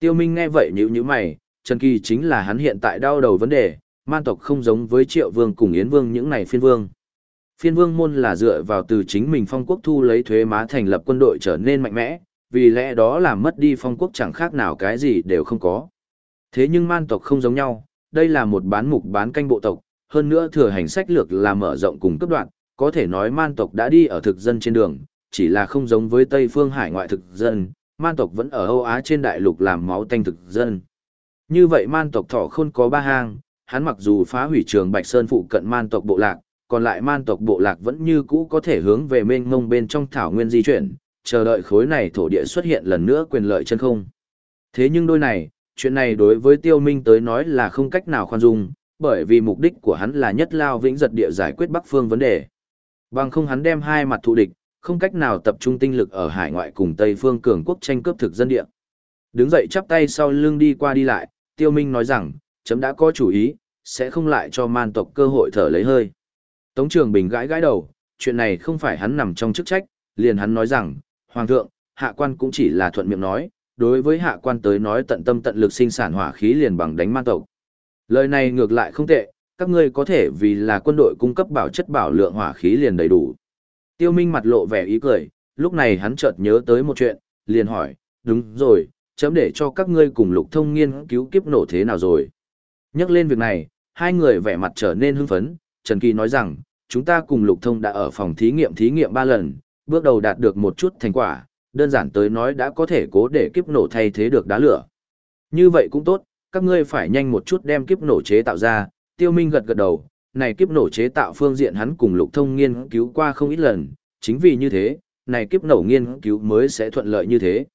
Tiêu Minh nghe vậy nhíu nhíu mày, Trần Kỳ chính là hắn hiện tại đau đầu vấn đề, man tộc không giống với Triệu Vương cùng Yến Vương những này phiên vương. Phiên vương môn là dựa vào từ chính mình phong quốc thu lấy thuế má thành lập quân đội trở nên mạnh mẽ, vì lẽ đó làm mất đi phong quốc chẳng khác nào cái gì đều không có. Thế nhưng man tộc không giống nhau, đây là một bán mục bán canh bộ tộc, hơn nữa thừa hành sách lược là mở rộng cùng cấp đoạn, có thể nói man tộc đã đi ở thực dân trên đường, chỉ là không giống với Tây phương hải ngoại thực dân, man tộc vẫn ở Âu Á trên đại lục làm máu tanh thực dân. Như vậy man tộc thỏ khôn có ba hang, hắn mặc dù phá hủy trường Bạch Sơn phụ cận man tộc bộ lạc, còn lại man tộc bộ lạc vẫn như cũ có thể hướng về mênh mông bên trong thảo nguyên di chuyển, chờ đợi khối này thổ địa xuất hiện lần nữa quyền lợi chân không. Thế nhưng đôi này, chuyện này đối với tiêu minh tới nói là không cách nào khoan dung, bởi vì mục đích của hắn là nhất lao vĩnh giật địa giải quyết Bắc Phương vấn đề. Bằng không hắn đem hai mặt thù địch, không cách nào tập trung tinh lực ở hải ngoại cùng Tây Phương cường quốc tranh cướp thực dân địa. Đứng dậy chắp tay sau lưng đi qua đi lại, Tiêu Minh nói rằng, chấm đã có chủ ý, sẽ không lại cho man tộc cơ hội thở lấy hơi. Tống Trường Bình gãi gãi đầu, chuyện này không phải hắn nằm trong chức trách, liền hắn nói rằng, Hoàng thượng, hạ quan cũng chỉ là thuận miệng nói, đối với hạ quan tới nói tận tâm tận lực sinh sản hỏa khí liền bằng đánh man tộc. Lời này ngược lại không tệ, các ngươi có thể vì là quân đội cung cấp bảo chất bảo lượng hỏa khí liền đầy đủ. Tiêu Minh mặt lộ vẻ ý cười, lúc này hắn chợt nhớ tới một chuyện, liền hỏi, đúng rồi, chấm để cho các ngươi cùng lục thông nghiên cứu kiếp nổ thế nào rồi. Nhắc lên việc này, hai người vẻ mặt trở nên hưng phấn, Trần Kỳ nói rằng, chúng ta cùng lục thông đã ở phòng thí nghiệm thí nghiệm ba lần, bước đầu đạt được một chút thành quả, đơn giản tới nói đã có thể cố để kiếp nổ thay thế được đá lửa. Như vậy cũng tốt, các ngươi phải nhanh một chút đem kiếp nổ chế tạo ra, tiêu minh gật gật đầu, này kiếp nổ chế tạo phương diện hắn cùng lục thông nghiên cứu qua không ít lần, chính vì như thế, này kiếp nổ nghiên cứu mới sẽ thuận lợi như thế.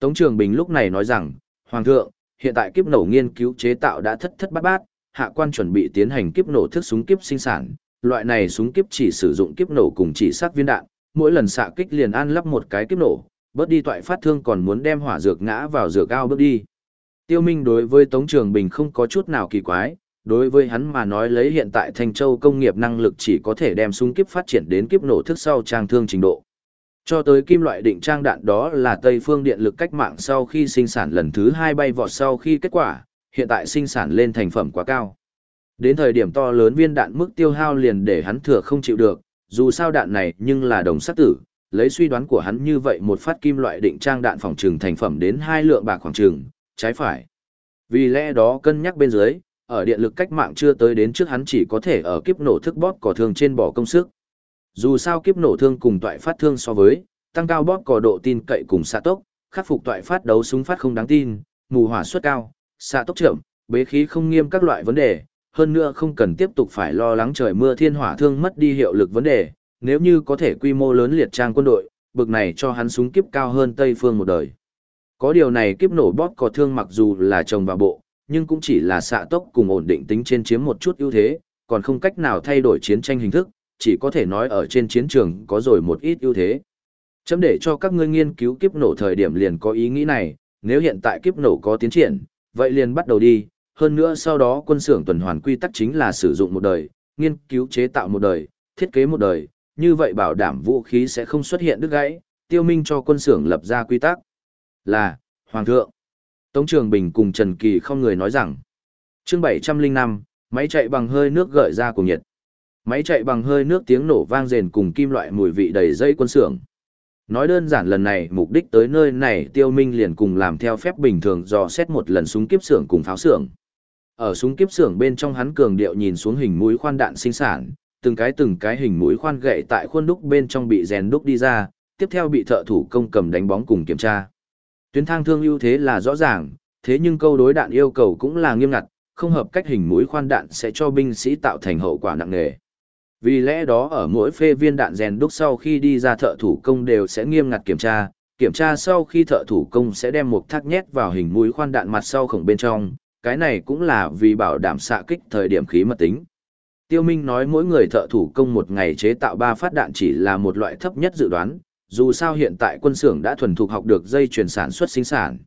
Tống Trường Bình lúc này nói rằng, Hoàng thượng, hiện tại kiếp nổ nghiên cứu chế tạo đã thất thất bát bát, hạ quan chuẩn bị tiến hành kiếp nổ thức súng kiếp sinh sản, loại này súng kiếp chỉ sử dụng kiếp nổ cùng chỉ sát viên đạn, mỗi lần xạ kích liền ăn lắp một cái kiếp nổ, bớt đi toại phát thương còn muốn đem hỏa dược ngã vào dược ao bước đi. Tiêu Minh đối với Tống Trường Bình không có chút nào kỳ quái, đối với hắn mà nói lấy hiện tại Thanh Châu công nghiệp năng lực chỉ có thể đem súng kiếp phát triển đến kiếp nổ thức sau trang thương trình độ. Cho tới kim loại định trang đạn đó là Tây phương điện lực cách mạng sau khi sinh sản lần thứ hai bay vọt sau khi kết quả, hiện tại sinh sản lên thành phẩm quá cao. Đến thời điểm to lớn viên đạn mức tiêu hao liền để hắn thừa không chịu được, dù sao đạn này nhưng là đồng sát tử, lấy suy đoán của hắn như vậy một phát kim loại định trang đạn phòng trừng thành phẩm đến hai lượng bạc khoảng trừng, trái phải. Vì lẽ đó cân nhắc bên dưới, ở điện lực cách mạng chưa tới đến trước hắn chỉ có thể ở kiếp nổ thức bóp cỏ thương trên bỏ công sức. Dù sao kiếp nổ thương cùng toại phát thương so với, tăng cao bóp cỏ độ tin cậy cùng xạ tốc, khắc phục toại phát đấu súng phát không đáng tin, mù hỏa suất cao, xạ tốc chậm, bế khí không nghiêm các loại vấn đề, hơn nữa không cần tiếp tục phải lo lắng trời mưa thiên hỏa thương mất đi hiệu lực vấn đề, nếu như có thể quy mô lớn liệt trang quân đội, bực này cho hắn súng kiếp cao hơn Tây phương một đời. Có điều này kiếp nổ bóp cỏ thương mặc dù là chồng và bộ, nhưng cũng chỉ là xạ tốc cùng ổn định tính trên chiếm một chút ưu thế, còn không cách nào thay đổi chiến tranh hình thức, chỉ có thể nói ở trên chiến trường có rồi một ít ưu thế. Chấm để cho các ngươi nghiên cứu kiếp nổ thời điểm liền có ý nghĩ này, nếu hiện tại kiếp nổ có tiến triển, vậy liền bắt đầu đi, hơn nữa sau đó quân xưởng tuần hoàn quy tắc chính là sử dụng một đời, nghiên cứu chế tạo một đời, thiết kế một đời, như vậy bảo đảm vũ khí sẽ không xuất hiện đứt gãy, tiêu minh cho quân xưởng lập ra quy tắc. Là, Hoàng thượng. Tống Trường Bình cùng Trần Kỳ không người nói rằng, chương 705, máy chạy bằng hơi nước gợi ra cùng nhiệt. Máy chạy bằng hơi nước tiếng nổ vang rền cùng kim loại mùi vị đầy dây quân xưởng. Nói đơn giản lần này mục đích tới nơi này tiêu minh liền cùng làm theo phép bình thường dò xét một lần súng kiếp xưởng cùng pháo xưởng. Ở súng kiếp xưởng bên trong hắn cường điệu nhìn xuống hình mũi khoan đạn sinh sản, từng cái từng cái hình mũi khoan gậy tại khuôn đúc bên trong bị rèn đúc đi ra, tiếp theo bị thợ thủ công cầm đánh bóng cùng kiểm tra. Tuyến thang thương ưu thế là rõ ràng, thế nhưng câu đối đạn yêu cầu cũng là nghiêm ngặt, không hợp cách hình mũi khoan đạn sẽ cho binh sĩ tạo thành hậu quả nặng nề. Vì lẽ đó ở mỗi phê viên đạn rèn đúc sau khi đi ra thợ thủ công đều sẽ nghiêm ngặt kiểm tra, kiểm tra sau khi thợ thủ công sẽ đem một thác nhét vào hình mũi khoan đạn mặt sau khổng bên trong, cái này cũng là vì bảo đảm xạ kích thời điểm khí mật tính. Tiêu Minh nói mỗi người thợ thủ công một ngày chế tạo 3 phát đạn chỉ là một loại thấp nhất dự đoán, dù sao hiện tại quân xưởng đã thuần thục học được dây chuyển sản xuất sinh sản.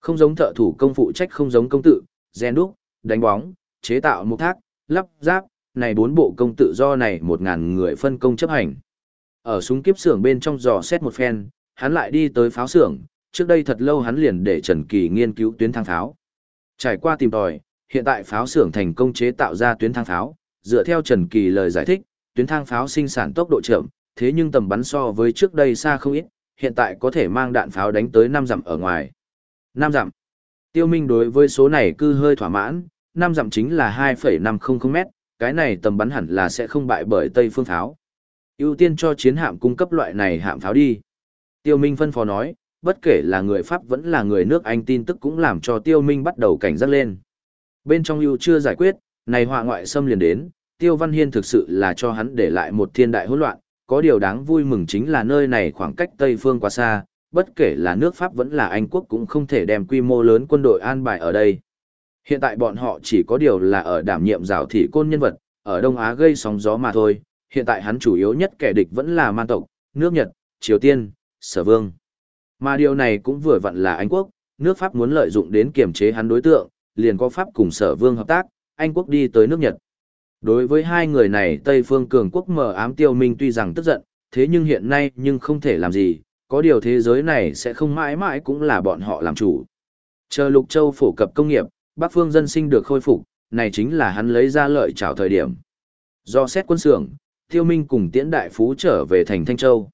Không giống thợ thủ công phụ trách không giống công tự, gen đúc, đánh bóng, chế tạo mục thác, lắp ráp, này bốn bộ công tự do này 1.000 người phân công chấp hành. Ở súng kiếp xưởng bên trong dò xét một phen, hắn lại đi tới pháo xưởng, Trước đây thật lâu hắn liền để Trần Kỳ nghiên cứu tuyến thang pháo. Trải qua tìm tòi, hiện tại pháo xưởng thành công chế tạo ra tuyến thang pháo, dựa theo Trần Kỳ lời giải thích, tuyến thang pháo sinh sản tốc độ chậm, thế nhưng tầm bắn so với trước đây xa không ít, hiện tại có thể mang đạn pháo đánh tới 5 dặm ở ngoài. 5 dặm. Tiêu Minh đối với số này cư hơi thỏa mãn, 5 dặm chính là 2,500 mét, cái này tầm bắn hẳn là sẽ không bại bởi Tây phương pháo. ưu tiên cho chiến hạm cung cấp loại này hạm pháo đi. Tiêu Minh phân phó nói, bất kể là người Pháp vẫn là người nước Anh tin tức cũng làm cho Tiêu Minh bắt đầu cảnh giác lên. Bên trong ưu chưa giải quyết, này họa ngoại xâm liền đến, Tiêu Văn Hiên thực sự là cho hắn để lại một thiên đại hỗn loạn, có điều đáng vui mừng chính là nơi này khoảng cách Tây phương quá xa, bất kể là nước Pháp vẫn là Anh quốc cũng không thể đem quy mô lớn quân đội an bài ở đây. Hiện tại bọn họ chỉ có điều là ở đảm nhiệm rào thị côn nhân vật, ở Đông Á gây sóng gió mà thôi, hiện tại hắn chủ yếu nhất kẻ địch vẫn là man tộc, nước Nhật, Triều Tiên, Sở Vương. Mà điều này cũng vừa vặn là Anh quốc, nước Pháp muốn lợi dụng đến kiểm chế hắn đối tượng, liền có Pháp cùng Sở Vương hợp tác, Anh quốc đi tới nước Nhật. Đối với hai người này Tây Phương Cường quốc mờ ám tiêu minh tuy rằng tức giận, thế nhưng hiện nay nhưng không thể làm gì, có điều thế giới này sẽ không mãi mãi cũng là bọn họ làm chủ. Chờ Lục Châu phổ cập công nghiệp, Bắc phương dân sinh được khôi phục, này chính là hắn lấy ra lợi trảo thời điểm. Do xét quân sưởng, Tiêu Minh cùng Tiễn Đại Phú trở về thành Thanh Châu.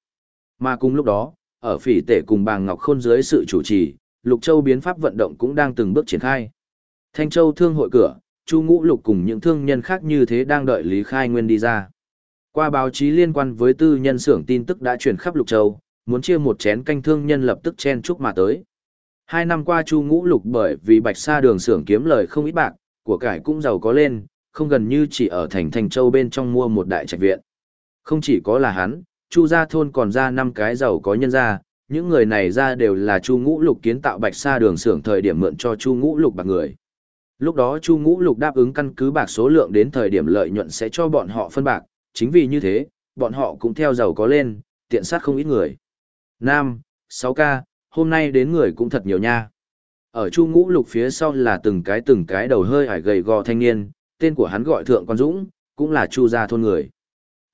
Mà cùng lúc đó, ở phỉ tể cùng bàng Ngọc Khôn dưới sự chủ trì, Lục Châu biến pháp vận động cũng đang từng bước triển khai. Thanh Châu thương hội cửa, Chu Ngũ Lục cùng những thương nhân khác như thế đang đợi Lý Khai Nguyên đi ra. Qua báo chí liên quan với tư nhân xưởng tin tức đã truyền khắp Lục Châu, muốn chia một chén canh thương nhân lập tức chen chúc mà tới. Hai năm qua Chu Ngũ Lục bởi vì Bạch Sa đường xưởng kiếm lời không ít bạc, của cải cũng giàu có lên, không gần như chỉ ở thành thành Châu bên trong mua một đại trạch viện. Không chỉ có là hắn, Chu gia thôn còn ra năm cái giàu có nhân gia, những người này ra đều là Chu Ngũ Lục kiến tạo Bạch Sa đường xưởng thời điểm mượn cho Chu Ngũ Lục bạc người. Lúc đó Chu Ngũ Lục đáp ứng căn cứ bạc số lượng đến thời điểm lợi nhuận sẽ cho bọn họ phân bạc, chính vì như thế, bọn họ cũng theo giàu có lên, tiện sát không ít người. Nam, 6K, hôm nay đến người cũng thật nhiều nha. Ở Chu Ngũ Lục phía sau là từng cái từng cái đầu hơi hải gầy gò thanh niên, tên của hắn gọi Thượng Quan Dũng, cũng là Chu gia thôn người.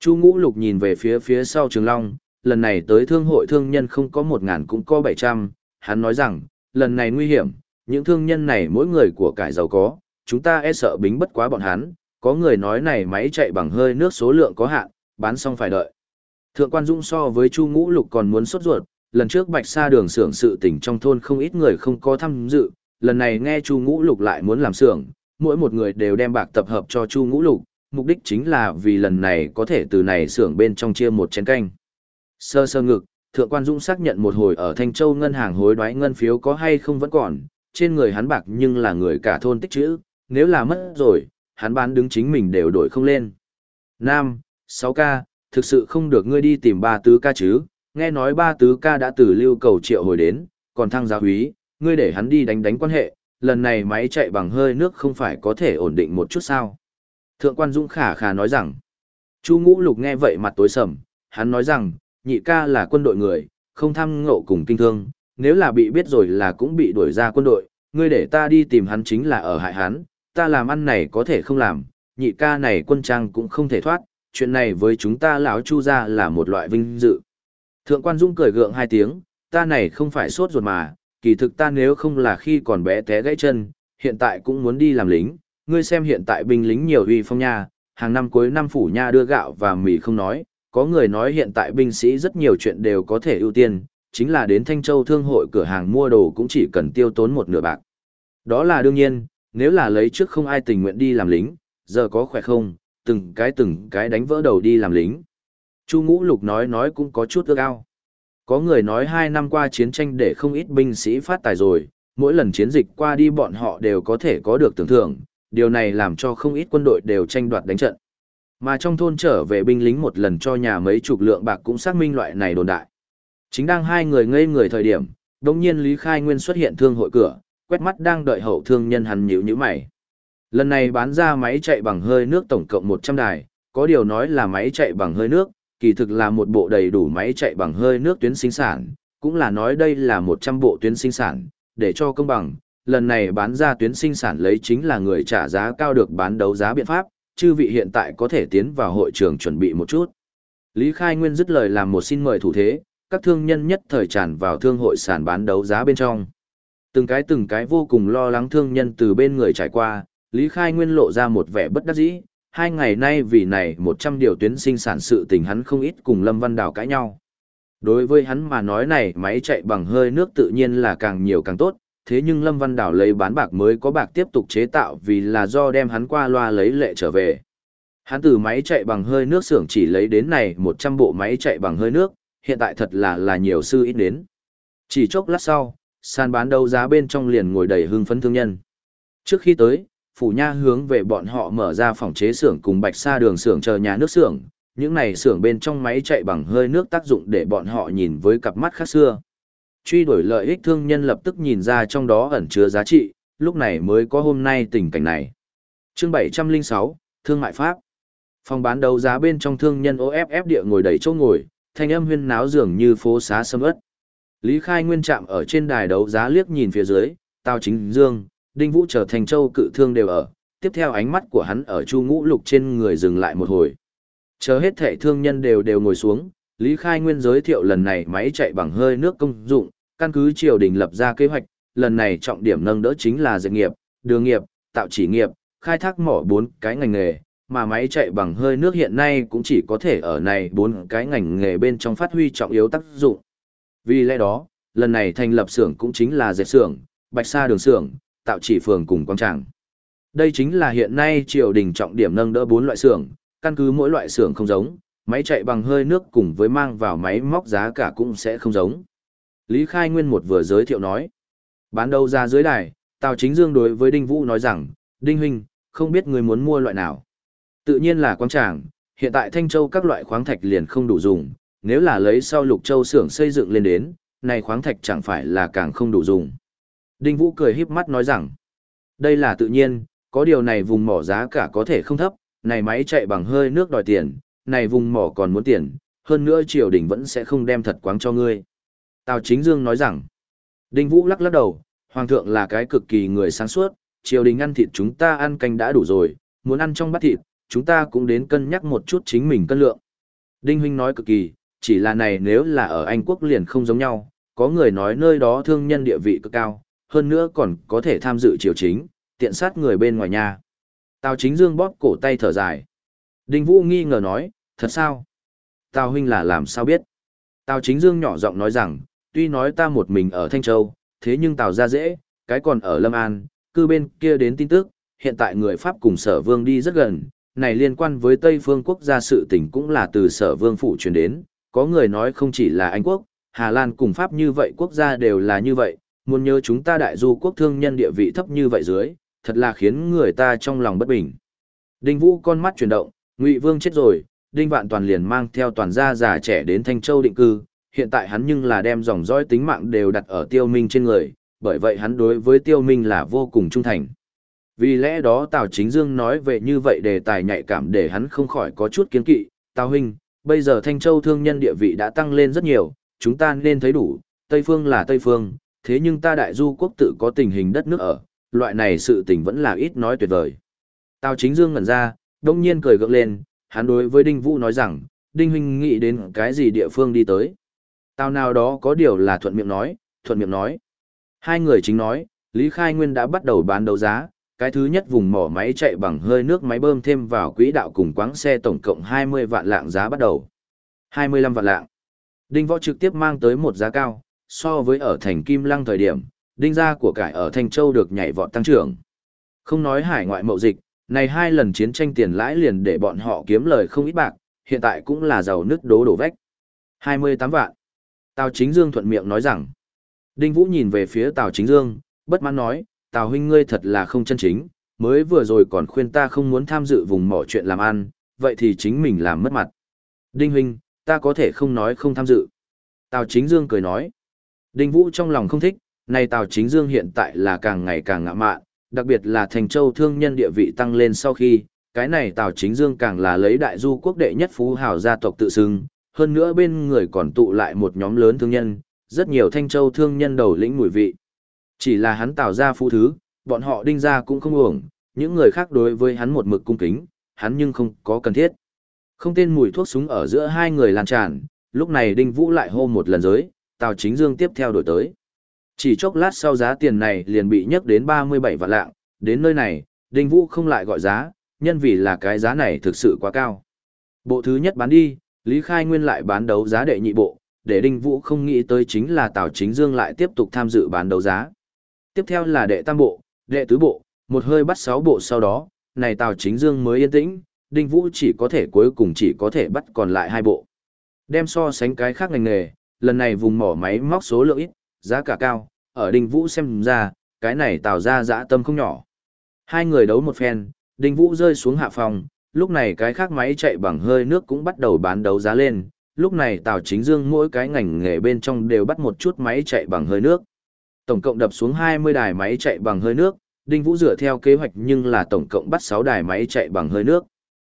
Chu Ngũ Lục nhìn về phía phía sau Trường Long, lần này tới thương hội thương nhân không có một ngàn cũng có bảy trăm, hắn nói rằng, lần này nguy hiểm, những thương nhân này mỗi người của cải giàu có, chúng ta e sợ bính bất quá bọn hắn, có người nói này máy chạy bằng hơi nước số lượng có hạn, bán xong phải đợi. Thượng quan Dung so với Chu Ngũ Lục còn muốn sốt ruột, lần trước Bạch Sa đường xưởng sự tình trong thôn không ít người không có tham dự, lần này nghe Chu Ngũ Lục lại muốn làm xưởng, mỗi một người đều đem bạc tập hợp cho Chu Ngũ Lục, mục đích chính là vì lần này có thể từ này xưởng bên trong chia một chén canh. Sơ sơ ngực, Thượng quan Dung xác nhận một hồi ở Thanh Châu ngân hàng hối đoái ngân phiếu có hay không vẫn còn, trên người hắn bạc nhưng là người cả thôn tích chữ, nếu là mất rồi, hắn bán đứng chính mình đều đổi không lên. Nam, 6K, thực sự không được ngươi đi tìm ba tứ ca chứ, nghe nói ba tứ ca đã từ lưu cầu triệu hồi đến, còn thăng giáo húy, ngươi để hắn đi đánh đánh quan hệ, lần này máy chạy bằng hơi nước không phải có thể ổn định một chút sao. Thượng quan Dũng khả khả nói rằng, Chu ngũ lục nghe vậy mặt tối sầm, hắn nói rằng, nhị ca là quân đội người, không tham ngộ cùng kinh thương, nếu là bị biết rồi là cũng bị đuổi ra quân đội, ngươi để ta đi tìm hắn chính là ở hại hắn, ta làm ăn này có thể không làm, nhị ca này quân trang cũng không thể thoát, chuyện này với chúng ta lão chu ra là một loại vinh dự. Thượng quan Dung cười gượng hai tiếng, ta này không phải sốt ruột mà, kỳ thực ta nếu không là khi còn bé té gãy chân, hiện tại cũng muốn đi làm lính, ngươi xem hiện tại binh lính nhiều uy phong nha, hàng năm cuối năm phủ nha đưa gạo và mì không nói, có người nói hiện tại binh sĩ rất nhiều chuyện đều có thể ưu tiên, chính là đến Thanh Châu thương hội cửa hàng mua đồ cũng chỉ cần tiêu tốn một nửa bạc. Đó là đương nhiên, nếu là lấy trước không ai tình nguyện đi làm lính, giờ có khỏe không, từng cái từng cái đánh vỡ đầu đi làm lính. Chu Ngũ Lục nói nói cũng có chút ước ao. Có người nói hai năm qua chiến tranh để không ít binh sĩ phát tài rồi, mỗi lần chiến dịch qua đi bọn họ đều có thể có được tưởng thưởng, điều này làm cho không ít quân đội đều tranh đoạt đánh trận. Mà trong thôn trở về binh lính một lần cho nhà mấy chục lượng bạc cũng xác minh loại này đồn đại. Chính đang hai người ngây người thời điểm, đồng nhiên Lý Khai Nguyên xuất hiện thương hội cửa, quét mắt đang đợi hậu thương nhân hắn nhíu nhíu mày. Lần này bán ra máy chạy bằng hơi nước tổng cộng 100 đài, có điều nói là máy chạy bằng hơi nước, kỳ thực là một bộ đầy đủ máy chạy bằng hơi nước tuyến sinh sản, cũng là nói đây là 100 bộ tuyến sinh sản, để cho công bằng, lần này bán ra tuyến sinh sản lấy chính là người trả giá cao được bán đấu giá biện pháp, chư vị hiện tại có thể tiến vào hội trường chuẩn bị một chút. Lý Khai Nguyên dứt lời làm một xin mời thủ thế, các thương nhân nhất thời tràn vào thương hội sàn bán đấu giá bên trong. Từng cái từng cái vô cùng lo lắng thương nhân từ bên người trải qua, Lý Khai Nguyên lộ ra một vẻ bất đắc dĩ, hai ngày nay vì này 100 điều tuyến sinh sản sự tình hắn không ít cùng Lâm Văn Đào cãi nhau. Đối với hắn mà nói này máy chạy bằng hơi nước tự nhiên là càng nhiều càng tốt, thế nhưng Lâm Văn Đào lấy bán bạc mới có bạc tiếp tục chế tạo vì là do đem hắn qua loa lấy lệ trở về. Hắn từ máy chạy bằng hơi nước xưởng chỉ lấy đến này 100 bộ máy chạy bằng hơi nước, hiện tại thật là là nhiều sư ít đến. Chỉ chốc lát sau, sàn bán đấu giá bên trong liền ngồi đầy hưng phấn thương nhân. Trước khi tới, phủ nha hướng về bọn họ mở ra phòng chế xưởng cùng bạch sa đường xưởng chờ nhà nước xưởng, những này xưởng bên trong máy chạy bằng hơi nước tác dụng để bọn họ nhìn với cặp mắt khác xưa. Truy đuổi lợi ích thương nhân lập tức nhìn ra trong đó ẩn chứa giá trị, lúc này mới có hôm nay tình cảnh này. Chương 706, Thương mại Pháp Phòng bán đấu giá bên trong thương nhân OFF địa ngồi đầy chỗ ngồi, thanh âm huyên náo dường như phố xá sâm ớt. Lý Khai Nguyên chạm ở trên đài đấu giá liếc nhìn phía dưới, Tào Chính Dương, Đinh Vũ trở thành châu cự thương đều ở, tiếp theo ánh mắt của hắn ở Chu Ngũ Lục trên người dừng lại một hồi. Chờ hết thệ thương nhân đều đều ngồi xuống, Lý Khai Nguyên giới thiệu lần này máy chạy bằng hơi nước công dụng, căn cứ triều đình lập ra kế hoạch, lần này trọng điểm nâng đỡ chính là dệt nghiệp, đường nghiệp, tạo chỉ nghiệp, khai thác mỏ bốn cái ngành nghề, mà máy chạy bằng hơi nước hiện nay cũng chỉ có thể ở này bốn cái ngành nghề bên trong phát huy trọng yếu tác dụng. Vì lẽ đó, lần này thành lập xưởng cũng chính là dệt xưởng, bạch sa đường xưởng, tạo chỉ phường cùng quang tràng. Đây chính là hiện nay triều đình trọng điểm nâng đỡ bốn loại xưởng, căn cứ mỗi loại xưởng không giống, máy chạy bằng hơi nước cùng với mang vào máy móc giá cả cũng sẽ không giống. Lý Khai Nguyên một vừa giới thiệu nói. Bán đầu ra dưới đài, Tào Chính Dương đối với Đinh Vũ nói rằng, Đinh Huynh, không biết người muốn mua loại nào. Tự nhiên là quang tràng, hiện tại Thanh Châu các loại khoáng thạch liền không đủ dùng, nếu là lấy sau Lục Châu xưởng xây dựng lên đến, này khoáng thạch chẳng phải là càng không đủ dùng. Đinh Vũ cười híp mắt nói rằng, đây là tự nhiên, có điều này vùng mỏ giá cả có thể không thấp, này máy chạy bằng hơi nước đòi tiền, này vùng mỏ còn muốn tiền, hơn nữa triều đình vẫn sẽ không đem thật quáng cho ngươi. Tào Chính Dương nói rằng, Đinh Vũ lắc lắc đầu, Hoàng thượng là cái cực kỳ người sáng suốt, triều đình ăn thịt chúng ta ăn canh đã đủ rồi, muốn ăn trong bát thịt, chúng ta cũng đến cân nhắc một chút chính mình cân lượng. Đinh Huynh nói cực kỳ, chỉ là này nếu là ở Anh Quốc liền không giống nhau, có người nói nơi đó thương nhân địa vị cực cao, hơn nữa còn có thể tham dự triều chính, tiện sát người bên ngoài nhà. Tào chính dương bóp cổ tay thở dài. Đinh Vũ nghi ngờ nói, thật sao? Tào huynh là làm sao biết? Tào chính dương nhỏ giọng nói rằng, tuy nói ta một mình ở Thanh Châu, thế nhưng Tào ra dễ, cái còn ở Lâm An, cư bên kia đến tin tức, hiện tại người Pháp cùng sở vương đi rất gần, này liên quan với Tây phương quốc gia sự tình cũng là từ sở vương phủ truyền đến, có người nói không chỉ là Anh quốc, Hà Lan cùng Pháp như vậy quốc gia đều là như vậy, muốn nhớ chúng ta đại du quốc thương nhân địa vị thấp như vậy dưới, thật là khiến người ta trong lòng bất bình. Đinh Vũ con mắt chuyển động, Ngụy Vương chết rồi, Đinh Vạn Toàn liền mang theo toàn gia già trẻ đến Thanh Châu định cư, hiện tại hắn nhưng là đem dòng dõi tính mạng đều đặt ở Tiêu Minh trên người, bởi vậy hắn đối với Tiêu Minh là vô cùng trung thành. Vì lẽ đó Tào Chính Dương nói về như vậy đề tài nhạy cảm để hắn không khỏi có chút kiến kỵ, Tào Huynh, bây giờ Thanh Châu thương nhân địa vị đã tăng lên rất nhiều, chúng ta nên thấy đủ, Tây Phương là Tây Phương, thế nhưng ta đại du quốc tự có tình hình đất nước ở, loại này sự tình vẫn là ít nói tuyệt vời. Tào chính dương ngẩn ra, đông nhiên cười gượng lên, hắn đối với Đinh Vũ nói rằng, Đinh Huynh nghĩ đến cái gì địa phương đi tới. Tào nào đó có điều là thuận miệng nói, thuận miệng nói. Hai người chính nói, Lý Khai Nguyên đã bắt đầu bán đấu giá, cái thứ nhất vùng mỏ máy chạy bằng hơi nước máy bơm thêm vào quỹ đạo cùng quáng xe tổng cộng 20 vạn lạng giá bắt đầu. 25 vạn lạng. Đinh Võ trực tiếp mang tới một giá cao, so với ở thành Kim Lăng thời điểm, đinh gia của cải ở Thanh Châu được nhảy vọt tăng trưởng. Không nói hải ngoại mậu dịch, này hai lần chiến tranh tiền lãi liền để bọn họ kiếm lời không ít bạc, hiện tại cũng là giàu nứt đố đổ vách. 28 vạn. Tào Chính Dương thuận miệng nói rằng. Đinh Vũ nhìn về phía Tào Chính Dương, bất mãn nói, Tào huynh ngươi thật là không chân chính, mới vừa rồi còn khuyên ta không muốn tham dự vùng mỏ chuyện làm ăn, vậy thì chính mình làm mất mặt. Đinh huynh, ta có thể không nói không tham dự. Tào Chính Dương cười nói. Đinh Vũ trong lòng không thích, này Tào Chính Dương hiện tại là càng ngày càng ngạ mạn, đặc biệt là Thành Châu thương nhân địa vị tăng lên sau khi, cái này Tào Chính Dương càng là lấy đại du quốc đệ nhất phú hào gia tộc tự xưng, hơn nữa bên người còn tụ lại một nhóm lớn thương nhân, rất nhiều Thanh Châu thương nhân đầu lĩnh mùi vị. Chỉ là hắn tạo ra phú thứ, bọn họ đinh ra cũng không uổng, những người khác đối với hắn một mực cung kính, hắn nhưng không có cần thiết. Không tên mùi thuốc súng ở giữa hai người lan tràn, lúc này Đinh Vũ lại hô một lần giới, Tào Chính Dương tiếp theo đổi tới. Chỉ chốc lát sau giá tiền này liền bị nhấc đến 37 vạn lạng, đến nơi này, Đinh Vũ không lại gọi giá, nhân vì là cái giá này thực sự quá cao. Bộ thứ nhất bán đi, Lý Khai Nguyên lại bán đấu giá đệ nhị bộ, để Đinh Vũ không nghĩ tới chính là Tào Chính Dương lại tiếp tục tham dự bán đấu giá. Tiếp theo là đệ tam bộ, đệ tứ bộ, một hơi bắt sáu bộ sau đó, này Tào Chính Dương mới yên tĩnh, Đinh Vũ chỉ có thể cuối cùng chỉ có thể bắt còn lại hai bộ. Đem so sánh cái khác ngành nghề, lần này vùng mỏ máy móc số lượng ít, giá cả cao, ở Đinh Vũ xem ra, cái này tạo ra dã tâm không nhỏ. Hai người đấu một phen, Đinh Vũ rơi xuống hạ phòng, lúc này cái khác máy chạy bằng hơi nước cũng bắt đầu bán đấu giá lên, lúc này Tào Chính Dương mỗi cái ngành nghề bên trong đều bắt một chút máy chạy bằng hơi nước. Tổng cộng đập xuống 20 đài máy chạy bằng hơi nước, Đinh Vũ dựa theo kế hoạch nhưng là tổng cộng bắt 6 đài máy chạy bằng hơi nước.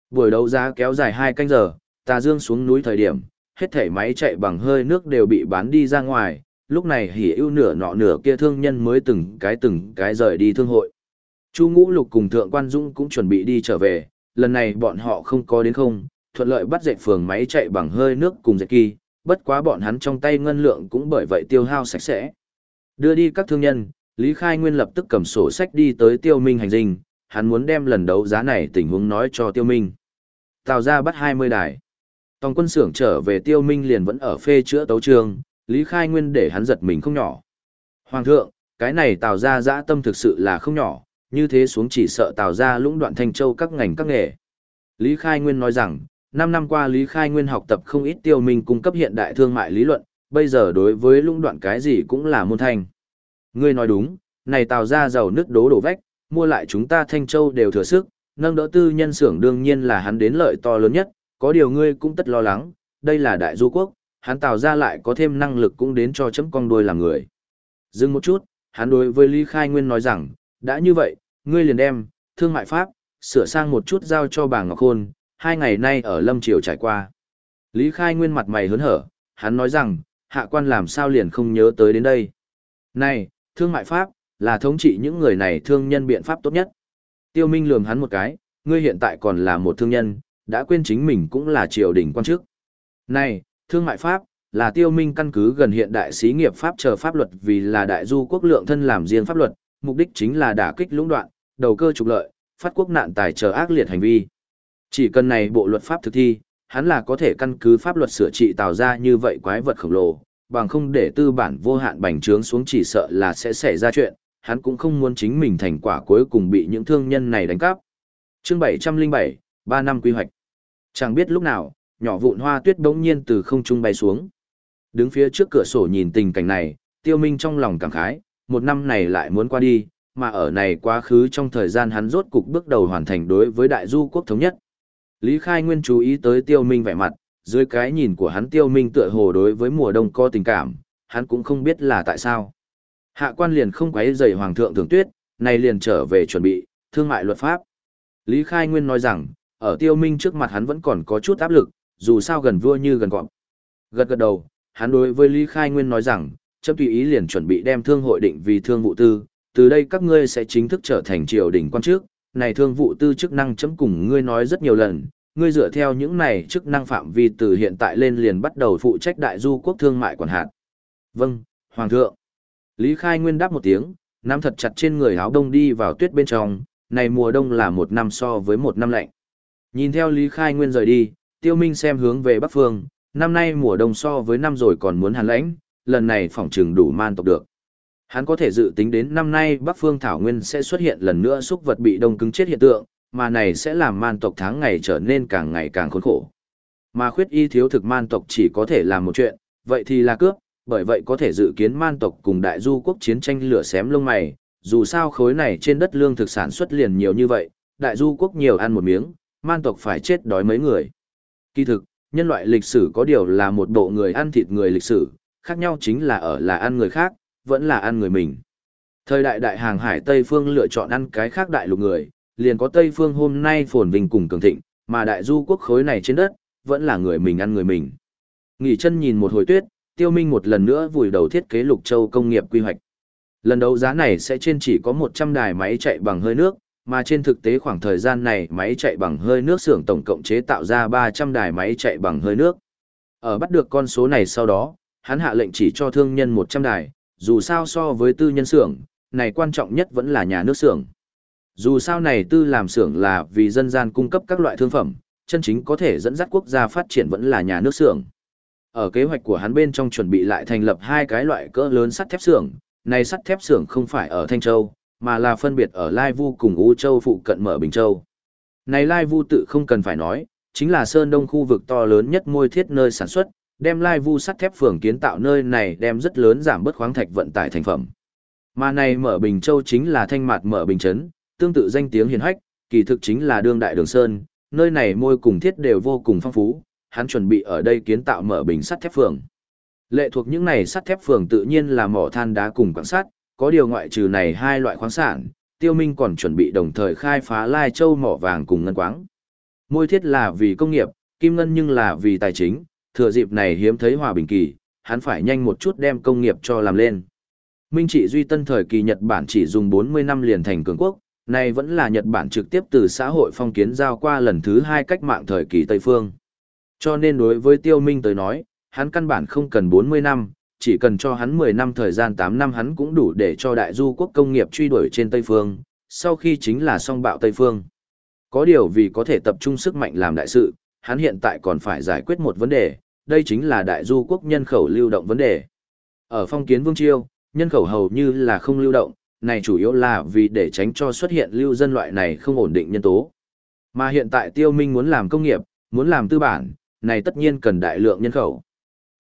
Buổi đấu giá kéo dài 2 canh giờ, Tà Dương xuống núi thời điểm, hết thảy máy chạy bằng hơi nước đều bị bán đi ra ngoài, lúc này hỉ ưu nửa nọ nửa kia thương nhân mới từng cái từng cái rời đi thương hội. Chu Ngũ Lục cùng Thượng Quan Dũng cũng chuẩn bị đi trở về, lần này bọn họ không có đến không, thuận lợi bắt dậy phường máy chạy bằng hơi nước cùng dệt kỳ, bất quá bọn hắn trong tay ngân lượng cũng bởi vậy tiêu hao sạch sẽ. Đưa đi các thương nhân, Lý Khai Nguyên lập tức cầm sổ sách đi tới Tiêu Minh hành dinh, hắn muốn đem lần đấu giá này tình huống nói cho Tiêu Minh. Tào ra bắt 20 đài. Tòng quân xưởng trở về Tiêu Minh liền vẫn ở phê chữa tấu trường, Lý Khai Nguyên để hắn giật mình không nhỏ. Hoàng thượng, cái này Tào ra dã tâm thực sự là không nhỏ, như thế xuống chỉ sợ Tào ra lũng đoạn thanh châu các ngành các nghề. Lý Khai Nguyên nói rằng, 5 năm qua Lý Khai Nguyên học tập không ít Tiêu Minh cung cấp hiện đại thương mại lý luận, bây giờ đối với lũng đoạn cái gì cũng là môn thanh. Ngươi nói đúng, này Tào ra giàu nước đố đổ vách, mua lại chúng ta Thanh Châu đều thừa sức, nâng đỡ tư nhân xưởng đương nhiên là hắn đến lợi to lớn nhất, có điều ngươi cũng tất lo lắng, đây là đại du quốc, hắn tạo ra lại có thêm năng lực cũng đến cho chấm con đuôi làm người. Dừng một chút, hắn đối với Lý Khai Nguyên nói rằng, đã như vậy, ngươi liền đem, thương mại pháp, sửa sang một chút giao cho bà Ngọc Khôn, hai ngày nay ở Lâm Triều trải qua. Lý Khai Nguyên mặt mày hớn hở, hắn nói rằng, hạ quan làm sao liền không nhớ tới đến đây. Này, thương mại pháp, là thống trị những người này thương nhân biện pháp tốt nhất. Tiêu Minh lườm hắn một cái, ngươi hiện tại còn là một thương nhân, đã quên chính mình cũng là triều đình quan chức. Này, thương mại pháp, là tiêu minh căn cứ gần hiện đại xí nghiệp pháp chờ pháp luật vì là đại du quốc lượng thân làm riêng pháp luật, mục đích chính là đả kích lũng đoạn, đầu cơ trục lợi, phát quốc nạn tài chờ ác liệt hành vi. Chỉ cần này bộ luật pháp thực thi, hắn là có thể căn cứ pháp luật sửa trị tạo ra như vậy quái vật khổng lồ, bằng không để tư bản vô hạn bành trướng xuống chỉ sợ là sẽ xảy ra chuyện, hắn cũng không muốn chính mình thành quả cuối cùng bị những thương nhân này đánh cắp. Chương 707, 3 năm quy hoạch. Chẳng biết lúc nào, nhỏ vụn hoa tuyết bỗng nhiên từ không trung bay xuống. Đứng phía trước cửa sổ nhìn tình cảnh này, tiêu minh trong lòng cảm khái, một năm này lại muốn qua đi, mà ở này quá khứ trong thời gian hắn rốt cục bước đầu hoàn thành đối với đại du quốc thống nhất. Lý Khai Nguyên chú ý tới tiêu minh vẻ mặt, dưới cái nhìn của hắn tiêu minh tựa hồ đối với mùa đông có tình cảm, hắn cũng không biết là tại sao. Hạ quan liền không quấy rầy hoàng thượng thường tuyết, này liền trở về chuẩn bị, thương mại luật pháp. Lý Khai Nguyên nói rằng, ở tiêu minh trước mặt hắn vẫn còn có chút áp lực, dù sao gần vua như gần cọp. Gật gật đầu, hắn đối với Lý Khai Nguyên nói rằng, chấm tùy ý liền chuẩn bị đem thương hội định vì thương vụ tư, từ đây các ngươi sẽ chính thức trở thành triều đình quan chức, này thương vụ tư chức năng chấm cùng ngươi nói rất nhiều lần, ngươi dựa theo những này chức năng phạm vi từ hiện tại lên liền bắt đầu phụ trách đại du quốc thương mại quản hạt. Vâng, Hoàng thượng. Lý Khai Nguyên đáp một tiếng, nắm thật chặt trên người áo đông đi vào tuyết bên trong, này mùa đông là một năm so với một năm lạnh. Nhìn theo Lý Khai Nguyên rời đi, Tiêu Minh xem hướng về Bắc Phương, năm nay mùa đông so với năm rồi còn muốn hàn lãnh, lần này phỏng trừng đủ man tộc được. Hắn có thể dự tính đến năm nay Bắc Phương Thảo Nguyên sẽ xuất hiện lần nữa xúc vật bị đông cứng chết hiện tượng, mà này sẽ làm man tộc tháng ngày trở nên càng ngày càng khốn khổ. Mà khuyết y thiếu thực man tộc chỉ có thể làm một chuyện, vậy thì là cướp, bởi vậy có thể dự kiến man tộc cùng đại du quốc chiến tranh lửa xém lông mày, dù sao khối này trên đất lương thực sản xuất liền nhiều như vậy, đại du quốc nhiều ăn một miếng, man tộc phải chết đói mấy người. Kỳ thực, nhân loại lịch sử có điều là một bộ người ăn thịt người lịch sử, khác nhau chính là ở là ăn người khác, vẫn là ăn người mình. Thời đại đại hàng hải Tây Phương lựa chọn ăn cái khác đại lục người, liền có Tây Phương hôm nay phồn vinh cùng cường thịnh, mà đại du quốc khối này trên đất, vẫn là người mình ăn người mình. Nghỉ chân nhìn một hồi tuyết, tiêu minh một lần nữa vùi đầu thiết kế lục châu công nghiệp quy hoạch. Lần đấu giá này sẽ trên chỉ có 100 đài máy chạy bằng hơi nước, mà trên thực tế khoảng thời gian này máy chạy bằng hơi nước xưởng tổng cộng chế tạo ra 300 đài máy chạy bằng hơi nước. Ở bắt được con số này sau đó, hắn hạ lệnh chỉ cho thương nhân 100 đài, dù sao so với tư nhân xưởng, này quan trọng nhất vẫn là nhà nước xưởng. Dù sao này tư làm xưởng là vì dân gian cung cấp các loại thương phẩm, chân chính có thể dẫn dắt quốc gia phát triển vẫn là nhà nước xưởng. Ở kế hoạch của hắn bên trong chuẩn bị lại thành lập hai cái loại cỡ lớn sắt thép xưởng, này sắt thép xưởng không phải ở Thanh Châu, mà là phân biệt ở Lai Vu cùng U Châu phụ cận mở Bình Châu. Này Lai Vu tự không cần phải nói, chính là Sơn Đông khu vực to lớn nhất môi thiết nơi sản xuất, đem Lai Vu sắt thép phường kiến tạo nơi này đem rất lớn giảm bớt khoáng thạch vận tải thành phẩm. Mà này mở Bình Châu chính là thanh mạt mở Bình Trấn, tương tự danh tiếng hiền hách, kỳ thực chính là đương đại đường Sơn, nơi này môi cùng thiết đều vô cùng phong phú, hắn chuẩn bị ở đây kiến tạo mở bình sắt thép phường. Lệ thuộc những này sắt thép phường tự nhiên là mỏ than đá cùng quảng sắt, có điều ngoại trừ này hai loại khoáng sản, Tiêu Minh còn chuẩn bị đồng thời khai phá Lai Châu mỏ vàng cùng ngân quáng. Môi thiết là vì công nghiệp, kim ngân nhưng là vì tài chính, thừa dịp này hiếm thấy hòa bình kỳ, hắn phải nhanh một chút đem công nghiệp cho làm lên. Minh trị duy tân thời kỳ Nhật Bản chỉ dùng 40 năm liền thành cường quốc, này vẫn là Nhật Bản trực tiếp từ xã hội phong kiến giao qua lần thứ hai cách mạng thời kỳ Tây Phương. Cho nên đối với Tiêu Minh tới nói, hắn căn bản không cần 40 năm, chỉ cần cho hắn 10 năm thời gian 8 năm hắn cũng đủ để cho đại du quốc công nghiệp truy đuổi trên Tây Phương, sau khi chính là song bạo Tây Phương. Có điều vì có thể tập trung sức mạnh làm đại sự, hắn hiện tại còn phải giải quyết một vấn đề, đây chính là đại du quốc nhân khẩu lưu động vấn đề. Ở phong kiến vương triều, nhân khẩu hầu như là không lưu động, này chủ yếu là vì để tránh cho xuất hiện lưu dân loại này không ổn định nhân tố. Mà hiện tại tiêu minh muốn làm công nghiệp, muốn làm tư bản, này tất nhiên cần đại lượng nhân khẩu.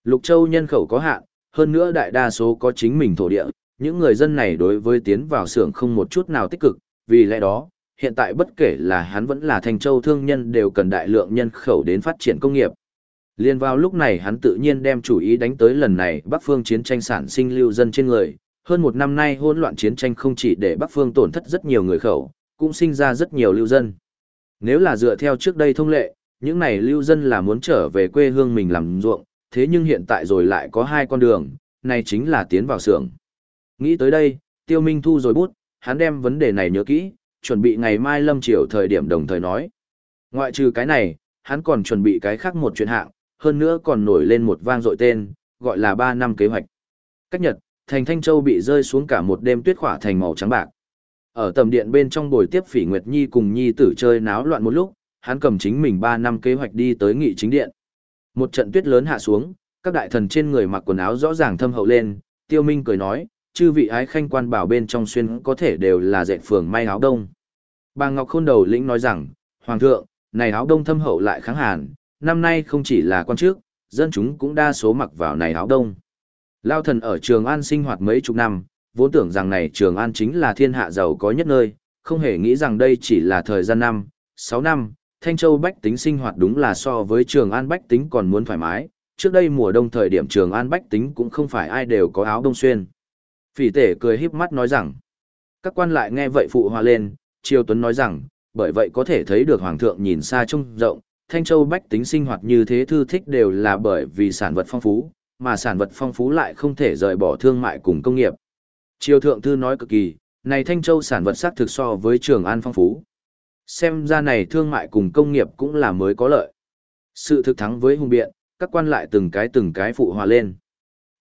Lục Châu nhân khẩu có hạn, hơn nữa đại đa số có chính mình thổ địa, những người dân này đối với tiến vào xưởng không một chút nào tích cực, vì lẽ đó, hiện tại bất kể là hắn vẫn là thành châu thương nhân đều cần đại lượng nhân khẩu đến phát triển công nghiệp. Liên vào lúc này hắn tự nhiên đem chủ ý đánh tới lần này Bắc Phương chiến tranh sản sinh lưu dân trên người. Hơn một năm nay hỗn loạn chiến tranh không chỉ để Bắc Phương tổn thất rất nhiều người khẩu, cũng sinh ra rất nhiều lưu dân. Nếu là dựa theo trước đây thông lệ, những này lưu dân là muốn trở về quê hương mình làm ruộng, thế nhưng hiện tại rồi lại có hai con đường, này chính là tiến vào xưởng. Nghĩ tới đây, Tiêu Minh thu rồi bút, hắn đem vấn đề này nhớ kỹ, chuẩn bị ngày mai lâm chiều thời điểm đồng thời nói. Ngoại trừ cái này, hắn còn chuẩn bị cái khác một chuyện hạng, hơn nữa còn nổi lên một vang dội tên, gọi là 3 năm kế hoạch. Cách nhật, thành Thanh Châu bị rơi xuống cả một đêm tuyết khỏa thành màu trắng bạc. Ở tầm điện bên trong buổi tiếp Phỉ Nguyệt Nhi cùng Nhi tử chơi náo loạn một lúc, hắn cầm chính mình 3 năm kế hoạch đi tới nghị chính điện. Một trận tuyết lớn hạ xuống, các đại thần trên người mặc quần áo rõ ràng thâm hậu lên, Tiêu Minh cười nói, chư vị ái khanh quan bảo bên trong xuyên có thể đều là dệt phường may áo đông. Bà Ngọc Khôn đầu lĩnh nói rằng, Hoàng thượng, này áo đông thâm hậu lại kháng hàn, năm nay không chỉ là quan trước, dân chúng cũng đa số mặc vào này áo đông. Lao thần ở Trường An sinh hoạt mấy chục năm, vốn tưởng rằng này Trường An chính là thiên hạ giàu có nhất nơi, không hề nghĩ rằng đây chỉ là thời gian năm, 6 năm, Thanh Châu bách tính sinh hoạt đúng là so với Trường An bách tính còn muốn thoải mái, trước đây mùa đông thời điểm Trường An bách tính cũng không phải ai đều có áo đông xuyên. Phỉ tể cười híp mắt nói rằng, các quan lại nghe vậy phụ hòa lên, Triều Tuấn nói rằng, bởi vậy có thể thấy được Hoàng thượng nhìn xa trông rộng, Thanh Châu bách tính sinh hoạt như thế thư thích đều là bởi vì sản vật phong phú, mà sản vật phong phú lại không thể rời bỏ thương mại cùng công nghiệp. Triều Thượng Thư nói cực kỳ, này Thanh Châu sản vật sắc thực so với Trường An phong phú. Xem ra này thương mại cùng công nghiệp cũng là mới có lợi. Sự thực thắng với hùng biện, các quan lại từng cái từng cái phụ hòa lên.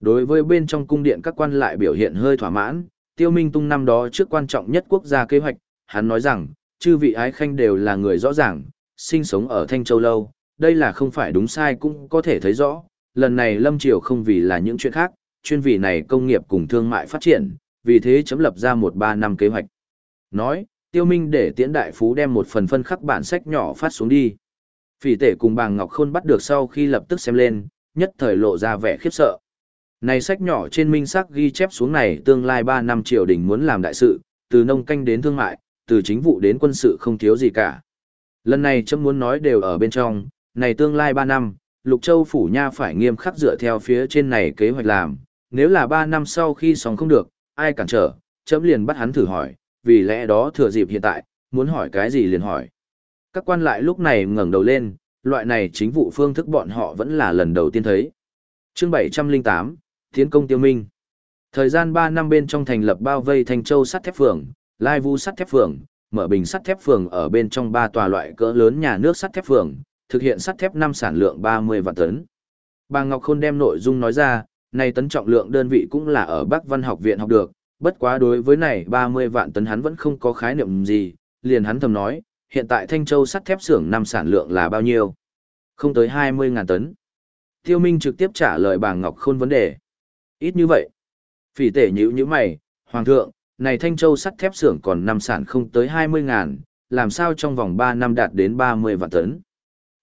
Đối với bên trong cung điện các quan lại biểu hiện hơi thỏa mãn, tiêu minh tung năm đó trước quan trọng nhất quốc gia kế hoạch, hắn nói rằng, chư vị ái khanh đều là người rõ ràng, sinh sống ở Thanh Châu lâu, đây là không phải đúng sai cũng có thể thấy rõ, lần này Lâm Triều không vì là những chuyện khác, chuyên vì này công nghiệp cùng thương mại phát triển, vì thế chấm lập ra một ba năm kế hoạch. Nói, Tiêu Minh để Tiễn Đại Phú đem một phần phân khắc bản sách nhỏ phát xuống đi. Phỉ tể cùng bàng Ngọc Khôn bắt được sau khi lập tức xem lên, nhất thời lộ ra vẻ khiếp sợ. Này sách nhỏ trên minh sắc ghi chép xuống này tương lai 3 năm triều đình muốn làm đại sự, từ nông canh đến thương mại, từ chính vụ đến quân sự không thiếu gì cả. Lần này chấm muốn nói đều ở bên trong, này tương lai 3 năm, Lục Châu Phủ Nha phải nghiêm khắc dựa theo phía trên này kế hoạch làm, nếu là 3 năm sau khi xong không được, ai cản trở, chấm liền bắt hắn thử hỏi, vì lẽ đó thừa dịp hiện tại, muốn hỏi cái gì liền hỏi. Các quan lại lúc này ngẩng đầu lên, loại này chính vụ phương thức bọn họ vẫn là lần đầu tiên thấy. chương 708, Tiến công tiêu minh. Thời gian 3 năm bên trong thành lập bao vây thành châu sắt thép phường, lai vu sắt thép phường, mở bình sắt thép phường ở bên trong ba tòa loại cỡ lớn nhà nước sắt thép phường, thực hiện sắt thép năm sản lượng 30 vạn tấn. Bà Ngọc Khôn đem nội dung nói ra, này tấn trọng lượng đơn vị cũng là ở Bắc Văn học viện học được, bất quá đối với này 30 vạn tấn hắn vẫn không có khái niệm gì, liền hắn thầm nói, hiện tại Thanh Châu sắt thép xưởng năm sản lượng là bao nhiêu? Không tới 20 ngàn tấn. Tiêu Minh trực tiếp trả lời bà Ngọc Khôn vấn đề. Ít như vậy. Phỉ tể nhữ như mày, Hoàng thượng, này Thanh Châu sắt thép xưởng còn năm sản không tới 20 ngàn, làm sao trong vòng 3 năm đạt đến 30 vạn tấn.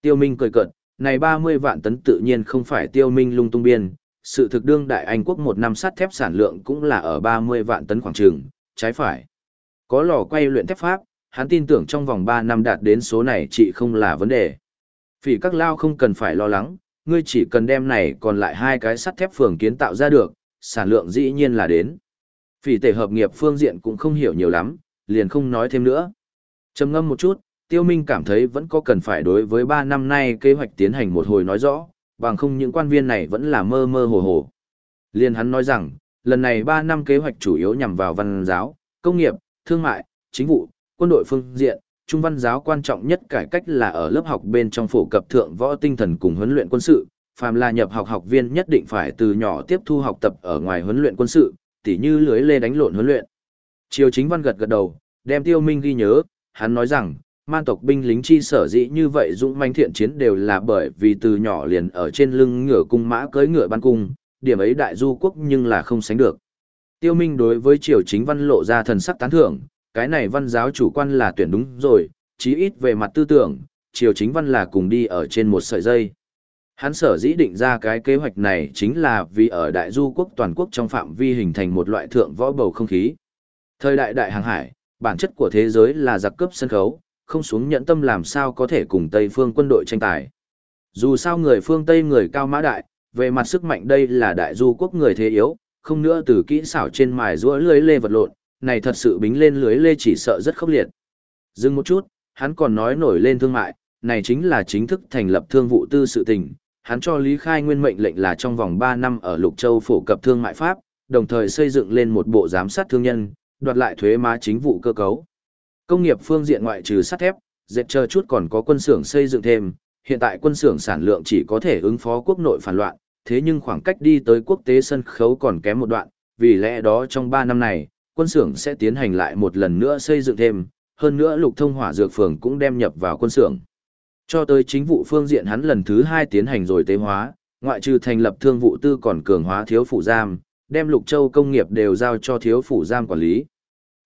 Tiêu Minh cười cợt, này 30 vạn tấn tự nhiên không phải Tiêu Minh lung tung biên, sự thực đương đại Anh quốc một năm sắt thép sản lượng cũng là ở 30 vạn tấn khoảng trường, trái phải. Có lò quay luyện thép pháp, hắn tin tưởng trong vòng 3 năm đạt đến số này chỉ không là vấn đề. Phỉ các lao không cần phải lo lắng, ngươi chỉ cần đem này còn lại hai cái sắt thép phường kiến tạo ra được, sản lượng dĩ nhiên là đến. Phỉ tể hợp nghiệp phương diện cũng không hiểu nhiều lắm, liền không nói thêm nữa. trầm ngâm một chút, Tiêu Minh cảm thấy vẫn có cần phải đối với 3 năm nay kế hoạch tiến hành một hồi nói rõ, bằng không những quan viên này vẫn là mơ mơ hồ hồ. Liên hắn nói rằng, lần này 3 năm kế hoạch chủ yếu nhằm vào văn giáo, công nghiệp, thương mại, chính vụ, quân đội phương diện, trung văn giáo quan trọng nhất cải cách là ở lớp học bên trong phổ cập thượng võ tinh thần cùng huấn luyện quân sự, phàm là nhập học học viên nhất định phải từ nhỏ tiếp thu học tập ở ngoài huấn luyện quân sự, tỉ như lưới lê đánh lộn huấn luyện. Triều chính văn gật gật đầu, đem tiêu minh ghi nhớ, hắn nói rằng, man tộc binh lính chi sở dĩ như vậy dũng manh thiện chiến đều là bởi vì từ nhỏ liền ở trên lưng ngựa cung mã cưỡi ngựa ban cung, điểm ấy đại du quốc nhưng là không sánh được. Tiêu Minh đối với triều chính văn lộ ra thần sắc tán thưởng, cái này văn giáo chủ quan là tuyển đúng rồi, chí ít về mặt tư tưởng, triều chính văn là cùng đi ở trên một sợi dây. Hắn sở dĩ định ra cái kế hoạch này chính là vì ở đại du quốc toàn quốc trong phạm vi hình thành một loại thượng võ bầu không khí. Thời đại đại hàng hải, bản chất của thế giới là giặc cướp sân khấu, không xuống nhẫn tâm làm sao có thể cùng Tây phương quân đội tranh tài. Dù sao người phương Tây người cao mã đại, về mặt sức mạnh đây là đại du quốc người thế yếu, không nữa từ kỹ xảo trên mài rũa lưới lê vật lộn, này thật sự bính lên lưới lê chỉ sợ rất khốc liệt. Dừng một chút, hắn còn nói nổi lên thương mại, này chính là chính thức thành lập thương vụ tư sự tình. Hắn cho Lý Khai Nguyên mệnh lệnh là trong vòng 3 năm ở Lục Châu phổ cập thương mại pháp, đồng thời xây dựng lên một bộ giám sát thương nhân, đoạt lại thuế má chính vụ cơ cấu. Công nghiệp phương diện ngoại trừ sắt thép, dệt chờ chút còn có quân xưởng xây dựng thêm, hiện tại quân xưởng sản lượng chỉ có thể ứng phó quốc nội phản loạn, thế nhưng khoảng cách đi tới quốc tế sân khấu còn kém một đoạn, vì lẽ đó trong 3 năm này, quân xưởng sẽ tiến hành lại một lần nữa xây dựng thêm, hơn nữa lục thông hỏa dược phường cũng đem nhập vào quân xưởng. Cho tới chính vụ phương diện hắn lần thứ hai tiến hành rồi tế hóa, ngoại trừ thành lập thương vụ tư còn cường hóa thiếu phủ giam, đem lục châu công nghiệp đều giao cho thiếu phủ giam quản lý.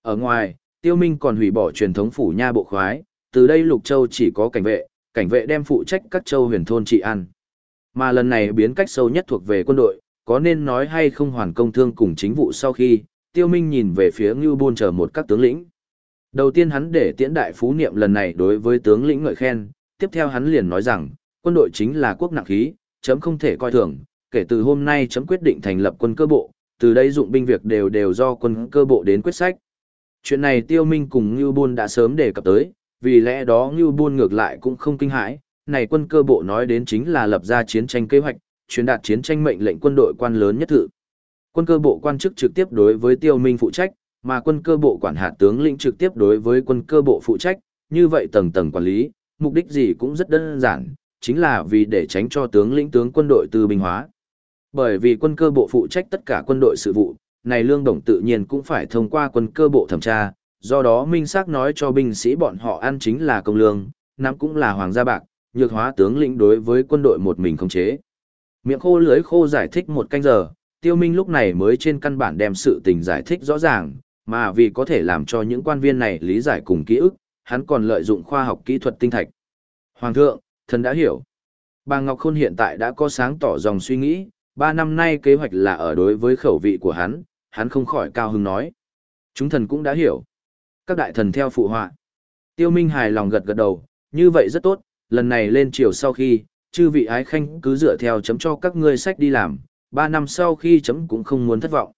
Ở ngoài, tiêu minh còn hủy bỏ truyền thống phủ nha bộ khoái, từ đây lục châu chỉ có cảnh vệ, cảnh vệ đem phụ trách các châu huyền thôn trị an. Mà lần này biến cách sâu nhất thuộc về quân đội, có nên nói hay không hoàn công thương cùng chính vụ sau khi, tiêu minh nhìn về phía Ngưu Bôn chờ một các tướng lĩnh. Đầu tiên hắn để tiễn đại phú niệm lần này đối với tướng lĩnh ngợi khen, tiếp theo hắn liền nói rằng, quân đội chính là quốc nặng khí, chấm không thể coi thường, kể từ hôm nay chấm quyết định thành lập quân cơ bộ, từ đây dụng binh việc đều đều do quân cơ bộ đến quyết sách. Chuyện này tiêu minh cùng Ngưu Bôn đã sớm đề cập tới, vì lẽ đó Ngưu Bôn ngược lại cũng không kinh hãi, này quân cơ bộ nói đến chính là lập ra chiến tranh kế hoạch, truyền đạt chiến tranh mệnh lệnh quân đội quan lớn nhất thự. Quân cơ bộ quan chức trực tiếp đối với tiêu minh phụ trách, mà quân cơ bộ quản hạt tướng lĩnh trực tiếp đối với quân cơ bộ phụ trách, như vậy tầng tầng quản lý, mục đích gì cũng rất đơn giản, chính là vì để tránh cho tướng lĩnh tướng quân đội từ bình hóa. Bởi vì quân cơ bộ phụ trách tất cả quân đội sự vụ, này lương đồng tự nhiên cũng phải thông qua quân cơ bộ thẩm tra, do đó minh xác nói cho binh sĩ bọn họ ăn chính là công lương, nắm cũng là hoàng gia bạc, nhược hóa tướng lĩnh đối với quân đội một mình không chế. Miệng khô lưới khô giải thích một canh giờ, tiêu minh lúc này mới trên căn bản đem sự tình giải thích rõ ràng, mà vì có thể làm cho những quan viên này lý giải cùng ký ức, hắn còn lợi dụng khoa học kỹ thuật tinh thạch. Hoàng thượng, thần đã hiểu. Bà Ngọc Khôn hiện tại đã có sáng tỏ dòng suy nghĩ, ba năm nay kế hoạch là ở đối với khẩu vị của hắn, hắn không khỏi cao hứng nói. Chúng thần cũng đã hiểu. Các đại thần theo phụ họa. Tiêu Minh hài lòng gật gật đầu, như vậy rất tốt, lần này lên chiều sau khi, chư vị ái khanh cứ dựa theo chấm cho các ngươi sách đi làm, ba năm sau khi chấm cũng không muốn thất vọng.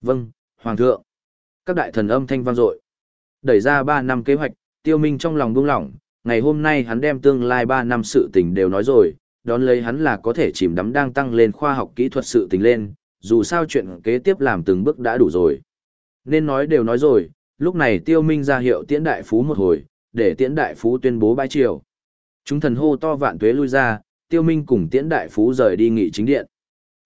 Vâng, Hoàng thượng. Các đại thần âm thanh vang dội. Đẩy ra ba năm kế hoạch, tiêu minh trong lòng buông lỏng, ngày hôm nay hắn đem tương lai ba năm sự tình đều nói rồi, đón lấy hắn là có thể chìm đắm đang tăng lên khoa học kỹ thuật sự tình lên, dù sao chuyện kế tiếp làm từng bước đã đủ rồi. Nên nói đều nói rồi, lúc này tiêu minh ra hiệu tiễn đại phú một hồi, để tiễn đại phú tuyên bố bãi triều. Chúng thần hô to vạn tuế lui ra, Tiêu Minh cùng Tiễn Đại Phú rời đi nghị chính điện.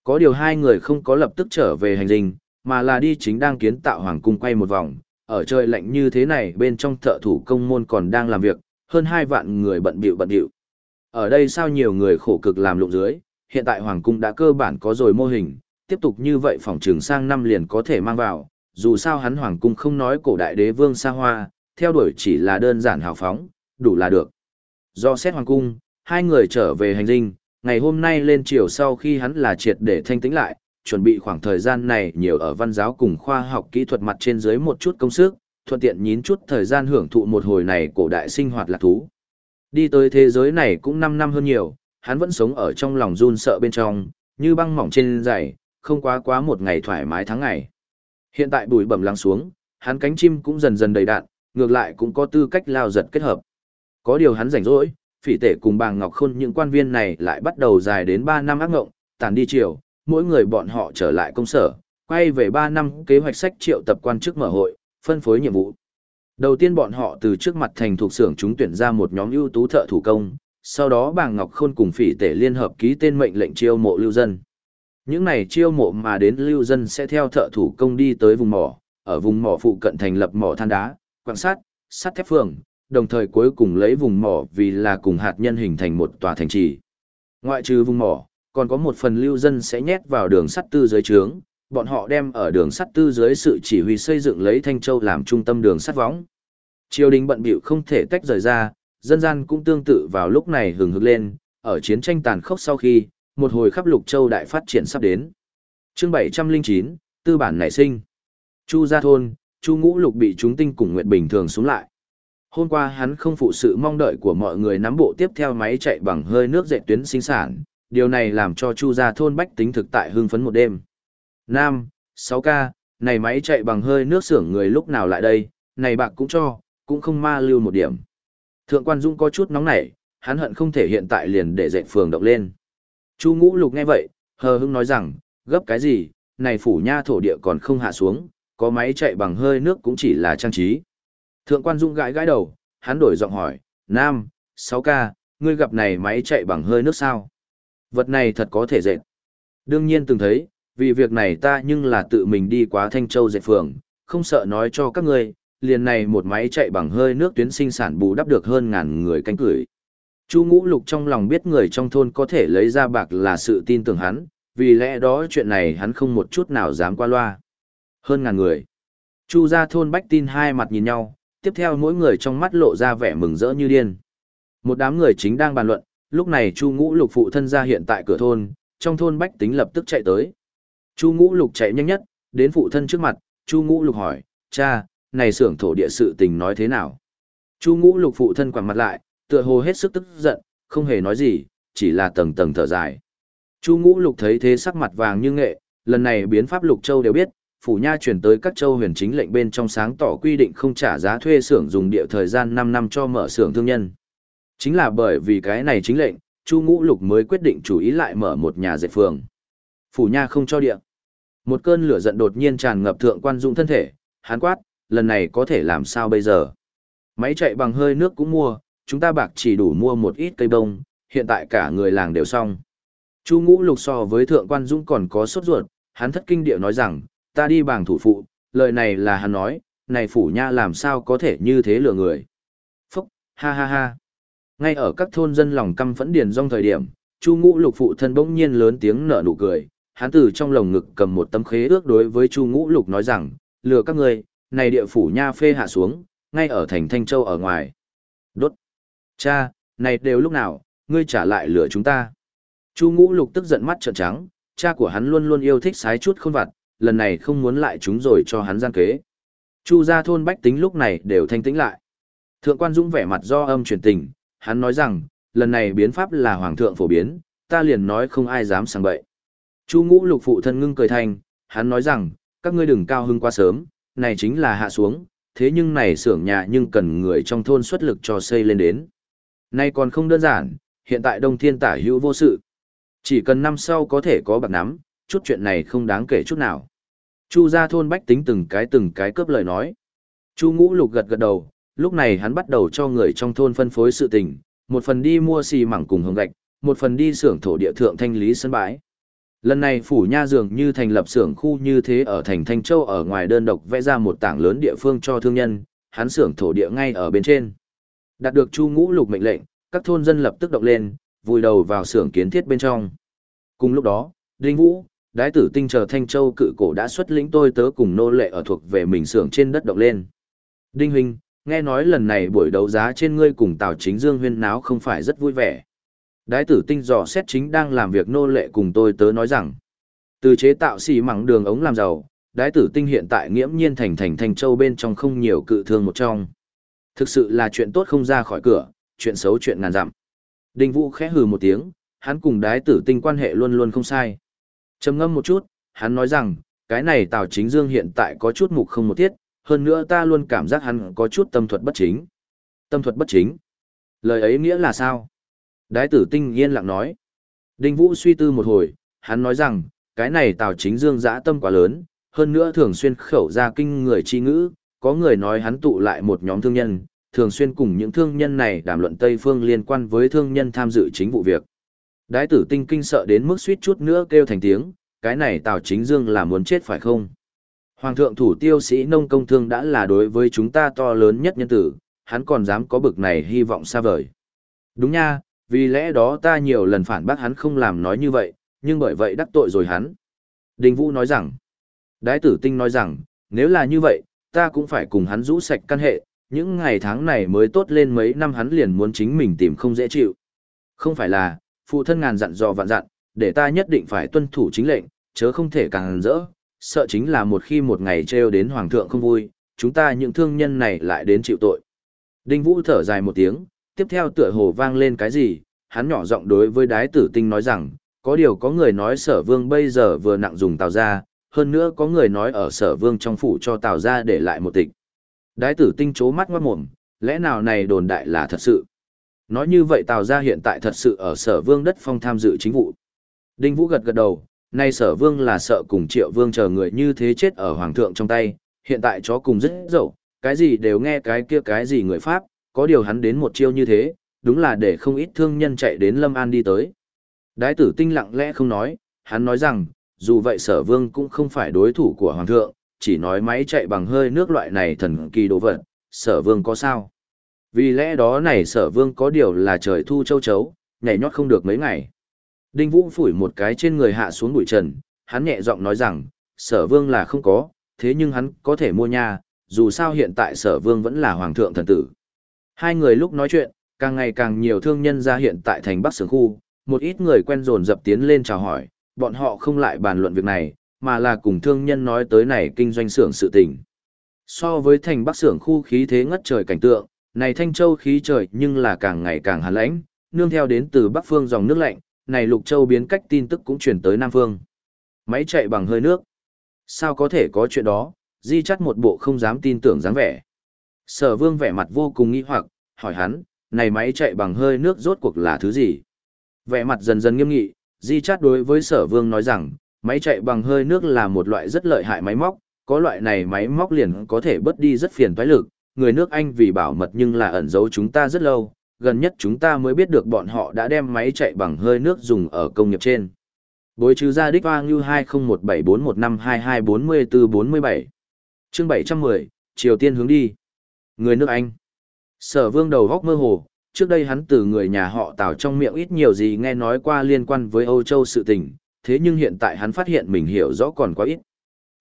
Có điều hai người không có lập tức trở về hành dinh, mà là đi chính đang kiến tạo hoàng cung quay một vòng. Ở trời lạnh như thế này bên trong thợ thủ công môn còn đang làm việc, hơn hai vạn người bận bịu bận bịu. Ở đây sao nhiều người khổ cực làm lụng dưới, hiện tại hoàng cung đã cơ bản có rồi mô hình, tiếp tục như vậy phòng trường sang năm liền có thể mang vào, dù sao hắn hoàng cung không nói cổ đại đế vương xa hoa, theo đuổi chỉ là đơn giản hào phóng, đủ là được. Do xét hoàng cung, hai người trở về hành dinh, ngày hôm nay lên chiều sau khi hắn là triệt để thanh tĩnh lại, chuẩn bị khoảng thời gian này nhiều ở văn giáo cùng khoa học kỹ thuật mặt trên dưới một chút công sức, thuận tiện nhín chút thời gian hưởng thụ một hồi này cổ đại sinh hoạt lạc thú. Đi tới thế giới này cũng 5 năm hơn nhiều, hắn vẫn sống ở trong lòng run sợ bên trong, như băng mỏng trên giày, không quá quá một ngày thoải mái tháng ngày. Hiện tại bụi bẩm lắng xuống, hắn cánh chim cũng dần dần đầy đạn, ngược lại cũng có tư cách lao giật kết hợp. Có điều hắn rảnh rỗi, phỉ tể cùng bàng ngọc khôn những quan viên này lại bắt đầu dài đến 3 năm ác ngộng, tàn đi chiều, mỗi người bọn họ trở lại công sở, quay về 3 năm kế hoạch sách triệu tập quan chức mở hội, phân phối nhiệm vụ. Đầu tiên bọn họ từ trước mặt thành thuộc xưởng chúng tuyển ra một nhóm ưu tú thợ thủ công, sau đó bà ngọc khôn cùng phỉ tể liên hợp ký tên mệnh lệnh chiêu mộ lưu dân. Những này chiêu mộ mà đến lưu dân sẽ theo thợ thủ công đi tới vùng mỏ, ở vùng mỏ phụ cận thành lập mỏ than đá, quan sát, sắt thép phường, đồng thời cuối cùng lấy vùng mỏ vì là cùng hạt nhân hình thành một tòa thành trì. Ngoại trừ vùng mỏ, còn có một phần lưu dân sẽ nhét vào đường sắt tư dưới trướng, bọn họ đem ở đường sắt tư dưới sự chỉ huy xây dựng lấy Thanh Châu làm trung tâm đường sắt võng. Triều đình bận bịu không thể tách rời ra, dân gian cũng tương tự vào lúc này hừng hực lên, ở chiến tranh tàn khốc sau khi, một hồi khắp lục châu đại phát triển sắp đến. Chương 709, tư bản nảy sinh. Chu gia thôn, Chu Ngũ Lục bị chúng tinh cùng Nguyệt bình thường xuống lại. Hôm qua hắn không phụ sự mong đợi của mọi người nắm bộ tiếp theo máy chạy bằng hơi nước dệt tuyến sinh sản, điều này làm cho Chu gia thôn bách tính thực tại hưng phấn một đêm. Nam, 6K, này máy chạy bằng hơi nước xưởng người lúc nào lại đây, này bạc cũng cho, cũng không ma lưu một điểm. Thượng quan Dung có chút nóng nảy, hắn hận không thể hiện tại liền để dạy phường động lên. Chu ngũ lục nghe vậy, hờ hưng nói rằng, gấp cái gì, này phủ nha thổ địa còn không hạ xuống, có máy chạy bằng hơi nước cũng chỉ là trang trí. Thượng quan Dung gãi gãi đầu, hắn đổi giọng hỏi, Nam, 6K, ngươi gặp này máy chạy bằng hơi nước sao? Vật này thật có thể dệt. Đương nhiên từng thấy, vì việc này ta nhưng là tự mình đi quá Thanh Châu dệt phường, không sợ nói cho các ngươi, liền này một máy chạy bằng hơi nước tuyến sinh sản bù đắp được hơn ngàn người canh cửi. Chu Ngũ Lục trong lòng biết người trong thôn có thể lấy ra bạc là sự tin tưởng hắn, vì lẽ đó chuyện này hắn không một chút nào dám qua loa. Hơn ngàn người. Chu ra thôn bách tin hai mặt nhìn nhau, tiếp theo mỗi người trong mắt lộ ra vẻ mừng rỡ như điên. Một đám người chính đang bàn luận, lúc này Chu Ngũ Lục phụ thân ra hiện tại cửa thôn, trong thôn bách tính lập tức chạy tới. Chu Ngũ Lục chạy nhanh nhất, đến phụ thân trước mặt, Chu Ngũ Lục hỏi, cha, này xưởng thổ địa sự tình nói thế nào? Chu Ngũ Lục phụ thân quẳng mặt lại, tựa hồ hết sức tức giận, không hề nói gì, chỉ là tầng tầng thở dài. Chu Ngũ Lục thấy thế sắc mặt vàng như nghệ, lần này biến pháp Lục Châu đều biết, phủ nha chuyển tới các châu huyền chính lệnh bên trong sáng tỏ quy định không trả giá thuê xưởng dùng địa thời gian 5 năm cho mở xưởng thương nhân. Chính là bởi vì cái này chính lệnh, Chu Ngũ Lục mới quyết định chủ ý lại mở một nhà dệt phường. Phủ nha không cho địa. Một cơn lửa giận đột nhiên tràn ngập thượng quan dụng thân thể, hán quát, lần này có thể làm sao bây giờ? Máy chạy bằng hơi nước cũng mua, chúng ta bạc chỉ đủ mua một ít cây bông, hiện tại cả người làng đều xong. Chu ngũ lục so với thượng quan dũng còn có sốt ruột, hắn thất kinh địa nói rằng, ta đi bảng thủ phụ, lời này là hắn nói, này phủ nha làm sao có thể như thế lừa người. Phúc, ha ha ha. Ngay ở các thôn dân lòng căm phẫn điền rong thời điểm, Chu ngũ lục phụ thân bỗng nhiên lớn tiếng nở nụ cười, hắn từ trong lồng ngực cầm một tấm khế ước đối với Chu ngũ lục nói rằng, lừa các ngươi, này địa phủ nha phê hạ xuống, ngay ở thành Thanh Châu ở ngoài. Đốt. Cha, này đều lúc nào, ngươi trả lại lừa chúng ta. Chu ngũ lục tức giận mắt trợn trắng, cha của hắn luôn luôn yêu thích sái chút khôn vặt, lần này không muốn lại chúng rồi cho hắn gian kế. Chu gia thôn bách tính lúc này đều thanh tĩnh lại. Thượng quan Dũng vẻ mặt do âm truyền tình, hắn nói rằng, lần này biến pháp là hoàng thượng phổ biến, ta liền nói không ai dám sang bậy. Chu ngũ lục phụ thân ngưng cười thành, hắn nói rằng, các ngươi đừng cao hưng quá sớm, này chính là hạ xuống, thế nhưng này xưởng nhà nhưng cần người trong thôn xuất lực cho xây lên đến. Nay còn không đơn giản, hiện tại Đông Thiên tả hữu vô sự. Chỉ cần năm sau có thể có bạc nắm, chút chuyện này không đáng kể chút nào. Chu ra thôn bách tính từng cái từng cái cướp lời nói. Chu ngũ lục gật gật đầu, lúc này hắn bắt đầu cho người trong thôn phân phối sự tình, một phần đi mua xì mảng cùng hồng gạch, một phần đi xưởng thổ địa thượng thanh lý sân bãi. Lần này phủ nha dường như thành lập xưởng khu như thế ở thành Thanh Châu ở ngoài đơn độc vẽ ra một tảng lớn địa phương cho thương nhân, hắn xưởng thổ địa ngay ở bên trên. Đạt được Chu Ngũ Lục mệnh lệnh, các thôn dân lập tức động lên, vùi đầu vào xưởng kiến thiết bên trong. Cùng lúc đó, Đinh Vũ, Đái Tử Tinh chờ Thanh Châu cự cổ đã xuất lĩnh tôi tớ cùng nô lệ ở thuộc về mình xưởng trên đất động lên. Đinh huynh, nghe nói lần này buổi đấu giá trên ngươi cùng Tào Chính Dương huyên náo không phải rất vui vẻ. Đái tử tinh dò xét chính đang làm việc nô lệ cùng tôi tớ nói rằng, từ chế tạo xì mẳng đường ống làm giàu, đái tử tinh hiện tại nghiễm nhiên thành thành thành châu bên trong không nhiều cự thương một trong. Thực sự là chuyện tốt không ra khỏi cửa, chuyện xấu chuyện ngàn dặm. Đinh Vũ khẽ hừ một tiếng, hắn cùng đái tử tinh quan hệ luôn luôn không sai. trầm ngâm một chút, hắn nói rằng, cái này Tào Chính Dương hiện tại có chút mục không một tiết, hơn nữa ta luôn cảm giác hắn có chút tâm thuật bất chính. Tâm thuật bất chính? Lời ấy nghĩa là sao? Đái tử tinh yên lặng nói. Đinh Vũ suy tư một hồi, hắn nói rằng, cái này Tào Chính Dương dã tâm quá lớn, hơn nữa thường xuyên khẩu ra kinh người chi ngữ, có người nói hắn tụ lại một nhóm thương nhân, thường xuyên cùng những thương nhân này đàm luận Tây Phương liên quan với thương nhân tham dự chính vụ việc. Đái tử tinh kinh sợ đến mức suýt chút nữa kêu thành tiếng, cái này Tào Chính Dương là muốn chết phải không? Hoàng thượng thủ tiêu sĩ nông công thương đã là đối với chúng ta to lớn nhất nhân tử, hắn còn dám có bực này hy vọng xa vời. Đúng nha, vì lẽ đó ta nhiều lần phản bác hắn không làm nói như vậy, nhưng bởi vậy đắc tội rồi hắn. Đình Vũ nói rằng, Đái tử tinh nói rằng, nếu là như vậy, ta cũng phải cùng hắn rũ sạch căn hệ, những ngày tháng này mới tốt lên mấy năm hắn liền muốn chính mình tìm không dễ chịu. Không phải là, phụ thân ngàn dặn dò vạn dặn, để ta nhất định phải tuân thủ chính lệnh, chớ không thể càng rỡ, sợ chính là một khi một ngày treo đến hoàng thượng không vui, chúng ta những thương nhân này lại đến chịu tội. Đinh Vũ thở dài một tiếng, tiếp theo tựa hồ vang lên cái gì, hắn nhỏ giọng đối với đái tử tinh nói rằng, có điều có người nói sở vương bây giờ vừa nặng dùng tào ra, hơn nữa có người nói ở sở vương trong phủ cho tào ra để lại một tịch. Đái tử tinh chố mắt ngoát mồm, lẽ nào này đồn đại là thật sự? Nói như vậy tào ra hiện tại thật sự ở sở vương đất phong tham dự chính vụ. Đinh Vũ gật gật đầu, nay sở vương là sợ cùng triệu vương chờ người như thế chết ở hoàng thượng trong tay, hiện tại chó cùng rất dậu, cái gì đều nghe cái kia cái gì người Pháp, có điều hắn đến một chiêu như thế, đúng là để không ít thương nhân chạy đến Lâm An đi tới. Đái tử tinh lặng lẽ không nói, hắn nói rằng, dù vậy sở vương cũng không phải đối thủ của hoàng thượng, chỉ nói máy chạy bằng hơi nước loại này thần kỳ đồ vật, sở vương có sao. Vì lẽ đó này sở vương có điều là trời thu châu chấu, nhảy nhót không được mấy ngày. Đinh Vũ phủi một cái trên người hạ xuống bụi trần, hắn nhẹ giọng nói rằng, sở vương là không có, thế nhưng hắn có thể mua nha, dù sao hiện tại sở vương vẫn là hoàng thượng thần tử. Hai người lúc nói chuyện, càng ngày càng nhiều thương nhân ra hiện tại thành Bắc Sướng Khu, một ít người quen dồn dập tiến lên chào hỏi, bọn họ không lại bàn luận việc này, mà là cùng thương nhân nói tới này kinh doanh xưởng sự tình. So với thành Bắc Sưởng khu khí thế ngất trời cảnh tượng, này Thanh Châu khí trời nhưng là càng ngày càng hàn lãnh, nương theo đến từ Bắc phương dòng nước lạnh, này Lục Châu biến cách tin tức cũng truyền tới Nam phương. Máy chạy bằng hơi nước. Sao có thể có chuyện đó, di chắt một bộ không dám tin tưởng dáng vẻ. Sở vương vẻ mặt vô cùng nghi hoặc, hỏi hắn, này máy chạy bằng hơi nước rốt cuộc là thứ gì? Vẻ mặt dần dần nghiêm nghị, di chắt đối với sở vương nói rằng, máy chạy bằng hơi nước là một loại rất lợi hại máy móc, có loại này máy móc liền có thể bớt đi rất phiền toái lực, người nước Anh vì bảo mật nhưng là ẩn giấu chúng ta rất lâu, gần nhất chúng ta mới biết được bọn họ đã đem máy chạy bằng hơi nước dùng ở công nghiệp trên. Bối trừ ra đích hoang như 20174152224447. Chương 710, Triều Tiên hướng đi. Người nước Anh. Sở vương đầu góc mơ hồ, trước đây hắn từ người nhà họ Tào trong miệng ít nhiều gì nghe nói qua liên quan với Âu Châu sự tình, thế nhưng hiện tại hắn phát hiện mình hiểu rõ còn quá ít.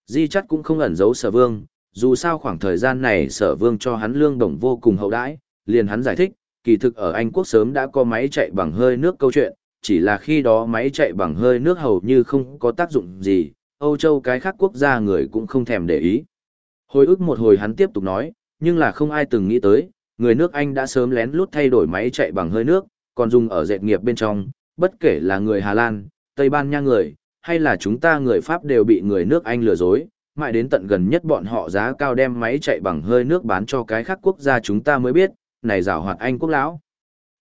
Di chắc cũng không ẩn giấu sở vương, dù sao khoảng thời gian này sở vương cho hắn lương đồng vô cùng hậu đãi, liền hắn giải thích, kỳ thực ở Anh quốc sớm đã có máy chạy bằng hơi nước câu chuyện, chỉ là khi đó máy chạy bằng hơi nước hầu như không có tác dụng gì, Âu Châu cái khác quốc gia người cũng không thèm để ý. Hồi ức một hồi hắn tiếp tục nói, nhưng là không ai từng nghĩ tới, người nước Anh đã sớm lén lút thay đổi máy chạy bằng hơi nước, còn dùng ở dệt nghiệp bên trong, bất kể là người Hà Lan, Tây Ban Nha người, hay là chúng ta người Pháp đều bị người nước Anh lừa dối, mãi đến tận gần nhất bọn họ giá cao đem máy chạy bằng hơi nước bán cho cái khác quốc gia chúng ta mới biết, này rào hoạt Anh quốc lão.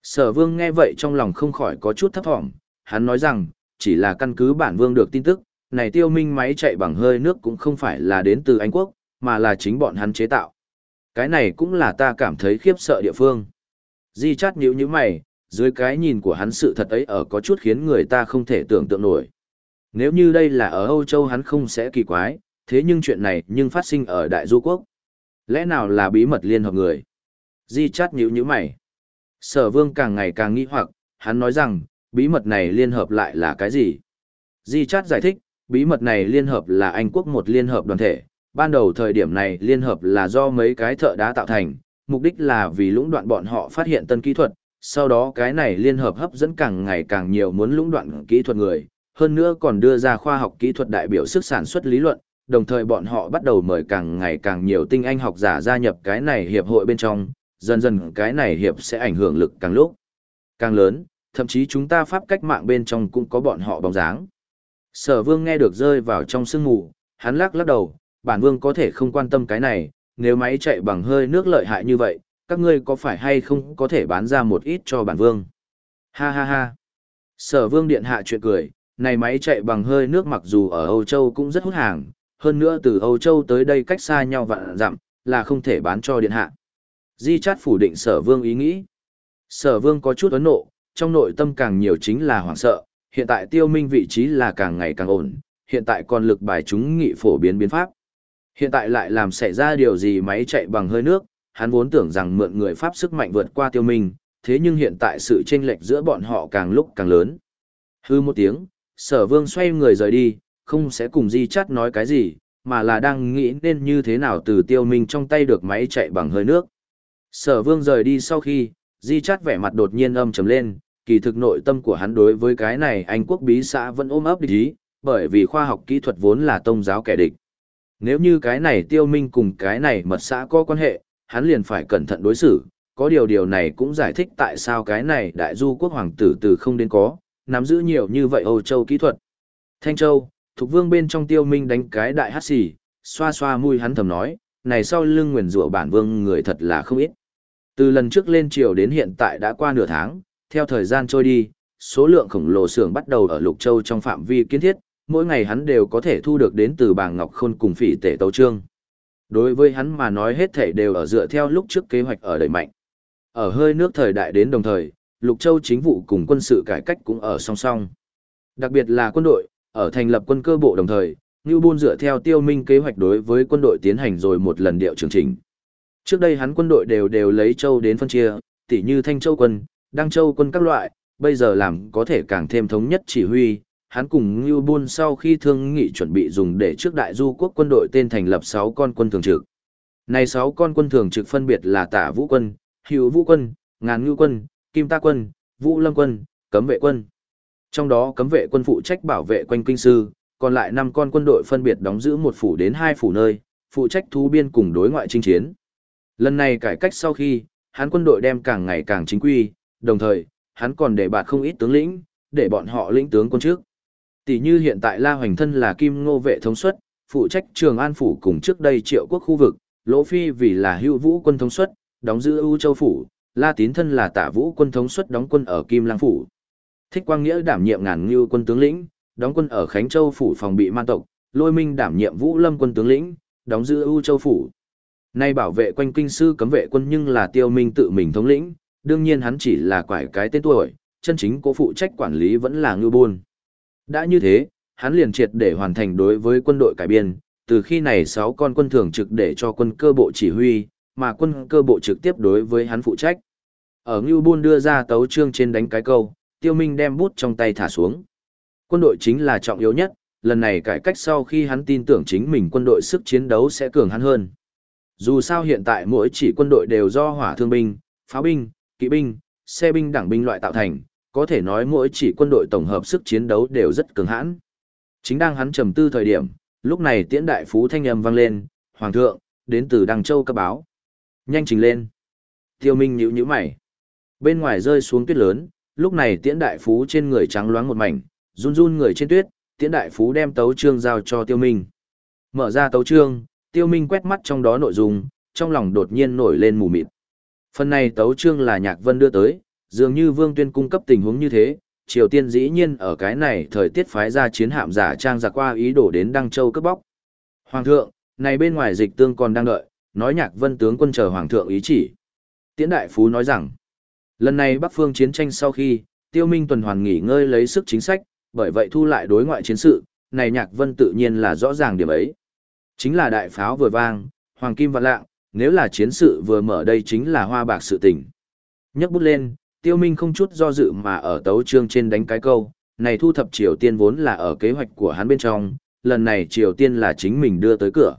Sở vương nghe vậy trong lòng không khỏi có chút thấp thỏm, hắn nói rằng, chỉ là căn cứ bản vương được tin tức, này tiêu minh máy chạy bằng hơi nước cũng không phải là đến từ Anh quốc, mà là chính bọn hắn chế tạo. Cái này cũng là ta cảm thấy khiếp sợ địa phương. Di chát nhíu như mày, dưới cái nhìn của hắn sự thật ấy ở có chút khiến người ta không thể tưởng tượng nổi. Nếu như đây là ở Âu Châu hắn không sẽ kỳ quái, thế nhưng chuyện này nhưng phát sinh ở Đại Du Quốc. Lẽ nào là bí mật liên hợp người? Di chát nhíu nhíu mày. Sở vương càng ngày càng nghi hoặc, hắn nói rằng, bí mật này liên hợp lại là cái gì? Di chát giải thích, bí mật này liên hợp là Anh quốc một liên hợp đoàn thể, ban đầu thời điểm này liên hợp là do mấy cái thợ đá tạo thành, mục đích là vì lũng đoạn bọn họ phát hiện tân kỹ thuật, sau đó cái này liên hợp hấp dẫn càng ngày càng nhiều muốn lũng đoạn kỹ thuật người, hơn nữa còn đưa ra khoa học kỹ thuật đại biểu sức sản xuất lý luận, đồng thời bọn họ bắt đầu mời càng ngày càng nhiều tinh anh học giả gia nhập cái này hiệp hội bên trong, dần dần cái này hiệp sẽ ảnh hưởng lực càng lúc càng lớn, thậm chí chúng ta pháp cách mạng bên trong cũng có bọn họ bóng dáng. Sở vương nghe được rơi vào trong sương mù, hắn lắc lắc đầu, bản vương có thể không quan tâm cái này, nếu máy chạy bằng hơi nước lợi hại như vậy, các ngươi có phải hay không có thể bán ra một ít cho bản vương. Ha ha ha. Sở vương điện hạ chuyện cười, này máy chạy bằng hơi nước mặc dù ở Âu Châu cũng rất hút hàng, hơn nữa từ Âu Châu tới đây cách xa nhau vạn dặm, là không thể bán cho điện hạ. Di chát phủ định sở vương ý nghĩ. Sở vương có chút ấn nộ, trong nội tâm càng nhiều chính là hoảng sợ, hiện tại tiêu minh vị trí là càng ngày càng ổn, hiện tại còn lực bài chúng nghị phổ biến biến pháp. Hiện tại lại làm xảy ra điều gì máy chạy bằng hơi nước, hắn vốn tưởng rằng mượn người pháp sức mạnh vượt qua tiêu minh, thế nhưng hiện tại sự chênh lệch giữa bọn họ càng lúc càng lớn. Hư một tiếng, sở vương xoay người rời đi, không sẽ cùng di chát nói cái gì, mà là đang nghĩ nên như thế nào từ tiêu minh trong tay được máy chạy bằng hơi nước. Sở vương rời đi sau khi, di chát vẻ mặt đột nhiên âm trầm lên, kỳ thực nội tâm của hắn đối với cái này Anh quốc bí xã vẫn ôm ấp địch ý, bởi vì khoa học kỹ thuật vốn là tôn giáo kẻ địch. Nếu như cái này tiêu minh cùng cái này mật xã có quan hệ, hắn liền phải cẩn thận đối xử, có điều điều này cũng giải thích tại sao cái này đại du quốc hoàng tử từ không đến có, nắm giữ nhiều như vậy Âu Châu kỹ thuật. Thanh Châu, Thục Vương bên trong tiêu minh đánh cái đại hát xì, xoa xoa mũi hắn thầm nói, này sau lưng nguyền rủa bản vương người thật là không ít. Từ lần trước lên triều đến hiện tại đã qua nửa tháng, theo thời gian trôi đi, số lượng khổng lồ xưởng bắt đầu ở Lục Châu trong phạm vi kiến thiết, mỗi ngày hắn đều có thể thu được đến từ bàng ngọc khôn cùng phỉ tể tấu trương. Đối với hắn mà nói hết thể đều ở dựa theo lúc trước kế hoạch ở đẩy mạnh. Ở hơi nước thời đại đến đồng thời, Lục Châu chính vụ cùng quân sự cải cách cũng ở song song. Đặc biệt là quân đội, ở thành lập quân cơ bộ đồng thời, Ngưu Bôn dựa theo tiêu minh kế hoạch đối với quân đội tiến hành rồi một lần điệu trường trình. Trước đây hắn quân đội đều đều lấy châu đến phân chia, tỉ như Thanh Châu quân, Đăng Châu quân các loại, bây giờ làm có thể càng thêm thống nhất chỉ huy. Hắn cùng Ngưu Bôn sau khi thương nghị chuẩn bị dùng để trước đại du quốc quân đội tên thành lập 6 con quân thường trực. Này 6 con quân thường trực phân biệt là Tả Vũ quân, Hữu Vũ quân, Ngàn Ngưu quân, Kim Ta quân, Vũ Lâm quân, Cấm vệ quân. Trong đó cấm vệ quân phụ trách bảo vệ quanh kinh sư, còn lại 5 con quân đội phân biệt đóng giữ một phủ đến hai phủ nơi, phụ trách thú biên cùng đối ngoại chinh chiến. Lần này cải cách sau khi, hắn quân đội đem càng ngày càng chính quy, đồng thời, hắn còn để bạt không ít tướng lĩnh, để bọn họ lĩnh tướng quân trước. Tỷ như hiện tại La Hoành Thân là Kim Ngô vệ thống suất, phụ trách Trường An phủ cùng trước đây Triệu Quốc khu vực, Lỗ Phi vì là Hữu Vũ quân thống suất, đóng giữ ưu Châu phủ, La Tín Thân là Tả Vũ quân thống suất đóng quân ở Kim Lang phủ. Thích Quang Nghĩa đảm nhiệm ngàn Ngưu quân tướng lĩnh, đóng quân ở Khánh Châu phủ phòng bị man tộc, Lôi Minh đảm nhiệm Vũ Lâm quân tướng lĩnh, đóng giữ ưu Châu phủ. Nay bảo vệ quanh kinh sư cấm vệ quân nhưng là Tiêu Minh tự mình thống lĩnh, đương nhiên hắn chỉ là quải cái tên tuổi, chân chính cố phụ trách quản lý vẫn là ngư Bôn. Đã như thế, hắn liền triệt để hoàn thành đối với quân đội cải biên, từ khi này 6 con quân thường trực để cho quân cơ bộ chỉ huy, mà quân cơ bộ trực tiếp đối với hắn phụ trách. Ở ngư Bôn đưa ra tấu trương trên đánh cái câu, Tiêu Minh đem bút trong tay thả xuống. Quân đội chính là trọng yếu nhất, lần này cải cách sau khi hắn tin tưởng chính mình quân đội sức chiến đấu sẽ cường hắn hơn. Dù sao hiện tại mỗi chỉ quân đội đều do hỏa thương binh, pháo binh, kỵ binh, xe binh đảng binh loại tạo thành, có thể nói mỗi chỉ quân đội tổng hợp sức chiến đấu đều rất cường hãn. Chính đang hắn trầm tư thời điểm, lúc này tiễn đại phú thanh âm vang lên, Hoàng thượng, đến từ Đăng Châu cấp báo. Nhanh trình lên. Tiêu Minh nhíu nhíu mày. Bên ngoài rơi xuống tuyết lớn, lúc này tiễn đại phú trên người trắng loáng một mảnh, run run người trên tuyết, tiễn đại phú đem tấu trương giao cho Tiêu Minh. Mở ra tấu trương, Tiêu Minh quét mắt trong đó nội dung, trong lòng đột nhiên nổi lên mù mịt. Phần này tấu trương là Nhạc Vân đưa tới, dường như Vương Tuyên cung cấp tình huống như thế, Triều Tiên dĩ nhiên ở cái này thời tiết phái ra chiến hạm giả trang giả qua ý đồ đến Đăng Châu cướp bóc. Hoàng thượng, này bên ngoài dịch tương còn đang đợi, nói Nhạc Vân tướng quân chờ Hoàng thượng ý chỉ. Tiễn Đại Phú nói rằng, Lần này Bắc Phương chiến tranh sau khi, Tiêu Minh tuần hoàn nghỉ ngơi lấy sức chính sách, bởi vậy thu lại đối ngoại chiến sự, này Nhạc Vân tự nhiên là rõ ràng điểm ấy. Chính là đại pháo vừa vang, hoàng kim vạn lạng, nếu là chiến sự vừa mở đây chính là hoa bạc sự tình. Nhấc bút lên, Tiêu Minh không chút do dự mà ở tấu chương trên đánh cái câu, này thu thập Triều Tiên vốn là ở kế hoạch của hắn bên trong, lần này Triều Tiên là chính mình đưa tới cửa.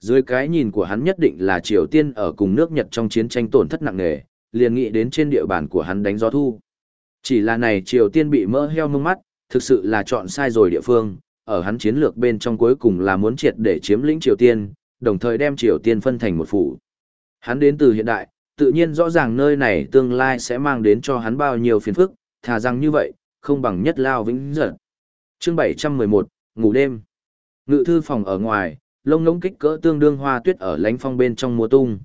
Dưới cái nhìn của hắn nhất định là Triều Tiên ở cùng nước Nhật trong chiến tranh tổn thất nặng nề, liền nghĩ đến trên địa bàn của hắn đánh gió thu. Chỉ là này Triều Tiên bị mỡ heo mông mắt, thực sự là chọn sai rồi địa phương, ở hắn chiến lược bên trong cuối cùng là muốn triệt để chiếm lĩnh Triều Tiên, đồng thời đem Triều Tiên phân thành một phủ. Hắn đến từ hiện đại, tự nhiên rõ ràng nơi này tương lai sẽ mang đến cho hắn bao nhiêu phiền phức, thà rằng như vậy, không bằng nhất lao vĩnh giật. Chương 711, ngủ đêm. Ngự thư phòng ở ngoài, lông ngỗng kích cỡ tương đương hoa tuyết ở lánh phong bên trong mùa tung.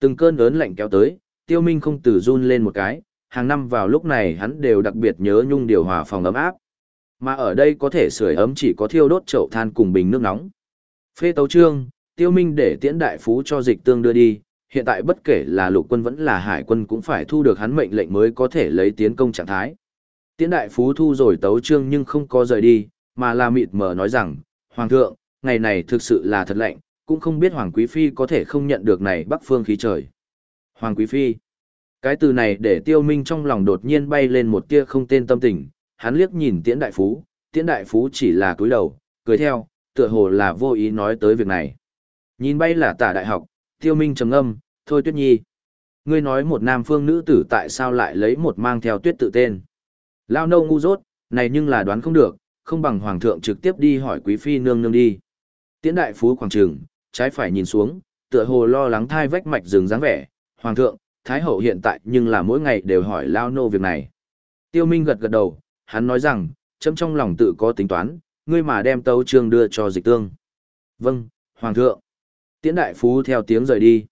Từng cơn lớn lạnh kéo tới, tiêu minh không từ run lên một cái, hàng năm vào lúc này hắn đều đặc biệt nhớ nhung điều hòa phòng ấm áp. Mà ở đây có thể sưởi ấm chỉ có thiêu đốt chậu than cùng bình nước nóng. Phê tấu trương, tiêu minh để tiễn đại phú cho dịch tương đưa đi, hiện tại bất kể là lục quân vẫn là hải quân cũng phải thu được hắn mệnh lệnh mới có thể lấy tiến công trạng thái. Tiễn đại phú thu rồi tấu trương nhưng không có rời đi, mà là mịt mờ nói rằng, Hoàng thượng, ngày này thực sự là thật lạnh, cũng không biết Hoàng Quý Phi có thể không nhận được này bắc phương khí trời. Hoàng Quý Phi. Cái từ này để tiêu minh trong lòng đột nhiên bay lên một tia không tên tâm tình, hắn liếc nhìn tiễn đại phú, tiễn đại phú chỉ là cúi đầu, cười theo, tựa hồ là vô ý nói tới việc này. Nhìn bay là tả đại học, tiêu minh trầm âm, thôi tuyết nhi. Ngươi nói một nam phương nữ tử tại sao lại lấy một mang theo tuyết tự tên. Lao nâu ngu dốt, này nhưng là đoán không được, không bằng hoàng thượng trực tiếp đi hỏi quý phi nương nương đi. Tiễn đại phú quảng trường, trái phải nhìn xuống, tựa hồ lo lắng thai vách mạch rừng dáng vẻ, hoàng thượng, thái hậu hiện tại nhưng là mỗi ngày đều hỏi lao nô việc này. Tiêu Minh gật gật đầu, hắn nói rằng, chấm trong lòng tự có tính toán, ngươi mà đem tấu trương đưa cho dịch tương. Vâng, hoàng thượng. Tiễn đại phú theo tiếng rời đi.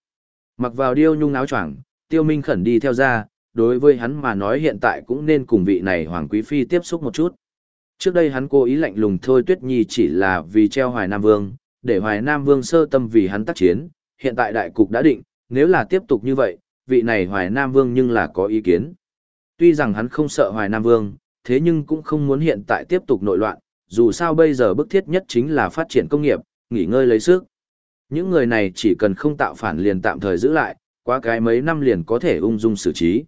Mặc vào điêu nhung áo choàng, tiêu minh khẩn đi theo ra, đối với hắn mà nói hiện tại cũng nên cùng vị này hoàng quý phi tiếp xúc một chút. Trước đây hắn cố ý lạnh lùng thôi Tuyết Nhi chỉ là vì treo Hoài Nam Vương, để Hoài Nam Vương sơ tâm vì hắn tác chiến, hiện tại đại cục đã định, nếu là tiếp tục như vậy, vị này Hoài Nam Vương nhưng là có ý kiến. Tuy rằng hắn không sợ Hoài Nam Vương, thế nhưng cũng không muốn hiện tại tiếp tục nội loạn, dù sao bây giờ bức thiết nhất chính là phát triển công nghiệp, nghỉ ngơi lấy sức. Những người này chỉ cần không tạo phản liền tạm thời giữ lại, qua cái mấy năm liền có thể ung dung xử trí.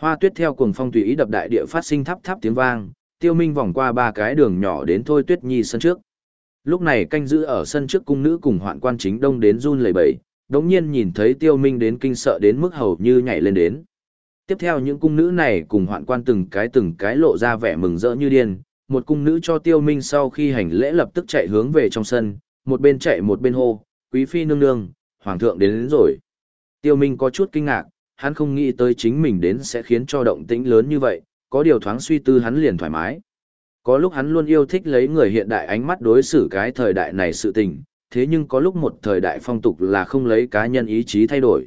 Hoa tuyết theo cuồng phong tùy ý đập đại địa phát sinh thắp thắp tiếng vang, tiêu minh vòng qua ba cái đường nhỏ đến thôi tuyết nhi sân trước. Lúc này canh giữ ở sân trước cung nữ cùng hoạn quan chính đông đến run lẩy bẩy, đống nhiên nhìn thấy tiêu minh đến kinh sợ đến mức hầu như nhảy lên đến. Tiếp theo những cung nữ này cùng hoạn quan từng cái từng cái lộ ra vẻ mừng rỡ như điên, một cung nữ cho tiêu minh sau khi hành lễ lập tức chạy hướng về trong sân, một bên chạy một bên hô, quý phi nương nương, hoàng thượng đến, đến rồi. Tiêu minh có chút kinh ngạc, hắn không nghĩ tới chính mình đến sẽ khiến cho động tĩnh lớn như vậy, có điều thoáng suy tư hắn liền thoải mái. Có lúc hắn luôn yêu thích lấy người hiện đại ánh mắt đối xử cái thời đại này sự tình, thế nhưng có lúc một thời đại phong tục là không lấy cá nhân ý chí thay đổi.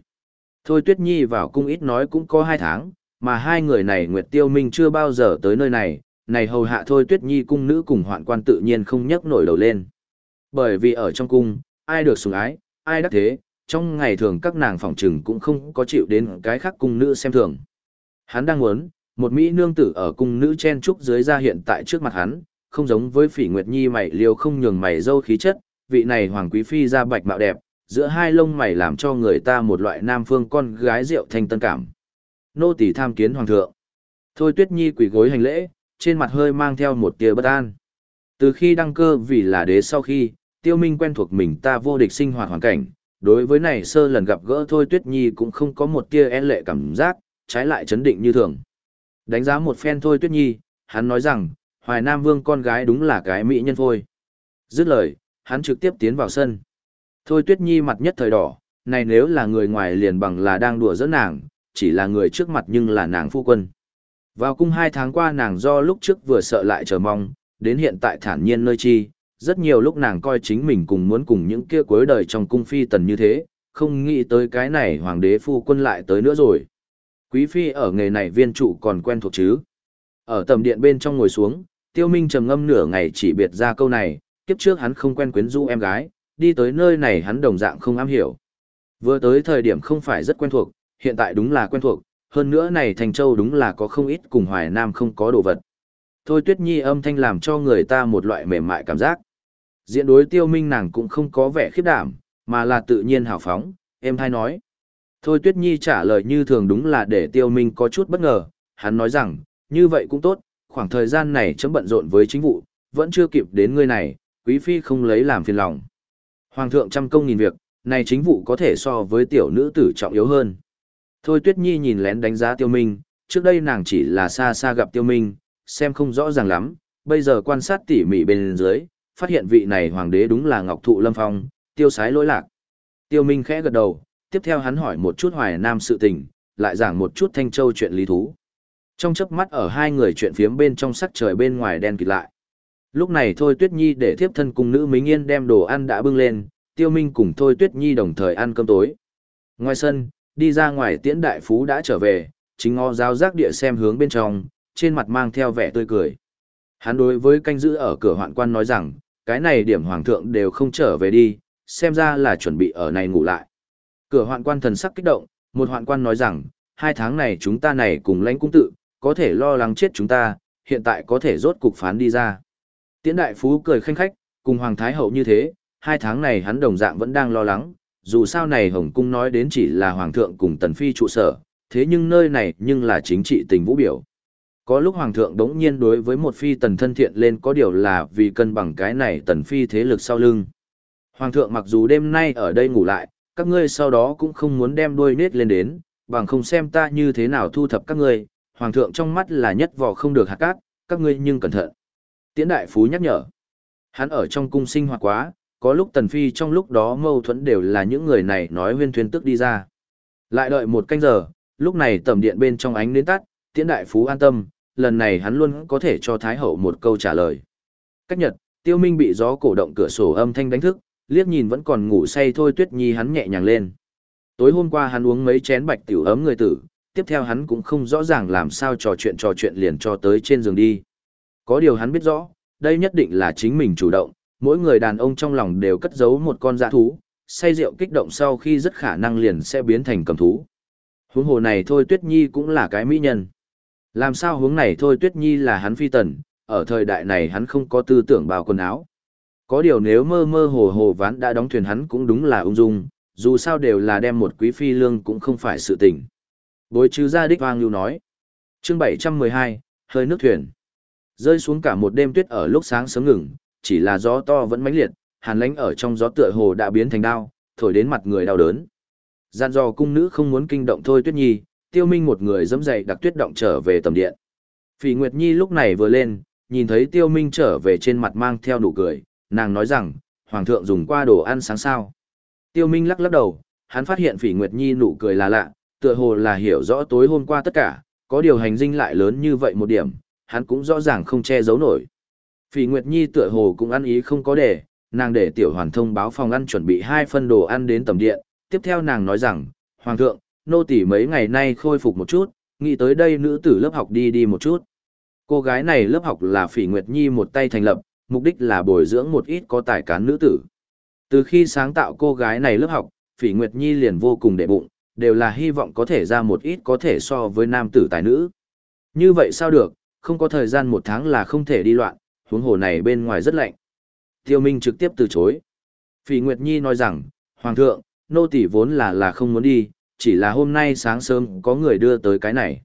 Thôi Tuyết Nhi vào cung ít nói cũng có hai tháng, mà hai người này Nguyệt Tiêu Minh chưa bao giờ tới nơi này, này hầu hạ Thôi Tuyết Nhi cung nữ cùng hoạn quan tự nhiên không nhấc nổi đầu lên. Bởi vì ở trong cung, ai được sủng ái, ai đắc thế, trong ngày thường các nàng phòng trừng cũng không có chịu đến cái khác cung nữ xem thường. Hắn đang muốn, một mỹ nương tử ở cung nữ chen trúc dưới ra hiện tại trước mặt hắn, không giống với Phỉ Nguyệt Nhi mày liều không nhường mày dâu khí chất, vị này hoàng quý phi da bạch mạo đẹp, giữa hai lông mày làm cho người ta một loại nam phương con gái rượu thanh tân cảm. Nô tỳ tham kiến hoàng thượng. Thôi Tuyết Nhi quỳ gối hành lễ, trên mặt hơi mang theo một tia bất an. Từ khi đăng cơ vì là đế sau khi, Tiêu Minh quen thuộc mình ta vô địch sinh hoạt hoàn cảnh, đối với này sơ lần gặp gỡ Thôi Tuyết Nhi cũng không có một tia e lệ cảm giác, trái lại chấn định như thường. Đánh giá một phen Thôi Tuyết Nhi, hắn nói rằng, Hoài Nam Vương con gái đúng là cái mỹ nhân thôi. Dứt lời, hắn trực tiếp tiến vào sân. Thôi Tuyết Nhi mặt nhất thời đỏ, này nếu là người ngoài liền bằng là đang đùa giỡn nàng, chỉ là người trước mặt nhưng là nàng phu quân. Vào cung hai tháng qua nàng do lúc trước vừa sợ lại chờ mong, đến hiện tại thản nhiên nơi chi, rất nhiều lúc nàng coi chính mình cùng muốn cùng những kia cuối đời trong cung phi tần như thế, không nghĩ tới cái này hoàng đế phu quân lại tới nữa rồi. Quý phi ở nghề này viên trụ còn quen thuộc chứ. Ở tầm điện bên trong ngồi xuống, tiêu minh trầm ngâm nửa ngày chỉ biệt ra câu này, kiếp trước hắn không quen quyến rũ em gái, đi tới nơi này hắn đồng dạng không am hiểu. Vừa tới thời điểm không phải rất quen thuộc, hiện tại đúng là quen thuộc, hơn nữa này Thành Châu đúng là có không ít cùng Hoài Nam không có đồ vật. Thôi Tuyết Nhi âm thanh làm cho người ta một loại mềm mại cảm giác. Diện đối tiêu minh nàng cũng không có vẻ khiếp đảm, mà là tự nhiên hào phóng, em thay nói. Thôi Tuyết Nhi trả lời như thường đúng là để tiêu minh có chút bất ngờ, hắn nói rằng, như vậy cũng tốt, khoảng thời gian này chấm bận rộn với chính vụ, vẫn chưa kịp đến ngươi này, quý phi không lấy làm phiền lòng. Hoàng thượng trăm công nghìn việc, này chính vụ có thể so với tiểu nữ tử trọng yếu hơn. Thôi Tuyết Nhi nhìn lén đánh giá tiêu minh, trước đây nàng chỉ là xa xa gặp tiêu minh, xem không rõ ràng lắm, bây giờ quan sát tỉ mỉ bên dưới, phát hiện vị này hoàng đế đúng là Ngọc Thụ Lâm Phong, tiêu sái lỗi lạc. Tiêu Minh khẽ gật đầu, tiếp theo hắn hỏi một chút Hoài Nam sự tình, lại giảng một chút Thanh Châu chuyện lý thú. Trong chớp mắt ở hai người chuyện phiếm bên trong sắc trời bên ngoài đen kịt lại. Lúc này Thôi Tuyết Nhi để thiếp thân cùng nữ Mính Yên đem đồ ăn đã bưng lên, Tiêu Minh cùng Thôi Tuyết Nhi đồng thời ăn cơm tối. Ngoài sân, đi ra ngoài tiễn đại phú đã trở về, chính ngó giáo giác địa xem hướng bên trong, trên mặt mang theo vẻ tươi cười. Hắn đối với canh giữ ở cửa hoạn quan nói rằng, cái này điểm hoàng thượng đều không trở về đi, xem ra là chuẩn bị ở này ngủ lại. Cửa hoạn quan thần sắc kích động, một hoạn quan nói rằng, hai tháng này chúng ta này cùng lãnh cung tự, có thể lo lắng chết chúng ta, hiện tại có thể rốt cục phán đi ra. Tiễn đại phú cười khanh khách, cùng hoàng thái hậu như thế, hai tháng này hắn đồng dạng vẫn đang lo lắng, dù sao này Hồng Cung nói đến chỉ là Hoàng thượng cùng Tần Phi trụ sở, thế nhưng nơi này nhưng là chính trị tình vũ biểu. Có lúc Hoàng thượng đống nhiên đối với một phi tần thân thiện lên có điều là vì cân bằng cái này Tần Phi thế lực sau lưng. Hoàng thượng mặc dù đêm nay ở đây ngủ lại, các ngươi sau đó cũng không muốn đem đuôi nết lên đến, bằng không xem ta như thế nào thu thập các ngươi, Hoàng thượng trong mắt là nhất vò không được hạt cát, các ngươi nhưng cẩn thận. Tiễn đại phú nhắc nhở. Hắn ở trong cung sinh hoạt quá, có lúc tần phi trong lúc đó mâu thuẫn đều là những người này nói huyên thuyên tức đi ra. Lại đợi một canh giờ, lúc này tầm điện bên trong ánh đến tắt, tiễn đại phú an tâm, lần này hắn luôn có thể cho Thái Hậu một câu trả lời. Cách nhật, tiêu minh bị gió cổ động cửa sổ âm thanh đánh thức, liếc nhìn vẫn còn ngủ say thôi tuyết nhi hắn nhẹ nhàng lên. Tối hôm qua hắn uống mấy chén bạch tiểu ấm người tử, tiếp theo hắn cũng không rõ ràng làm sao trò chuyện trò chuyện liền cho tới trên giường đi. Có điều hắn biết rõ, đây nhất định là chính mình chủ động, mỗi người đàn ông trong lòng đều cất giấu một con dã thú, say rượu kích động sau khi rất khả năng liền sẽ biến thành cầm thú. Huống hồ này thôi Tuyết Nhi cũng là cái mỹ nhân. Làm sao hướng này thôi Tuyết Nhi là hắn phi tần, ở thời đại này hắn không có tư tưởng bao quần áo. Có điều nếu mơ mơ hồ hồ ván đã đóng thuyền hắn cũng đúng là ung dung, dù sao đều là đem một quý phi lương cũng không phải sự tình. Bối chứ ra đích hoang lưu nói. chương 712, hơi nước thuyền. Rơi xuống cả một đêm tuyết ở lúc sáng sớm ngừng, chỉ là gió to vẫn mãnh liệt, hàn lãnh ở trong gió tựa hồ đã biến thành đao, thổi đến mặt người đau đớn. Gian dò cung nữ không muốn kinh động thôi Tuyết Nhi, Tiêu Minh một người dẫm dậy đặc tuyết động trở về tầm điện. Phỉ Nguyệt Nhi lúc này vừa lên, nhìn thấy Tiêu Minh trở về trên mặt mang theo nụ cười, nàng nói rằng, Hoàng thượng dùng qua đồ ăn sáng sao. Tiêu Minh lắc lắc đầu, hắn phát hiện Phỉ Nguyệt Nhi nụ cười là lạ, tựa hồ là hiểu rõ tối hôm qua tất cả, có điều hành dinh lại lớn như vậy một điểm, hắn cũng rõ ràng không che giấu nổi. Phỉ Nguyệt Nhi tựa hồ cũng ăn ý không có để, nàng để tiểu hoàn thông báo phòng ăn chuẩn bị hai phân đồ ăn đến tầm điện, tiếp theo nàng nói rằng, Hoàng thượng, nô tỳ mấy ngày nay khôi phục một chút, nghĩ tới đây nữ tử lớp học đi đi một chút. Cô gái này lớp học là Phỉ Nguyệt Nhi một tay thành lập, mục đích là bồi dưỡng một ít có tài cán nữ tử. Từ khi sáng tạo cô gái này lớp học, Phỉ Nguyệt Nhi liền vô cùng đệ bụng, đều là hy vọng có thể ra một ít có thể so với nam tử tài nữ. Như vậy sao được, không có thời gian một tháng là không thể đi loạn, huống hồ này bên ngoài rất lạnh. Tiêu Minh trực tiếp từ chối. Phỉ Nguyệt Nhi nói rằng, Hoàng thượng, nô tỳ vốn là là không muốn đi, chỉ là hôm nay sáng sớm có người đưa tới cái này.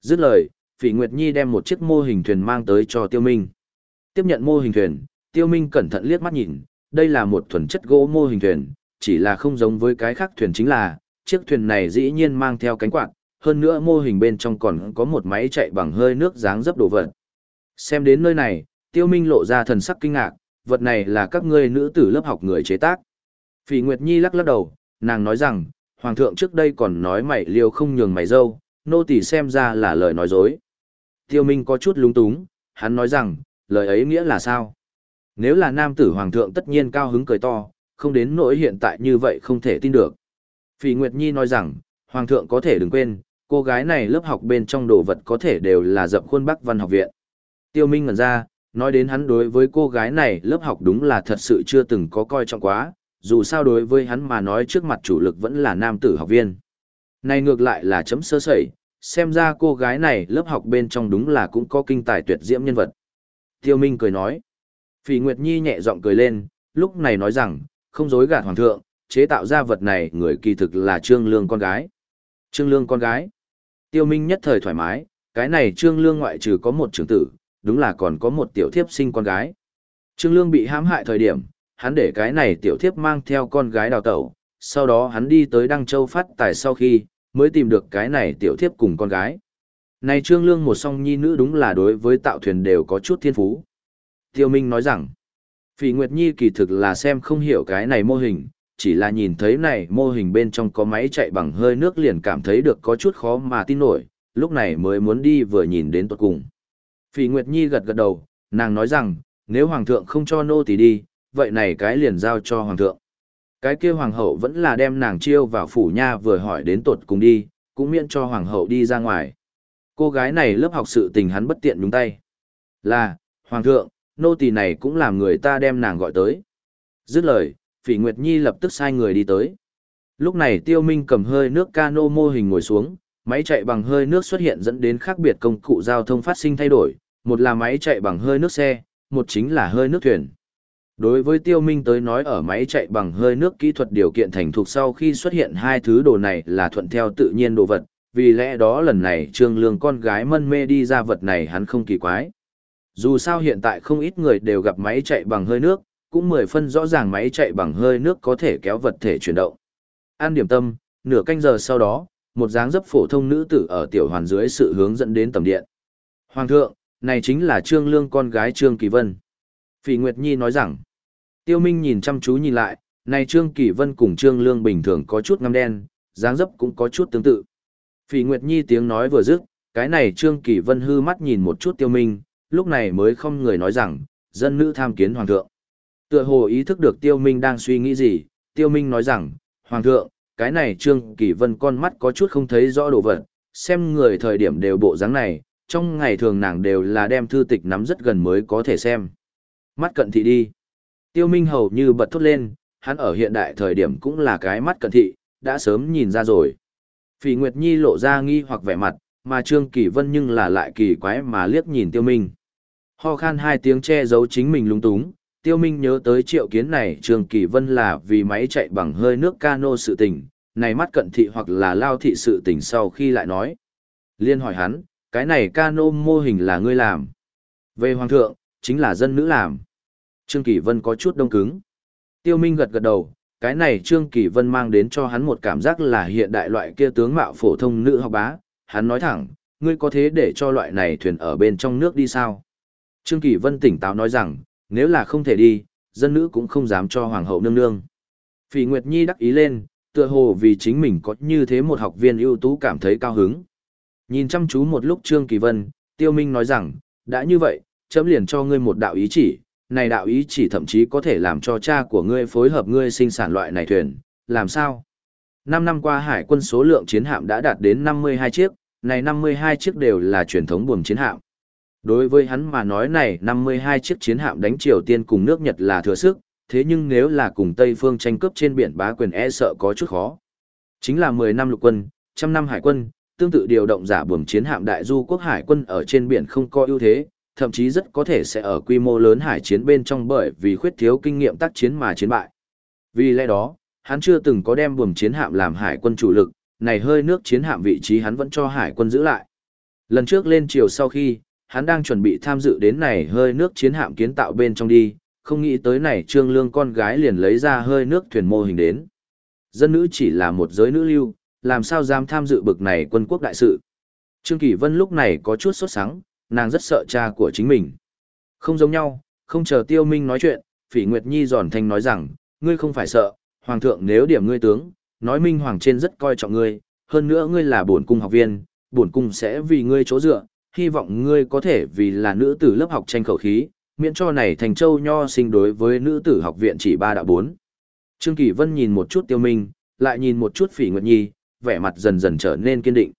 Dứt lời, Phỉ Nguyệt Nhi đem một chiếc mô hình thuyền mang tới cho Tiêu Minh. Tiếp nhận mô hình thuyền, Tiêu Minh cẩn thận liếc mắt nhìn, đây là một thuần chất gỗ mô hình thuyền, chỉ là không giống với cái khác thuyền chính là, chiếc thuyền này dĩ nhiên mang theo cánh quạt, hơn nữa mô hình bên trong còn có một máy chạy bằng hơi nước dáng dấp đồ vật. Xem đến nơi này, Tiêu Minh lộ ra thần sắc kinh ngạc, vật này là các ngươi nữ tử lớp học người chế tác. Phỉ Nguyệt Nhi lắc lắc đầu, nàng nói rằng, Hoàng thượng trước đây còn nói mày liều không nhường mày dâu, nô tỳ xem ra là lời nói dối. Tiêu Minh có chút lúng túng, hắn nói rằng, lời ấy nghĩa là sao? Nếu là nam tử Hoàng thượng tất nhiên cao hứng cười to, không đến nỗi hiện tại như vậy không thể tin được. Phỉ Nguyệt Nhi nói rằng, Hoàng thượng có thể đừng quên, cô gái này lớp học bên trong đồ vật có thể đều là dập khuôn Bắc Văn học viện. Tiêu Minh ngẩn ra, nói đến hắn đối với cô gái này lớp học đúng là thật sự chưa từng có coi trọng quá, dù sao đối với hắn mà nói trước mặt chủ lực vẫn là nam tử học viên. Này ngược lại là chấm sơ sẩy, xem ra cô gái này lớp học bên trong đúng là cũng có kinh tài tuyệt diễm nhân vật. Tiêu Minh cười nói. Phỉ Nguyệt Nhi nhẹ giọng cười lên, lúc này nói rằng, không dối gạt hoàng thượng, chế tạo ra vật này người kỳ thực là Trương Lương con gái. Trương Lương con gái. Tiêu Minh nhất thời thoải mái, cái này Trương Lương ngoại trừ có một trưởng tử, đúng là còn có một tiểu thiếp sinh con gái. Trương Lương bị hãm hại thời điểm, hắn để cái này tiểu thiếp mang theo con gái đào tẩu, sau đó hắn đi tới Đăng Châu phát tài sau khi, mới tìm được cái này tiểu thiếp cùng con gái. Này Trương Lương một song nhi nữ đúng là đối với tạo thuyền đều có chút thiên phú. Tiêu Minh nói rằng, Phỉ Nguyệt Nhi kỳ thực là xem không hiểu cái này mô hình, chỉ là nhìn thấy này mô hình bên trong có máy chạy bằng hơi nước liền cảm thấy được có chút khó mà tin nổi, lúc này mới muốn đi vừa nhìn đến tuột cùng. Phỉ Nguyệt Nhi gật gật đầu, nàng nói rằng, nếu Hoàng thượng không cho nô tỳ đi, vậy này cái liền giao cho Hoàng thượng. Cái kia Hoàng hậu vẫn là đem nàng chiêu vào phủ nha vừa hỏi đến tuột cùng đi, cũng miễn cho Hoàng hậu đi ra ngoài. Cô gái này lớp học sự tình hắn bất tiện nhúng tay. Là, Hoàng thượng, nô tỳ này cũng làm người ta đem nàng gọi tới. Dứt lời, Phỉ Nguyệt Nhi lập tức sai người đi tới. Lúc này Tiêu Minh cầm hơi nước cano mô hình ngồi xuống, máy chạy bằng hơi nước xuất hiện dẫn đến khác biệt công cụ giao thông phát sinh thay đổi, một là máy chạy bằng hơi nước xe, một chính là hơi nước thuyền. Đối với Tiêu Minh tới nói ở máy chạy bằng hơi nước kỹ thuật điều kiện thành thục sau khi xuất hiện hai thứ đồ này là thuận theo tự nhiên đồ vật, vì lẽ đó lần này Trương Lương con gái mân mê đi ra vật này hắn không kỳ quái. Dù sao hiện tại không ít người đều gặp máy chạy bằng hơi nước, cũng mười phân rõ ràng máy chạy bằng hơi nước có thể kéo vật thể chuyển động. An điểm tâm, nửa canh giờ sau đó, một dáng dấp phổ thông nữ tử ở tiểu hoàn dưới sự hướng dẫn đến tầm điện. Hoàng thượng, này chính là Trương Lương con gái Trương Kỳ Vân. Phỉ Nguyệt Nhi nói rằng, Tiêu Minh nhìn chăm chú nhìn lại, này Trương Kỳ Vân cùng Trương Lương bình thường có chút ngăm đen, dáng dấp cũng có chút tương tự. Phỉ Nguyệt Nhi tiếng nói vừa dứt, cái này Trương Kỳ Vân hư mắt nhìn một chút Tiêu Minh, lúc này mới không người nói rằng, dân nữ tham kiến Hoàng thượng. Tựa hồ ý thức được Tiêu Minh đang suy nghĩ gì, Tiêu Minh nói rằng, Hoàng thượng, cái này Trương Kỳ Vân con mắt có chút không thấy rõ đồ vật, xem người thời điểm đều bộ dáng này, trong ngày thường nàng đều là đem thư tịch nắm rất gần mới có thể xem. Mắt cận thị đi. Tiêu Minh hầu như bật thốt lên, hắn ở hiện đại thời điểm cũng là cái mắt cận thị, đã sớm nhìn ra rồi. Phỉ Nguyệt Nhi lộ ra nghi hoặc vẻ mặt, mà Trương Kỳ Vân nhưng là lại kỳ quái mà liếc nhìn Tiêu Minh. Ho khan hai tiếng che giấu chính mình lung túng, Tiêu Minh nhớ tới triệu kiến này Trương Kỳ Vân là vì máy chạy bằng hơi nước cano sự tình, này mắt cận thị hoặc là lao thị sự tình sau khi lại nói. Liên hỏi hắn, cái này cano mô hình là ngươi làm. Về hoàng thượng, chính là dân nữ làm. Trương Kỳ Vân có chút đông cứng. Tiêu Minh gật gật đầu, cái này Trương Kỳ Vân mang đến cho hắn một cảm giác là hiện đại loại kia tướng mạo phổ thông nữ học bá. Hắn nói thẳng, ngươi có thế để cho loại này thuyền ở bên trong nước đi sao? Trương Kỳ Vân tỉnh táo nói rằng, nếu là không thể đi, dân nữ cũng không dám cho hoàng hậu nương nương. Phỉ Nguyệt Nhi đắc ý lên, tựa hồ vì chính mình có như thế một học viên ưu tú cảm thấy cao hứng. Nhìn chăm chú một lúc Trương Kỳ Vân, Tiêu Minh nói rằng, đã như vậy, chấm liền cho ngươi một đạo ý chỉ, này đạo ý chỉ thậm chí có thể làm cho cha của ngươi phối hợp ngươi sinh sản loại này thuyền, làm sao? Năm năm qua hải quân số lượng chiến hạm đã đạt đến 52 chiếc, này 52 chiếc đều là truyền thống buồm chiến hạm. Đối với hắn mà nói này 52 chiếc chiến hạm đánh Triều Tiên cùng nước Nhật là thừa sức, thế nhưng nếu là cùng Tây phương tranh cướp trên biển bá quyền e sợ có chút khó. Chính là 10 năm lục quân, trăm năm hải quân, tương tự điều động giả buồm chiến hạm đại du quốc hải quân ở trên biển không có ưu thế, thậm chí rất có thể sẽ ở quy mô lớn hải chiến bên trong bởi vì khuyết thiếu kinh nghiệm tác chiến mà chiến bại. Vì lẽ đó, hắn chưa từng có đem buồm chiến hạm làm hải quân chủ lực, này hơi nước chiến hạm vị trí hắn vẫn cho hải quân giữ lại. Lần trước lên chiều sau khi, hắn đang chuẩn bị tham dự đến này hơi nước chiến hạm kiến tạo bên trong đi, không nghĩ tới này trương lương con gái liền lấy ra hơi nước thuyền mô hình đến. Dân nữ chỉ là một giới nữ lưu, làm sao dám tham dự bực này quân quốc đại sự. Trương Kỳ Vân lúc này có chút sốt sắng, nàng rất sợ cha của chính mình. Không giống nhau, không chờ Tiêu Minh nói chuyện, Phỉ Nguyệt Nhi giòn thanh nói rằng, ngươi không phải sợ, Hoàng thượng nếu điểm ngươi tướng, nói Minh Hoàng trên rất coi trọng ngươi, hơn nữa ngươi là bổn cung học viên, bổn cung sẽ vì ngươi chỗ dựa, hy vọng ngươi có thể vì là nữ tử lớp học tranh khẩu khí, miễn cho này thành châu nho sinh đối với nữ tử học viện chỉ ba đạo bốn. Trương Kỳ Vân nhìn một chút Tiêu Minh, lại nhìn một chút Phỉ Nguyệt Nhi, vẻ mặt dần dần trở nên kiên định.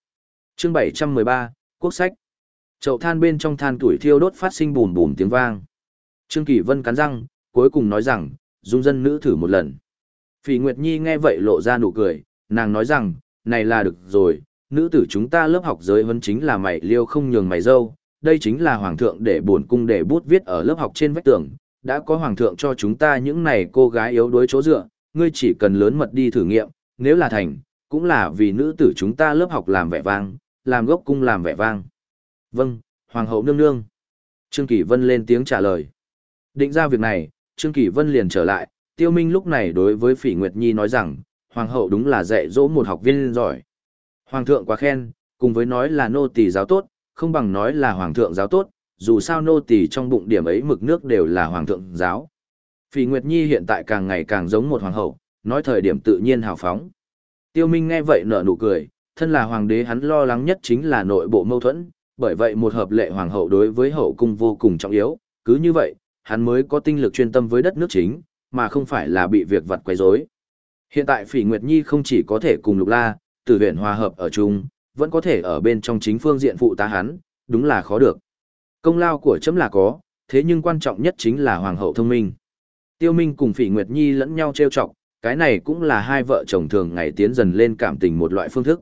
Chương 713, Quốc sách. Chậu than bên trong than tuổi thiêu đốt phát sinh bùm bùm tiếng vang. Trương Kỳ Vân cắn răng, cuối cùng nói rằng, dung dân nữ thử một lần. Phỉ Nguyệt Nhi nghe vậy lộ ra nụ cười, nàng nói rằng, này là được rồi, nữ tử chúng ta lớp học giới huấn chính là mày liêu không nhường mày dâu, đây chính là hoàng thượng để buồn cung để bút viết ở lớp học trên vách tường, đã có hoàng thượng cho chúng ta những này cô gái yếu đuối chỗ dựa, ngươi chỉ cần lớn mật đi thử nghiệm, nếu là thành, cũng là vì nữ tử chúng ta lớp học làm vẻ vang, làm gốc cung làm vẻ vang. Vâng, hoàng hậu nương nương. Trương Kỳ Vân lên tiếng trả lời. Định ra việc này, Trương Kỳ Vân liền trở lại, Tiêu Minh lúc này đối với Phỉ Nguyệt Nhi nói rằng, hoàng hậu đúng là dạy dỗ một học viên giỏi. Hoàng thượng quá khen, cùng với nói là nô tỳ giáo tốt, không bằng nói là hoàng thượng giáo tốt, dù sao nô tỳ trong bụng điểm ấy mực nước đều là hoàng thượng giáo. Phỉ Nguyệt Nhi hiện tại càng ngày càng giống một hoàng hậu, nói thời điểm tự nhiên hào phóng. Tiêu Minh nghe vậy nở nụ cười, thân là hoàng đế hắn lo lắng nhất chính là nội bộ mâu thuẫn, bởi vậy một hợp lệ hoàng hậu đối với hậu cung vô cùng trọng yếu, cứ như vậy, hắn mới có tinh lực chuyên tâm với đất nước chính, mà không phải là bị việc vặt quấy rối. Hiện tại Phỉ Nguyệt Nhi không chỉ có thể cùng Lục La, Tử huyện hòa hợp ở chung, vẫn có thể ở bên trong chính phương diện phụ tá hắn, đúng là khó được. Công lao của chấm là có, thế nhưng quan trọng nhất chính là hoàng hậu thông minh. Tiêu Minh cùng Phỉ Nguyệt Nhi lẫn nhau trêu chọc, cái này cũng là hai vợ chồng thường ngày tiến dần lên cảm tình một loại phương thức.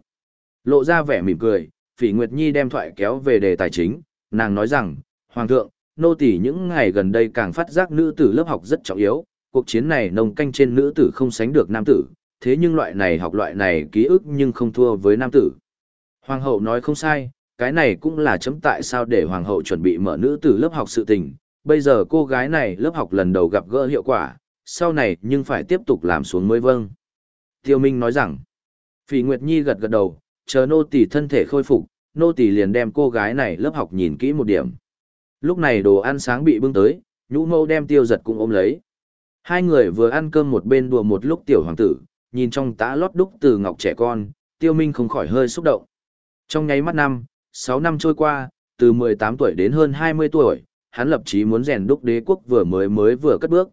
Lộ ra vẻ mỉm cười, Phỉ Nguyệt Nhi đem thoại kéo về đề tài chính, nàng nói rằng, Hoàng thượng, nô tỳ những ngày gần đây càng phát giác nữ tử lớp học rất trọng yếu, cuộc chiến này nông canh trên nữ tử không sánh được nam tử, thế nhưng loại này học loại này ký ức nhưng không thua với nam tử. Hoàng hậu nói không sai, cái này cũng là chấm tại sao để hoàng hậu chuẩn bị mở nữ tử lớp học sự tình, bây giờ cô gái này lớp học lần đầu gặp gỡ hiệu quả, sau này nhưng phải tiếp tục làm xuống mới vâng. Tiêu Minh nói rằng, Phỉ Nguyệt Nhi gật gật đầu, chờ nô tỳ thân thể khôi phục, nô tỳ liền đem cô gái này lớp học nhìn kỹ một điểm. Lúc này đồ ăn sáng bị bưng tới, nhũ mâu đem tiêu giật cũng ôm lấy. Hai người vừa ăn cơm một bên đùa một lúc tiểu hoàng tử, nhìn trong tã lót đúc từ ngọc trẻ con, tiêu minh không khỏi hơi xúc động. Trong nháy mắt năm, sáu năm trôi qua, từ 18 tuổi đến hơn 20 tuổi, hắn lập chí muốn rèn đúc đế quốc vừa mới mới vừa cất bước.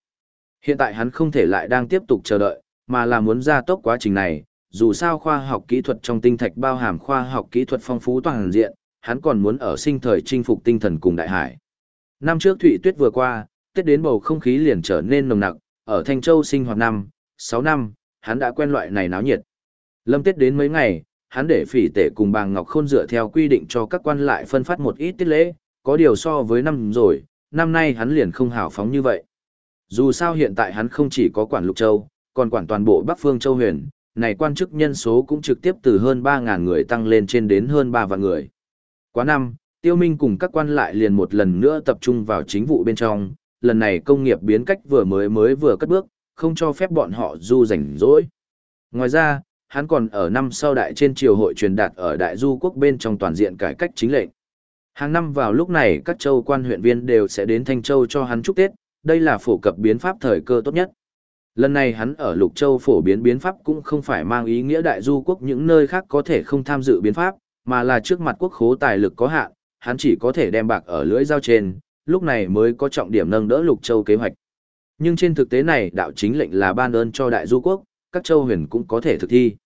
Hiện tại hắn không thể lại đang tiếp tục chờ đợi, mà là muốn gia tốc quá trình này, dù sao khoa học kỹ thuật trong tinh thạch bao hàm khoa học kỹ thuật phong phú toàn diện, hắn còn muốn ở sinh thời chinh phục tinh thần cùng đại hải. Năm trước Thụy Tuyết vừa qua, Tết đến bầu không khí liền trở nên nồng nặc, ở Thanh Châu sinh hoạt năm, 6 năm, hắn đã quen loại này náo nhiệt. Lâm Tết đến mấy ngày, hắn để phỉ tể cùng Bàng Ngọc Khôn dựa theo quy định cho các quan lại phân phát một ít tiết lễ, có điều so với năm rồi, năm nay hắn liền không hào phóng như vậy. Dù sao hiện tại hắn không chỉ có quản Lục Châu, còn quản toàn bộ Bắc Phương Châu huyền, này quan chức nhân số cũng trực tiếp từ hơn 3.000 người tăng lên trên đến hơn 3 vạn người. Quá năm, Tiêu Minh cùng các quan lại liền một lần nữa tập trung vào chính vụ bên trong, lần này công nghiệp biến cách vừa mới mới vừa cất bước, không cho phép bọn họ du rảnh rỗi. Ngoài ra, hắn còn ở năm sau đại trên triều hội truyền đạt ở đại du quốc bên trong toàn diện cải cách chính lệnh. Hàng năm vào lúc này các châu quan huyện viên đều sẽ đến Thanh Châu cho hắn chúc Tết, đây là phổ cập biến pháp thời cơ tốt nhất. Lần này hắn ở Lục Châu phổ biến biến pháp cũng không phải mang ý nghĩa đại du quốc những nơi khác có thể không tham dự biến pháp, mà là trước mặt quốc khố tài lực có hạn, hắn chỉ có thể đem bạc ở lưỡi dao trên, lúc này mới có trọng điểm nâng đỡ Lục Châu kế hoạch. Nhưng trên thực tế này đạo chính lệnh là ban ơn cho đại du quốc, các châu huyền cũng có thể thực thi.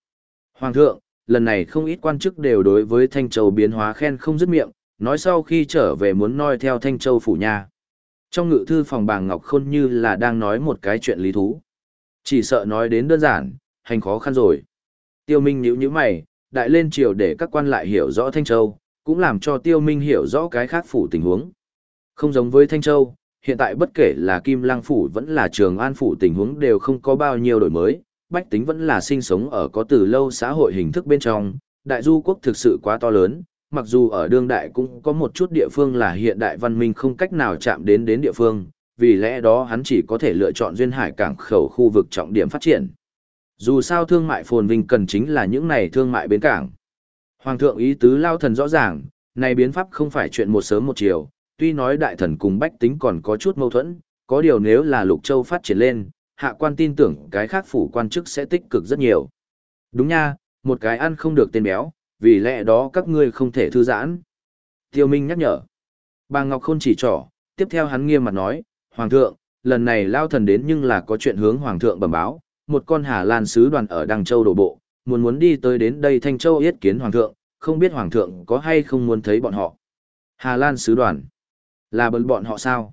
Hoàng thượng, lần này không ít quan chức đều đối với Thanh Châu biến hóa khen không dứt miệng, nói sau khi trở về muốn noi theo Thanh Châu phủ nhà. Trong ngự thư phòng bàng Ngọc Khôn như là đang nói một cái chuyện lý thú. Chỉ sợ nói đến đơn giản, hành khó khăn rồi. Tiêu Minh nhíu nhíu mày, đại lên triều để các quan lại hiểu rõ Thanh Châu, cũng làm cho Tiêu Minh hiểu rõ cái khác phủ tình huống. Không giống với Thanh Châu, hiện tại bất kể là Kim Lăng phủ vẫn là Trường An phủ tình huống đều không có bao nhiêu đổi mới, bách tính vẫn là sinh sống ở có từ lâu xã hội hình thức bên trong, đại du quốc thực sự quá to lớn, mặc dù ở đương đại cũng có một chút địa phương là hiện đại văn minh không cách nào chạm đến đến địa phương, vì lẽ đó hắn chỉ có thể lựa chọn duyên hải cảng khẩu khu vực trọng điểm phát triển. Dù sao thương mại phồn vinh cần chính là những này thương mại bến cảng. Hoàng thượng ý tứ lao thần rõ ràng, này biến pháp không phải chuyện một sớm một chiều, tuy nói đại thần cùng bách tính còn có chút mâu thuẫn, có điều nếu là lục châu phát triển lên, hạ quan tin tưởng cái khác phủ quan chức sẽ tích cực rất nhiều. Đúng nha, một cái ăn không được tên béo, vì lẽ đó các ngươi không thể thư giãn. Tiêu Minh nhắc nhở. Bà Ngọc Khôn chỉ trỏ, tiếp theo hắn nghiêm mặt nói, Hoàng thượng, lần này lao thần đến nhưng là có chuyện hướng Hoàng thượng bẩm báo, một con Hà Lan sứ đoàn ở Đăng Châu đổ bộ, muốn muốn đi tới đến đây Thanh Châu yết kiến Hoàng thượng, không biết Hoàng thượng có hay không muốn thấy bọn họ. Hà Lan sứ đoàn, là bận bọn họ sao?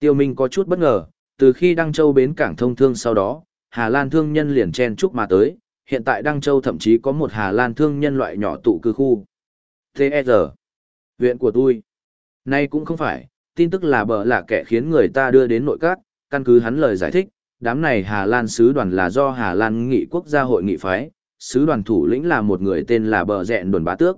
Tiêu Minh có chút bất ngờ, từ khi Đăng Châu bến cảng thông thương sau đó, Hà Lan thương nhân liền chen chúc mà tới, hiện tại Đăng Châu thậm chí có một Hà Lan thương nhân loại nhỏ tụ cư khu. T.E.R. Viện của tôi. Nay cũng không phải, tin tức là bờ là kẻ khiến người ta đưa đến nội các, căn cứ hắn lời giải thích, đám này Hà Lan sứ đoàn là do Hà Lan nghị quốc gia hội nghị phái, sứ đoàn thủ lĩnh là một người tên là bờ dẹn đồn bá tước.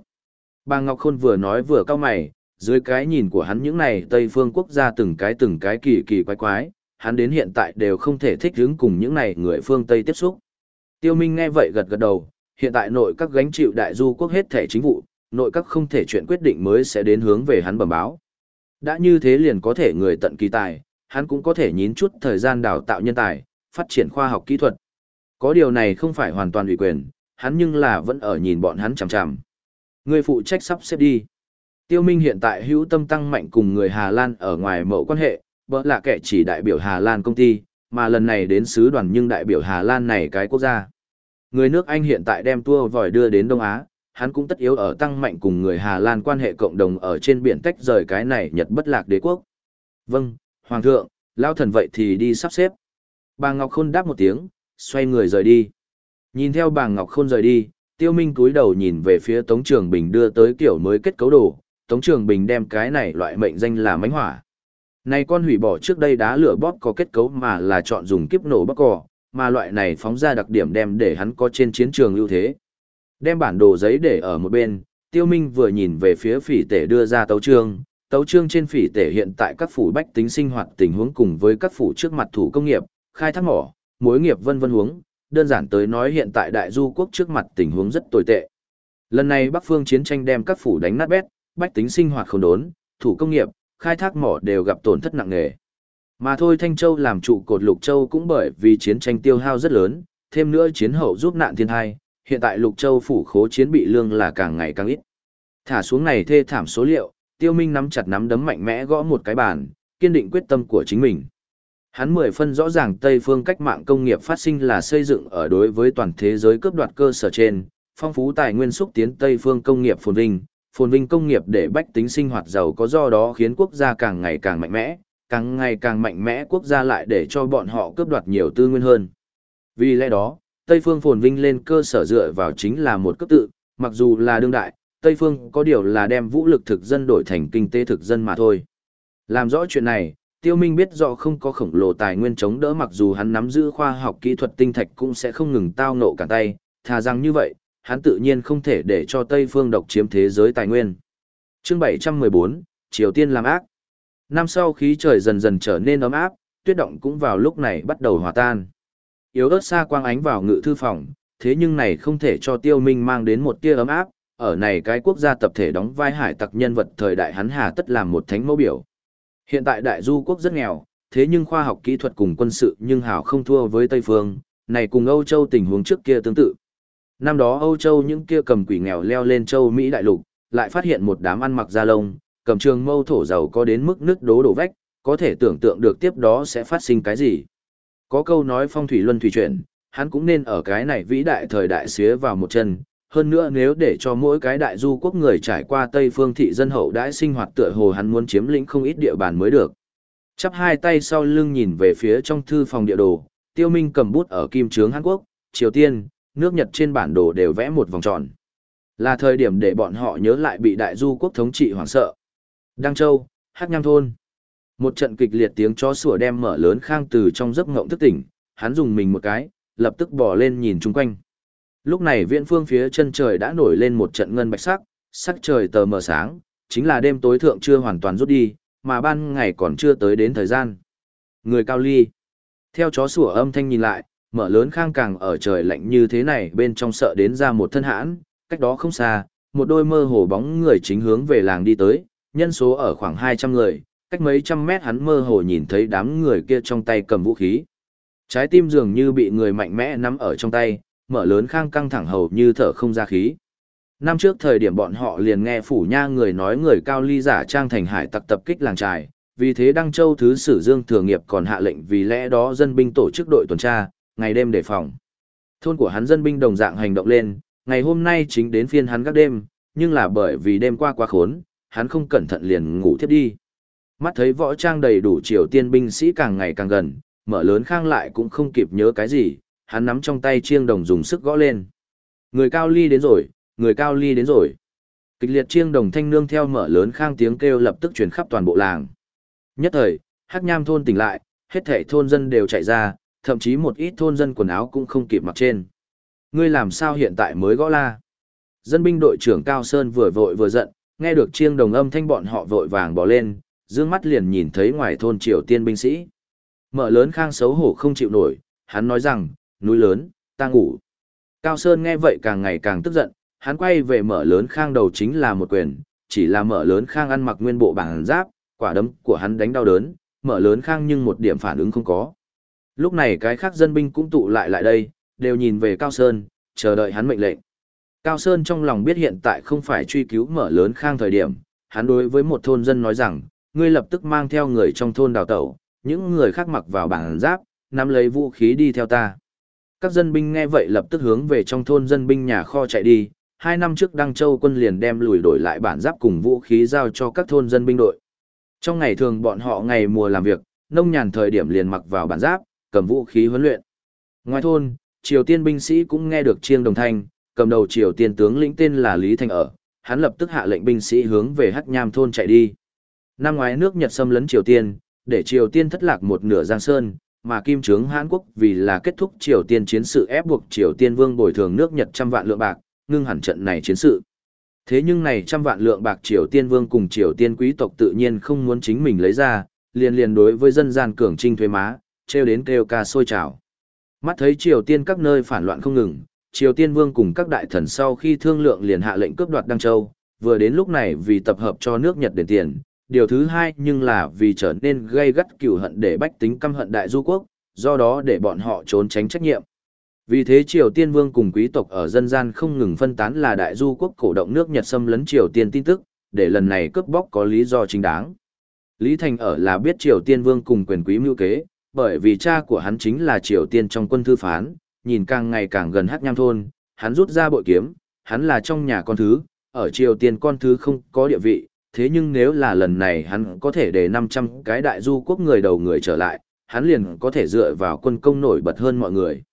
Bà Ngọc Khôn vừa nói vừa cau mày, dưới cái nhìn của hắn những này Tây phương quốc gia từng cái từng cái kỳ kỳ quái quái, hắn đến hiện tại đều không thể thích ứng cùng những này người phương Tây tiếp xúc. Tiêu Minh nghe vậy gật gật đầu, hiện tại nội các gánh chịu đại du quốc hết thể chính vụ, nội các không thể chuyện quyết định mới sẽ đến hướng về hắn bẩm báo. Đã như thế liền có thể người tận kỳ tài, hắn cũng có thể nhín chút thời gian đào tạo nhân tài, phát triển khoa học kỹ thuật. Có điều này không phải hoàn toàn ủy quyền, hắn nhưng là vẫn ở nhìn bọn hắn chằm chằm. Người phụ trách sắp xếp đi. Tiêu Minh hiện tại hữu tâm tăng mạnh cùng người Hà Lan ở ngoài mẫu quan hệ, bỡ là kẻ chỉ đại biểu Hà Lan công ty, mà lần này đến sứ đoàn nhưng đại biểu Hà Lan này cái quốc gia. Người nước Anh hiện tại đem tua vòi đưa đến Đông Á, hắn cũng tất yếu ở tăng mạnh cùng người Hà Lan quan hệ cộng đồng ở trên biển tách rời cái này Nhật bất lạc đế quốc. Vâng, Hoàng thượng, lao thần vậy thì đi sắp xếp. Bà Ngọc Khôn đáp một tiếng, xoay người rời đi. Nhìn theo bà Ngọc Khôn rời đi, Tiêu Minh cúi đầu nhìn về phía Tống Trường Bình đưa tới kiểu mới kết cấu đồ, Tống Trường Bình đem cái này loại mệnh danh là mánh hỏa. Này con hủy bỏ trước đây đá lửa bóp có kết cấu mà là chọn dùng kiếp nổ bóc cỏ, mà loại này phóng ra đặc điểm đem để hắn có trên chiến trường ưu thế. Đem bản đồ giấy để ở một bên, Tiêu Minh vừa nhìn về phía phỉ tể đưa ra tấu trương, tấu trương trên phỉ tể hiện tại các phủ bách tính sinh hoạt tình huống cùng với các phủ trước mặt thủ công nghiệp, khai thác mỏ, mối nghiệp vân vân huống, đơn giản tới nói hiện tại đại du quốc trước mặt tình huống rất tồi tệ. Lần này Bắc phương chiến tranh đem các phủ đánh nát bét, bách tính sinh hoạt không đốn, thủ công nghiệp, khai thác mỏ đều gặp tổn thất nặng nề. Mà thôi Thanh Châu làm trụ cột Lục Châu cũng bởi vì chiến tranh tiêu hao rất lớn, thêm nữa chiến hậu giúp nạn thiên hai, hiện tại Lục Châu phủ khố chiến bị lương là càng ngày càng ít. Thả xuống này thê thảm số liệu, Tiêu Minh nắm chặt nắm đấm mạnh mẽ gõ một cái bàn, kiên định quyết tâm của chính mình. Hắn mười phân rõ ràng Tây phương cách mạng công nghiệp phát sinh là xây dựng ở đối với toàn thế giới cướp đoạt cơ sở trên, phong phú tài nguyên xúc tiến Tây phương công nghiệp phồn vinh, phồn vinh công nghiệp để bách tính sinh hoạt giàu có do đó khiến quốc gia càng ngày càng mạnh mẽ, càng ngày càng mạnh mẽ quốc gia lại để cho bọn họ cướp đoạt nhiều tư nguyên hơn. Vì lẽ đó, Tây phương phồn vinh lên cơ sở dựa vào chính là một cấp tự, mặc dù là đương đại, Tây phương có điều là đem vũ lực thực dân đổi thành kinh tế thực dân mà thôi. Làm rõ chuyện này, Tiêu Minh biết rõ không có khổng lồ tài nguyên chống đỡ mặc dù hắn nắm giữ khoa học kỹ thuật tinh thạch cũng sẽ không ngừng tao ngộ cả tay, thà rằng như vậy, hắn tự nhiên không thể để cho Tây phương độc chiếm thế giới tài nguyên. Chương 714, Triều Tiên làm ác. Năm sau khí trời dần dần trở nên ấm áp, tuyết động cũng vào lúc này bắt đầu hòa tan. Yếu ớt xa quang ánh vào ngự thư phòng, thế nhưng này không thể cho Tiêu Minh mang đến một tia ấm áp, ở này cái quốc gia tập thể đóng vai hải tặc nhân vật thời đại hắn hà tất làm một thánh mẫu biểu. Hiện tại đại du quốc rất nghèo, thế nhưng khoa học kỹ thuật cùng quân sự nhưng hảo không thua với Tây Phương, này cùng Âu Châu tình huống trước kia tương tự. Năm đó Âu Châu những kia cầm quỷ nghèo leo lên châu Mỹ đại lục, lại phát hiện một đám ăn mặc da lông, cầm trường mâu thổ giàu có đến mức nước đố đổ vách, có thể tưởng tượng được tiếp đó sẽ phát sinh cái gì. Có câu nói phong thủy luân thủy chuyển, hắn cũng nên ở cái này vĩ đại thời đại xía vào một chân, hơn nữa nếu để cho mỗi cái đại du quốc người trải qua Tây phương thị dân hậu đãi sinh hoạt tựa hồ hắn muốn chiếm lĩnh không ít địa bàn mới được. Chắp hai tay sau lưng nhìn về phía trong thư phòng địa đồ, Tiêu Minh cầm bút ở kim trướng Hàn Quốc, Triều Tiên, nước Nhật trên bản đồ đều vẽ một vòng tròn. Là thời điểm để bọn họ nhớ lại bị đại du quốc thống trị hoảng sợ. Đăng Châu, Hát Nham Thôn. Một trận kịch liệt tiếng chó sủa đem mở lớn khang từ trong giấc ngộng thức tỉnh, hắn dùng mình một cái, lập tức bỏ lên nhìn chung quanh. Lúc này viễn phương phía chân trời đã nổi lên một trận ngân bạch sắc, sắc trời tờ mờ sáng, chính là đêm tối thượng chưa hoàn toàn rút đi, mà ban ngày còn chưa tới đến thời gian. Người cao ly. Theo chó sủa âm thanh nhìn lại, mở lớn khang càng ở trời lạnh như thế này bên trong sợ đến ra một thân hãn, cách đó không xa, một đôi mơ hồ bóng người chính hướng về làng đi tới, nhân số ở khoảng 200 người, cách mấy trăm mét hắn mơ hồ nhìn thấy đám người kia trong tay cầm vũ khí. Trái tim dường như bị người mạnh mẽ nắm ở trong tay, mở lớn khang căng thẳng hầu như thở không ra khí. Năm trước thời điểm bọn họ liền nghe phủ nha người nói người cao ly giả trang thành hải tặc tập kích làng trài, vì thế Đăng Châu Thứ Sử Dương Thừa Nghiệp còn hạ lệnh vì lẽ đó dân binh tổ chức đội tuần tra, ngày đêm đề phòng. Thôn của hắn dân binh đồng dạng hành động lên, ngày hôm nay chính đến phiên hắn các đêm, nhưng là bởi vì đêm qua quá khốn, hắn không cẩn thận liền ngủ thiếp đi. Mắt thấy võ trang đầy đủ triều tiên binh sĩ càng ngày càng gần, mở lớn khang lại cũng không kịp nhớ cái gì, hắn nắm trong tay chiêng đồng dùng sức gõ lên. Người cao ly đến rồi, người cao ly đến rồi. Kịch liệt chiêng đồng thanh nương theo mở lớn khang tiếng kêu lập tức truyền khắp toàn bộ làng. Nhất thời, Hắc Nham thôn tỉnh lại, hết thảy thôn dân đều chạy ra, thậm chí một ít thôn dân quần áo cũng không kịp mặc trên. Ngươi làm sao hiện tại mới gõ la? Dân binh đội trưởng Cao Sơn vừa vội vừa giận, nghe được chiêng đồng âm thanh bọn họ vội vàng bỏ lên, dương mắt liền nhìn thấy ngoài thôn Triều Tiên binh sĩ. Mở lớn khang xấu hổ không chịu nổi, hắn nói rằng, núi lớn, ta ngủ. Cao Sơn nghe vậy càng ngày càng tức giận, hắn quay về mở lớn khang đầu chính là một quyền, chỉ là mở lớn khang ăn mặc nguyên bộ bản giáp, quả đấm của hắn đánh đau đớn, mở lớn khang nhưng một điểm phản ứng không có. Lúc này cái khác dân binh cũng tụ lại lại đây, đều nhìn về Cao Sơn, chờ đợi hắn mệnh lệnh. Cao Sơn trong lòng biết hiện tại không phải truy cứu mở lớn khang thời điểm, hắn đối với một thôn dân nói rằng, ngươi lập tức mang theo người trong thôn đào tẩu, những người khác mặc vào bản giáp, nắm lấy vũ khí đi theo ta. Các dân binh nghe vậy lập tức hướng về trong thôn dân binh nhà kho chạy đi, hai năm trước Đăng Châu quân liền đem lùi đổi lại bản giáp cùng vũ khí giao cho các thôn dân binh đội. Trong ngày thường bọn họ ngày mùa làm việc, nông nhàn thời điểm liền mặc vào bản giáp, cầm vũ khí huấn luyện. Ngoài thôn, Triều Tiên binh sĩ cũng nghe được chiêng đồng thanh, cầm đầu Triều Tiên tướng lĩnh tên là Lý Thành ở, hắn lập tức hạ lệnh binh sĩ hướng về Hắc Nham thôn chạy đi. Năm ngoái nước Nhật xâm lấn Triều Tiên, để Triều Tiên thất lạc một nửa Giang Sơn, mà Kim Trướng Hán Quốc vì là kết thúc Triều Tiên chiến sự ép buộc Triều Tiên vương bồi thường nước Nhật trăm vạn lượng bạc, ngưng hẳn trận này chiến sự. Thế nhưng này trăm vạn lượng bạc Triều Tiên vương cùng Triều Tiên quý tộc tự nhiên không muốn chính mình lấy ra, liền liền đối với dân gian cường trinh thuế má, treo đến kêu ca sôi trào. Mắt thấy Triều Tiên các nơi phản loạn không ngừng, Triều Tiên vương cùng các đại thần sau khi thương lượng liền hạ lệnh cướp đoạt Đăng Châu, vừa đến lúc này vì tập hợp cho nước Nhật đền tiền, điều thứ hai nhưng là vì trở nên gây gắt cừu hận để bách tính căm hận đại du quốc, do đó để bọn họ trốn tránh trách nhiệm. Vì thế Triều Tiên Vương cùng quý tộc ở dân gian không ngừng phân tán là đại du quốc cổ động nước Nhật xâm lấn Triều Tiên tin tức, để lần này cướp bóc có lý do chính đáng. Lý Thành ở là biết Triều Tiên Vương cùng quyền quý mưu kế, bởi vì cha của hắn chính là Triều Tiên trong quân thư phán, nhìn càng ngày càng gần Hắc Nham thôn, hắn rút ra bội kiếm, hắn là trong nhà con thứ, ở Triều Tiên con thứ không có địa vị, thế nhưng nếu là lần này hắn có thể để 500 cái đại du quốc người đầu người trở lại, hắn liền có thể dựa vào quân công nổi bật hơn mọi người.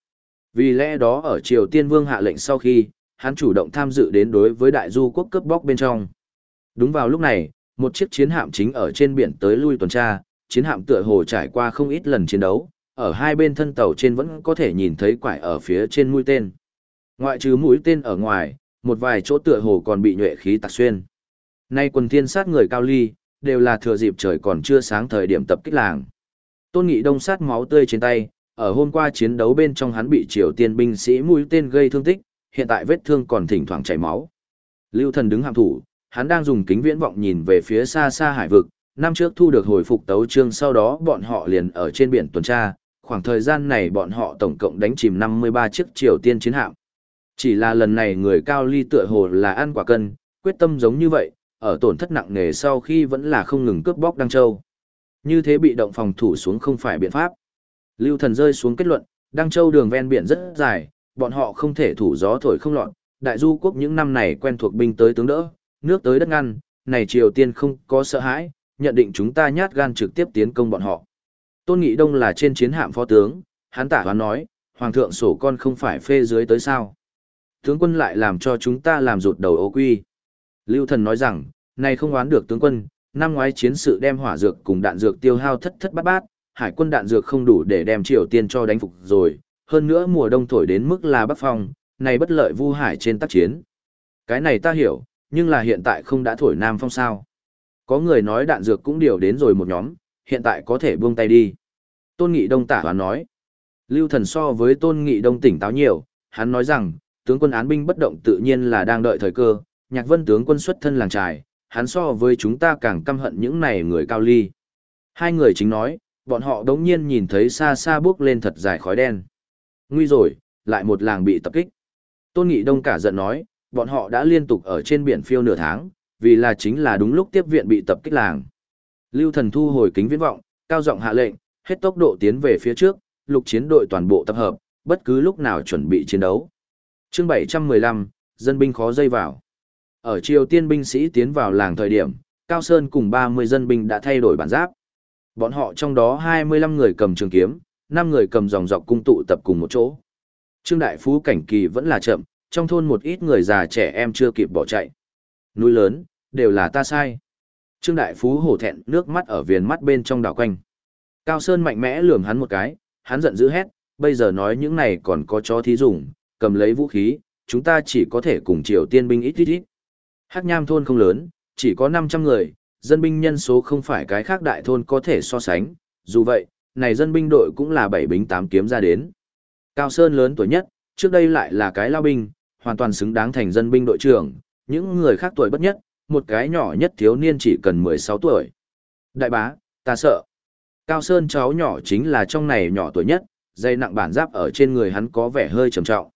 Vì lẽ đó ở Triều Tiên Vương hạ lệnh sau khi, hắn chủ động tham dự đến đối với đại du quốc cướp bóc bên trong. Đúng vào lúc này, một chiếc chiến hạm chính ở trên biển tới lui tuần tra, chiến hạm tựa hồ trải qua không ít lần chiến đấu, ở hai bên thân tàu trên vẫn có thể nhìn thấy quải ở phía trên mũi tên. Ngoại trừ mũi tên ở ngoài, một vài chỗ tựa hồ còn bị nhuệ khí tạc xuyên. Nay quần thiên sát người cao ly, đều là thừa dịp trời còn chưa sáng thời điểm tập kích làng. Tôn Nghị Đông sát máu tươi trên tay, ở hôm qua chiến đấu bên trong hắn bị Triều Tiên binh sĩ mũi tên gây thương tích, hiện tại vết thương còn thỉnh thoảng chảy máu. Lưu Thần đứng hạm thủ, hắn đang dùng kính viễn vọng nhìn về phía xa xa hải vực, năm trước thu được hồi phục tấu trương sau đó bọn họ liền ở trên biển tuần tra, khoảng thời gian này bọn họ tổng cộng đánh chìm 53 chiếc Triều Tiên chiến hạm. Chỉ là lần này người cao ly tựa hồ là ăn quả cân, quyết tâm giống như vậy, ở tổn thất nặng nề sau khi vẫn là không ngừng cướp bóc Đăng Châu. Như thế bị động phòng thủ xuống không phải biện pháp. Lưu thần rơi xuống kết luận, Đăng Châu đường ven biển rất dài, bọn họ không thể thủ gió thổi không lọt. Đại du quốc những năm này quen thuộc binh tới tướng đỡ, nước tới đất ngăn, này Triều Tiên không có sợ hãi, nhận định chúng ta nhát gan trực tiếp tiến công bọn họ. Tôn Nghị Đông là trên chiến hạm phó tướng, hắn tả hoán nói, Hoàng thượng sổ con không phải phê dưới tới sao. Tướng quân lại làm cho chúng ta làm rụt đầu ô quy. Lưu thần nói rằng, này không oán được tướng quân, năm ngoái chiến sự đem hỏa dược cùng đạn dược tiêu hao thất thất bát bát, hải quân đạn dược không đủ để đem Triều Tiên cho đánh phục rồi, hơn nữa mùa đông thổi đến mức là bắc phong, này bất lợi vu hải trên tác chiến. Cái này ta hiểu, nhưng là hiện tại không đã thổi nam phong sao. Có người nói đạn dược cũng điều đến rồi một nhóm, hiện tại có thể buông tay đi. Tôn Nghị Đông tả hoán nói. Lưu thần so với Tôn Nghị Đông tỉnh táo nhiều, hắn nói rằng, tướng quân án binh bất động tự nhiên là đang đợi thời cơ, nhạc vân tướng quân xuất thân làng trài, hắn so với chúng ta càng căm hận những này người cao ly. Hai người chính nói, bọn họ đống nhiên nhìn thấy xa xa bước lên thật dài khói đen. Nguy rồi, lại một làng bị tập kích. Tôn Nghị Đông cả giận nói, bọn họ đã liên tục ở trên biển phiêu nửa tháng, vì là chính là đúng lúc tiếp viện bị tập kích làng. Lưu Thần thu hồi kính viễn vọng, cao giọng hạ lệnh, hết tốc độ tiến về phía trước, lục chiến đội toàn bộ tập hợp, bất cứ lúc nào chuẩn bị chiến đấu. Chương 715, dân binh khó dây vào. Ở Triều Tiên binh sĩ tiến vào làng thời điểm, Cao Sơn cùng 30 dân binh đã thay đổi bản giáp. Bọn họ trong đó 25 người cầm trường kiếm, 5 người cầm dòng dọc cung tụ tập cùng một chỗ. Trương Đại Phú cảnh kỳ vẫn là chậm, trong thôn một ít người già trẻ em chưa kịp bỏ chạy. Núi lớn, đều là ta sai. Trương Đại Phú hổ thẹn nước mắt ở viền mắt bên trong đảo quanh. Cao Sơn mạnh mẽ lườm hắn một cái, hắn giận dữ hét, bây giờ nói những này còn có chó thí dùng, cầm lấy vũ khí, chúng ta chỉ có thể cùng Triều Tiên binh ít ít ít. Hắc Nham thôn không lớn, chỉ có 500 người, dân binh nhân số không phải cái khác đại thôn có thể so sánh, dù vậy, này dân binh đội cũng là 7 bính 8 kiếm ra đến. Cao Sơn lớn tuổi nhất, trước đây lại là cái lao binh, hoàn toàn xứng đáng thành dân binh đội trưởng, những người khác tuổi bất nhất, một cái nhỏ nhất thiếu niên chỉ cần 16 tuổi. Đại bá, ta sợ. Cao Sơn cháu nhỏ chính là trong này nhỏ tuổi nhất, dây nặng bản giáp ở trên người hắn có vẻ hơi trầm trọng.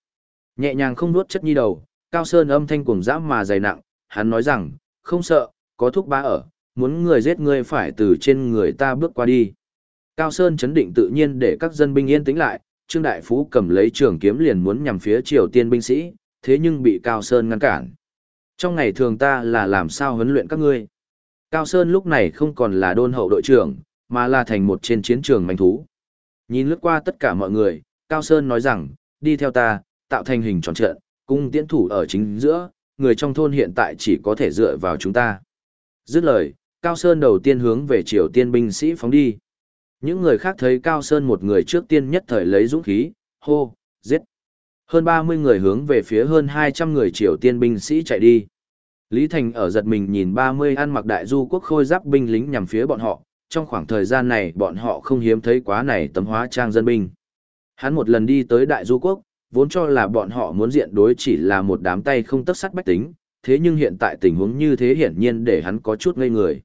Nhẹ nhàng không nuốt chất nhi đầu, Cao Sơn âm thanh cuồng giáp mà dày nặng, hắn nói rằng, không sợ, có thuốc bá ở, muốn người giết ngươi phải từ trên người ta bước qua đi. Cao Sơn chấn định tự nhiên để các dân binh yên tĩnh lại, Trương Đại Phú cầm lấy trường kiếm liền muốn nhằm phía Triều Tiên binh sĩ, thế nhưng bị Cao Sơn ngăn cản. Trong ngày thường ta là làm sao huấn luyện các ngươi. Cao Sơn lúc này không còn là đôn hậu đội trưởng, mà là thành một trên chiến trường manh thú. Nhìn lướt qua tất cả mọi người, Cao Sơn nói rằng, đi theo ta, tạo thành hình tròn trợn, cung tiễn thủ ở chính giữa, người trong thôn hiện tại chỉ có thể dựa vào chúng ta. Dứt lời, Cao Sơn đầu tiên hướng về Triều Tiên binh sĩ phóng đi. Những người khác thấy Cao Sơn một người trước tiên nhất thời lấy dũng khí, hô, giết. Hơn 30 người hướng về phía hơn 200 người Triều Tiên binh sĩ chạy đi. Lý Thành ở giật mình nhìn 30 ăn mặc đại du quốc khôi giáp binh lính nhằm phía bọn họ, trong khoảng thời gian này bọn họ không hiếm thấy quá này tấm hóa trang dân binh. Hắn một lần đi tới đại du quốc, vốn cho là bọn họ muốn diện đối chỉ là một đám tay không tất sắt bách tính, thế nhưng hiện tại tình huống như thế hiển nhiên để hắn có chút ngây người.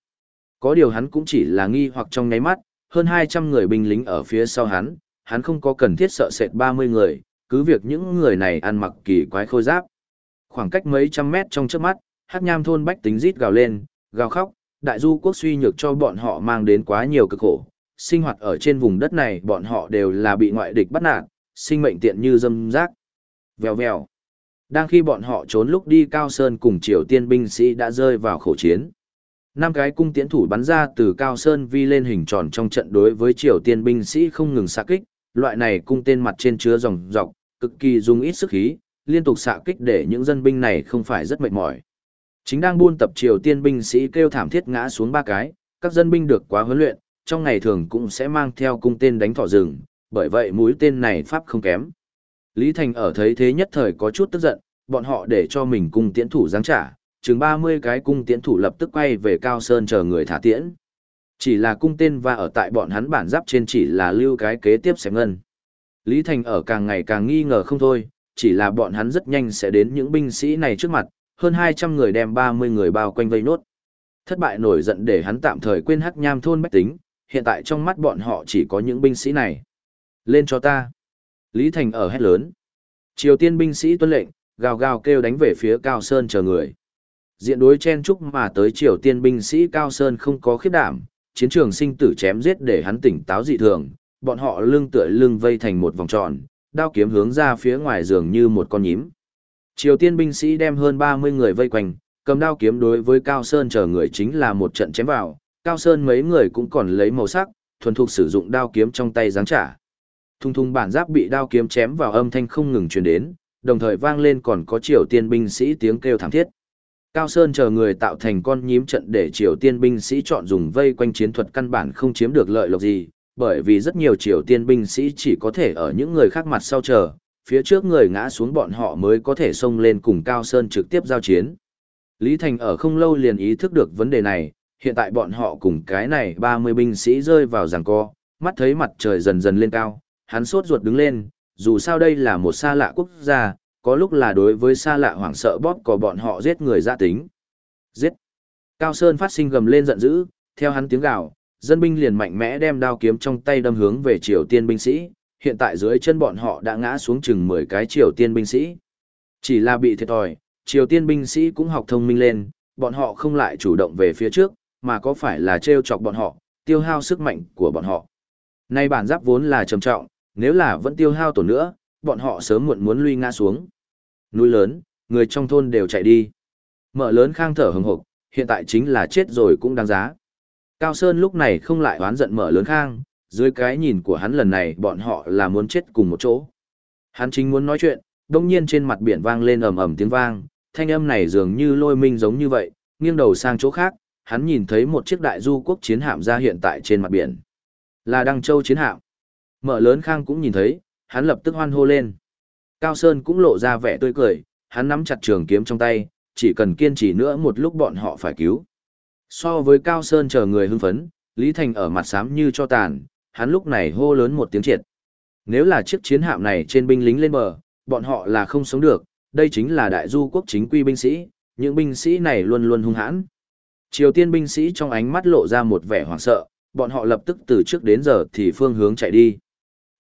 Có điều hắn cũng chỉ là nghi hoặc trong nháy mắt, hơn 200 người binh lính ở phía sau hắn, hắn không có cần thiết sợ sệt 30 người, cứ việc những người này ăn mặc kỳ quái khôi giáp. Khoảng cách mấy trăm mét trong trước mắt, hát nham thôn bách tính rít gào lên, gào khóc, đại du quốc suy nhược cho bọn họ mang đến quá nhiều cực khổ. Sinh hoạt ở trên vùng đất này bọn họ đều là bị ngoại địch bắt nạt, sinh mệnh tiện như dâm rác. Vèo vèo. Đang khi bọn họ trốn lúc đi Cao Sơn cùng Triều Tiên binh sĩ đã rơi vào khẩu chiến. Năm cái cung tiễn thủ bắn ra từ Cao Sơn vi lên hình tròn trong trận đối với Triều Tiên binh sĩ không ngừng xạ kích, loại này cung tên mặt trên chứa dòng dọc, cực kỳ dùng ít sức khí, liên tục xạ kích để những dân binh này không phải rất mệt mỏi. Chính đang buôn tập Triều Tiên binh sĩ kêu thảm thiết ngã xuống ba cái, các dân binh được quá huấn luyện, trong ngày thường cũng sẽ mang theo cung tên đánh thỏ rừng, bởi vậy mũi tên này pháp không kém. Lý Thành ở thấy thế nhất thời có chút tức giận, bọn họ để cho mình cung tiễn thủ giáng trả, chừng 30 cái cung tiễn thủ lập tức quay về Cao Sơn chờ người thả tiễn. Chỉ là cung tên và ở tại bọn hắn bản giáp trên chỉ là lưu cái kế tiếp xém ngân. Lý Thành ở càng ngày càng nghi ngờ không thôi, chỉ là bọn hắn rất nhanh sẽ đến những binh sĩ này trước mặt, hơn 200 người đem 30 người bao quanh vây nốt. Thất bại nổi giận để hắn tạm thời quên hắc nham thôn bách tính, hiện tại trong mắt bọn họ chỉ có những binh sĩ này. Lên cho ta. Lý Thành ở hét lớn. Triều tiên binh sĩ tuân lệnh, gào gào kêu đánh về phía Cao Sơn chờ người. Diện đối chen chúc mà tới Triều tiên binh sĩ Cao Sơn không có khiếp đảm, chiến trường sinh tử chém giết để hắn tỉnh táo dị thường, bọn họ lưng tựa lưng vây thành một vòng tròn, đao kiếm hướng ra phía ngoài giường như một con nhím. Triều tiên binh sĩ đem hơn 30 người vây quanh, cầm đao kiếm đối với Cao Sơn chờ người chính là một trận chém vào, Cao Sơn mấy người cũng còn lấy màu sắc, thuần thục sử dụng đao kiếm trong tay giáng trả. Thung thung bản giáp bị đao kiếm chém vào âm thanh không ngừng truyền đến, đồng thời vang lên còn có triều tiên binh sĩ tiếng kêu thảm thiết. Cao Sơn chờ người tạo thành con nhím trận để triều tiên binh sĩ chọn dùng vây quanh chiến thuật căn bản không chiếm được lợi lộc gì, bởi vì rất nhiều triều tiên binh sĩ chỉ có thể ở những người khác mặt sau chờ, phía trước người ngã xuống bọn họ mới có thể xông lên cùng Cao Sơn trực tiếp giao chiến. Lý Thành ở không lâu liền ý thức được vấn đề này, hiện tại bọn họ cùng cái này 30 binh sĩ rơi vào giằng co, mắt thấy mặt trời dần dần lên cao, hắn sốt ruột đứng lên, dù sao đây là một xa lạ quốc gia, có lúc là đối với xa lạ hoảng sợ bóp có bọn họ giết người ra tính. Giết! Cao Sơn phát sinh gầm lên giận dữ, theo hắn tiếng gào, dân binh liền mạnh mẽ đem đao kiếm trong tay đâm hướng về Triều Tiên binh sĩ, hiện tại dưới chân bọn họ đã ngã xuống chừng 10 cái Triều Tiên binh sĩ. Chỉ là bị thiệt thòi, Triều Tiên binh sĩ cũng học thông minh lên, bọn họ không lại chủ động về phía trước, mà có phải là trêu chọc bọn họ, tiêu hao sức mạnh của bọn họ. Nay bản giáp vốn là trầm trọng, nếu là vẫn tiêu hao tổn nữa, bọn họ sớm muộn muốn lui ngã xuống. Núi lớn, người trong thôn đều chạy đi. Mở lớn khang thở hừng hực, hiện tại chính là chết rồi cũng đáng giá. Cao Sơn lúc này không lại oán giận mở lớn khang, dưới cái nhìn của hắn lần này bọn họ là muốn chết cùng một chỗ. Hắn chính muốn nói chuyện, đông nhiên trên mặt biển vang lên ầm ầm tiếng vang, thanh âm này dường như lôi minh giống như vậy, nghiêng đầu sang chỗ khác, hắn nhìn thấy một chiếc đại du quốc chiến hạm ra hiện tại trên mặt biển. Là Đăng Châu chiến hạm. Mở lớn khang cũng nhìn thấy, hắn lập tức hoan hô lên. Cao Sơn cũng lộ ra vẻ tươi cười, hắn nắm chặt trường kiếm trong tay, chỉ cần kiên trì nữa một lúc bọn họ phải cứu. So với Cao Sơn chờ người hưng phấn, Lý Thành ở mặt xám như cho tàn, hắn lúc này hô lớn một tiếng triệt. Nếu là chiếc chiến hạm này trên binh lính lên bờ, bọn họ là không sống được, đây chính là đại du quốc chính quy binh sĩ, những binh sĩ này luôn luôn hung hãn. Triều Tiên binh sĩ trong ánh mắt lộ ra một vẻ hoảng sợ, bọn họ lập tức từ trước đến giờ thì phương hướng chạy đi.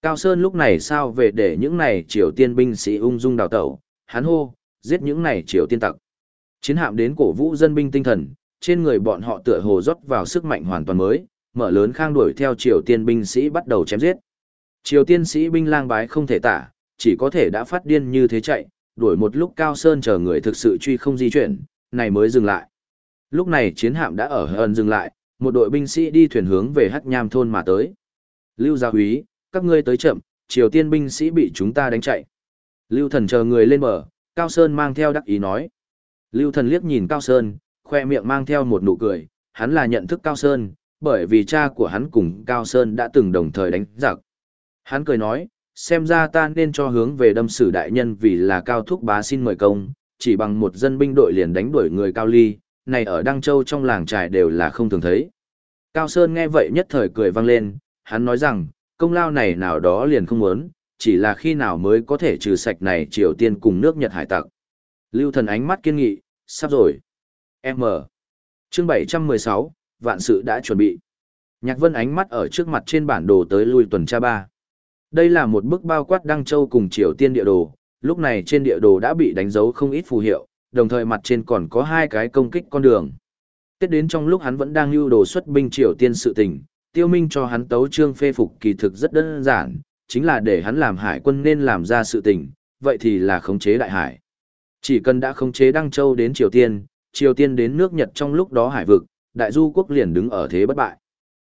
Cao Sơn lúc này sao về để những này Triều Tiên binh sĩ ung dung đào tẩu, hắn hô, giết những này Triều Tiên tặc. Chiến hạm đến cổ vũ dân binh tinh thần, trên người bọn họ tựa hồ rót vào sức mạnh hoàn toàn mới, mở lớn khang đuổi theo Triều Tiên binh sĩ bắt đầu chém giết. Triều Tiên sĩ binh lang bái không thể tả, chỉ có thể đã phát điên như thế chạy, đuổi một lúc Cao Sơn chờ người thực sự truy không di chuyển, này mới dừng lại. Lúc này chiến hạm đã ở hờn dừng lại, một đội binh sĩ đi thuyền hướng về Hắc Nham thôn mà tới. Lưu Gia Húy, các ngươi tới chậm, Triều Tiên binh sĩ bị chúng ta đánh chạy. Lưu Thần chờ người lên bờ, Cao Sơn mang theo đắc ý nói. Lưu Thần liếc nhìn Cao Sơn, khoe miệng mang theo một nụ cười, hắn là nhận thức Cao Sơn, bởi vì cha của hắn cùng Cao Sơn đã từng đồng thời đánh giặc. Hắn cười nói, xem ra ta nên cho hướng về đâm sử đại nhân vì là Cao Thúc Bá xin mời công, chỉ bằng một dân binh đội liền đánh đuổi người Cao Ly, này ở Đăng Châu trong làng trài đều là không thường thấy. Cao Sơn nghe vậy nhất thời cười vang lên, hắn nói rằng, công lao này nào đó liền không muốn, chỉ là khi nào mới có thể trừ sạch này Triều Tiên cùng nước Nhật hải tặc. Lưu thần ánh mắt kiên nghị, sắp rồi. M. Chương 716, vạn sự đã chuẩn bị. Nhạc vân ánh mắt ở trước mặt trên bản đồ tới lui tuần tra ba. Đây là một bức bao quát Đăng Châu cùng Triều Tiên địa đồ, lúc này trên địa đồ đã bị đánh dấu không ít phù hiệu, đồng thời mặt trên còn có hai cái công kích con đường. Tiếp đến trong lúc hắn vẫn đang lưu đồ xuất binh Triều Tiên sự tình, tiêu minh cho hắn tấu chương phê phục kỳ thực rất đơn giản, chính là để hắn làm hải quân nên làm ra sự tình, vậy thì là khống chế đại hải. Chỉ cần đã khống chế Đăng Châu đến Triều Tiên, Triều Tiên đến nước Nhật trong lúc đó hải vực, đại du quốc liền đứng ở thế bất bại.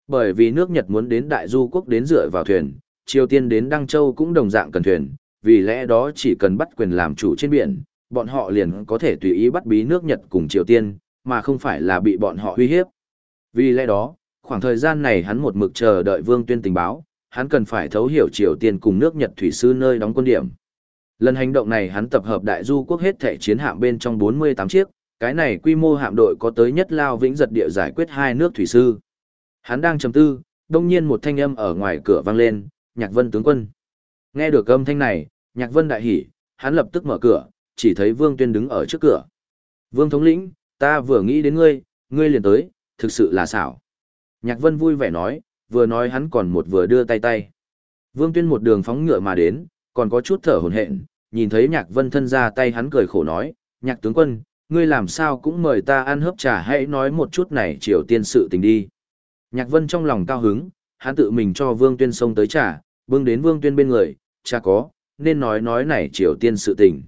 Bởi vì nước Nhật muốn đến đại du quốc đến dựa vào thuyền, Triều Tiên đến Đăng Châu cũng đồng dạng cần thuyền, vì lẽ đó chỉ cần bắt quyền làm chủ trên biển, bọn họ liền có thể tùy ý bắt bí nước Nhật cùng Triều Tiên, mà không phải là bị bọn họ uy hiếp. Vì lẽ đó, khoảng thời gian này hắn một mực chờ đợi Vương Tuyên tình báo, hắn cần phải thấu hiểu Triều Tiên cùng nước Nhật thủy sư nơi đóng quân điểm. Lần hành động này hắn tập hợp đại du quốc hết thể chiến hạm bên trong 48 chiếc, cái này quy mô hạm đội có tới nhất lao vĩnh giật địa giải quyết hai nước thủy sư. Hắn đang trầm tư, đông nhiên một thanh âm ở ngoài cửa vang lên, Nhạc Vân tướng quân. Nghe được âm thanh này, Nhạc Vân đại hỉ, hắn lập tức mở cửa, chỉ thấy Vương Tuyên đứng ở trước cửa. Vương thống lĩnh, ta vừa nghĩ đến ngươi, ngươi liền tới, thực sự là xảo. Nhạc Vân vui vẻ nói, vừa nói hắn còn một vừa đưa tay tay. Vương Tuyên một đường phóng ngựa mà đến, còn có chút thở hổn hển, nhìn thấy Nhạc Vân thân ra tay hắn cười khổ nói, Nhạc tướng quân, ngươi làm sao cũng mời ta ăn hớp trà hãy nói một chút này triều tiên sự tình đi. Nhạc Vân trong lòng cao hứng, hắn tự mình cho Vương Tuyên xông tới trà, bưng đến Vương Tuyên bên người, cha có, nên nói nói này Triều Tiên sự tình.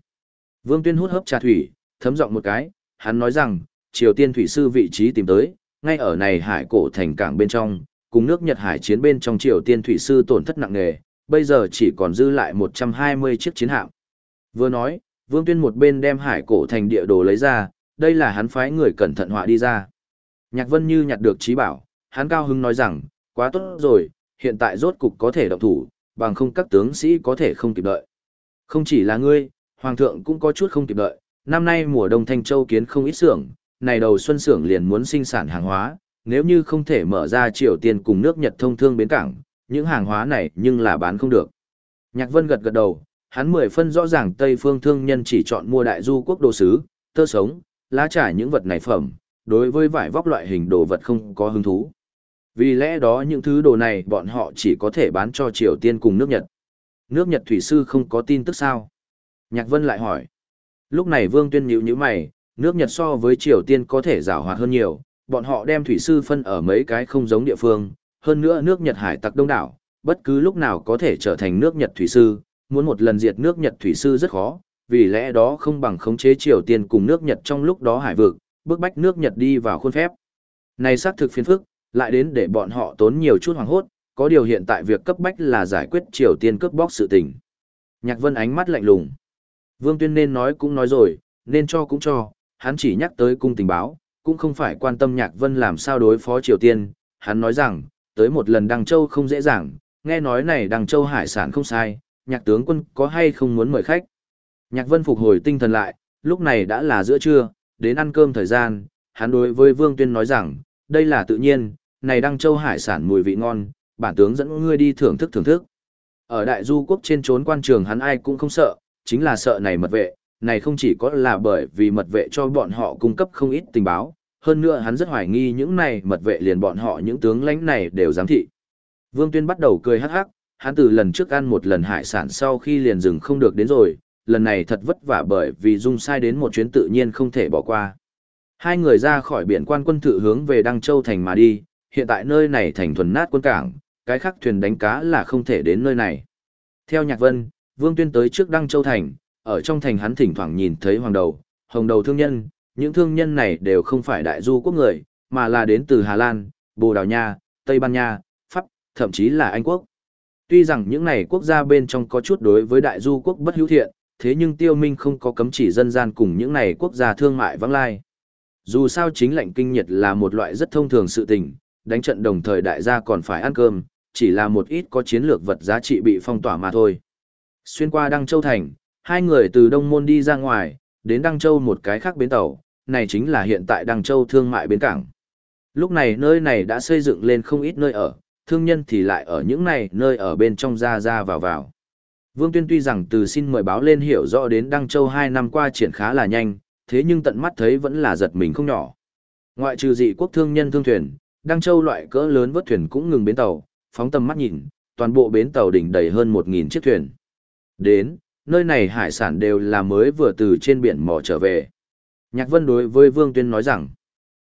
Vương Tuyên hút hấp trà thủy, thấm giọng một cái, hắn nói rằng, Triều Tiên thủy sư vị trí tìm tới, ngay ở này hải cổ thành cảng bên trong, cùng nước Nhật hải chiến bên trong Triều Tiên thủy sư tổn thất nặng nề, bây giờ chỉ còn dư lại 120 chiếc chiến hạm. Vừa nói, Vương Tuyên một bên đem hải cổ thành địa đồ lấy ra, đây là hắn phái người cẩn thận họa đi ra. Nhạc Vân Như nhặt được trí bảo, hắn cao hứng nói rằng, quá tốt rồi, hiện tại rốt cục có thể động thủ, bằng không các tướng sĩ có thể không kịp đợi. Không chỉ là ngươi, Hoàng thượng cũng có chút không kịp đợi, năm nay mùa đông Thanh Châu kiến không ít xưởng, này đầu xuân xưởng liền muốn sinh sản hàng hóa, nếu như không thể mở ra Triều Tiên cùng nước Nhật thông thương bến cảng, những hàng hóa này nhưng là bán không được. Nhạc Vân gật gật đầu, hắn mười phân rõ ràng Tây phương thương nhân chỉ chọn mua đại du quốc đồ sứ, tơ sống, lá trải những vật này phẩm, đối với vải vóc loại hình đồ vật không có hứng thú. Vì lẽ đó những thứ đồ này bọn họ chỉ có thể bán cho Triều Tiên cùng nước Nhật. Nước Nhật thủy sư không có tin tức sao? Nhạc Vân lại hỏi. Lúc này Vương Tuyên nhíu nhíu mày, nước Nhật so với Triều Tiên có thể rào hoạt hơn nhiều, bọn họ đem thủy sư phân ở mấy cái không giống địa phương, hơn nữa nước Nhật hải tặc đông đảo, bất cứ lúc nào có thể trở thành nước Nhật thủy sư, muốn một lần diệt nước Nhật thủy sư rất khó, vì lẽ đó không bằng khống chế Triều Tiên cùng nước Nhật trong lúc đó hải vực, bức bách nước Nhật đi vào khuôn phép. Này xác thực phiền phức, lại đến để bọn họ tốn nhiều chút hoàng hốt, có điều hiện tại việc cấp bách là giải quyết Triều Tiên cướp bóc sự tình. Nhạc Vân ánh mắt lạnh lùng. Vương Tuyên nên nói cũng nói rồi, nên cho cũng cho, hắn chỉ nhắc tới cung tình báo, cũng không phải quan tâm Nhạc Vân làm sao đối phó Triều Tiên, hắn nói rằng, tới một lần Đăng Châu không dễ dàng, nghe nói này Đăng Châu hải sản không sai, nhạc tướng quân có hay không muốn mời khách. Nhạc Vân phục hồi tinh thần lại, lúc này đã là giữa trưa, đến ăn cơm thời gian, hắn đối với Vương Tuyên nói rằng, đây là tự nhiên, này Đăng Châu hải sản mùi vị ngon, bản tướng dẫn ngươi đi thưởng thức thưởng thức. Ở đại du quốc trên trốn quan trường hắn ai cũng không sợ, chính là sợ này mật vệ, này không chỉ có là bởi vì mật vệ cho bọn họ cung cấp không ít tình báo, hơn nữa hắn rất hoài nghi những này mật vệ liền bọn họ những tướng lãnh này đều giám thị. Vương Tuyên bắt đầu cười hắc hắc, hắn từ lần trước ăn một lần hải sản sau khi liền dừng không được đến rồi, lần này thật vất vả bởi vì dung sai đến một chuyến tự nhiên không thể bỏ qua. Hai người ra khỏi biển quan quân thự hướng về Đăng Châu Thành mà đi, hiện tại nơi này thành thuần nát quân cảng, cái khác thuyền đánh cá là không thể đến nơi này. Theo Nhạc Vân, Vương Tuyên tới trước Đăng Châu Thành, ở trong thành hắn thỉnh thoảng nhìn thấy hoàng đầu, hồng đầu thương nhân, những thương nhân này đều không phải đại du quốc người, mà là đến từ Hà Lan, Bồ Đào Nha, Tây Ban Nha, Pháp, thậm chí là Anh Quốc. Tuy rằng những này quốc gia bên trong có chút đối với đại du quốc bất hữu thiện, thế nhưng tiêu minh không có cấm chỉ dân gian cùng những này quốc gia thương mại vắng lai. Dù sao chính lệnh kinh nhiệt là một loại rất thông thường sự tình, đánh trận đồng thời đại gia còn phải ăn cơm, chỉ là một ít có chiến lược vật giá trị bị phong tỏa mà thôi. Xuyên qua Đăng Châu Thành, hai người từ Đông Môn đi ra ngoài, đến Đăng Châu một cái khác bến tàu, này chính là hiện tại Đăng Châu thương mại bến cảng. Lúc này nơi này đã xây dựng lên không ít nơi ở, thương nhân thì lại ở những này nơi ở bên trong ra ra vào vào. Vương Tuyên tuy rằng từ xin mời báo lên hiểu rõ đến Đăng Châu 2 năm qua triển khá là nhanh, thế nhưng tận mắt thấy vẫn là giật mình không nhỏ. Ngoại trừ dị quốc thương nhân thương thuyền, Đăng Châu loại cỡ lớn vớt thuyền cũng ngừng bến tàu, phóng tầm mắt nhìn, toàn bộ bến tàu đỉnh đầy hơn 1.000 chiếc thuyền. Đến, nơi này hải sản đều là mới vừa từ trên biển mò trở về. Nhạc Vân đối với Vương Tuyên nói rằng,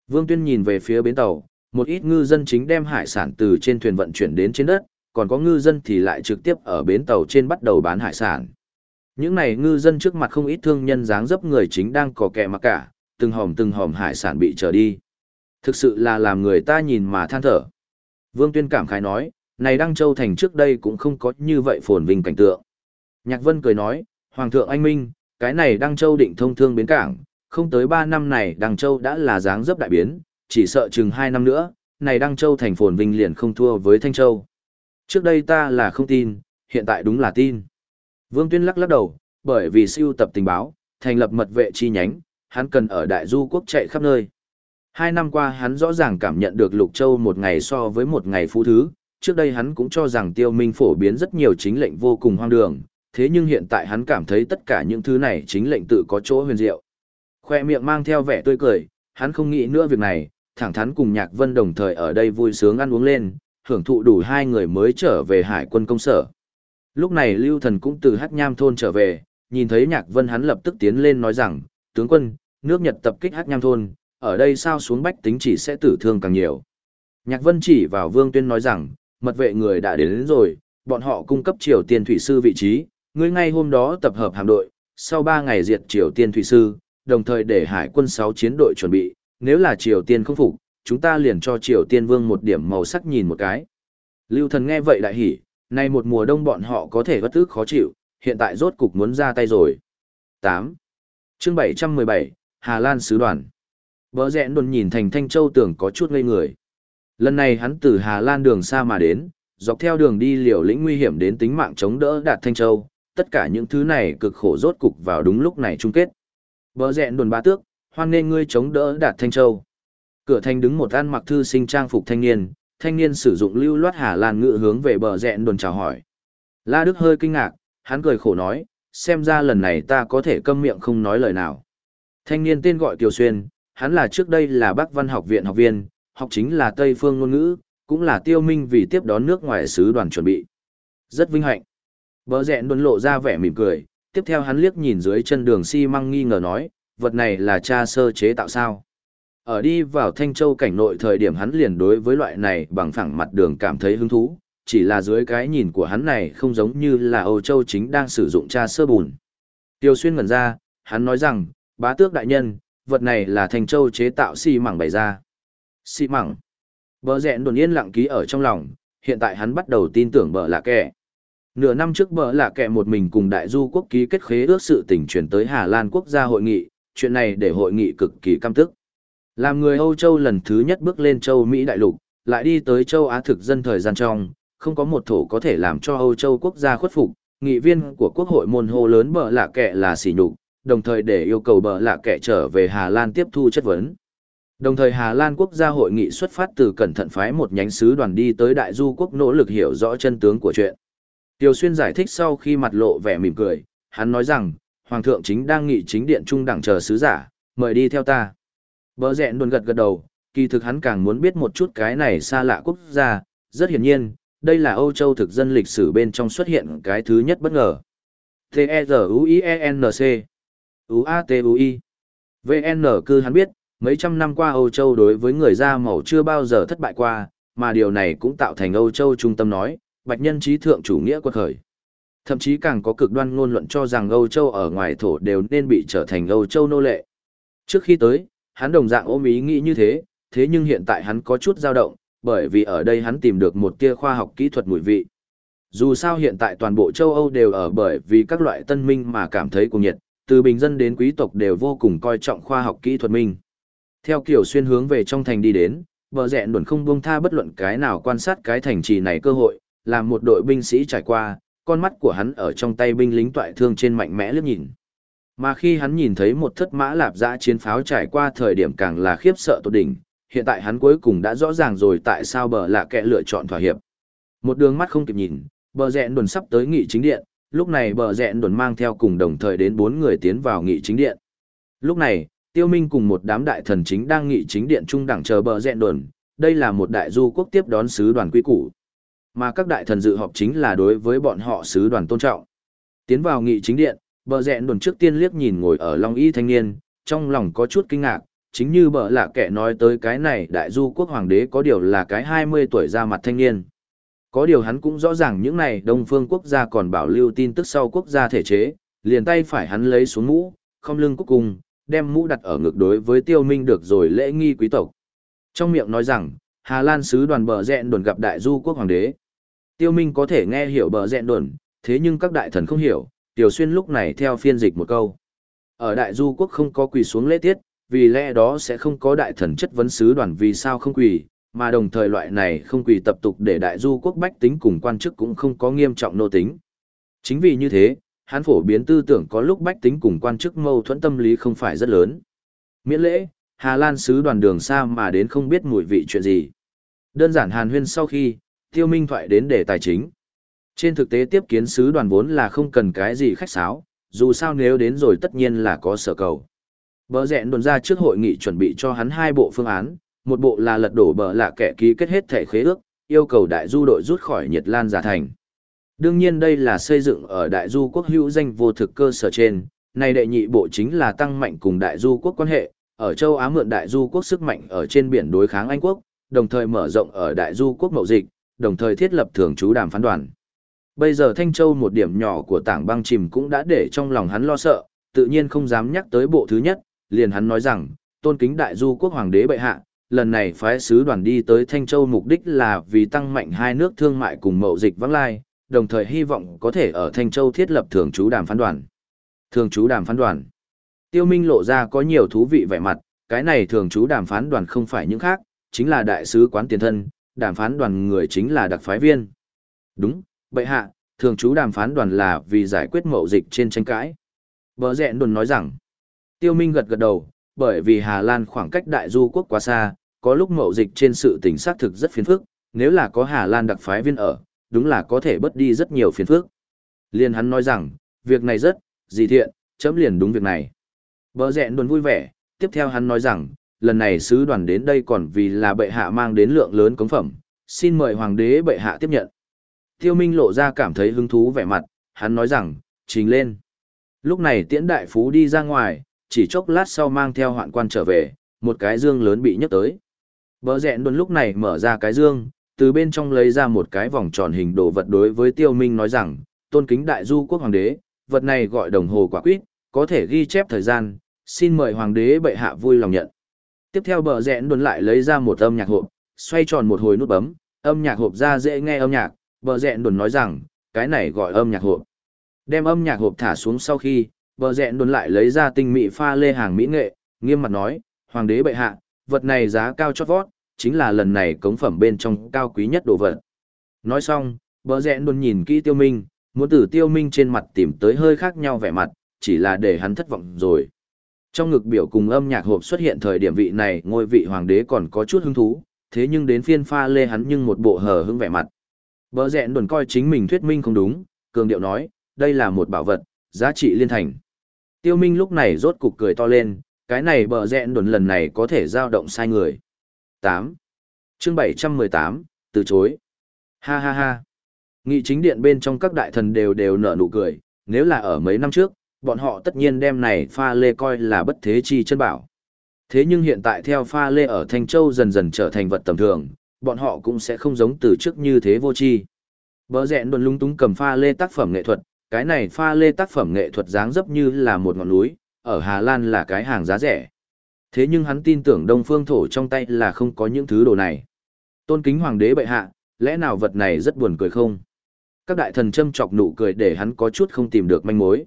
Vương Tuyên nhìn về phía bến tàu, một ít ngư dân chính đem hải sản từ trên thuyền vận chuyển đến trên đất, còn có ngư dân thì lại trực tiếp ở bến tàu trên bắt đầu bán hải sản. Những này ngư dân trước mặt không ít thương nhân dáng dấp người chính đang có kẻ mặc cả, từng hòm từng hòm hải sản bị trở đi. Thực sự là làm người ta nhìn mà than thở. Vương Tuyên cảm khái nói, này Đăng Châu Thành trước đây cũng không có như vậy phồn vinh cảnh tượng. Nhạc Vân cười nói, Hoàng thượng anh minh, cái này Đăng Châu định thông thương bến cảng, không tới 3 năm này Đăng Châu đã là dáng dấp đại biến, chỉ sợ chừng hai năm nữa, này Đăng Châu thành phồn vinh liền không thua với Thanh Châu. Trước đây ta là không tin, hiện tại đúng là tin. Vương Tuyên lắc lắc đầu, bởi vì siêu tập tình báo, thành lập mật vệ chi nhánh, hắn cần ở đại du quốc chạy khắp nơi. Hai năm qua hắn rõ ràng cảm nhận được Lục Châu một ngày so với một ngày phú thứ, trước đây hắn cũng cho rằng tiêu minh phổ biến rất nhiều chính lệnh vô cùng hoang đường, thế nhưng hiện tại hắn cảm thấy tất cả những thứ này chính lệnh tự có chỗ huyền diệu. Khoe miệng mang theo vẻ tươi cười, hắn không nghĩ nữa việc này, thẳng thắn cùng Nhạc Vân đồng thời ở đây vui sướng ăn uống lên, hưởng thụ đủ hai người mới trở về hải quân công sở. Lúc này Lưu Thần cũng từ Hát Nham thôn trở về, nhìn thấy Nhạc Vân hắn lập tức tiến lên nói rằng, tướng quân, nước Nhật tập kích Hát Nham thôn, ở đây sao xuống bách tính chỉ sẽ tử thương càng nhiều. Nhạc Vân chỉ vào Vương Tuyên nói rằng, mật vệ người đã đến, đến rồi, bọn họ cung cấp Triều Tiên thủy sư vị trí, ngươi ngay hôm đó tập hợp hạm đội, sau 3 ngày diệt Triều Tiên thủy sư, đồng thời để hải quân 6 chiến đội chuẩn bị, nếu là Triều Tiên không phục, chúng ta liền cho Triều Tiên Vương một điểm màu sắc nhìn một cái. Lưu thần nghe vậy đại hỉ, nay một mùa đông bọn họ có thể bất ức khó chịu, hiện tại rốt cục muốn ra tay rồi. 8. chương 717, Hà Lan Sứ đoàn. Bờ rẽn đồn nhìn thành Thanh Châu tưởng có chút ngây người. Lần này hắn từ Hà Lan đường xa mà đến, dọc theo đường đi liều lĩnh nguy hiểm đến tính mạng chống đỡ đạt Thanh Châu, tất cả những thứ này cực khổ rốt cục vào đúng lúc này chung kết. Bờ rẽn đồn ba tước, hoan nên ngươi chống đỡ đạt Thanh Châu. Cửa thành đứng một ăn mặc thư sinh trang phục thanh niên, thanh niên sử dụng lưu loát Hà Lan ngữ hướng về bờ rẽn đồn chào hỏi. La Đức hơi kinh ngạc, hắn cười khổ nói, xem ra lần này ta có thể câm miệng không nói lời nào. Thanh niên tên gọi Kiều Xuyên, hắn là trước đây là Bắc Văn học viện học viên, học chính là Tây phương ngôn ngữ, cũng là tiêu minh vì tiếp đón nước ngoài sứ đoàn chuẩn bị. Rất vinh hạnh. Bờ rẽn đồn lộ ra vẻ mỉm cười, tiếp theo hắn liếc nhìn dưới chân đường xi măng nghi ngờ nói, vật này là cha sơ chế tạo sao. Ở đi vào Thanh Châu cảnh nội thời điểm hắn liền đối với loại này bằng phẳng mặt đường cảm thấy hứng thú, chỉ là dưới cái nhìn của hắn này không giống như là Âu Châu chính đang sử dụng cha sơ bùn. Tiêu xuyên ngẩn ra, hắn nói rằng, bá tước đại nhân, vật này là Thanh Châu chế tạo xi mảng bày ra. Xi mảng. Bờ rẹn đồn yên lặng ký ở trong lòng, hiện tại hắn bắt đầu tin tưởng bờ là kẻ. Nửa năm trước bờ là kẻ một mình cùng đại du quốc ký kết khế ước sự tình chuyển tới Hà Lan quốc gia hội nghị, chuyện này để hội nghị cực kỳ căm tức. Làm người Âu Châu lần thứ nhất bước lên châu Mỹ đại lục, lại đi tới châu Á thực dân thời gian trong, không có một thổ có thể làm cho Âu Châu quốc gia khuất phục, nghị viên của quốc hội môn hô lớn bờ lạ kẻ là sỉ nhục, đồng thời để yêu cầu bờ lạ kẻ trở về Hà Lan tiếp thu chất vấn. Đồng thời Hà Lan quốc gia hội nghị xuất phát từ cẩn thận phái một nhánh sứ đoàn đi tới đại du quốc nỗ lực hiểu rõ chân tướng của chuyện. Tiêu Xuyên giải thích sau khi mặt lộ vẻ mỉm cười, hắn nói rằng, Hoàng thượng chính đang nghị chính điện trung đẳng chờ sứ giả, mời đi theo ta. Bờ rẹn đồn gật gật đầu, kỳ thực hắn càng muốn biết một chút cái này xa lạ quốc gia, rất hiển nhiên, đây là Âu Châu thực dân lịch sử bên trong xuất hiện cái thứ nhất bất ngờ. T-E-Z-U-I-E-N-C U-A-T-U-I VN cư hắn biết, mấy trăm năm qua Âu Châu đối với người da màu chưa bao giờ thất bại qua, mà điều này cũng tạo thành Âu Châu trung tâm nói, bạch nhân trí thượng chủ nghĩa quật khởi. Thậm chí càng có cực đoan ngôn luận cho rằng Âu Châu ở ngoài thổ đều nên bị trở thành Âu Châu nô lệ. Trước khi tới, hắn đồng dạng ôm ý nghĩ như thế, thế nhưng hiện tại hắn có chút dao động, bởi vì ở đây hắn tìm được một tia khoa học kỹ thuật mùi vị. Dù sao hiện tại toàn bộ châu Âu đều ở bởi vì các loại tân minh mà cảm thấy cuồng nhiệt, từ bình dân đến quý tộc đều vô cùng coi trọng khoa học kỹ thuật minh. Theo kiểu xuyên hướng về trong thành đi đến, bờ rẹn đuẩn không buông tha bất luận cái nào quan sát cái thành trì này cơ hội, làm một đội binh sĩ trải qua, con mắt của hắn ở trong tay binh lính toại thương trên mạnh mẽ liếc nhìn. Mà khi hắn nhìn thấy một thất mã lạp dã chiến pháo trải qua thời điểm càng là khiếp sợ tột đỉnh, hiện tại hắn cuối cùng đã rõ ràng rồi tại sao bờ lạ kẻ lựa chọn thỏa hiệp. Một đường mắt không kịp nhìn, bờ rẹn đồn sắp tới nghị chính điện, lúc này bờ rẹn đồn mang theo cùng đồng thời đến bốn người tiến vào nghị chính điện. Lúc này, Tiêu Minh cùng một đám đại thần chính đang nghị chính điện trung đẳng chờ bờ rẹn đồn, đây là một đại du quốc tiếp đón sứ đoàn quý củ. Mà các đại thần dự họp chính là đối với bọn họ sứ đoàn tôn trọng. Tiến vào nghị chính điện, bờ rẹn đồn trước tiên liếc nhìn ngồi ở Long Y thanh niên, trong lòng có chút kinh ngạc, chính như bờ lạ kẻ nói tới cái này đại du quốc hoàng đế có điều là cái 20 tuổi ra mặt thanh niên. Có điều hắn cũng rõ ràng những này đông phương quốc gia còn bảo lưu tin tức sau quốc gia thể chế, liền tay phải hắn lấy xuống mũ, không lưng cuối cùng, đem mũ đặt ở ngực đối với tiêu minh được rồi lễ nghi quý tộc. Trong miệng nói rằng, Hà Lan sứ đoàn bờ rẹn đồn gặp đại du quốc hoàng đế. Tiêu minh có thể nghe hiểu bờ rẹn đồn, thế nhưng các đại thần không hiểu, Tiểu Xuyên lúc này theo phiên dịch một câu. Ở đại du quốc không có quỳ xuống lễ tiết, vì lẽ đó sẽ không có đại thần chất vấn sứ đoàn vì sao không quỳ, mà đồng thời loại này không quỳ tập tục để đại du quốc bách tính cùng quan chức cũng không có nghiêm trọng nô tính. Chính vì như thế, hắn phổ biến tư tưởng có lúc bách tính cùng quan chức mâu thuẫn tâm lý không phải rất lớn. Miễn lễ, Hà Lan sứ đoàn đường xa mà đến không biết mùi vị chuyện gì. Đơn giản hàn huyên sau khi, tiêu minh thoại đến để tài chính. Trên thực tế tiếp kiến sứ đoàn vốn là không cần cái gì khách sáo, dù sao nếu đến rồi tất nhiên là có sở cầu. Bờ rẹn đồn ra trước hội nghị chuẩn bị cho hắn hai bộ phương án, một bộ là lật đổ bờ là kẻ ký kết hết thể khế ước, yêu cầu đại du đội rút khỏi Nhật Lan giả thành. Đương nhiên đây là xây dựng ở đại du quốc hữu danh vô thực cơ sở trên, này đệ nhị bộ chính là tăng mạnh cùng đại du quốc quan hệ, ở châu Á mượn đại du quốc sức mạnh ở trên biển đối kháng Anh quốc, đồng thời mở rộng ở đại du quốc mậu dịch, đồng thời thiết lập thường trú đàm phán đoàn. Bây giờ Thanh Châu một điểm nhỏ của tảng băng chìm cũng đã để trong lòng hắn lo sợ, tự nhiên không dám nhắc tới bộ thứ nhất, liền hắn nói rằng, tôn kính đại du quốc hoàng đế bệ hạ, lần này phái sứ đoàn đi tới Thanh Châu mục đích là vì tăng mạnh hai nước thương mại cùng mậu dịch vắng lai, đồng thời hy vọng có thể ở Thanh Châu thiết lập thường trú đàm phán đoàn. Thường trú đàm phán đoàn. Tiêu Minh lộ ra có nhiều thú vị vẻ mặt, cái này thường trú đàm phán đoàn không phải những khác, chính là đại sứ quán tiền thân, đàm phán đoàn người chính là đặc phái viên. Đúng, bệ hạ, thường trú đàm phán đoàn là vì giải quyết mậu dịch trên tranh cãi. Bờ rẽ đồn nói rằng, Tiêu Minh gật gật đầu, bởi vì Hà Lan khoảng cách đại du quốc quá xa, có lúc mậu dịch trên sự tình xác thực rất phiền phức, nếu là có Hà Lan đặc phái viên ở, đúng là có thể bớt đi rất nhiều phiền phức. Liên hắn nói rằng, việc này rất, gì thiện, chấm liền đúng việc này. Bờ rẽ đồn vui vẻ, tiếp theo hắn nói rằng, lần này sứ đoàn đến đây còn vì là bệ hạ mang đến lượng lớn cống phẩm, xin mời hoàng đế bệ hạ tiếp nhận. Tiêu Minh lộ ra cảm thấy hứng thú vẻ mặt, hắn nói rằng, trình lên. Lúc này tiễn đại phú đi ra ngoài, chỉ chốc lát sau mang theo hoạn quan trở về, một cái dương lớn bị nhấc tới. Bờ rẹn đồn lúc này mở ra cái dương, từ bên trong lấy ra một cái vòng tròn hình đồ vật đối với tiêu minh nói rằng, tôn kính đại du quốc hoàng đế, vật này gọi đồng hồ quả quyết, có thể ghi chép thời gian, xin mời hoàng đế bệ hạ vui lòng nhận. Tiếp theo bờ rẽn đồn lại lấy ra một âm nhạc hộp, xoay tròn một hồi nút bấm, âm nhạc hộp ra dễ nghe âm nhạc, bờ rẽn đồn nói rằng, cái này gọi âm nhạc hộp. Đem âm nhạc hộp thả xuống sau khi, bờ rẽn đồn lại lấy ra tinh mỹ pha lê hàng mỹ nghệ, nghiêm mặt nói, hoàng đế bệ hạ, vật này giá cao chót vót, chính là lần này cống phẩm bên trong cao quý nhất đồ vật. Nói xong, bờ rẽn đồn nhìn kỹ tiêu minh, muốn từ tiêu minh trên mặt tìm tới hơi khác nhau vẻ mặt, chỉ là để hắn thất vọng rồi. Trong ngực biểu cùng âm nhạc hộp xuất hiện thời điểm vị này ngôi vị hoàng đế còn có chút hứng thú, thế nhưng đến phiên pha lê hắn nhưng một bộ hờ hững vẻ mặt. Bờ rẹn đồn coi chính mình thuyết minh không đúng, cường điệu nói, đây là một bảo vật, giá trị liên thành. Tiêu Minh lúc này rốt cục cười to lên, cái này bờ rẹn đồn lần này có thể giao động sai người. 8. Chương 718, từ chối. Ha ha ha. Nghị chính điện bên trong các đại thần đều đều nở nụ cười, nếu là ở mấy năm trước, bọn họ tất nhiên đem này pha lê coi là bất thế chi chân bảo. Thế nhưng hiện tại theo pha lê ở Thanh Châu dần dần trở thành vật tầm thường, bọn họ cũng sẽ không giống từ trước như thế vô chi. Bỡ rẽn đồn lung túng cầm pha lê tác phẩm nghệ thuật, cái này pha lê tác phẩm nghệ thuật dáng dấp như là một ngọn núi, ở Hà Lan là cái hàng giá rẻ. Thế nhưng hắn tin tưởng Đông Phương Thổ trong tay là không có những thứ đồ này. Tôn kính hoàng đế bệ hạ, lẽ nào vật này rất buồn cười không? Các đại thần châm chọc nụ cười để hắn có chút không tìm được manh mối.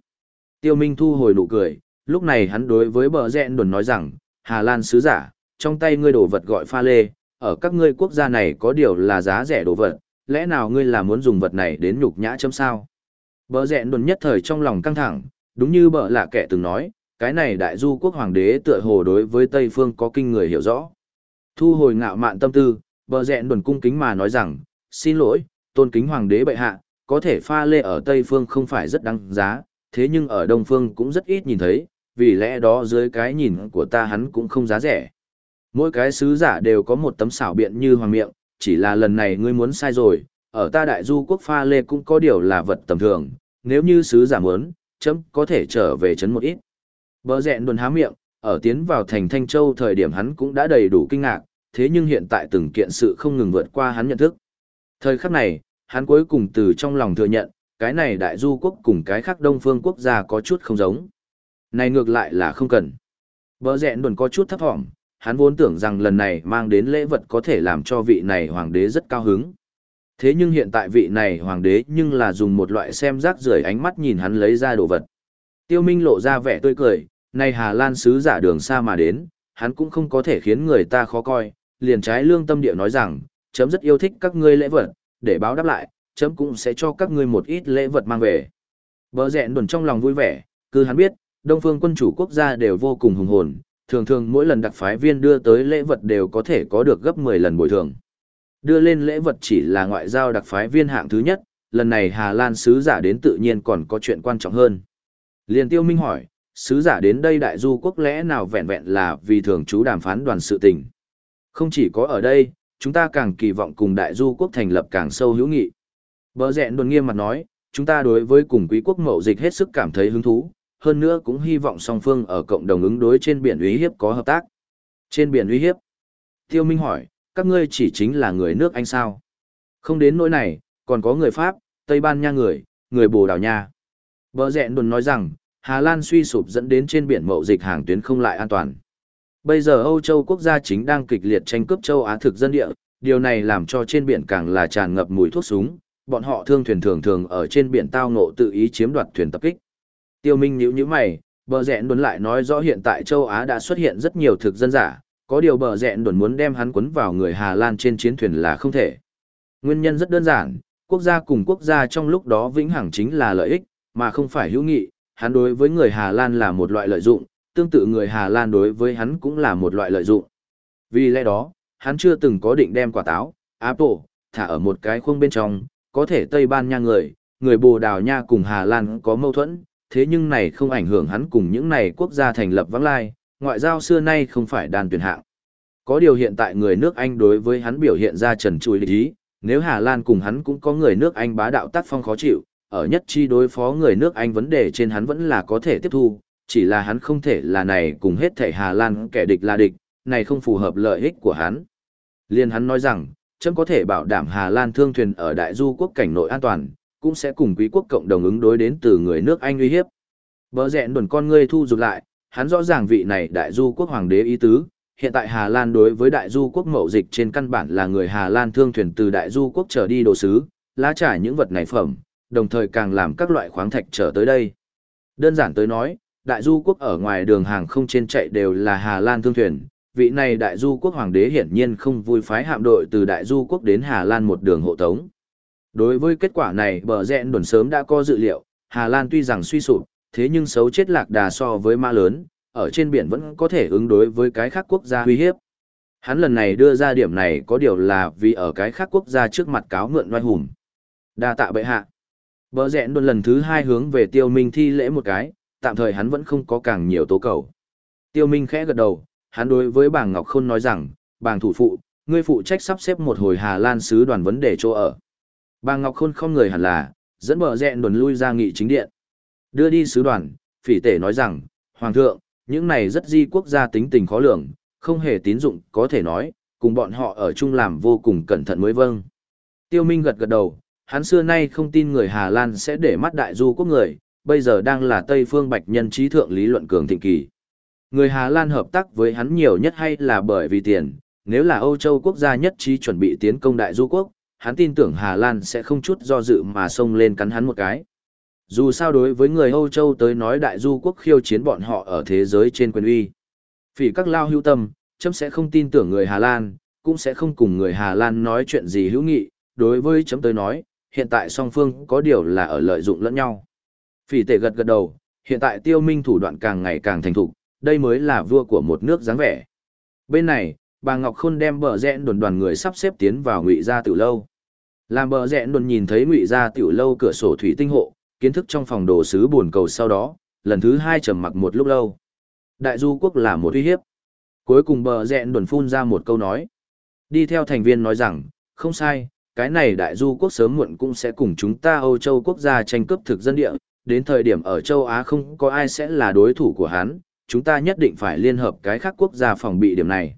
Tiêu Minh thu hồi nụ cười, lúc này hắn đối với bờ Rẹn đồn nói rằng, Hà Lan sứ giả, trong tay ngươi đồ vật gọi pha lê, ở các ngươi quốc gia này có điều là giá rẻ đồ vật, lẽ nào ngươi là muốn dùng vật này đến nhục nhã chấm sao? Bờ Rẹn đồn nhất thời trong lòng căng thẳng, đúng như bờ lạ kẻ từng nói, cái này đại du quốc hoàng đế tựa hồ đối với Tây Phương có kinh người hiểu rõ. Thu hồi ngạo mạn tâm tư, bờ Rẹn đồn cung kính mà nói rằng, xin lỗi, tôn kính hoàng đế bệ hạ, có thể pha lê ở Tây Phương không phải rất đáng giá, thế nhưng ở Đông Phương cũng rất ít nhìn thấy, vì lẽ đó dưới cái nhìn của ta hắn cũng không giá rẻ. Mỗi cái sứ giả đều có một tấm xảo biện như hoàng miệng, chỉ là lần này ngươi muốn sai rồi, ở ta đại du quốc pha lê cũng có điều là vật tầm thường, nếu như sứ giả muốn, chấm có thể trở về chấn một ít. Bờ rẹn đồn há miệng, ở tiến vào thành Thanh Châu thời điểm hắn cũng đã đầy đủ kinh ngạc, thế nhưng hiện tại từng kiện sự không ngừng vượt qua hắn nhận thức. Thời khắc này, hắn cuối cùng từ trong lòng thừa nhận, cái này đại du quốc cùng cái khác đông phương quốc gia có chút không giống. Này ngược lại là không cần. Bờ rẹn đồn có chút thấp thỏm, hắn vốn tưởng rằng lần này mang đến lễ vật có thể làm cho vị này hoàng đế rất cao hứng. Thế nhưng hiện tại vị này hoàng đế nhưng là dùng một loại xem rác rưởi ánh mắt nhìn hắn lấy ra đồ vật. Tiêu Minh lộ ra vẻ tươi cười, này Hà Lan sứ giả đường xa mà đến, hắn cũng không có thể khiến người ta khó coi, liền trái lương tâm địa nói rằng, chấm rất yêu thích các ngươi lễ vật, để báo đáp lại, chấm cũng sẽ cho các ngươi một ít lễ vật mang về. Bờ rẹn đồn trong lòng vui vẻ, cứ hắn biết, Đông phương quân chủ quốc gia đều vô cùng hùng hồn, thường thường mỗi lần đặc phái viên đưa tới lễ vật đều có thể có được gấp 10 lần bồi thường. Đưa lên lễ vật chỉ là ngoại giao đặc phái viên hạng thứ nhất, lần này Hà Lan sứ giả đến tự nhiên còn có chuyện quan trọng hơn. Liên tiêu minh hỏi, sứ giả đến đây đại du quốc lẽ nào vẹn vẹn là vì thường chú đàm phán đoàn sự tình. Không chỉ có ở đây, chúng ta càng kỳ vọng cùng đại du quốc thành lập càng sâu hữu nghị. Bờ rẹn đồn nghiêm mặt nói, chúng ta đối với cùng quý quốc mậu dịch hết sức cảm thấy hứng thú, hơn nữa cũng hy vọng song phương ở cộng đồng ứng đối trên biển uy hiếp có hợp tác. Trên biển uy hiếp? Tiêu Minh hỏi, các ngươi chỉ chính là người nước Anh sao? Không đến nỗi này, còn có người Pháp, Tây Ban Nha người, người Bồ Đào Nha. Bờ rẹn đồn nói rằng, Hà Lan suy sụp dẫn đến trên biển mậu dịch hàng tuyến không lại an toàn. Bây giờ Âu Châu quốc gia chính đang kịch liệt tranh cướp châu Á thực dân địa, điều này làm cho trên biển càng là tràn ngập mùi thuốc súng, bọn họ thương thuyền thường thường ở trên biển tao ngộ tự ý chiếm đoạt thuyền tập kích. Tiêu Minh nhíu nhíu mày, bờ rẹn đồn lại nói rõ hiện tại châu Á đã xuất hiện rất nhiều thực dân giả, có điều bờ rẹn đồn muốn đem hắn quấn vào người Hà Lan trên chiến thuyền là không thể. Nguyên nhân rất đơn giản, quốc gia cùng quốc gia trong lúc đó vĩnh hằng chính là lợi ích, mà không phải hữu nghị, hắn đối với người Hà Lan là một loại lợi dụng, tương tự người Hà Lan đối với hắn cũng là một loại lợi dụng. Vì lẽ đó, hắn chưa từng có định đem quả táo, apple, thả ở một cái khuông bên trong, có thể Tây Ban Nha người, người Bồ Đào Nha cùng Hà Lan có mâu thuẫn, thế nhưng này không ảnh hưởng hắn cùng những này quốc gia thành lập vắng lai, ngoại giao xưa nay không phải đàn tuyển hạng. Có điều hiện tại người nước Anh đối với hắn biểu hiện ra trần trùi lý ý, nếu Hà Lan cùng hắn cũng có người nước Anh bá đạo tác phong khó chịu, ở nhất chi đối phó người nước Anh vấn đề trên hắn vẫn là có thể tiếp thu, chỉ là hắn không thể là này cùng hết thể Hà Lan kẻ địch là địch, này không phù hợp lợi ích của hắn. Liên hắn nói rằng, chấm có thể bảo đảm Hà Lan thương thuyền ở đại du quốc cảnh nội an toàn, cũng sẽ cùng quý quốc cộng đồng ứng đối đến từ người nước Anh uy hiếp. Bờ rẹn đồn con ngươi thu rụt lại, hắn rõ ràng vị này đại du quốc hoàng đế ý tứ, hiện tại Hà Lan đối với đại du quốc mậu dịch trên căn bản là người Hà Lan thương thuyền từ đại du quốc trở đi đồ sứ, lá trải những vật này phẩm, đồng thời càng làm các loại khoáng thạch trở tới đây. Đơn giản tới nói, đại du quốc ở ngoài đường hàng không trên chạy đều là Hà Lan thương thuyền, vị này đại du quốc hoàng đế hiển nhiên không vui phái hạm đội từ đại du quốc đến Hà Lan một đường hộ tống. Đối với kết quả này bờ rẽn đồn sớm đã có dự liệu, Hà Lan tuy rằng suy sụp, thế nhưng xấu chết lạc đà so với ma lớn, ở trên biển vẫn có thể ứng đối với cái khác quốc gia uy hiếp. Hắn lần này đưa ra điểm này có điều là vì ở cái khác quốc gia trước mặt cáo mượn oai hùng. Đa tạ bệ hạ. Bờ rẽn đồn lần thứ hai hướng về tiêu minh thi lễ một cái, tạm thời hắn vẫn không có càng nhiều tố cầu. Tiêu minh khẽ gật đầu, hắn đối với bàng Ngọc Khôn nói rằng, bàng thủ phụ, ngươi phụ trách sắp xếp một hồi Hà Lan sứ đoàn vấn đề chỗ ở. Bàng Ngọc Khôn không người hẳn là, dẫn bờ rẽn đồn lui ra nghị chính điện. Đưa đi sứ đoàn, phỉ tể nói rằng, Hoàng thượng, những này rất di quốc gia tính tình khó lường, không hề tín dụng có thể nói, cùng bọn họ ở chung làm vô cùng cẩn thận mới vâng. Tiêu Minh gật gật đầu, hắn xưa nay không tin người Hà Lan sẽ để mắt đại du quốc người, bây giờ đang là Tây phương bạch nhân trí thượng lý luận cường thịnh kỳ. Người Hà Lan hợp tác với hắn nhiều nhất hay là bởi vì tiền, nếu là Âu Châu quốc gia nhất trí chuẩn bị tiến công đại du quốc, hắn tin tưởng Hà Lan sẽ không chút do dự mà xông lên cắn hắn một cái. Dù sao đối với người Âu Châu tới nói đại du quốc khiêu chiến bọn họ ở thế giới trên quyền uy. Vì các lao hữu tâm, chấm sẽ không tin tưởng người Hà Lan, cũng sẽ không cùng người Hà Lan nói chuyện gì hữu nghị, đối với chấm tới nói, hiện tại song phương có điều là ở lợi dụng lẫn nhau. Phỉ tệ gật gật đầu, hiện tại tiêu minh thủ đoạn càng ngày càng thành thục, đây mới là vua của một nước dáng vẻ. Bên này, bà Ngọc Khôn đem bờ rẽn đồn đoàn người sắp xếp tiến vào ngụy gia tiểu lâu. Làm bờ rẽn đồn nhìn thấy ngụy gia tiểu lâu cửa sổ thủy tinh hộ, kiến thức trong phòng đồ sứ buồn cầu sau đó, lần thứ hai trầm mặc một lúc lâu. Đại du quốc là một uy hiếp. Cuối cùng bờ rẽn đồn phun ra một câu nói. Đi theo thành viên nói rằng, không sai, cái này đại du quốc sớm muộn cũng sẽ cùng chúng ta Âu Châu quốc gia tranh cướp thực dân địa, đến thời điểm ở châu Á không có ai sẽ là đối thủ của hắn, chúng ta nhất định phải liên hợp cái khác quốc gia phòng bị điểm này.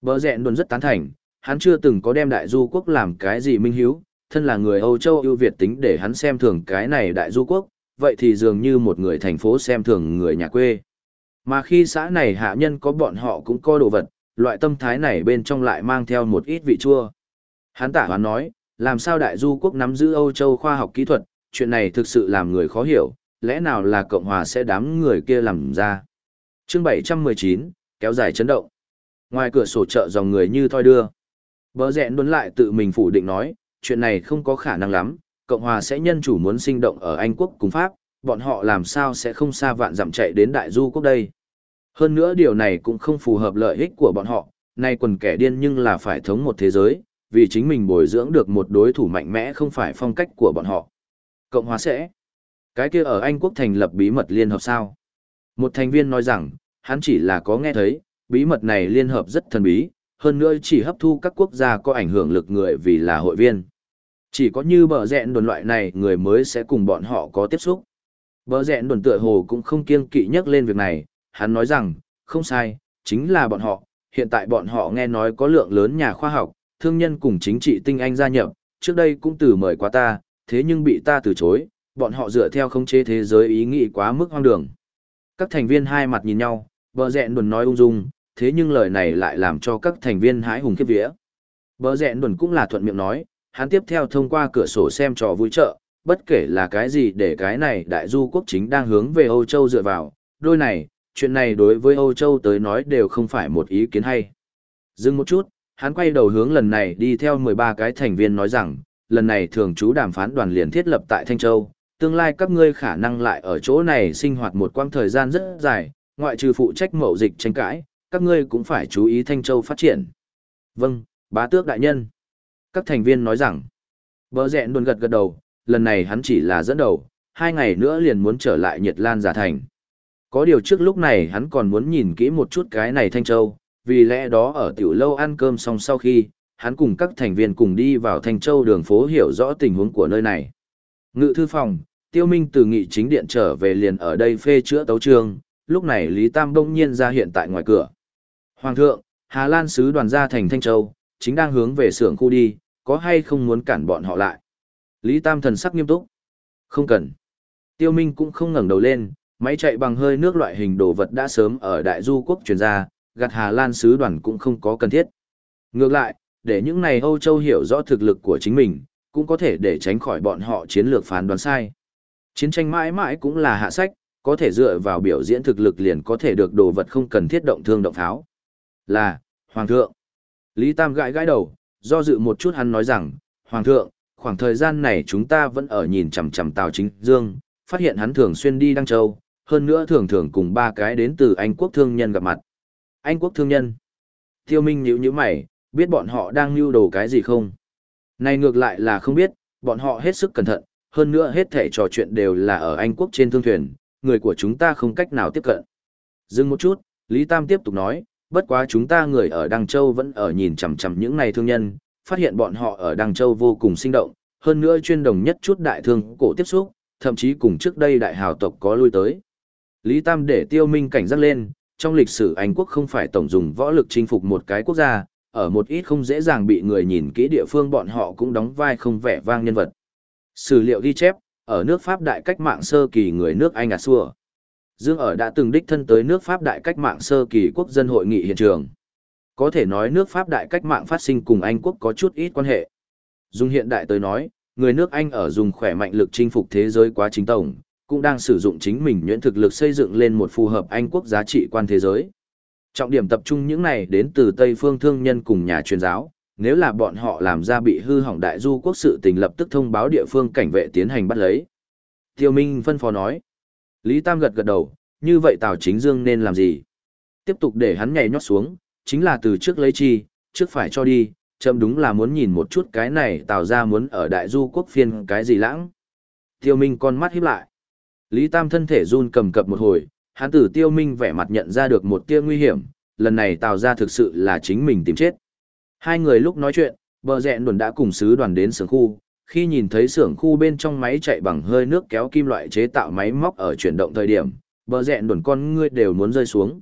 Bờ rẽn đồn rất tán thành, hắn chưa từng có đem đại du quốc làm cái gì minh hiếu, thân là người Âu Châu ưu Việt tính để hắn xem thường cái này đại du quốc, vậy thì dường như một người thành phố xem thường người nhà quê. Mà khi xã này hạ nhân có bọn họ cũng có đồ vật, loại tâm thái này bên trong lại mang theo một ít vị chua. Hắn tả hoán nói, làm sao đại du quốc nắm giữ Âu Châu khoa học kỹ thuật, chuyện này thực sự làm người khó hiểu, lẽ nào là Cộng hòa sẽ đám người kia làm ra chương 719, kéo dài chấn động. Ngoài cửa sổ chợ dòng người như thoi đưa. Bờ rẽ đốn lại tự mình phủ định nói, chuyện này không có khả năng lắm, Cộng hòa sẽ nhân chủ muốn sinh động ở Anh quốc cùng Pháp, bọn họ làm sao sẽ không xa vạn dặm chạy đến đại du quốc đây. Hơn nữa điều này cũng không phù hợp lợi ích của bọn họ, nay quần kẻ điên nhưng là phải thống một thế giới, vì chính mình bồi dưỡng được một đối thủ mạnh mẽ không phải phong cách của bọn họ. Cộng hòa sẽ. Cái kia ở Anh quốc thành lập bí mật liên hợp sao? Một thành viên nói rằng, hắn chỉ là có nghe thấy, bí mật này liên hợp rất thần bí, hơn nữa chỉ hấp thu các quốc gia có ảnh hưởng lực người vì là hội viên. Chỉ có như bờ rẹn đồn loại này người mới sẽ cùng bọn họ có tiếp xúc. Bờ rẹn đồn tựa hồ cũng không kiêng kỵ nhắc lên việc này, hắn nói rằng, không sai, chính là bọn họ, hiện tại bọn họ nghe nói có lượng lớn nhà khoa học, thương nhân cùng chính trị tinh anh gia nhập, trước đây cũng từ mời qua ta, thế nhưng bị ta từ chối, bọn họ dựa theo không chế thế giới ý nghĩ quá mức hoang đường. Các thành viên hai mặt nhìn nhau, bờ rẽn đồn nói ung dung, thế nhưng lời này lại làm cho các thành viên hái hùng khiếp vía. Bờ rẽn đồn cũng là thuận miệng nói, hắn tiếp theo thông qua cửa sổ xem trò vui chợ, bất kể là cái gì để cái này đại du quốc chính đang hướng về Âu Châu dựa vào, đôi này, chuyện này đối với Âu Châu tới nói đều không phải một ý kiến hay. Dừng một chút, hắn quay đầu hướng lần này đi theo 13 cái thành viên nói rằng, lần này thường trú đàm phán đoàn liền thiết lập tại Thanh Châu, tương lai các ngươi khả năng lại ở chỗ này sinh hoạt một quãng thời gian rất dài, ngoại trừ phụ trách mậu dịch tranh cãi, các ngươi cũng phải chú ý Thanh Châu phát triển. Vâng, bá tước đại nhân. Các thành viên nói rằng, bờ rẹn đồn gật gật đầu, lần này hắn chỉ là dẫn đầu, hai ngày nữa liền muốn trở lại Nhật Lan giả thành. Có điều trước lúc này hắn còn muốn nhìn kỹ một chút cái này Thanh Châu, vì lẽ đó ở tiểu lâu ăn cơm xong sau khi, hắn cùng các thành viên cùng đi vào Thanh Châu đường phố hiểu rõ tình huống của nơi này. Ngự thư phòng, Tiêu Minh từ nghị chính điện trở về liền ở đây phê chữa tấu chương, lúc này Lý Tam đông nhiên ra hiện tại ngoài cửa. Hoàng thượng, Hà Lan sứ đoàn ra thành Thanh Châu, chính đang hướng về xưởng khu đi, có hay không muốn cản bọn họ lại? Lý Tam thần sắc nghiêm túc. Không cần. Tiêu Minh cũng không ngẩng đầu lên, máy chạy bằng hơi nước loại hình đồ vật đã sớm ở đại du quốc truyền ra, gạt Hà Lan sứ đoàn cũng không có cần thiết. Ngược lại, để những này Âu Châu hiểu rõ thực lực của chính mình, cũng có thể để tránh khỏi bọn họ chiến lược phán đoán sai. Chiến tranh mãi mãi cũng là hạ sách, có thể dựa vào biểu diễn thực lực liền có thể được đồ vật không cần thiết động thương động tháo. Là, Hoàng thượng. Lý Tam gãi gãi đầu, do dự một chút hắn nói rằng, Hoàng thượng, khoảng thời gian này chúng ta vẫn ở nhìn chằm chằm Tào Chính Dương, phát hiện hắn thường xuyên đi Đăng Châu, hơn nữa thường thường cùng ba cái đến từ Anh quốc thương nhân gặp mặt. Anh quốc thương nhân. Tiêu Minh nhíu nhíu mày, biết bọn họ đang lưu đồ cái gì không? Này ngược lại là không biết, bọn họ hết sức cẩn thận, hơn nữa hết thể trò chuyện đều là ở Anh quốc trên thương thuyền, người của chúng ta không cách nào tiếp cận. Dừng một chút, Lý Tam tiếp tục nói, bất quá chúng ta người ở Đăng Châu vẫn ở nhìn chằm chằm những này thương nhân, phát hiện bọn họ ở Đăng Châu vô cùng sinh động, hơn nữa chuyên đồng nhất chút đại thương cổ tiếp xúc, thậm chí cùng trước đây đại hào tộc có lui tới. Lý Tam để tiêu minh cảnh giác lên, trong lịch sử Anh quốc không phải tổng dùng võ lực chinh phục một cái quốc gia, ở một ít không dễ dàng bị người nhìn kỹ địa phương bọn họ cũng đóng vai không vẻ vang nhân vật. Sử liệu ghi chép, ở nước Pháp đại cách mạng sơ kỳ người nước Anh à xua. Dương ở đã từng đích thân tới nước Pháp đại cách mạng sơ kỳ quốc dân hội nghị hiện trường. Có thể nói nước Pháp đại cách mạng phát sinh cùng Anh quốc có chút ít quan hệ. Dùng hiện đại tới nói, người nước Anh ở dùng khỏe mạnh lực chinh phục thế giới quá chính tổng, cũng đang sử dụng chính mình nhuyễn thực lực xây dựng lên một phù hợp Anh quốc giá trị quan thế giới. Trọng điểm tập trung những này đến từ Tây phương thương nhân cùng nhà truyền giáo, nếu là bọn họ làm ra bị hư hỏng đại du quốc sự tình lập tức thông báo địa phương cảnh vệ tiến hành bắt lấy. Tiêu Minh phân phó nói. Lý Tam gật gật đầu, như vậy Tào Chính Dương nên làm gì? Tiếp tục để hắn nhảy nhót xuống, chính là từ trước lấy chi, trước phải cho đi, chậm đúng là muốn nhìn một chút cái này Tào ra muốn ở đại du quốc phiên cái gì lãng. Tiêu Minh con mắt híp lại. Lý Tam thân thể run cầm cập một hồi, hắn tử Tiêu Minh vẻ mặt nhận ra được một tia nguy hiểm, lần này Tào ra thực sự là chính mình tìm chết. Hai người lúc nói chuyện, bờ rẽ đồn đã cùng sứ đoàn đến xưởng khu, khi nhìn thấy xưởng khu bên trong máy chạy bằng hơi nước kéo kim loại chế tạo máy móc ở chuyển động thời điểm, bờ rẽ đồn con ngươi đều muốn rơi xuống.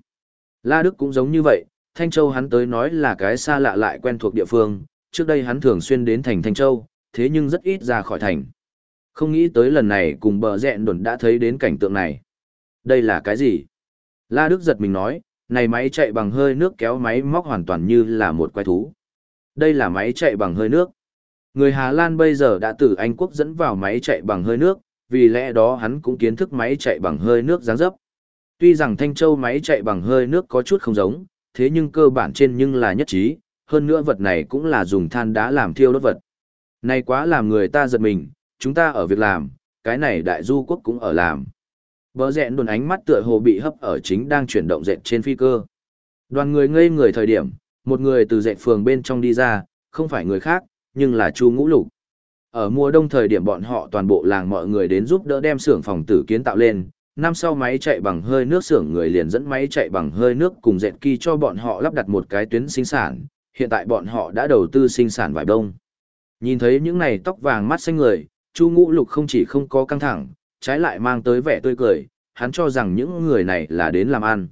La Đức cũng giống như vậy, Thanh Châu hắn tới nói là cái xa lạ lại quen thuộc địa phương, trước đây hắn thường xuyên đến thành Thanh Châu, thế nhưng rất ít ra khỏi thành. Không nghĩ tới lần này cùng bờ rẽ đồn đã thấy đến cảnh tượng này. Đây là cái gì? La Đức giật mình nói, này máy chạy bằng hơi nước kéo máy móc hoàn toàn như là một quái thú. Đây là máy chạy bằng hơi nước. Người Hà Lan bây giờ đã từ Anh quốc dẫn vào máy chạy bằng hơi nước, vì lẽ đó hắn cũng kiến thức máy chạy bằng hơi nước dáng dấp. Tuy rằng Thanh Châu máy chạy bằng hơi nước có chút không giống, thế nhưng cơ bản trên nhưng là nhất trí, hơn nữa vật này cũng là dùng than đá làm thiêu đốt vật. Này quá làm người ta giật mình, chúng ta ở việc làm, cái này đại du quốc cũng ở làm. Bờ rẹn đồn ánh mắt tựa hồ bị hấp ở chính đang chuyển động dệt trên phi cơ. Đoàn người ngây người thời điểm, một người từ dạy phường bên trong đi ra, không phải người khác, nhưng là Chu Ngũ Lục. Ở mùa đông thời điểm bọn họ toàn bộ làng mọi người đến giúp đỡ đem xưởng phòng tử kiến tạo lên, năm sau máy chạy bằng hơi nước xưởng người liền dẫn máy chạy bằng hơi nước cùng dệt kỳ cho bọn họ lắp đặt một cái tuyến sinh sản, hiện tại bọn họ đã đầu tư sinh sản vải đông. Nhìn thấy những này tóc vàng mắt xanh người, Chu Ngũ Lục không chỉ không có căng thẳng, trái lại mang tới vẻ tươi cười, hắn cho rằng những người này là đến làm ăn.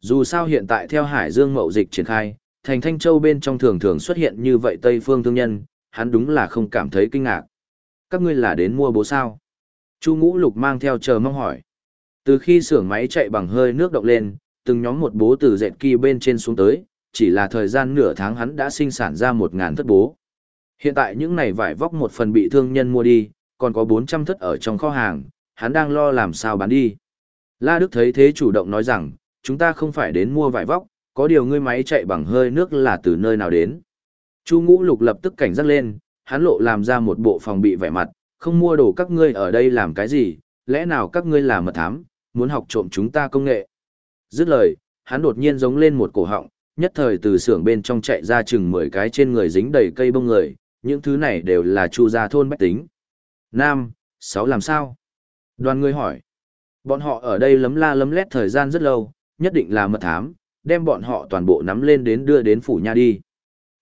Dù sao hiện tại theo Hải Dương mậu dịch triển khai, thành Thanh Châu bên trong thường thường xuất hiện như vậy Tây phương thương nhân, hắn đúng là không cảm thấy kinh ngạc. Các ngươi là đến mua bố sao? Chu Ngũ Lục mang theo chờ mong hỏi. Từ khi xưởng máy chạy bằng hơi nước động lên, từng nhóm một bố từ dệt kỳ bên trên xuống tới, chỉ là thời gian nửa tháng hắn đã sinh sản ra một ngàn thất bố. Hiện tại những này vải vóc một phần bị thương nhân mua đi, còn có 400 thất ở trong kho hàng, hắn đang lo làm sao bán đi. La Đức thấy thế chủ động nói rằng, chúng ta không phải đến mua vải vóc, có điều ngươi máy chạy bằng hơi nước là từ nơi nào đến. Chu ngũ lục lập tức cảnh giác lên, hắn lộ làm ra một bộ phòng bị vẻ mặt, không mua đồ các ngươi ở đây làm cái gì, lẽ nào các ngươi là mật thám, muốn học trộm chúng ta công nghệ. Dứt lời, hắn đột nhiên giống lên một cổ họng, nhất thời từ xưởng bên trong chạy ra chừng 10 cái trên người dính đầy cây bông người, những thứ này đều là chu gia thôn bách tính. Nam, sáu làm sao? Đoàn người hỏi. Bọn họ ở đây lấm la lấm lét thời gian rất lâu, nhất định là mật thám, đem bọn họ toàn bộ nắm lên đến đưa đến phủ nha đi.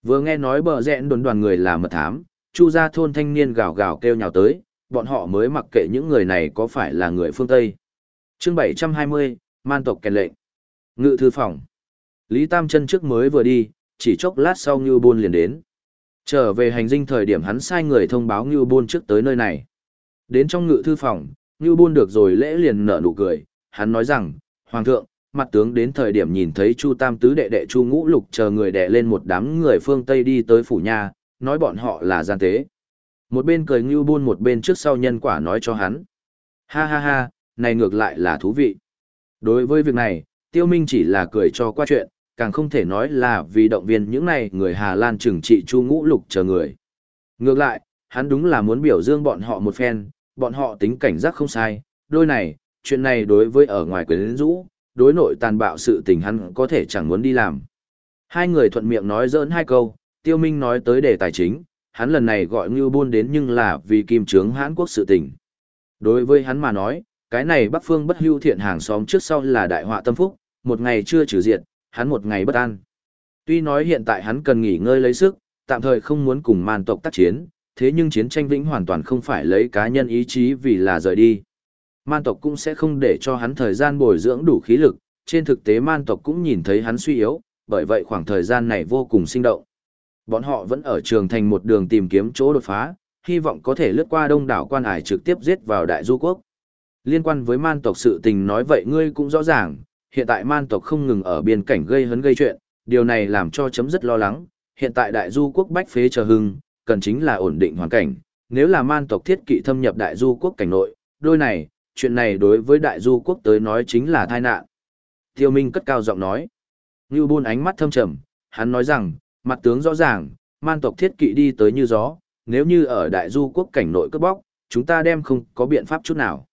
Vừa nghe nói bờ rẽn đồn đoàn người là mật thám, chu gia thôn thanh niên gào gào kêu nhào tới, bọn họ mới mặc kệ những người này có phải là người phương Tây. chương 720, man tộc kèn lệnh. Ngự thư phòng. Lý Tam chân trước mới vừa đi, chỉ chốc lát sau Ngưu Bôn liền đến. Trở về hành dinh thời điểm hắn sai người thông báo Ngưu Bôn trước tới nơi này. Đến trong ngự thư phòng, Ngưu Bôn được rồi lễ liền nở nụ cười, hắn nói rằng, Hoàng thượng, mặt tướng đến thời điểm nhìn thấy Chu Tam Tứ đệ đệ Chu Ngũ Lục chờ người đệ lên một đám người phương Tây đi tới phủ nha, nói bọn họ là gian tế. Một bên cười ngưu buôn một bên trước sau nhân quả nói cho hắn. Ha ha ha, này ngược lại là thú vị. Đối với việc này, tiêu minh chỉ là cười cho qua chuyện, càng không thể nói là vì động viên những này người Hà Lan trừng trị chu ngũ lục chờ người. Ngược lại, hắn đúng là muốn biểu dương bọn họ một phen, bọn họ tính cảnh giác không sai, đôi này, chuyện này đối với ở ngoài quyến rũ, đối nội tàn bạo sự tình hắn có thể chẳng muốn đi làm. Hai người thuận miệng nói dỡn hai câu, tiêu minh nói tới đề tài chính, hắn lần này gọi Ngưu Bôn đến nhưng là vì kim trướng Hán Quốc sự tình. Đối với hắn mà nói, cái này Bắc Phương bất hưu thiện hàng xóm trước sau là đại họa tâm phúc, một ngày chưa trừ diệt, hắn một ngày bất an. Tuy nói hiện tại hắn cần nghỉ ngơi lấy sức, tạm thời không muốn cùng man tộc tác chiến, thế nhưng chiến tranh vĩnh hoàn toàn không phải lấy cá nhân ý chí vì là rời đi. Man tộc cũng sẽ không để cho hắn thời gian bồi dưỡng đủ khí lực, trên thực tế man tộc cũng nhìn thấy hắn suy yếu, bởi vậy khoảng thời gian này vô cùng sinh động. Bọn họ vẫn ở trường thành một đường tìm kiếm chỗ đột phá, hy vọng có thể lướt qua đông đảo quan ải trực tiếp giết vào đại du quốc. Liên quan với man tộc sự tình nói vậy ngươi cũng rõ ràng, hiện tại man tộc không ngừng ở biên cảnh gây hấn gây chuyện, điều này làm cho chấm rất lo lắng, hiện tại đại du quốc bách phế chờ hưng, cần chính là ổn định hoàn cảnh, nếu là man tộc thiết kỵ thâm nhập đại du quốc cảnh nội, đôi này, chuyện này đối với đại du quốc tới nói chính là tai nạn. Tiêu Minh cất cao giọng nói. Ngưu Bôn ánh mắt thâm trầm, hắn nói rằng, mặt tướng rõ ràng, man tộc thiết kỵ đi tới như gió, nếu như ở đại du quốc cảnh nội cướp bóc, chúng ta đem không có biện pháp chút nào.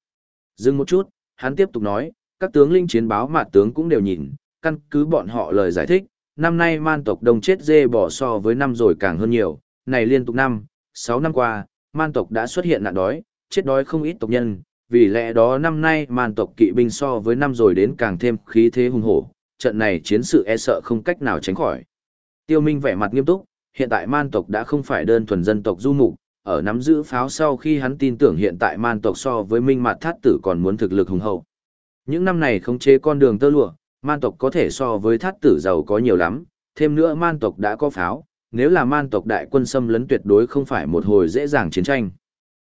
Dừng một chút, hắn tiếp tục nói, các tướng linh chiến báo mặt tướng cũng đều nhìn, căn cứ bọn họ lời giải thích, năm nay man tộc đông chết dê bỏ so với năm rồi càng hơn nhiều, này liên tục năm, 6 năm qua, man tộc đã xuất hiện nạn đói, chết đói không ít tộc nhân, vì lẽ đó năm nay man tộc kỵ binh so với năm rồi đến càng thêm khí thế hùng hổ, trận này chiến sự e sợ không cách nào tránh khỏi. Tiêu Minh vẻ mặt nghiêm túc, hiện tại man tộc đã không phải đơn thuần dân tộc du mục, ở nắm giữ pháo sau khi hắn tin tưởng hiện tại man tộc so với minh mặt thát tử còn muốn thực lực hùng hậu. Những năm này khống chế con đường tơ lụa, man tộc có thể so với thát tử giàu có nhiều lắm, thêm nữa man tộc đã có pháo, nếu là man tộc đại quân xâm lấn tuyệt đối không phải một hồi dễ dàng chiến tranh.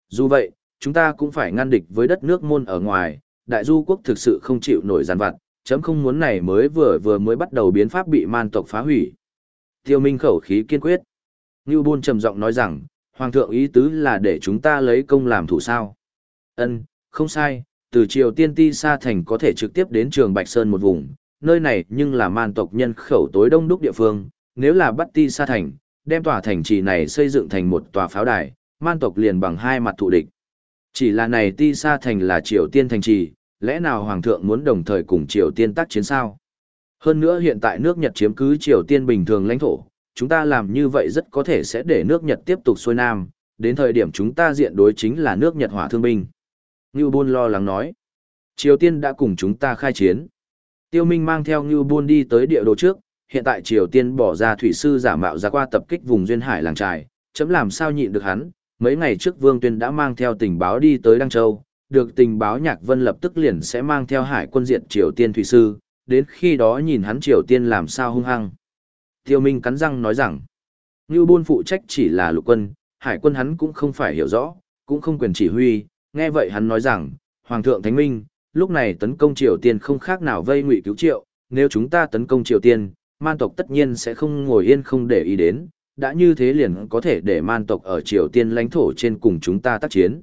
Dù vậy, chúng ta cũng phải ngăn địch với đất nước môn ở ngoài, đại du quốc thực sự không chịu nổi giàn vặt, chấm không muốn này mới vừa vừa mới bắt đầu biến pháp bị man tộc phá hủy. Tiêu Minh khẩu khí kiên quyết. Ngưu Bôn trầm giọng nói rằng, Hoàng thượng ý tứ là để chúng ta lấy công làm thủ sao. Ân, không sai, từ Triều Tiên Ti Sa Thành có thể trực tiếp đến trường Bạch Sơn một vùng, nơi này nhưng là man tộc nhân khẩu tối đông đúc địa phương, nếu là bắt Ti Sa Thành, đem tòa thành trì này xây dựng thành một tòa pháo đài, man tộc liền bằng hai mặt thụ địch. Chỉ là này Ti Sa Thành là Triều Tiên thành trì, lẽ nào Hoàng thượng muốn đồng thời cùng Triều Tiên tác chiến sao? Hơn nữa hiện tại nước Nhật chiếm cứ Triều Tiên bình thường lãnh thổ, chúng ta làm như vậy rất có thể sẽ để nước Nhật tiếp tục xuôi nam, đến thời điểm chúng ta diện đối chính là nước Nhật hỏa thương binh. Ngưu Bôn lo lắng nói. Triều Tiên đã cùng chúng ta khai chiến. Tiêu Minh mang theo Ngưu Bôn đi tới địa đồ trước, hiện tại Triều Tiên bỏ ra thủy sư giả mạo ra qua tập kích vùng duyên hải làng trài, chấm làm sao nhịn được hắn. Mấy ngày trước Vương Tuyên đã mang theo tình báo đi tới Đăng Châu, được tình báo Nhạc Vân lập tức liền sẽ mang theo hải quân diện Triều Tiên thủy sư, đến khi đó nhìn hắn Triều Tiên làm sao hung hăng. Tiêu Minh cắn răng nói rằng, Ngưu Bôn phụ trách chỉ là lục quân, hải quân hắn cũng không phải hiểu rõ, cũng không quyền chỉ huy, nghe vậy hắn nói rằng, Hoàng thượng Thánh Minh, lúc này tấn công Triều Tiên không khác nào vây ngụy cứu triệu, nếu chúng ta tấn công Triều Tiên, man tộc tất nhiên sẽ không ngồi yên không để ý đến, đã như thế liền có thể để man tộc ở Triều Tiên lãnh thổ trên cùng chúng ta tác chiến.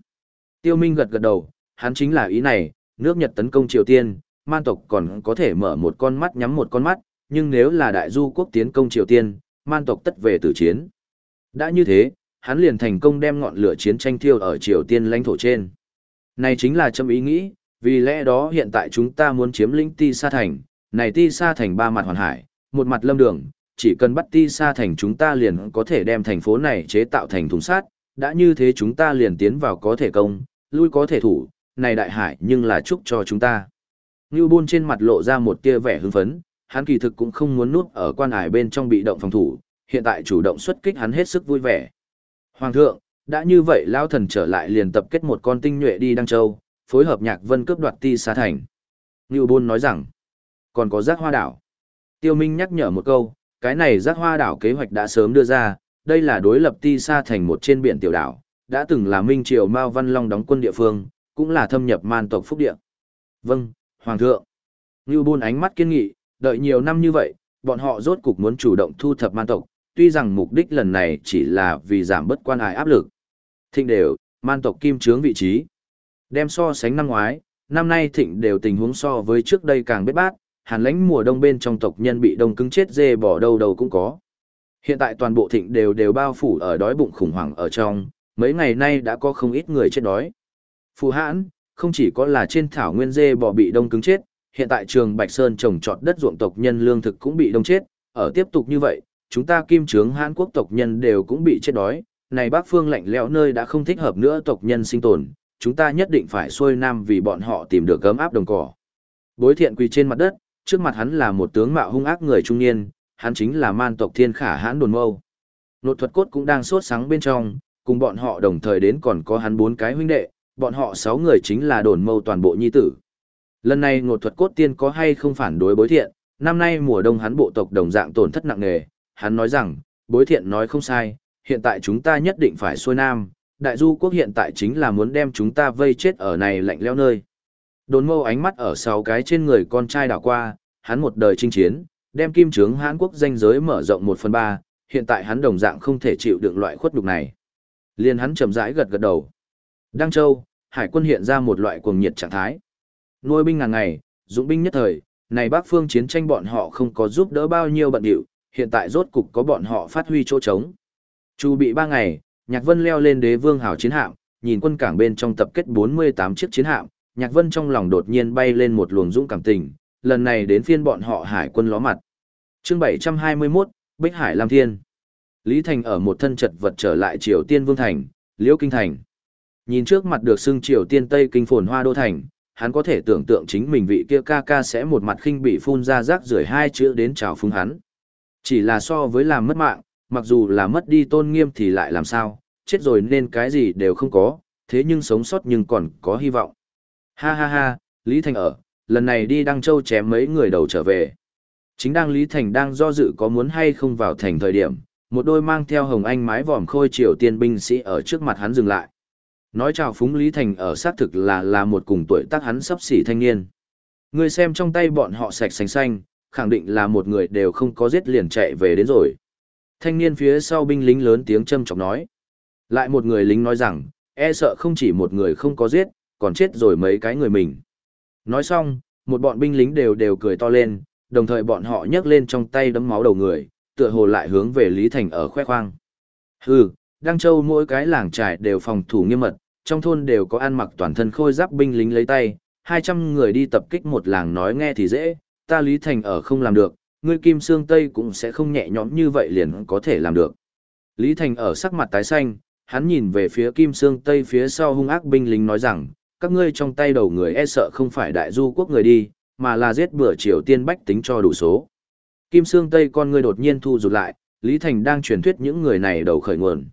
Tiêu Minh gật gật đầu, hắn chính là ý này, nước Nhật tấn công Triều Tiên, man tộc còn có thể mở một con mắt nhắm một con mắt, nhưng nếu là đại du quốc tiến công Triều Tiên, man tộc tất về tử chiến. Đã như thế, hắn liền thành công đem ngọn lửa chiến tranh thiêu ở Triều Tiên lãnh thổ trên. Này chính là châm ý nghĩ, vì lẽ đó hiện tại chúng ta muốn chiếm lĩnh Ti Sa Thành, này Ti Sa Thành ba mặt hoàn hải, một mặt lâm đường, chỉ cần bắt Ti Sa Thành chúng ta liền có thể đem thành phố này chế tạo thành thùng sát, đã như thế chúng ta liền tiến vào có thể công, lui có thể thủ, này đại hải nhưng là chúc cho chúng ta. Ngưu Bôn trên mặt lộ ra một tia vẻ hưng phấn, hắn kỳ thực cũng không muốn nuốt ở quan hải bên trong bị động phòng thủ, hiện tại chủ động xuất kích hắn hết sức vui vẻ. Hoàng thượng, đã như vậy lao thần trở lại liền tập kết một con tinh nhuệ đi Đăng Châu, phối hợp nhạc vân cướp đoạt ti xa thành. Ngưu Bôn nói rằng, còn có giác hoa đảo. Tiêu Minh nhắc nhở một câu, cái này giác hoa đảo kế hoạch đã sớm đưa ra, đây là đối lập ti xa thành một trên biển tiểu đảo, đã từng là Minh Triều Mao Văn Long đóng quân địa phương, cũng là thâm nhập man tộc phúc địa. Vâng, Hoàng thượng. Ngưu Bôn ánh mắt kiên nghị, đợi nhiều năm như vậy, bọn họ rốt cục muốn chủ động thu thập man tộc, tuy rằng mục đích lần này chỉ là vì giảm bớt quan hại áp lực. Thịnh đều, man tộc kim trướng vị trí. Đem so sánh năm ngoái, năm nay thịnh đều tình huống so với trước đây càng bết bát, hàn lãnh mùa đông bên trong tộc nhân bị đông cứng chết dê bỏ đâu đâu cũng có. Hiện tại toàn bộ thịnh đều đều bao phủ ở đói bụng khủng hoảng ở trong, mấy ngày nay đã có không ít người chết đói. Phù hãn, không chỉ có là trên thảo nguyên dê bò bị đông cứng chết, hiện tại trường Bạch Sơn trồng trọt đất ruộng tộc nhân lương thực cũng bị đông chết, ở tiếp tục như vậy, chúng ta kim trướng Hán quốc tộc nhân đều cũng bị chết đói, này Bắc Phương lạnh lẽo nơi đã không thích hợp nữa tộc nhân sinh tồn, chúng ta nhất định phải xuôi nam vì bọn họ tìm được gấm áp đồng cỏ. Bối thiện quỳ trên mặt đất, trước mặt hắn là một tướng mạo hung ác người trung niên, hắn chính là man tộc thiên khả hãn đồn mâu. Nột thuật cốt cũng đang sốt sáng bên trong, cùng bọn họ đồng thời đến còn có hắn bốn cái huynh đệ, bọn họ sáu người chính là đồn mâu toàn bộ nhi tử. Lần này ngột thuật cốt tiên có hay không phản đối bối thiện, năm nay mùa đông hắn bộ tộc đồng dạng tổn thất nặng nề, hắn nói rằng, bối thiện nói không sai, hiện tại chúng ta nhất định phải xuôi nam, đại du quốc hiện tại chính là muốn đem chúng ta vây chết ở này lạnh leo nơi. Đồn mâu ánh mắt ở sáu cái trên người con trai đảo qua, hắn một đời chinh chiến, đem kim trướng Hán quốc danh giới mở rộng một phần ba, hiện tại hắn đồng dạng không thể chịu đựng loại khuất nhục này. Liên hắn chậm rãi gật gật đầu. Đăng Châu, hải quân hiện ra một loại cuồng nhiệt trạng thái. Nuôi binh ngàn ngày, dũng binh nhất thời, này Bắc phương chiến tranh bọn họ không có giúp đỡ bao nhiêu bận điệu, hiện tại rốt cục có bọn họ phát huy chỗ trống. Chu bị ba ngày, Nhạc Vân leo lên đế vương hào chiến hạm, nhìn quân cảng bên trong tập kết 48 chiếc chiến hạm, Nhạc Vân trong lòng đột nhiên bay lên một luồng dũng cảm tình, lần này đến phiên bọn họ hải quân ló mặt. Chương 721, Bích Hải Lam Thiên. Lý Thành ở một thân chật vật trở lại Triều Tiên Vương Thành, Liễu Kinh Thành. Nhìn trước mặt được xưng Triều Tiên Tây Kinh phồn hoa đô thành, hắn có thể tưởng tượng chính mình vị kia ca ca sẽ một mặt khinh bị phun ra rác rưởi hai chữ đến chào phúng hắn. Chỉ là so với làm mất mạng, mặc dù là mất đi tôn nghiêm thì lại làm sao, chết rồi nên cái gì đều không có, thế nhưng sống sót nhưng còn có hy vọng. Ha ha ha, Lý Thành ở, lần này đi Đăng Châu chém mấy người đầu trở về. Chính đang Lý Thành đang do dự có muốn hay không vào thành thời điểm, một đôi mang theo hồng anh mái vòm khôi triều tiên binh sĩ ở trước mặt hắn dừng lại. Nói chào phúng Lý Thành ở xác thực là là một cùng tuổi tác hắn sắp xỉ thanh niên. Người xem trong tay bọn họ sạch xanh xanh, khẳng định là một người đều không có giết liền chạy về đến rồi. Thanh niên phía sau binh lính lớn tiếng châm chọc nói. Lại một người lính nói rằng, e sợ không chỉ một người không có giết, còn chết rồi mấy cái người mình. Nói xong, một bọn binh lính đều đều cười to lên, đồng thời bọn họ nhấc lên trong tay đấm máu đầu người, tựa hồ lại hướng về Lý Thành ở khoe khoang. Hừ, Đăng Châu mỗi cái làng trải đều phòng thủ nghiêm mật, trong thôn đều có ăn mặc toàn thân khôi giáp binh lính lấy tay, 200 người đi tập kích một làng nói nghe thì dễ, ta Lý Thành ở không làm được, ngươi Kim Sương Tây cũng sẽ không nhẹ nhõm như vậy liền có thể làm được. Lý Thành ở sắc mặt tái xanh, hắn nhìn về phía Kim Sương Tây phía sau hung ác binh lính nói rằng, các ngươi trong tay đầu người e sợ không phải đại du quốc người đi, mà là giết bữa Triều Tiên bách tính cho đủ số. Kim Sương Tây con ngươi đột nhiên thu rụt lại, Lý Thành đang truyền thuyết những người này đầu khởi nguồn.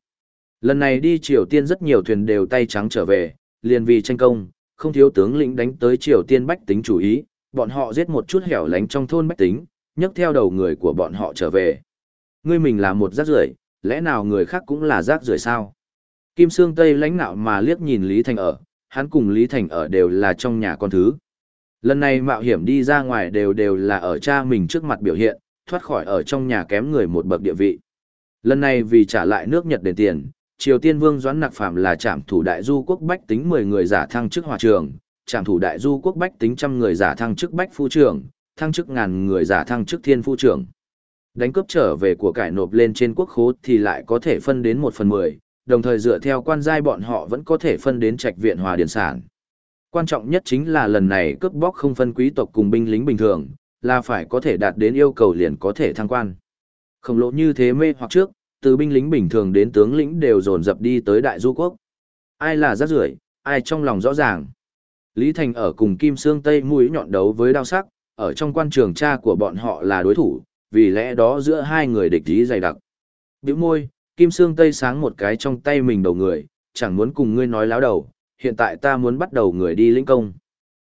Lần này đi Triều Tiên rất nhiều thuyền đều tay trắng trở về, liền vì tranh công, không thiếu tướng lĩnh đánh tới Triều Tiên bách tính chủ ý, bọn họ giết một chút hẻo lánh trong thôn bách tính, nhấc theo đầu người của bọn họ trở về. Ngươi mình là một rác rưởi, lẽ nào người khác cũng là rác rưởi sao? Kim Sương Tây lãnh nạo mà liếc nhìn Lý Thành ở, hắn cùng Lý Thành ở đều là trong nhà con thứ. Lần này mạo hiểm đi ra ngoài đều đều là ở cha mình trước mặt biểu hiện, thoát khỏi ở trong nhà kém người một bậc địa vị. Lần này vì trả lại nước Nhật đền tiền, Triều Tiên Vương Doãn Nặc Phạm là trạm thủ đại du quốc bách tính 10 người giả thăng chức hòa trường, trạm thủ đại du quốc bách tính trăm người giả thăng chức bách phu trưởng, thăng chức ngàn người giả thăng chức thiên phu trưởng. Đánh cướp trở về của cải nộp lên trên quốc khố thì lại có thể phân đến 1 phần 10, đồng thời dựa theo quan giai bọn họ vẫn có thể phân đến trạch viện hòa điển sản. Quan trọng nhất chính là lần này cướp bóc không phân quý tộc cùng binh lính bình thường, là phải có thể đạt đến yêu cầu liền có thể thăng quan. Khổng lộ như thế mê hoặc trước, từ binh lính bình thường đến tướng lĩnh đều dồn dập đi tới đại du quốc. Ai là rác rưởi, ai trong lòng rõ ràng. Lý Thành ở cùng Kim Sương Tây mũi nhọn đấu với đao sắc, ở trong quan trường cha của bọn họ là đối thủ, vì lẽ đó giữa hai người địch ý dày đặc. Biểu môi, Kim Sương Tây sáng một cái trong tay mình đầu người, chẳng muốn cùng ngươi nói láo đầu, hiện tại ta muốn bắt đầu người đi lĩnh công.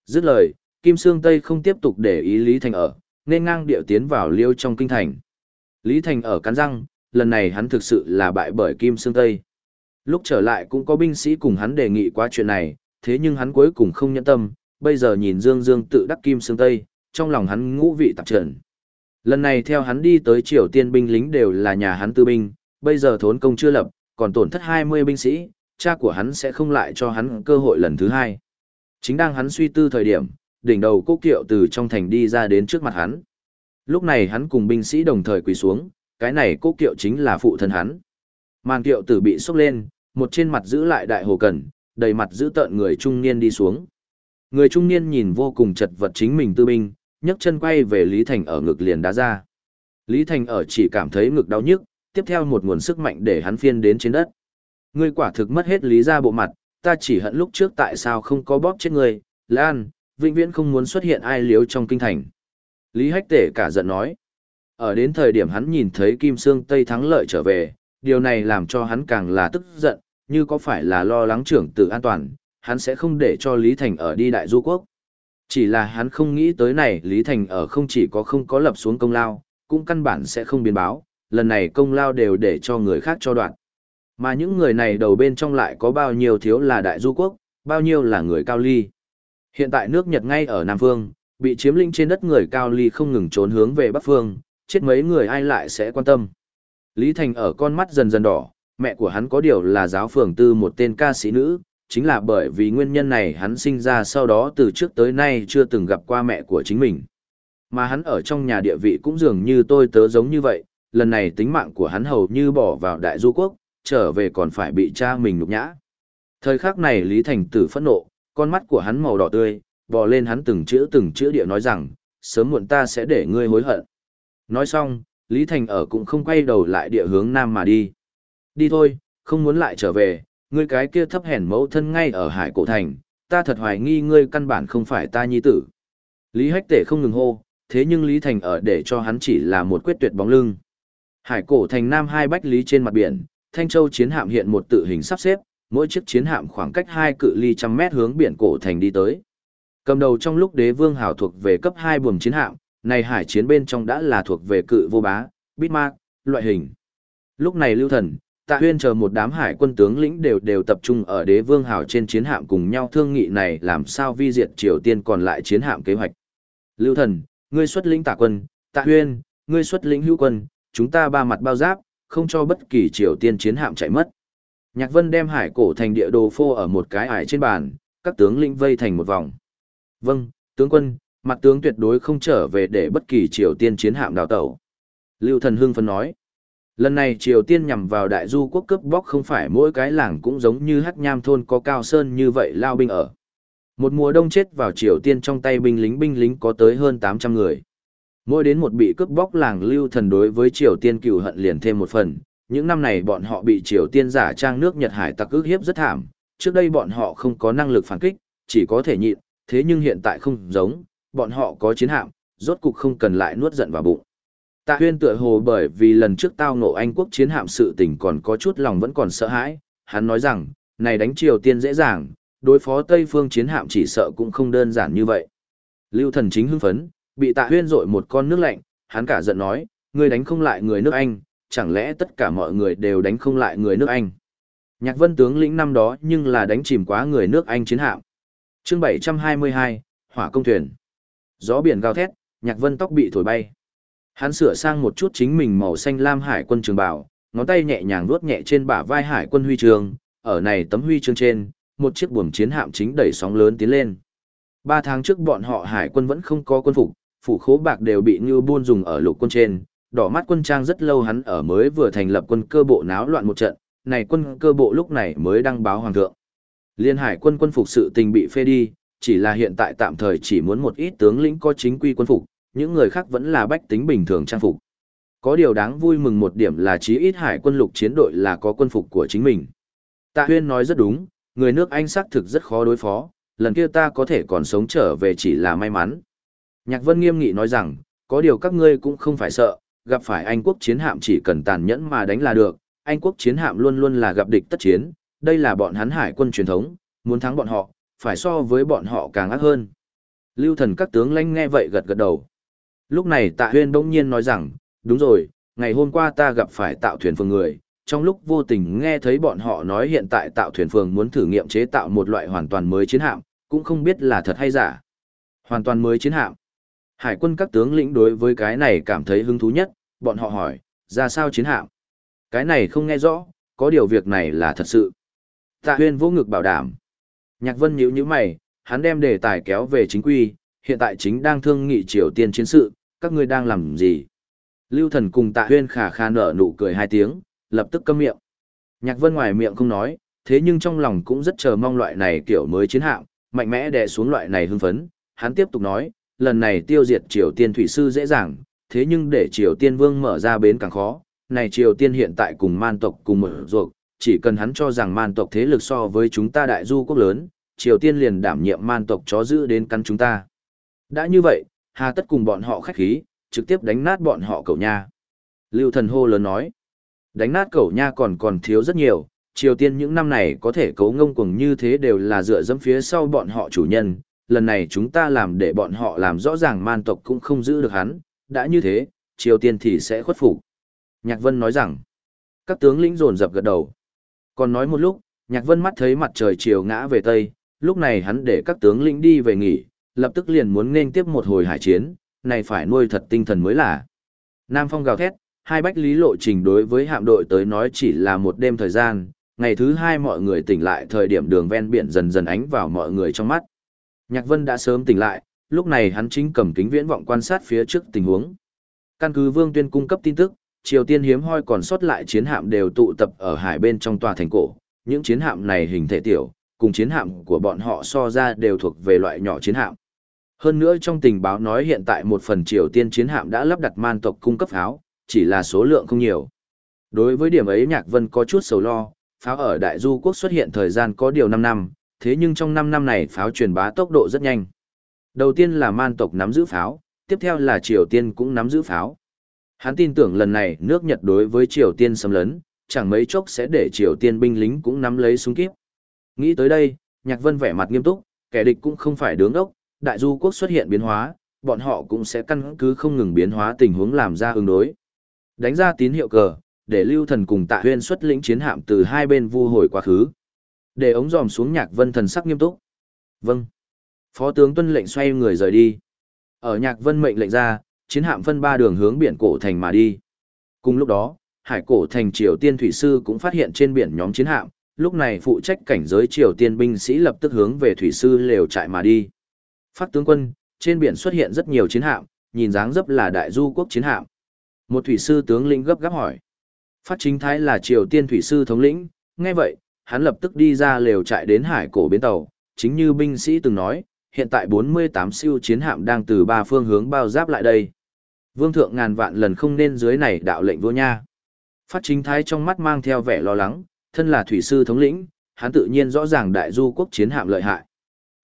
Dứt lời, Kim Sương Tây không tiếp tục để ý Lý Thành ở, nên ngang điệu tiến vào liêu trong kinh thành. Lý Thành ở cắn răng, lần này hắn thực sự là bại bởi Kim Sương Tây. Lúc trở lại cũng có binh sĩ cùng hắn đề nghị qua chuyện này, thế nhưng hắn cuối cùng không nhẫn tâm, bây giờ nhìn Dương Dương tự đắc Kim Sương Tây, trong lòng hắn ngũ vị tạp trần. Lần này theo hắn đi tới Triều Tiên binh lính đều là nhà hắn tư binh, bây giờ thốn công chưa lập, còn tổn thất 20 binh sĩ, cha của hắn sẽ không lại cho hắn cơ hội lần thứ hai. Chính đang hắn suy tư thời điểm, đỉnh đầu cố kiệu từ trong thành đi ra đến trước mặt hắn. Lúc này hắn cùng binh sĩ đồng thời quỳ xuống, cái này cố kiệu chính là phụ thân hắn. Màn kiệu tử bị sốc lên, một trên mặt giữ lại đại hồ cần, đầy mặt giữ tợn người trung niên đi xuống. Người trung niên nhìn vô cùng chật vật chính mình tư binh, nhấc chân quay về Lý Thành ở ngực liền đá ra. Lý Thành ở chỉ cảm thấy ngực đau nhức, tiếp theo một nguồn sức mạnh để hắn phiên đến trên đất. Ngươi quả thực mất hết lý ra bộ mặt, ta chỉ hận lúc trước tại sao không có bóp chết ngươi, Lan, vĩnh viễn không muốn xuất hiện ai liếu trong kinh thành. Lý Hách Tể cả giận nói. Ở đến thời điểm hắn nhìn thấy Kim Sương Tây thắng lợi trở về, điều này làm cho hắn càng là tức giận, như có phải là lo lắng trưởng tử an toàn, hắn sẽ không để cho Lý Thành ở đi đại du quốc. Chỉ là hắn không nghĩ tới này Lý Thành ở không chỉ có không có lập xuống công lao, cũng căn bản sẽ không biến báo, lần này công lao đều để cho người khác cho đoạn. Mà những người này đầu bên trong lại có bao nhiêu thiếu là đại du quốc, bao nhiêu là người cao ly. Hiện tại nước Nhật ngay ở Nam Phương, bị chiếm lĩnh trên đất người cao ly không ngừng trốn hướng về Bắc Phương, chết mấy người ai lại sẽ quan tâm. Lý Thành ở con mắt dần dần đỏ, mẹ của hắn có điều là giáo phường tư một tên ca sĩ nữ, chính là bởi vì nguyên nhân này hắn sinh ra sau đó từ trước tới nay chưa từng gặp qua mẹ của chính mình. Mà hắn ở trong nhà địa vị cũng dường như tôi tớ giống như vậy, lần này tính mạng của hắn hầu như bỏ vào đại du quốc, trở về còn phải bị cha mình nhục nhã. Thời khắc này Lý Thành Tử phẫn nộ, con mắt của hắn màu đỏ tươi, bò lên hắn từng chữ từng chữ địa nói rằng, sớm muộn ta sẽ để ngươi hối hận. Nói xong, Lý Thành ở cũng không quay đầu lại địa hướng nam mà đi. Đi thôi, không muốn lại trở về, ngươi cái kia thấp hèn mẫu thân ngay ở hải cổ thành, ta thật hoài nghi ngươi căn bản không phải ta nhi tử. Lý Hách Tể không ngừng hô, thế nhưng Lý Thành ở để cho hắn chỉ là một quyết tuyệt bóng lưng. Hải cổ thành nam hai bách lý trên mặt biển, Thanh Châu chiến hạm hiện một tự hình sắp xếp, mỗi chiếc chiến hạm khoảng cách hai cự ly trăm mét hướng biển cổ thành đi tới. Cầm đầu trong lúc đế vương hảo thuộc về cấp hai buồm chiến hạm, này hải chiến bên trong đã là thuộc về cự vô bá, Bismarck, loại hình. Lúc này lưu thần, tạ huyên chờ một đám hải quân tướng lĩnh đều đều tập trung ở đế vương hảo trên chiến hạm cùng nhau thương nghị này làm sao vi diệt Triều Tiên còn lại chiến hạm kế hoạch. Lưu thần, ngươi xuất lĩnh tạ quân, tạ huyên, ngươi xuất lĩnh hữu quân, chúng ta ba mặt bao giáp, không cho bất kỳ Triều Tiên chiến hạm chạy mất. Nhạc Vân đem hải cổ thành địa đồ phô ở một cái ải trên bàn, các tướng lĩnh vây thành một vòng. Vâng, tướng quân, mặt tướng tuyệt đối không trở về để bất kỳ Triều Tiên chiến hạm đào tẩu. Lưu Thần Hưng phân nói. Lần này Triều Tiên nhằm vào đại du quốc cướp bóc không phải mỗi cái làng cũng giống như hắc nham thôn có cao sơn như vậy lao binh ở. Một mùa đông chết vào Triều Tiên trong tay binh lính binh lính có tới hơn 800 người. Mỗi đến một bị cướp bóc làng lưu thần đối với Triều Tiên cựu hận liền thêm một phần, những năm này bọn họ bị Triều Tiên giả trang nước Nhật Hải tặc ước hiếp rất thảm, trước đây bọn họ không có năng lực phản kích, chỉ có thể nhịn, thế nhưng hiện tại không giống, bọn họ có chiến hạm, rốt cục không cần lại nuốt giận vào bụng. Tạ huyên tựa hồ bởi vì lần trước tao ngộ Anh quốc chiến hạm sự tình còn có chút lòng vẫn còn sợ hãi, hắn nói rằng, này đánh Triều Tiên dễ dàng, đối phó Tây phương chiến hạm chỉ sợ cũng không đơn giản như vậy. Lưu thần chính hưng phấn, bị tạ huyên rội một con nước lạnh, hắn cả giận nói, ngươi đánh không lại người nước Anh, chẳng lẽ tất cả mọi người đều đánh không lại người nước Anh. Nhạc vân tướng lĩnh năm đó nhưng là đánh chìm quá người nước Anh chiến hạm. chương 722, Hỏa công thuyền. Gió biển gào thét, nhạc vân tóc bị thổi bay. Hắn sửa sang một chút chính mình màu xanh lam hải quân trường bảo, ngón tay nhẹ nhàng vuốt nhẹ trên bả vai hải quân huy trường, ở này tấm huy chương trên, một chiếc buồm chiến hạm chính đẩy sóng lớn tiến lên. Ba tháng trước bọn họ hải quân vẫn không có quân phục, phủ khố bạc đều bị như buôn dùng ở lục quân trên, đỏ mắt quân trang rất lâu hắn ở mới vừa thành lập quân cơ bộ náo loạn một trận, này quân cơ bộ lúc này mới đăng báo hoàng thượng. Liên hải quân quân phục sự tình bị phê đi, chỉ là hiện tại tạm thời chỉ muốn một ít tướng lĩnh có chính quy quân phục, những người khác vẫn là bách tính bình thường trang phục. Có điều đáng vui mừng một điểm là chí ít hải quân lục chiến đội là có quân phục của chính mình. Tạ Huyên nói rất đúng, người nước Anh xác thực rất khó đối phó, lần kia ta có thể còn sống trở về chỉ là may mắn. Nhạc Vân nghiêm nghị nói rằng, có điều các ngươi cũng không phải sợ, gặp phải Anh quốc chiến hạm chỉ cần tàn nhẫn mà đánh là được, Anh quốc chiến hạm luôn luôn là gặp địch tất chiến, đây là bọn hắn hải quân truyền thống, muốn thắng bọn họ, phải so với bọn họ càng ác hơn. Lưu thần các tướng lãnh nghe vậy gật gật đầu. Lúc này tạ huyên bỗng nhiên nói rằng, đúng rồi, ngày hôm qua ta gặp phải tạo thuyền phường người, trong lúc vô tình nghe thấy bọn họ nói hiện tại tạo thuyền phường muốn thử nghiệm chế tạo một loại hoàn toàn mới chiến hạm, cũng không biết là thật hay giả. Hoàn toàn mới chiến hạm. Hải quân các tướng lĩnh đối với cái này cảm thấy hứng thú nhất, bọn họ hỏi, ra sao chiến hạm? Cái này không nghe rõ, có điều việc này là thật sự. Tạ huyên vô ngực bảo đảm. Nhạc vân nhíu nhíu mày, hắn đem đề tài kéo về chính quy, hiện tại chính đang thương nghị triều tiên chiến sự, các ngươi đang làm gì? Lưu thần cùng tạ huyên khả khả nở nụ cười hai tiếng, lập tức câm miệng. Nhạc vân ngoài miệng không nói, thế nhưng trong lòng cũng rất chờ mong loại này kiểu mới chiến hạm, mạnh mẽ đè xuống loại này hưng phấn. Hắn tiếp tục nói, lần này tiêu diệt Triều Tiên thủy sư dễ dàng, thế nhưng để Triều Tiên vương mở ra bến càng khó. Này Triều Tiên hiện tại cùng man tộc cùng mở ruột, chỉ cần hắn cho rằng man tộc thế lực so với chúng ta đại du quốc lớn, Triều Tiên liền đảm nhiệm man tộc chó giữ đến cắn chúng ta. Đã như vậy, hà tất cùng bọn họ khách khí, trực tiếp đánh nát bọn họ cậu nha. Lưu thần hô lớn nói, đánh nát cậu nha còn còn thiếu rất nhiều, Triều Tiên những năm này có thể cấu ngông cuồng như thế đều là dựa dẫm phía sau bọn họ chủ nhân, lần này chúng ta làm để bọn họ làm rõ ràng man tộc cũng không giữ được hắn, đã như thế, Triều Tiên thì sẽ khuất phục. Nhạc Vân nói rằng, các tướng lĩnh rồn dập gật đầu. Còn nói một lúc, Nhạc Vân mắt thấy mặt trời chiều ngã về Tây, lúc này hắn để các tướng lĩnh đi về nghỉ, lập tức liền muốn nên tiếp một hồi hải chiến, này phải nuôi thật tinh thần mới là. Nam Phong gào thét, hai bách lý lộ trình đối với hạm đội tới nói chỉ là một đêm thời gian, ngày thứ hai mọi người tỉnh lại thời điểm đường ven biển dần dần ánh vào mọi người trong mắt. Nhạc Vân đã sớm tỉnh lại, lúc này hắn chính cầm kính viễn vọng quan sát phía trước tình huống. Căn cứ Vương Tuyên cung cấp tin tức, Triều Tiên hiếm hoi còn sót lại chiến hạm đều tụ tập ở hải bên trong tòa thành cổ. Những chiến hạm này hình thể tiểu, cùng chiến hạm của bọn họ so ra đều thuộc về loại nhỏ chiến hạm. Hơn nữa trong tình báo nói hiện tại một phần Triều Tiên chiến hạm đã lắp đặt man tộc cung cấp pháo, chỉ là số lượng không nhiều. Đối với điểm ấy Nhạc Vân có chút sầu lo, pháo ở Đại Du quốc xuất hiện thời gian có điều 5 năm, thế nhưng trong 5 năm này pháo truyền bá tốc độ rất nhanh. Đầu tiên là man tộc nắm giữ pháo, tiếp theo là Triều Tiên cũng nắm giữ pháo. Hắn tin tưởng lần này nước Nhật đối với Triều Tiên xâm lấn, chẳng mấy chốc sẽ để Triều Tiên binh lính cũng nắm lấy súng kíp. Nghĩ tới đây, Nhạc Vân vẻ mặt nghiêm túc, kẻ địch cũng không phải đứng ốc, Đại Du quốc xuất hiện biến hóa, bọn họ cũng sẽ căn cứ không ngừng biến hóa tình huống làm ra ứng đối. Đánh ra tín hiệu cờ, để lưu thần cùng tạ huyên xuất lĩnh chiến hạm từ hai bên vu hồi quá khứ để ống dòm xuống nhạc vân thần sắc nghiêm túc. Vâng. Phó tướng tuân lệnh xoay người rời đi. Ở nhạc vân mệnh lệnh ra chiến hạm phân ba đường hướng biển cổ thành mà đi. Cùng lúc đó hải cổ thành triều tiên thủy sư cũng phát hiện trên biển nhóm chiến hạm lúc này phụ trách cảnh giới triều tiên binh sĩ lập tức hướng về thủy sư lều trại mà đi. Phát tướng quân trên biển xuất hiện rất nhiều chiến hạm nhìn dáng dấp là đại du quốc chiến hạm. Một thủy sư tướng lĩnh gấp gáp hỏi. Phát chính thái là triều tiên thủy sư thống lĩnh, nghe vậy, hắn lập tức đi ra lều trại đến hải cổ bến tàu, chính như binh sĩ từng nói, hiện tại 48 siêu chiến hạm đang từ ba phương hướng bao giáp lại đây. Vương thượng ngàn vạn lần không nên dưới này đạo lệnh vua nha. Phát chính thái trong mắt mang theo vẻ lo lắng, thân là thủy sư thống lĩnh, hắn tự nhiên rõ ràng đại du quốc chiến hạm lợi hại.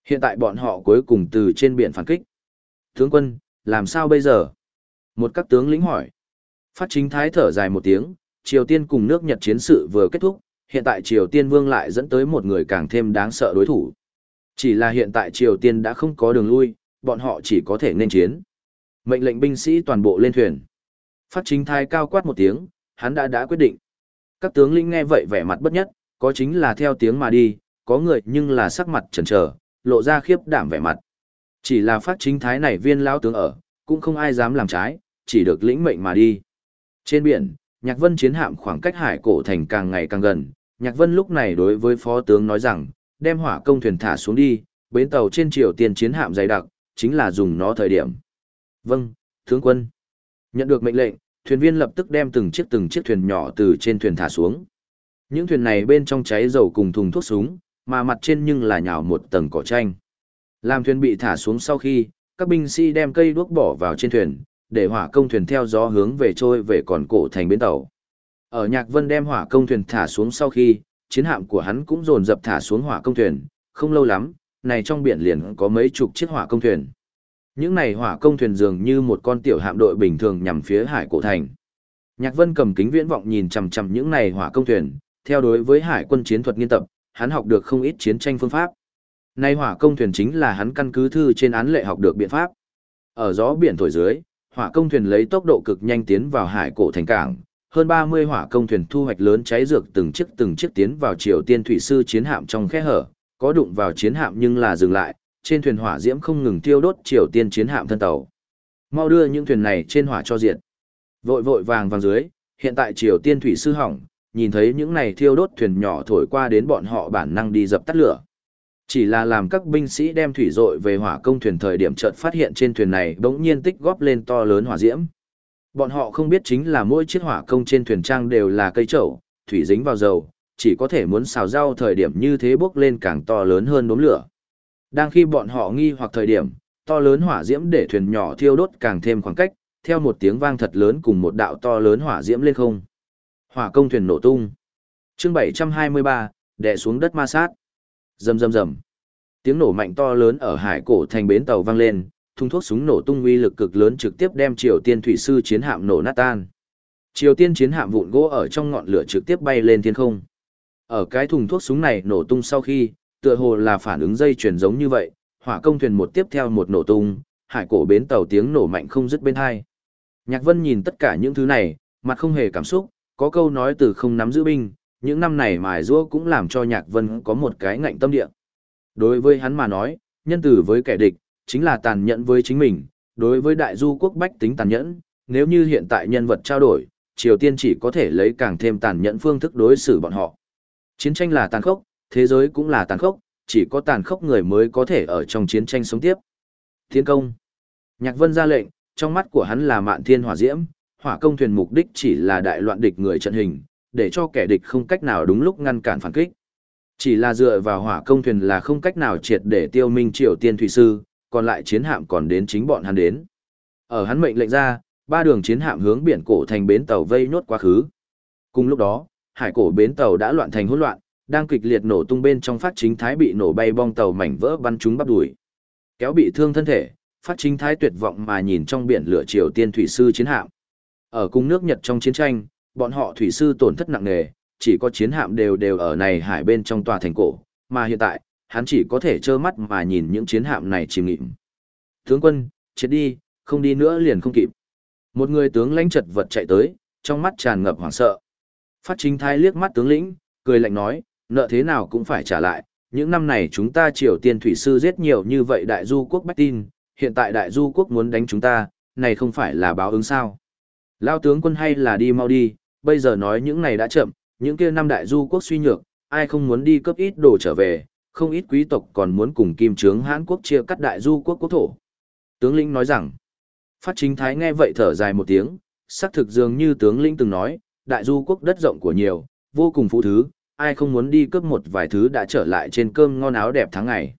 Hiện tại bọn họ cuối cùng từ trên biển phản kích. Tướng quân, làm sao bây giờ? Một các tướng lĩnh hỏi. Phát chính thái thở dài một tiếng, Triều Tiên cùng nước Nhật chiến sự vừa kết thúc, hiện tại Triều Tiên vương lại dẫn tới một người càng thêm đáng sợ đối thủ. Chỉ là hiện tại Triều Tiên đã không có đường lui, bọn họ chỉ có thể nên chiến. Mệnh lệnh binh sĩ toàn bộ lên thuyền. Phát chính thai cao quát một tiếng, hắn đã đã quyết định. Các tướng lĩnh nghe vậy vẻ mặt bất nhất, có chính là theo tiếng mà đi, có người nhưng là sắc mặt chần chờ, lộ ra khiếp đảm vẻ mặt. Chỉ là phát chính thái này viên lão tướng ở, cũng không ai dám làm trái, chỉ được lĩnh mệnh mà đi. Trên biển, Nhạc Vân chiến hạm khoảng cách hải cổ thành càng ngày càng gần, Nhạc Vân lúc này đối với phó tướng nói rằng, đem hỏa công thuyền thả xuống đi, bến tàu trên triều tiên chiến hạm dày đặc, chính là dùng nó thời điểm. Vâng, tướng quân. Nhận được mệnh lệnh, thuyền viên lập tức đem từng chiếc từng chiếc thuyền nhỏ từ trên thuyền thả xuống. Những thuyền này bên trong cháy dầu cùng thùng thuốc súng, mà mặt trên nhưng là nhào một tầng cỏ tranh. Làm thuyền bị thả xuống sau khi, các binh sĩ đem cây đuốc bỏ vào trên thuyền, để hỏa công thuyền theo gió hướng về trôi về còn cổ thành bến tàu. Ở Nhạc Vân đem hỏa công thuyền thả xuống sau khi, chiến hạm của hắn cũng dồn dập thả xuống hỏa công thuyền, không lâu lắm, này trong biển liền có mấy chục chiếc hỏa công thuyền. Những này hỏa công thuyền dường như một con tiểu hạm đội bình thường nhằm phía hải cổ thành. Nhạc Vân cầm kính viễn vọng nhìn chằm chằm những này hỏa công thuyền, theo đối với hải quân chiến thuật nghiên tập, hắn học được không ít chiến tranh phương pháp. Này hỏa công thuyền chính là hắn căn cứ thư trên án lệ học được biện pháp. Ở gió biển thổi dưới, hỏa công thuyền lấy tốc độ cực nhanh tiến vào hải cổ thành cảng, hơn 30 hỏa công thuyền thu hoạch lớn cháy dược từng chiếc từng chiếc tiến vào Triều Tiên thủy sư chiến hạm trong khe hở, có đụng vào chiến hạm nhưng là dừng lại, trên thuyền hỏa diễm không ngừng tiêu đốt Triều Tiên chiến hạm thân tàu. Mau đưa những thuyền này trên hỏa cho diệt. Vội vội vàng vàng dưới, hiện tại Triều Tiên thủy sư hỏng, nhìn thấy những này thiêu đốt thuyền nhỏ thổi qua đến bọn họ bản năng đi dập tắt lửa. Chỉ là làm các binh sĩ đem thủy dội về hỏa công thuyền thời điểm chợt phát hiện trên thuyền này bỗng nhiên tích góp lên to lớn hỏa diễm. Bọn họ không biết chính là mỗi chiếc hỏa công trên thuyền trang đều là cây trậu, thủy dính vào dầu, chỉ có thể muốn xào rau thời điểm như thế bốc lên càng to lớn hơn đốm lửa. Đang khi bọn họ nghi hoặc thời điểm, to lớn hỏa diễm để thuyền nhỏ thiêu đốt càng thêm khoảng cách, theo một tiếng vang thật lớn cùng một đạo to lớn hỏa diễm lên không. Hỏa công thuyền nổ tung. Chương 723, đè xuống đất ma sát. Rầm rầm rầm. Tiếng nổ mạnh to lớn ở hải cổ thành bến tàu vang lên, thùng thuốc súng nổ tung uy lực cực lớn trực tiếp đem Triều Tiên thủy sư chiến hạm nổ nát tan. Triều Tiên chiến hạm vụn gỗ ở trong ngọn lửa trực tiếp bay lên thiên không. Ở cái thùng thuốc súng này nổ tung sau khi, tựa hồ là phản ứng dây chuyển giống như vậy, hỏa công thuyền một tiếp theo một nổ tung, hải cổ bến tàu tiếng nổ mạnh không dứt bên hai. Nhạc Vân nhìn tất cả những thứ này, mặt không hề cảm xúc, có câu nói từ không nắm giữ binh, những năm này mài giũa cũng làm cho Nhạc Vân có một cái ngạnh tâm địa. Đối với hắn mà nói, nhân tử với kẻ địch, chính là tàn nhẫn với chính mình, đối với đại du quốc bách tính tàn nhẫn, nếu như hiện tại nhân vật trao đổi, Triều Tiên chỉ có thể lấy càng thêm tàn nhẫn phương thức đối xử bọn họ. Chiến tranh là tàn khốc, thế giới cũng là tàn khốc, chỉ có tàn khốc người mới có thể ở trong chiến tranh sống tiếp. Thiên công. Nhạc Vân ra lệnh, trong mắt của hắn là mạn thiên hỏa diễm, hỏa công thuyền mục đích chỉ là đại loạn địch người trận hình, để cho kẻ địch không cách nào đúng lúc ngăn cản phản kích. Chỉ là dựa vào hỏa công thuyền là không cách nào triệt để tiêu minh triều tiên thủy sư, còn lại chiến hạm còn đến chính bọn hắn đến. Ở hắn mệnh lệnh ra, ba đường chiến hạm hướng biển cổ thành bến tàu vây nốt quá khứ. Cùng lúc đó, hải cổ bến tàu đã loạn thành hỗn loạn, đang kịch liệt nổ tung bên trong phát chính thái bị nổ bay bong tàu mảnh vỡ bắn chúng bắp đuổi. Kéo bị thương thân thể, phát chính thái tuyệt vọng mà nhìn trong biển lửa triều tiên thủy sư chiến hạm. Ở cung nước Nhật trong chiến tranh, bọn họ thủy sư tổn thất nặng nề, chỉ có chiến hạm đều đều ở này hải bên trong tòa thành cổ, mà hiện tại, hắn chỉ có thể trơ mắt mà nhìn những chiến hạm này chìm nghịm. Tướng quân, chết đi, không đi nữa liền không kịp. Một người tướng lãnh chật vật chạy tới, trong mắt tràn ngập hoảng sợ. Phát chính thái liếc mắt tướng lĩnh, cười lạnh nói, nợ thế nào cũng phải trả lại. Những năm này chúng ta triều tiên thủy sư giết nhiều như vậy đại du quốc bách tin, hiện tại đại du quốc muốn đánh chúng ta, này không phải là báo ứng sao. Lao tướng quân hay là đi mau đi, bây giờ nói những này đã chậm, những kia năm đại du quốc suy nhược, ai không muốn đi cấp ít đồ trở về, không ít quý tộc còn muốn cùng kim trướng Hán quốc chia cắt đại du quốc quốc thổ. Tướng lĩnh nói rằng, phát chính thái nghe vậy thở dài một tiếng, xác thực dường như tướng lĩnh từng nói, đại du quốc đất rộng của nhiều, vô cùng phụ thứ, ai không muốn đi cướp một vài thứ đã trở lại trên cơm ngon áo đẹp tháng ngày.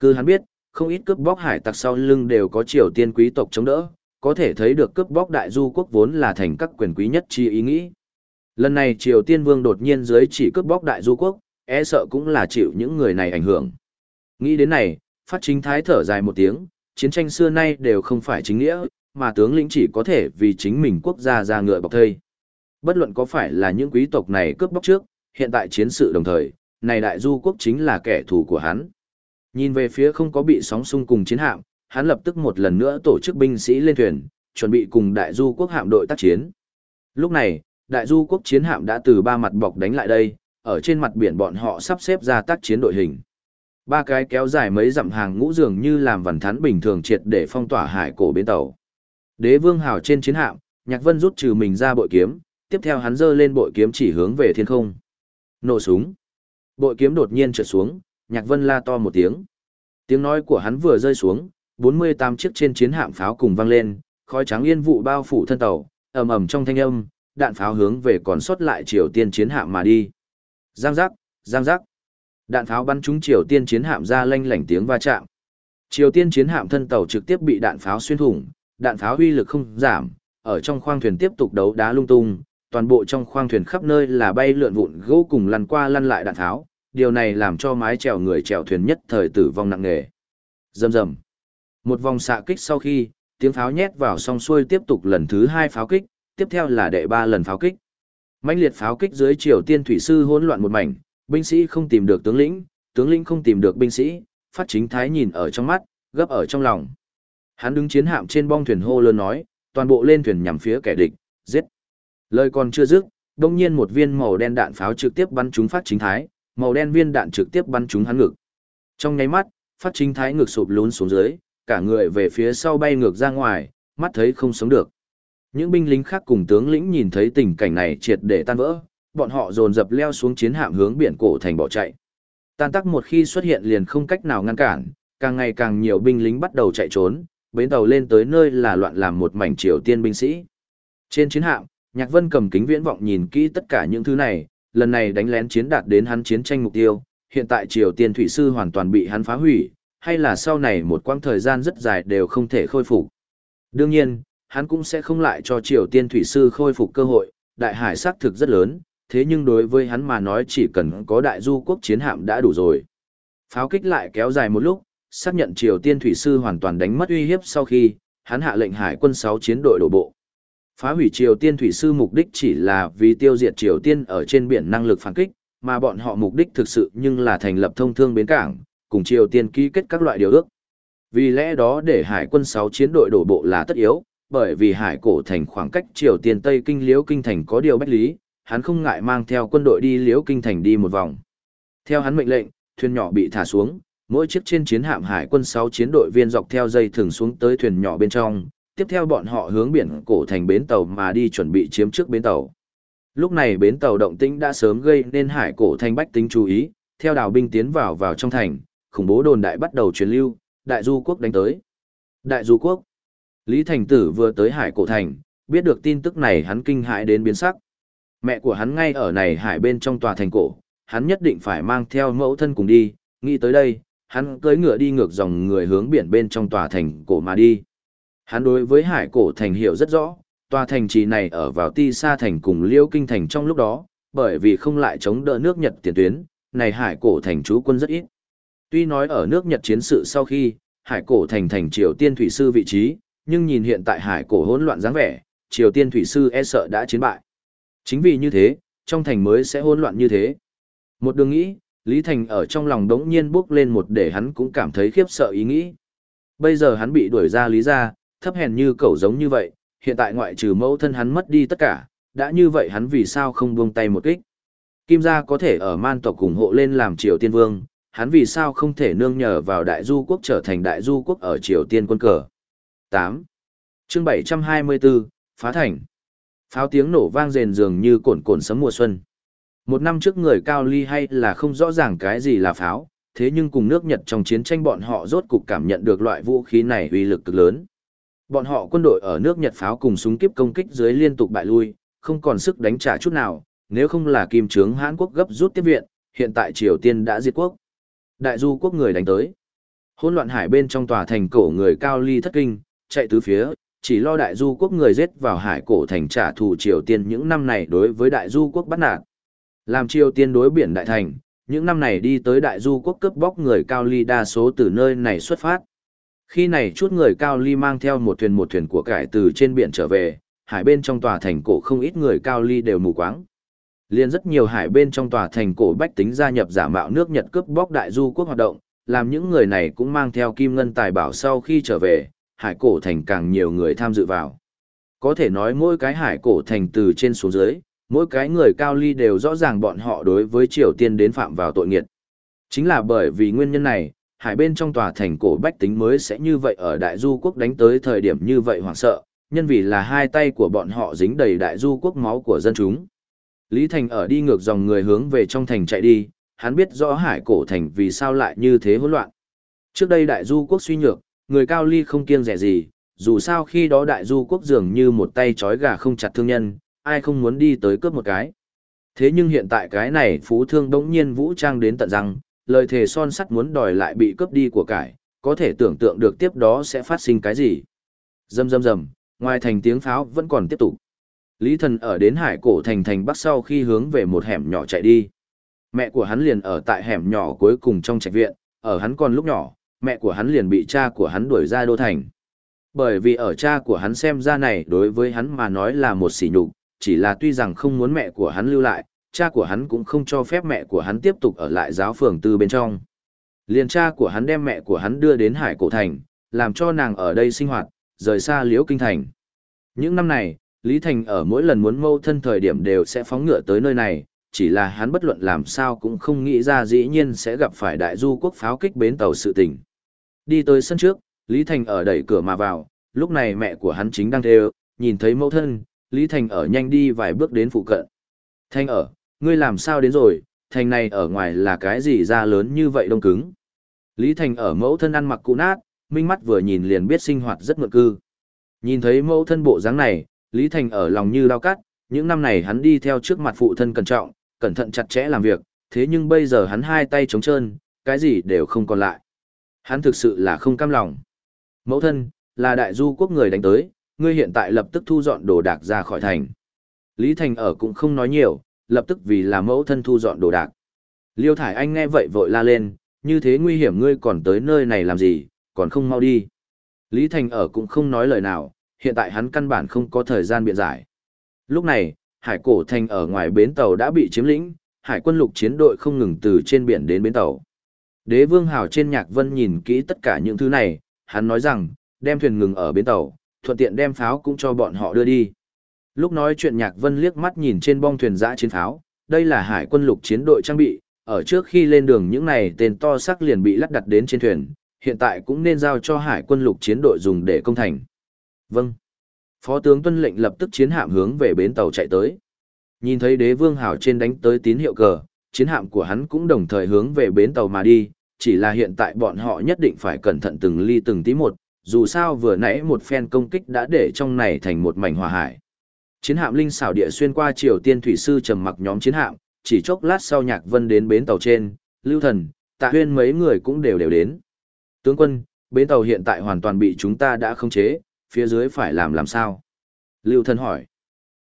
Cứ hắn biết, không ít cướp bóc hải tặc sau lưng đều có triều tiên quý tộc chống đỡ, có thể thấy được cướp bóc đại du quốc vốn là thành các quyền quý nhất chi ý nghĩ. Lần này triều tiên vương đột nhiên dưới chỉ cướp bóc đại du quốc, e sợ cũng là chịu những người này ảnh hưởng. Nghĩ đến này, phát chính thái thở dài một tiếng, chiến tranh xưa nay đều không phải chính nghĩa, mà tướng lĩnh chỉ có thể vì chính mình quốc gia ra ngựa bọc thây. Bất luận có phải là những quý tộc này cướp bóc trước, hiện tại chiến sự đồng thời, này đại du quốc chính là kẻ thù của hắn. Nhìn về phía không có bị sóng xung cùng chiến hạm, hắn lập tức một lần nữa tổ chức binh sĩ lên thuyền, chuẩn bị cùng đại du quốc hạm đội tác chiến. Lúc này, đại du quốc chiến hạm đã từ ba mặt bọc đánh lại đây, ở trên mặt biển bọn họ sắp xếp ra tác chiến đội hình. Ba cái kéo dài mấy dặm hàng ngũ dường như làm vằn thắn bình thường triệt để phong tỏa hải cổ bến tàu. Đế vương hào trên chiến hạm, Nhạc Vân rút trừ mình ra bội kiếm, tiếp theo hắn giơ lên bội kiếm chỉ hướng về thiên không. Nổ súng. Bội kiếm đột nhiên trượt xuống, Nhạc Vân la to một tiếng. Tiếng nói của hắn vừa rơi xuống, 48 chiếc trên chiến hạm pháo cùng vang lên, khói trắng yên vụ bao phủ thân tàu, ầm ầm trong thanh âm, đạn pháo hướng về còn sót lại Triều Tiên chiến hạm mà đi. Giang giác, giang giác. Đạn pháo bắn trúng Triều Tiên chiến hạm ra lanh lảnh tiếng va chạm. Triều Tiên chiến hạm thân tàu trực tiếp bị đạn pháo xuyên thủng, đạn pháo uy lực không giảm, ở trong khoang thuyền tiếp tục đấu đá lung tung, toàn bộ trong khoang thuyền khắp nơi là bay lượn vụn gỗ cùng lăn qua lăn lại đạn tháo, điều này làm cho mái chèo người chèo thuyền nhất thời tử vong nặng nề. Rầm rầm. Một vòng xạ kích sau khi, tiếng pháo nhét vào song xuôi tiếp tục lần thứ hai pháo kích, tiếp theo là đệ ba lần pháo kích. Mãnh liệt pháo kích dưới triều tiên thủy sư hỗn loạn một mảnh, binh sĩ không tìm được tướng lĩnh, tướng lĩnh không tìm được binh sĩ, phát chính thái nhìn ở trong mắt, gấp ở trong lòng. Hắn đứng chiến hạm trên bong thuyền hô lớn nói, toàn bộ lên thuyền nhằm phía kẻ địch, giết. Lời còn chưa dứt, đông nhiên một viên màu đen đạn pháo trực tiếp bắn trúng phát chính thái, màu đen viên đạn trực tiếp bắn trúng hắn ngực. Trong nháy mắt, phát chính thái ngực sụp lún xuống dưới, cả người về phía sau bay ngược ra ngoài, mắt thấy không sống được. Những binh lính khác cùng tướng lĩnh nhìn thấy tình cảnh này triệt để tan vỡ, bọn họ dồn dập leo xuống chiến hạm hướng biển cổ thành bỏ chạy. Tan tác một khi xuất hiện liền không cách nào ngăn cản, càng ngày càng nhiều binh lính bắt đầu chạy trốn, bến tàu lên tới nơi là loạn làm một mảnh Triều Tiên binh sĩ. Trên chiến hạm, Nhạc Vân cầm kính viễn vọng nhìn kỹ tất cả những thứ này, lần này đánh lén chiến đạt đến hắn chiến tranh mục tiêu, hiện tại Triều Tiên thủy sư hoàn toàn bị hắn phá hủy, hay là sau này một quãng thời gian rất dài đều không thể khôi phục. Đương nhiên, hắn cũng sẽ không lại cho Triều Tiên thủy sư khôi phục cơ hội, đại hải xác thực rất lớn, thế nhưng đối với hắn mà nói chỉ cần có đại du quốc chiến hạm đã đủ rồi. Pháo kích lại kéo dài một lúc, xác nhận Triều Tiên thủy sư hoàn toàn đánh mất uy hiếp sau khi, hắn hạ lệnh hải quân 6 chiến đội đổ bộ. Phá hủy Triều Tiên thủy sư mục đích chỉ là vì tiêu diệt Triều Tiên ở trên biển năng lực phản kích, mà bọn họ mục đích thực sự nhưng là thành lập thông thương bến cảng, cùng Triều Tiên ký kết các loại điều ước. Vì lẽ đó để hải quân 6 chiến đội đổ bộ là tất yếu, bởi vì hải cổ thành khoảng cách Triều Tiên Tây Kinh Liễu Kinh Thành có điều bách lý, hắn không ngại mang theo quân đội đi Liễu Kinh Thành đi một vòng. Theo hắn mệnh lệnh, thuyền nhỏ bị thả xuống, mỗi chiếc trên chiến hạm hải quân 6 chiến đội viên dọc theo dây thường xuống tới thuyền nhỏ bên trong, tiếp theo bọn họ hướng biển cổ thành bến tàu mà đi chuẩn bị chiếm trước bến tàu. Lúc này bến tàu động tĩnh đã sớm gây nên hải cổ thành bách tính chú ý, theo đào binh tiến vào vào trong thành, khủng bố đồn đại bắt đầu truyền lưu, đại du quốc đánh tới. Đại du quốc. Lý Thành Tử vừa tới hải cổ thành, biết được tin tức này hắn kinh hãi đến biến sắc. Mẹ của hắn ngay ở này hải bên trong tòa thành cổ, hắn nhất định phải mang theo mẫu thân cùng đi, nghĩ tới đây, hắn cưỡi ngựa đi ngược dòng người hướng biển bên trong tòa thành cổ mà đi. Hắn đối với hải cổ thành hiểu rất rõ, tòa thành trì này ở vào ti sa thành cùng liêu kinh thành trong lúc đó, bởi vì không lại chống đỡ nước Nhật tiền tuyến, này hải cổ thành trú quân rất ít. Tuy nói ở nước Nhật chiến sự sau khi, hải cổ thành thành triều tiên thủy sư vị trí, nhưng nhìn hiện tại hải cổ hỗn loạn dáng vẻ, triều tiên thủy sư e sợ đã chiến bại. Chính vì như thế, trong thành mới sẽ hỗn loạn như thế. Một đường nghĩ, Lý Thành ở trong lòng đống nhiên bước lên một để hắn cũng cảm thấy khiếp sợ ý nghĩ. Bây giờ hắn bị đuổi ra lý ra, thấp hèn như cẩu giống như vậy, hiện tại ngoại trừ mẫu thân hắn mất đi tất cả, đã như vậy hắn vì sao không buông tay một kích. Kim gia có thể ở man tộc ủng hộ lên làm triều tiên vương, hắn vì sao không thể nương nhờ vào đại du quốc trở thành đại du quốc ở triều tiên quân cờ. 8. chương 724, Phá Thành. Pháo tiếng nổ vang rền dường như cồn cồn sấm mùa xuân. Một năm trước người cao ly hay là không rõ ràng cái gì là pháo, thế nhưng cùng nước Nhật trong chiến tranh bọn họ rốt cục cảm nhận được loại vũ khí này uy lực cực lớn. Bọn họ quân đội ở nước Nhật pháo cùng súng kiếp công kích dưới liên tục bại lui, không còn sức đánh trả chút nào, nếu không là kim trướng Hán quốc gấp rút tiếp viện, hiện tại Triều Tiên đã diệt quốc. Đại du quốc người đánh tới. Hỗn loạn hải bên trong tòa thành cổ người cao ly thất kinh, chạy tứ phía, chỉ lo đại du quốc người giết vào hải cổ thành trả thù Triều Tiên những năm này đối với đại du quốc bắt nạt. Làm Triều Tiên đối biển đại thành, những năm này đi tới đại du quốc cướp bóc người cao ly đa số từ nơi này xuất phát. Khi này chút người cao ly mang theo một thuyền một thuyền của cải từ trên biển trở về, hải bên trong tòa thành cổ không ít người cao ly đều mù quáng. Liên rất nhiều hải bên trong tòa thành cổ bách tính gia nhập giả mạo nước Nhật cướp bóc đại du quốc hoạt động, làm những người này cũng mang theo kim ngân tài bảo sau khi trở về, hải cổ thành càng nhiều người tham dự vào. Có thể nói mỗi cái hải cổ thành từ trên xuống dưới, mỗi cái người cao ly đều rõ ràng bọn họ đối với Triều Tiên đến phạm vào tội nghiệt. Chính là bởi vì nguyên nhân này, hải bên trong tòa thành cổ bách tính mới sẽ như vậy ở đại du quốc đánh tới thời điểm như vậy hoảng sợ, nhân vì là hai tay của bọn họ dính đầy đại du quốc máu của dân chúng. Lý Thành ở đi ngược dòng người hướng về trong thành chạy đi, hắn biết rõ hải cổ thành vì sao lại như thế hỗn loạn. Trước đây đại du quốc suy nhược, người cao ly không kiêng rẻ gì, dù sao khi đó đại du quốc dường như một tay trói gà không chặt thương nhân, ai không muốn đi tới cướp một cái. Thế nhưng hiện tại cái này phú thương đống nhiên vũ trang đến tận răng, lời thề son sắt muốn đòi lại bị cướp đi của cải, có thể tưởng tượng được tiếp đó sẽ phát sinh cái gì. Rầm rầm rầm, ngoài thành tiếng pháo vẫn còn tiếp tục. Lý thần ở đến hải cổ thành thành bắc sau khi hướng về một hẻm nhỏ chạy đi. Mẹ của hắn liền ở tại hẻm nhỏ cuối cùng trong trạch viện, ở hắn còn lúc nhỏ, mẹ của hắn liền bị cha của hắn đuổi ra đô thành. Bởi vì ở cha của hắn xem ra này đối với hắn mà nói là một sỉ nhục, chỉ là tuy rằng không muốn mẹ của hắn lưu lại, cha của hắn cũng không cho phép mẹ của hắn tiếp tục ở lại giáo phường tư bên trong. Liền cha của hắn đem mẹ của hắn đưa đến Hải Cổ Thành, làm cho nàng ở đây sinh hoạt, rời xa Liễu Kinh Thành. Những năm này, Lý Thành ở mỗi lần muốn mâu thân thời điểm đều sẽ phóng ngựa tới nơi này, chỉ là hắn bất luận làm sao cũng không nghĩ ra dĩ nhiên sẽ gặp phải đại du quốc pháo kích bến tàu sự tình. Đi tới sân trước, Lý Thành ở đẩy cửa mà vào, lúc này mẹ của hắn chính đang theo, nhìn thấy mẫu thân, Lý Thành ở nhanh đi vài bước đến phụ cận. Thanh ở, ngươi làm sao đến rồi, thành này ở ngoài là cái gì ra lớn như vậy đông cứng. Lý Thành ở mẫu thân ăn mặc cũ nát, minh mắt vừa nhìn liền biết sinh hoạt rất ngược cư. Nhìn thấy mẫu thân bộ dáng này, Lý Thành ở lòng như lao cắt, những năm này hắn đi theo trước mặt phụ thân cẩn trọng, cẩn thận chặt chẽ làm việc, thế nhưng bây giờ hắn hai tay trống trơn, cái gì đều không còn lại. Hắn thực sự là không cam lòng. Mẫu thân, là đại du quốc người đánh tới, ngươi hiện tại lập tức thu dọn đồ đạc ra khỏi thành. Lý Thành ở cũng không nói nhiều, lập tức vì là mẫu thân thu dọn đồ đạc. Liêu Thải Anh nghe vậy vội la lên, như thế nguy hiểm ngươi còn tới nơi này làm gì, còn không mau đi. Lý Thành ở cũng không nói lời nào, hiện tại hắn căn bản không có thời gian biện giải. Lúc này, hải cổ thành ở ngoài bến tàu đã bị chiếm lĩnh, hải quân lục chiến đội không ngừng từ trên biển đến bến tàu. Đế vương hào trên nhạc vân nhìn kỹ tất cả những thứ này, hắn nói rằng, đem thuyền ngừng ở bến tàu, thuận tiện đem pháo cũng cho bọn họ đưa đi. Lúc nói chuyện nhạc vân liếc mắt nhìn trên bong thuyền giã chiến pháo, đây là hải quân lục chiến đội trang bị, ở trước khi lên đường những này tên to sắc liền bị lắp đặt đến trên thuyền, hiện tại cũng nên giao cho hải quân lục chiến đội dùng để công thành. Vâng. Phó tướng tuân lệnh lập tức chiến hạm hướng về bến tàu chạy tới. Nhìn thấy đế vương hảo trên đánh tới tín hiệu cờ, chiến hạm của hắn cũng đồng thời hướng về bến tàu mà đi, chỉ là hiện tại bọn họ nhất định phải cẩn thận từng ly từng tí một, dù sao vừa nãy một phen công kích đã để trong này thành một mảnh hòa hải. Chiến hạm linh xảo địa xuyên qua Triều Tiên thủy sư trầm mặc nhóm chiến hạm, chỉ chốc lát sau Nhạc Vân đến bến tàu trên, Lưu Thần, Tạ Huyên mấy người cũng đều đều đến. Tướng quân, bến tàu hiện tại hoàn toàn bị chúng ta đã khống chế, phía dưới phải làm làm sao? Lưu Thần hỏi.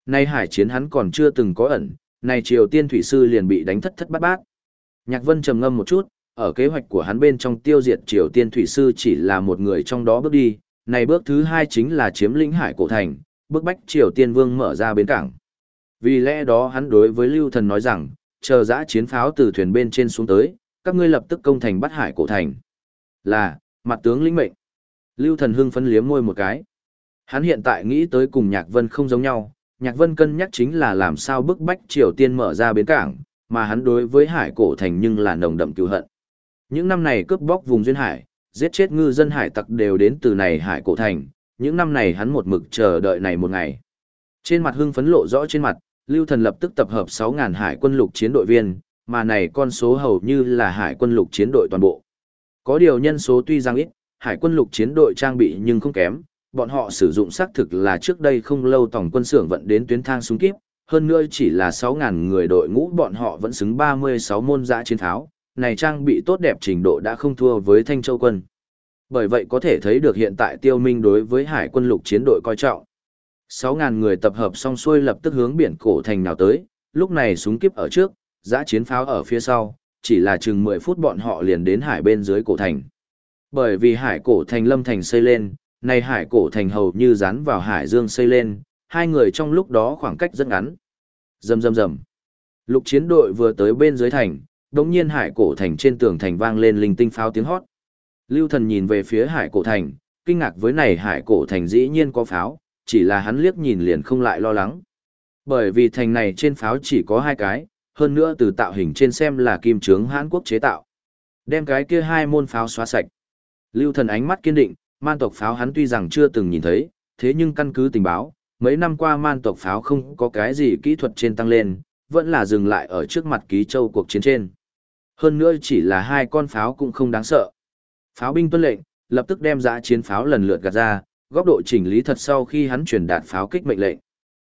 Nay hải chiến hắn còn chưa từng có ẩn, nay Triều Tiên thủy sư liền bị đánh thất thất bát bát. Nhạc Vân trầm ngâm một chút, ở kế hoạch của hắn bên trong tiêu diệt Triều Tiên thủy sư chỉ là một người trong đó bước đi, này bước thứ hai chính là chiếm lĩnh hải cổ thành, bước bách Triều Tiên vương mở ra bến cảng. Vì lẽ đó hắn đối với Lưu Thần nói rằng, chờ dã chiến pháo từ thuyền bên trên xuống tới, các ngươi lập tức công thành bắt hải cổ thành. Là, mặt tướng lĩnh mệnh. Lưu Thần hưng phấn liếm môi một cái. Hắn hiện tại nghĩ tới cùng Nhạc Vân không giống nhau, Nhạc Vân cân nhắc chính là làm sao bức bách Triều Tiên mở ra bến cảng, mà hắn đối với hải cổ thành nhưng là nồng đậm cứu hận. Những năm này cướp bóc vùng duyên hải, giết chết ngư dân hải tặc đều đến từ này hải cổ thành, những năm này hắn một mực chờ đợi này một ngày. Trên mặt hưng phấn lộ rõ trên mặt, Lưu Thần lập tức tập hợp 6.000 hải quân lục chiến đội viên, mà này con số hầu như là hải quân lục chiến đội toàn bộ. Có điều nhân số tuy rằng ít, hải quân lục chiến đội trang bị nhưng không kém, bọn họ sử dụng xác thực là trước đây không lâu tổng quân xưởng vận đến tuyến thang súng kíp, hơn nữa chỉ là 6.000 người đội ngũ bọn họ vẫn xứng 36 môn dã chiến tháo, này trang bị tốt đẹp trình độ đã không thua với Thanh Châu quân. Bởi vậy có thể thấy được hiện tại tiêu minh đối với hải quân lục chiến đội coi trọng. 6.000 người tập hợp xong xuôi lập tức hướng biển cổ thành nào tới, lúc này súng kiếp ở trước, giã chiến pháo ở phía sau, chỉ là chừng 10 phút bọn họ liền đến hải bên dưới cổ thành. Bởi vì hải cổ thành lâm thành xây lên, này hải cổ thành hầu như dán vào hải dương xây lên, hai người trong lúc đó khoảng cách rất ngắn. Rầm rầm rầm. Lục chiến đội vừa tới bên dưới thành, đống nhiên hải cổ thành trên tường thành vang lên linh tinh pháo tiếng hót. Lưu thần nhìn về phía hải cổ thành, kinh ngạc với này hải cổ thành dĩ nhiên có pháo, chỉ là hắn liếc nhìn liền không lại lo lắng. Bởi vì thành này trên pháo chỉ có hai cái, hơn nữa từ tạo hình trên xem là kim trướng Hán Quốc chế tạo. Đem cái kia hai môn pháo xóa sạch. Lưu thần ánh mắt kiên định, man tộc pháo hắn tuy rằng chưa từng nhìn thấy, thế nhưng căn cứ tình báo, mấy năm qua man tộc pháo không có cái gì kỹ thuật trên tăng lên, vẫn là dừng lại ở trước mặt ký châu cuộc chiến trên. Hơn nữa chỉ là hai con pháo cũng không đáng sợ. Pháo binh tuân lệnh, lập tức đem giã chiến pháo lần lượt gạt ra, góc độ chỉnh lý thật sau khi hắn truyền đạt pháo kích mệnh lệnh.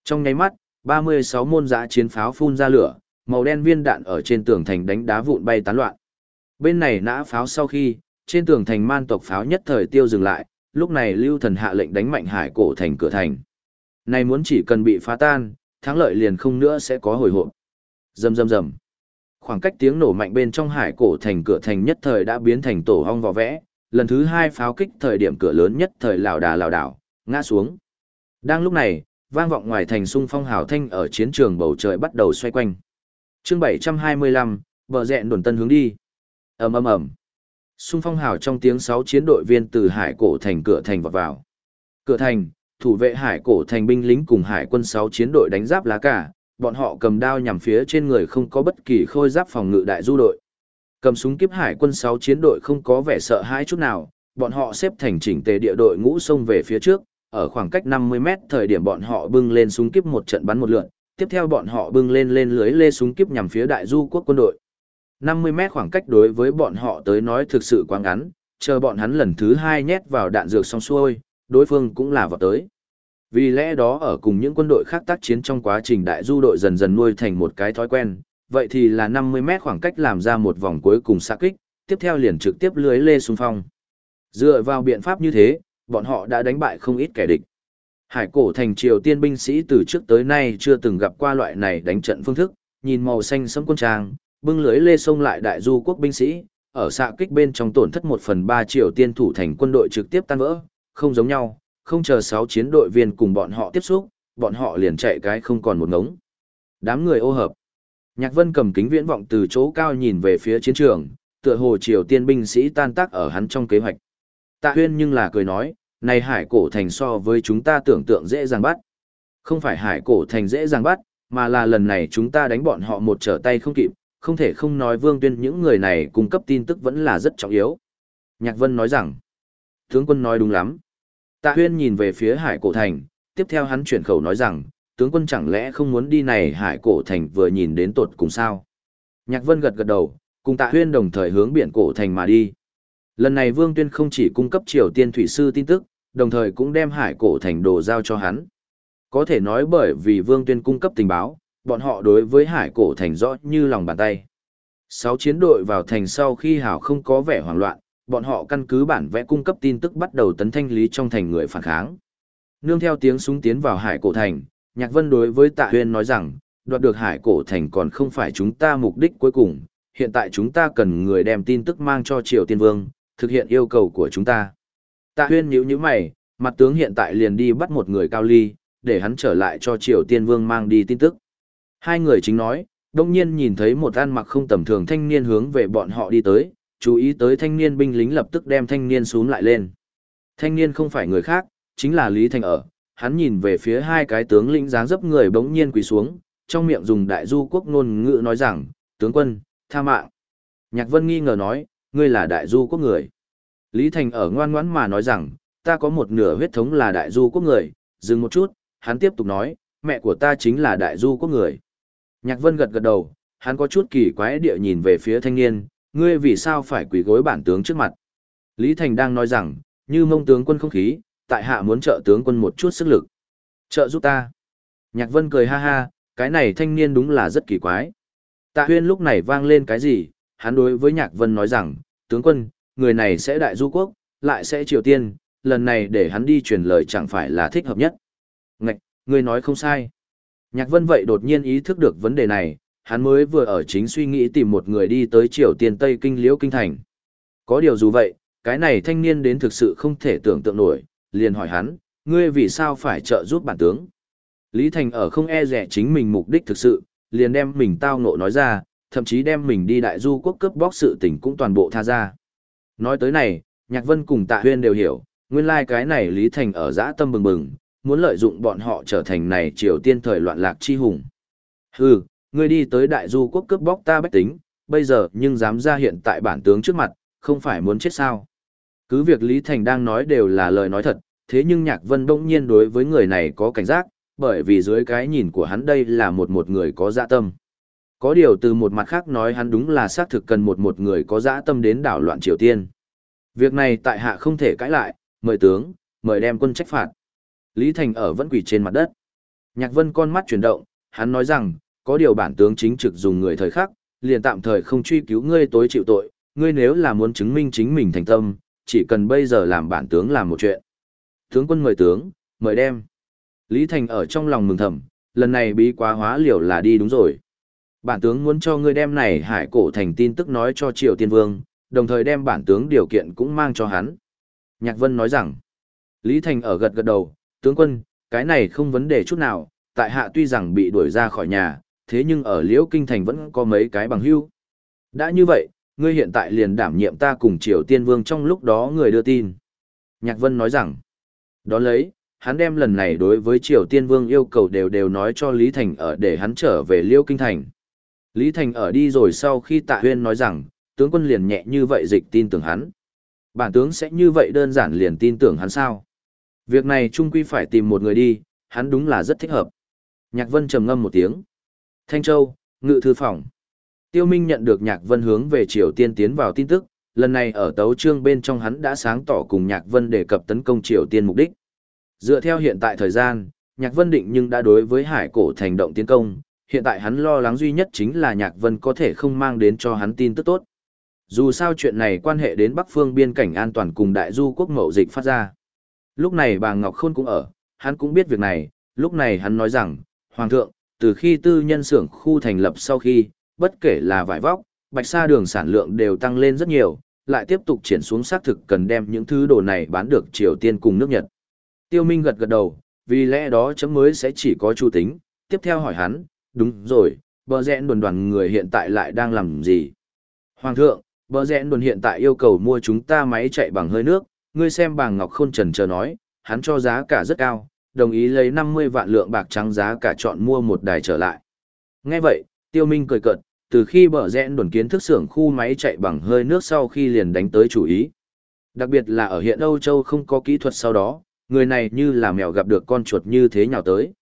Trong nháy mắt, 36 môn giã chiến pháo phun ra lửa, màu đen viên đạn ở trên tường thành đánh đá vụn bay tán loạn. Bên này nã pháo sau khi, trên tường thành man tộc pháo nhất thời tiêu dừng lại, lúc này Lưu Thần hạ lệnh đánh mạnh hải cổ thành cửa thành. Này muốn chỉ cần bị phá tan, thắng lợi liền không nữa sẽ có hồi hộp. Rầm rầm rầm. Khoảng cách tiếng nổ mạnh bên trong hải cổ thành cửa thành nhất thời đã biến thành tổ ong vò vẽ, lần thứ hai pháo kích thời điểm cửa lớn nhất thời lảo đà lảo đảo, ngã xuống. Đang lúc này, vang vọng ngoài thành sung phong hào thanh ở chiến trường bầu trời bắt đầu xoay quanh. Chương 725, bờ rẹn đồn tân hướng đi. Ầm ầm ầm. Sung phong hào trong tiếng sáu chiến đội viên từ hải cổ thành cửa thành vọt vào. Cửa thành, thủ vệ hải cổ thành binh lính cùng hải quân sáu chiến đội đánh giáp lá cả, bọn họ cầm đao nhằm phía trên người không có bất kỳ khôi giáp phòng ngự đại du đội. Cầm súng kiếp hải quân 6 chiến đội không có vẻ sợ hãi chút nào, bọn họ xếp thành chỉnh tề địa đội ngũ xông về phía trước, ở khoảng cách 50 mét thời điểm bọn họ bưng lên súng kiếp một trận bắn một lượt. tiếp theo bọn họ bưng lên lên lưới lê súng kiếp nhằm phía đại du quốc quân đội. 50 mét khoảng cách đối với bọn họ tới nói thực sự quá ngắn, chờ bọn hắn lần thứ hai nhét vào đạn dược xong xuôi, đối phương cũng là vào tới. Vì lẽ đó ở cùng những quân đội khác tác chiến trong quá trình đại du đội dần dần nuôi thành một cái thói quen, vậy thì là 50 mét khoảng cách làm ra một vòng cuối cùng xạ kích, tiếp theo liền trực tiếp lưới lê xung phong. Dựa vào biện pháp như thế, bọn họ đã đánh bại không ít kẻ địch. Hải cổ thành triều tiên binh sĩ từ trước tới nay chưa từng gặp qua loại này đánh trận phương thức, nhìn màu xanh sẫm quân trang, bưng lưới lê sông lại đại du quốc binh sĩ, ở xạ kích bên trong tổn thất một phần ba triều tiên thủ thành quân đội trực tiếp tan vỡ, không giống nhau, không chờ sáu chiến đội viên cùng bọn họ tiếp xúc, bọn họ liền chạy cái không còn một ngống. Đám người ô hợp. Nhạc Vân cầm kính viễn vọng từ chỗ cao nhìn về phía chiến trường, tựa hồ Triều Tiên binh sĩ tan tác ở hắn trong kế hoạch. Tạ Huyên nhưng là cười nói, này hải cổ thành so với chúng ta tưởng tượng dễ dàng bắt. Không phải hải cổ thành dễ dàng bắt, mà là lần này chúng ta đánh bọn họ một trở tay không kịp, không thể không nói vương tuyên những người này cung cấp tin tức vẫn là rất trọng yếu. Nhạc Vân nói rằng, tướng quân nói đúng lắm. Tạ Huyên nhìn về phía hải cổ thành, tiếp theo hắn chuyển khẩu nói rằng, tướng quân chẳng lẽ không muốn đi này hải cổ thành vừa nhìn đến tột cùng sao. Nhạc Vân gật gật đầu, cùng Tạ Huyên đồng thời hướng biển cổ thành mà đi. Lần này Vương Tuyên không chỉ cung cấp Triều Tiên thủy sư tin tức, đồng thời cũng đem hải cổ thành đồ giao cho hắn. Có thể nói bởi vì Vương Tuyên cung cấp tình báo, bọn họ đối với hải cổ thành rõ như lòng bàn tay. Sáu chiến đội vào thành sau khi hảo không có vẻ hoảng loạn, bọn họ căn cứ bản vẽ cung cấp tin tức bắt đầu tấn thanh lý trong thành người phản kháng. Nương theo tiếng súng tiến vào hải cổ thành, Nhạc Vân đối với Tạ Huyên nói rằng, đoạt được hải cổ thành còn không phải chúng ta mục đích cuối cùng, hiện tại chúng ta cần người đem tin tức mang cho Triều Tiên Vương, thực hiện yêu cầu của chúng ta. Tạ Huyên nhíu nhíu mày, mặt tướng hiện tại liền đi bắt một người cao ly, để hắn trở lại cho Triều Tiên Vương mang đi tin tức. Hai người chính nói, đông nhiên nhìn thấy một ăn mặc không tầm thường thanh niên hướng về bọn họ đi tới, chú ý tới thanh niên binh lính lập tức đem thanh niên xuống lại lên. Thanh niên không phải người khác, chính là Lý Thành ở, hắn nhìn về phía hai cái tướng lĩnh dáng dấp người bỗng nhiên quỳ xuống, trong miệng dùng đại du quốc ngôn ngữ nói rằng, tướng quân, tha mạng. Nhạc Vân nghi ngờ nói, ngươi là đại du quốc người. Lý Thành ở ngoan ngoãn mà nói rằng, ta có một nửa huyết thống là đại du quốc người, dừng một chút, hắn tiếp tục nói, mẹ của ta chính là đại du quốc người. Nhạc Vân gật gật đầu, hắn có chút kỳ quái địa nhìn về phía thanh niên, ngươi vì sao phải quỳ gối bản tướng trước mặt. Lý Thành đang nói rằng, như mông tướng quân không khí, tại hạ muốn trợ tướng quân một chút sức lực. Trợ giúp ta. Nhạc Vân cười ha ha, cái này thanh niên đúng là rất kỳ quái. Tạ Huyên lúc này vang lên cái gì, hắn đối với Nhạc Vân nói rằng, tướng quân, người này sẽ đại du quốc, lại sẽ Triều Tiên, lần này để hắn đi truyền lời chẳng phải là thích hợp nhất. Ngạch, người nói không sai. Nhạc Vân vậy đột nhiên ý thức được vấn đề này, hắn mới vừa ở chính suy nghĩ tìm một người đi tới Triều Tiên Tây Kinh Liễu Kinh Thành. Có điều dù vậy, cái này thanh niên đến thực sự không thể tưởng tượng nổi, liền hỏi hắn, ngươi vì sao phải trợ giúp bản tướng? Lý Thành ở không e rẻ chính mình mục đích thực sự, liền đem mình tao ngộ nói ra, thậm chí đem mình đi đại du quốc cướp bóc sự tình cũng toàn bộ tha ra. Nói tới này, Nhạc Vân cùng Tạ Huyên đều hiểu, nguyên lai like cái này Lý Thành ở dã tâm bừng bừng, muốn lợi dụng bọn họ trở thành này triều tiên thời loạn lạc chi hùng. Hừ, ngươi đi tới đại du quốc cướp bóc ta bách tính, bây giờ nhưng dám ra hiện tại bản tướng trước mặt, không phải muốn chết sao. Cứ việc Lý Thành đang nói đều là lời nói thật, thế nhưng Nhạc Vân bỗng nhiên đối với người này có cảnh giác, bởi vì dưới cái nhìn của hắn đây là một một người có dạ tâm. Có điều từ một mặt khác nói hắn đúng là xác thực cần một một người có dã tâm đến đảo loạn Triều Tiên. Việc này tại hạ không thể cãi lại, mời tướng, mời đem quân trách phạt. Lý Thành ở vẫn quỷ trên mặt đất. Nhạc Vân con mắt chuyển động, hắn nói rằng, có điều bản tướng chính trực dùng người thời khắc, liền tạm thời không truy cứu ngươi tối chịu tội, ngươi nếu là muốn chứng minh chính mình thành tâm, chỉ cần bây giờ làm bản tướng làm một chuyện. Tướng quân mời tướng, mời đem. Lý Thành ở trong lòng mừng thầm, lần này bí quá hóa liều là đi đúng rồi. Bản tướng muốn cho ngươi đem này hải cổ thành tin tức nói cho Triều Tiên Vương, đồng thời đem bản tướng điều kiện cũng mang cho hắn. Nhạc Vân nói rằng, Lý Thành ở gật gật đầu, tướng quân, cái này không vấn đề chút nào, tại hạ tuy rằng bị đuổi ra khỏi nhà, thế nhưng ở Liễu Kinh Thành vẫn có mấy cái bằng hữu. Đã như vậy, ngươi hiện tại liền đảm nhiệm ta cùng Triều Tiên Vương trong lúc đó người đưa tin. Nhạc Vân nói rằng, đó lấy, hắn đem lần này đối với Triều Tiên Vương yêu cầu đều đều nói cho Lý Thành ở để hắn trở về Liêu Kinh Thành. Lý Thành ở đi rồi sau khi Tạ Huyên nói rằng, tướng quân liền nhẹ như vậy dịch tin tưởng hắn. Bản tướng sẽ như vậy đơn giản liền tin tưởng hắn sao? Việc này trung quy phải tìm một người đi, hắn đúng là rất thích hợp. Nhạc Vân trầm ngâm một tiếng. Thanh Châu, Ngự Thư Phòng. Tiêu Minh nhận được Nhạc Vân hướng về Triều Tiên tiến vào tin tức, lần này ở tấu trương bên trong hắn đã sáng tỏ cùng Nhạc Vân đề cập tấn công Triều Tiên mục đích. Dựa theo hiện tại thời gian, Nhạc Vân định nhưng đã đối với Hải Cổ thành động tiến công, hiện tại hắn lo lắng duy nhất chính là Nhạc Vân có thể không mang đến cho hắn tin tức tốt. Dù sao chuyện này quan hệ đến Bắc phương biên cảnh an toàn cùng đại du quốc mậu dịch phát ra. Lúc này bà Ngọc Khôn cũng ở, hắn cũng biết việc này, lúc này hắn nói rằng, Hoàng thượng, từ khi tư nhân xưởng khu thành lập sau khi, bất kể là vải vóc, bạch sa đường sản lượng đều tăng lên rất nhiều, lại tiếp tục triển xuống xác thực cần đem những thứ đồ này bán được Triều Tiên cùng nước Nhật. Tiêu Minh gật gật đầu, vì lẽ đó chấm mới sẽ chỉ có chu tính, tiếp theo hỏi hắn, đúng rồi, bờ rẽn đồn đoàn người hiện tại lại đang làm gì? Hoàng thượng, bờ rẽn đồn hiện tại yêu cầu mua chúng ta máy chạy bằng hơi nước, ngươi xem bàng Ngọc Khôn trần chờ nói, hắn cho giá cả rất cao, đồng ý lấy 50 vạn lượng bạc trắng giá cả chọn mua một đài trở lại. Nghe vậy, Tiêu Minh cười cợt, từ khi bờ rẽn đồn kiến thức xưởng khu máy chạy bằng hơi nước sau khi liền đánh tới chủ ý. Đặc biệt là ở hiện Âu Châu không có kỹ thuật sau đó, người này như là mèo gặp được con chuột như thế nhào tới.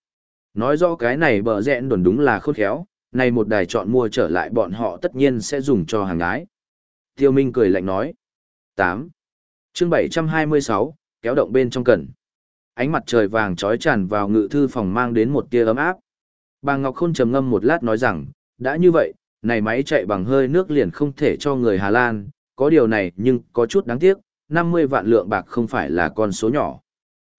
Nói rõ cái này bờ rẽn đồn đúng là khôn khéo, này một đài chọn mua trở lại bọn họ tất nhiên sẽ dùng cho hàng ái. Tiêu Minh cười lạnh nói. 8. chương 726, kéo động bên trong cần. Ánh mặt trời vàng trói tràn vào ngự thư phòng mang đến một tia ấm áp. Bà Ngọc Khôn trầm ngâm một lát nói rằng, đã như vậy, này máy chạy bằng hơi nước liền không thể cho người Hà Lan, có điều này nhưng có chút đáng tiếc, 50 vạn lượng bạc không phải là con số nhỏ.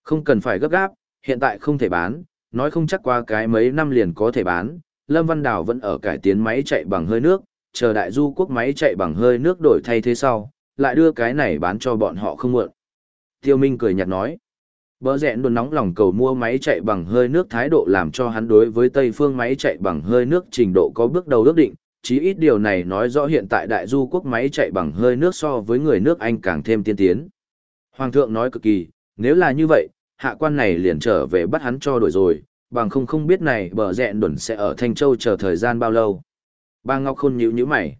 Không cần phải gấp gáp, hiện tại không thể bán, nói không chắc qua cái mấy năm liền có thể bán. Lâm Văn Đào vẫn ở cải tiến máy chạy bằng hơi nước, chờ đại du quốc máy chạy bằng hơi nước đổi thay thế sau, lại đưa cái này bán cho bọn họ không muộn. Tiêu Minh cười nhạt nói. Bờ rẽ đồn nóng lòng cầu mua máy chạy bằng hơi nước thái độ làm cho hắn đối với Tây phương máy chạy bằng hơi nước trình độ có bước đầu ước định, chí ít điều này nói rõ hiện tại đại du quốc máy chạy bằng hơi nước so với người nước Anh càng thêm tiên tiến. Hoàng thượng nói cực kỳ, nếu là như vậy, hạ quan này liền trở về bắt hắn cho đổi rồi, bằng không không biết này bờ rẽ đồn sẽ ở Thanh Châu chờ thời gian bao lâu. Ba Ngọc Khôn nhíu nhíu mày.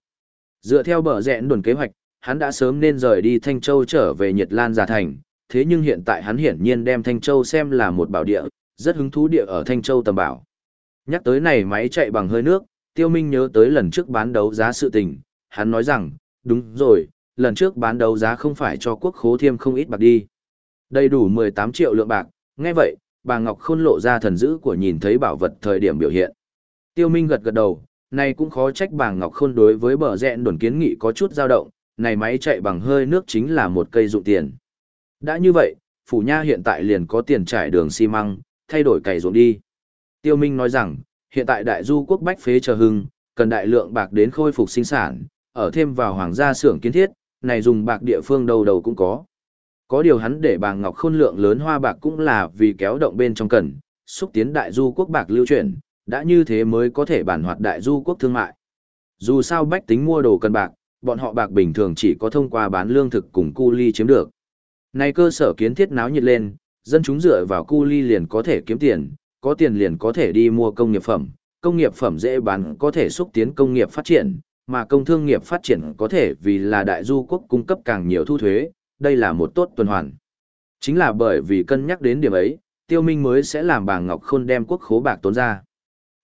Dựa theo bờ rẽ đồn kế hoạch, hắn đã sớm nên rời đi Thanh Châu trở về Nhật Lan Già Thành, thế nhưng hiện tại hắn hiển nhiên đem Thanh Châu xem là một bảo địa, rất hứng thú địa ở Thanh Châu tầm bảo. Nhắc tới này máy chạy bằng hơi nước, Tiêu Minh nhớ tới lần trước bán đấu giá sự tình, hắn nói rằng, đúng rồi, lần trước bán đấu giá không phải cho quốc khố thiêm không ít bạc đi. Đầy đủ 18 triệu lượng bạc, nghe vậy, bà Ngọc Khôn lộ ra thần dữ của nhìn thấy bảo vật thời điểm biểu hiện. Tiêu Minh gật gật đầu, này cũng khó trách bà Ngọc Khôn đối với bờ rẽn đồn kiến nghị có chút dao động, này máy chạy bằng hơi nước chính là một cây dụng tiền. Đã như vậy, Phủ Nha hiện tại liền có tiền trải đường xi măng, thay đổi cày ruộng đi. Tiêu Minh nói rằng, hiện tại đại du quốc bách phế chờ hưng, cần đại lượng bạc đến khôi phục sinh sản, ở thêm vào hoàng gia xưởng kiến thiết, này dùng bạc địa phương đầu đầu cũng có. Có điều hắn để Bàng Ngọc Khôn lượng lớn hoa bạc cũng là vì kéo động bên trong cần, xúc tiến đại du quốc bạc lưu chuyển, đã như thế mới có thể bản hoạt đại du quốc thương mại. Dù sao bách tính mua đồ cần bạc, bọn họ bạc bình thường chỉ có thông qua bán lương thực cùng cu ly chiếm được nay cơ sở kiến thiết náo nhiệt lên, dân chúng dựa vào cu ly liền có thể kiếm tiền, có tiền liền có thể đi mua công nghiệp phẩm, công nghiệp phẩm dễ bán có thể xúc tiến công nghiệp phát triển, mà công thương nghiệp phát triển có thể vì là đại du quốc cung cấp càng nhiều thu thuế, đây là một tốt tuần hoàn. Chính là bởi vì cân nhắc đến điểm ấy, tiêu minh mới sẽ làm bà Ngọc Khôn đem quốc khố bạc tốn ra.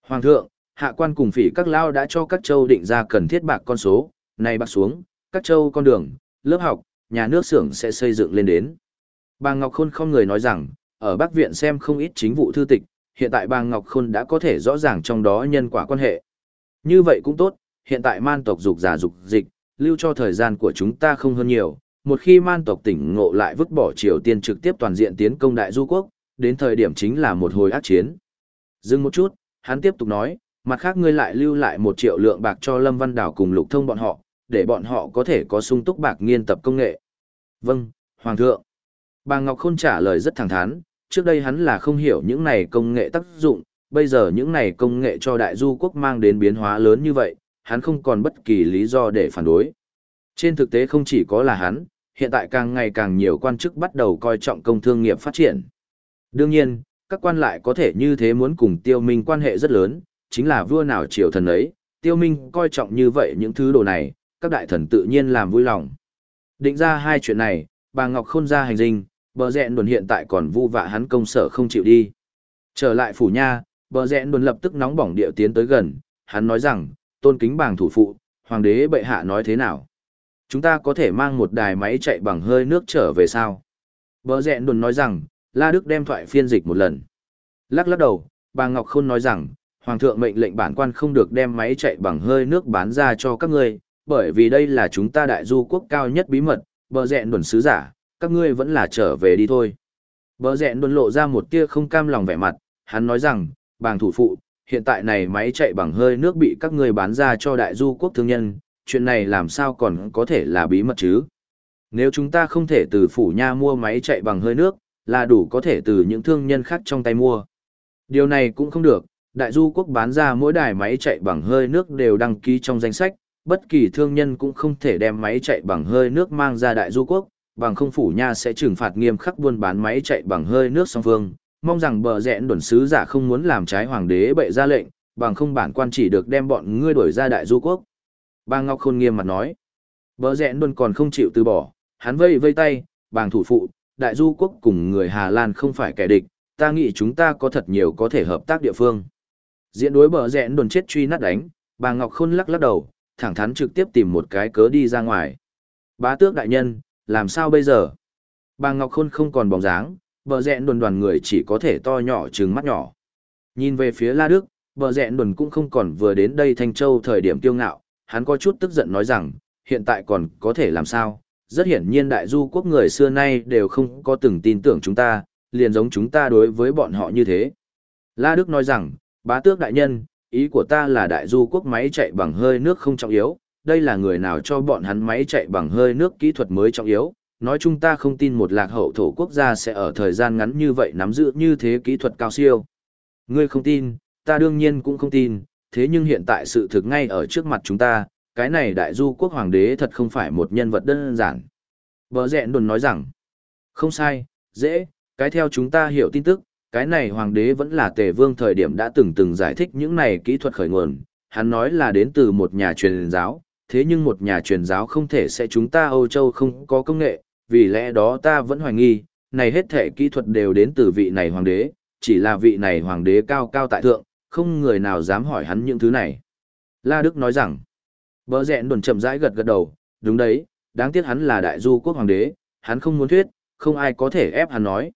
Hoàng thượng, hạ quan cùng phỉ các lao đã cho các châu định ra cần thiết bạc con số, này bạc xuống, các châu con đường, lớp học, nhà nước xưởng sẽ xây dựng lên đến. Bà Ngọc Khôn không người nói rằng, ở Bắc Viện xem không ít chính vụ thư tịch, hiện tại bà Ngọc Khôn đã có thể rõ ràng trong đó nhân quả quan hệ. Như vậy cũng tốt, hiện tại man tộc dục giả dục dịch, lưu cho thời gian của chúng ta không hơn nhiều, một khi man tộc tỉnh ngộ lại vứt bỏ Triều Tiên trực tiếp toàn diện tiến công đại du quốc, đến thời điểm chính là một hồi ác chiến. Dừng một chút, hắn tiếp tục nói, mặt khác ngươi lại lưu lại một triệu lượng bạc cho Lâm Văn Đảo cùng Lục Thông bọn họ, để bọn họ có thể có sung túc bạc nghiên tập công nghệ. Vâng, Hoàng thượng. Bà Ngọc Khôn trả lời rất thẳng thắn, trước đây hắn là không hiểu những này công nghệ tác dụng, bây giờ những này công nghệ cho đại du quốc mang đến biến hóa lớn như vậy, hắn không còn bất kỳ lý do để phản đối. Trên thực tế không chỉ có là hắn, hiện tại càng ngày càng nhiều quan chức bắt đầu coi trọng công thương nghiệp phát triển. Đương nhiên, các quan lại có thể như thế muốn cùng tiêu minh quan hệ rất lớn, chính là vua nào triều thần ấy, tiêu minh coi trọng như vậy những thứ đồ này, các đại thần tự nhiên làm vui lòng. Định ra hai chuyện này, bà Ngọc Khôn ra hành dinh, bờ rẹn đồn hiện tại còn vu vạ hắn công sở không chịu đi. Trở lại phủ nha, Bờ rẽ đồn lập tức nóng bỏng điệu tiến tới gần, hắn nói rằng, tôn kính bàng thủ phụ, hoàng đế bệ hạ nói thế nào? Chúng ta có thể mang một đài máy chạy bằng hơi nước trở về sao? Bờ rẽ đồn nói rằng, La Đức đem thoại phiên dịch một lần. Lắc lắc đầu, bà Ngọc Khôn nói rằng, Hoàng thượng mệnh lệnh bản quan không được đem máy chạy bằng hơi nước bán ra cho các ngươi, bởi vì đây là chúng ta đại du quốc cao nhất bí mật, bờ rẹn đồn sứ giả, các ngươi vẫn là trở về đi thôi. Bờ rẹn đồn lộ ra một tia không cam lòng vẻ mặt, hắn nói rằng, bàng thủ phụ, hiện tại này máy chạy bằng hơi nước bị các ngươi bán ra cho đại du quốc thương nhân, chuyện này làm sao còn có thể là bí mật chứ? Nếu chúng ta không thể từ phủ nha mua máy chạy bằng hơi nước, là đủ có thể từ những thương nhân khác trong tay mua. Điều này cũng không được, đại du quốc bán ra mỗi đài máy chạy bằng hơi nước đều đăng ký trong danh sách, bất kỳ thương nhân cũng không thể đem máy chạy bằng hơi nước mang ra đại du quốc, bằng không phủ nha sẽ trừng phạt nghiêm khắc buôn bán máy chạy bằng hơi nước song phương, mong rằng bờ rẽn đồn sứ giả không muốn làm trái hoàng đế bệ ra lệnh, bằng không bản quan chỉ được đem bọn ngươi đuổi ra đại du quốc. Bà Ngọc Khôn nghiêm mặt nói, bờ rẽn đồn còn không chịu từ bỏ, hắn vây vây tay, bàng thủ phụ, đại du quốc cùng người Hà Lan không phải kẻ địch, ta nghĩ chúng ta có thật nhiều có thể hợp tác địa phương. Diễn đối bờ rẽn đồn chết truy nát đánh, bà Ngọc Khôn lắc lắc đầu, thẳng thắn trực tiếp tìm một cái cớ đi ra ngoài. Bá tước đại nhân, làm sao bây giờ? Bà Ngọc Khôn không còn bóng dáng, bờ rẹn đồn đoàn người chỉ có thể to nhỏ trừng mắt nhỏ. Nhìn về phía La Đức, bờ rẹn đồn cũng không còn vừa đến đây Thanh Châu thời điểm kiêu ngạo, hắn có chút tức giận nói rằng, hiện tại còn có thể làm sao? Rất hiển nhiên đại du quốc người xưa nay đều không có từng tin tưởng chúng ta, liền giống chúng ta đối với bọn họ như thế. La Đức nói rằng, bá tước đại nhân, ý của ta là đại du quốc máy chạy bằng hơi nước không trọng yếu, đây là người nào cho bọn hắn máy chạy bằng hơi nước kỹ thuật mới trọng yếu, nói chúng ta không tin một lạc hậu thổ quốc gia sẽ ở thời gian ngắn như vậy nắm giữ như thế kỹ thuật cao siêu. Ngươi không tin, ta đương nhiên cũng không tin, thế nhưng hiện tại sự thực ngay ở trước mặt chúng ta, cái này đại du quốc hoàng đế thật không phải một nhân vật đơn giản. Bờ rẹn đồn nói rằng, không sai, dễ, cái theo chúng ta hiểu tin tức, cái này hoàng đế vẫn là tề vương thời điểm đã từng từng giải thích những này kỹ thuật khởi nguồn, hắn nói là đến từ một nhà truyền giáo, thế nhưng một nhà truyền giáo không thể sẽ chúng ta Âu Châu không có công nghệ, vì lẽ đó ta vẫn hoài nghi, này hết thể kỹ thuật đều đến từ vị này hoàng đế, chỉ là vị này hoàng đế cao cao tại thượng, không người nào dám hỏi hắn những thứ này. La Đức nói rằng, bỡ rẹn đồn chậm rãi gật gật đầu, đúng đấy, đáng tiếc hắn là đại du quốc hoàng đế, hắn không muốn thuyết, không ai có thể ép hắn nói.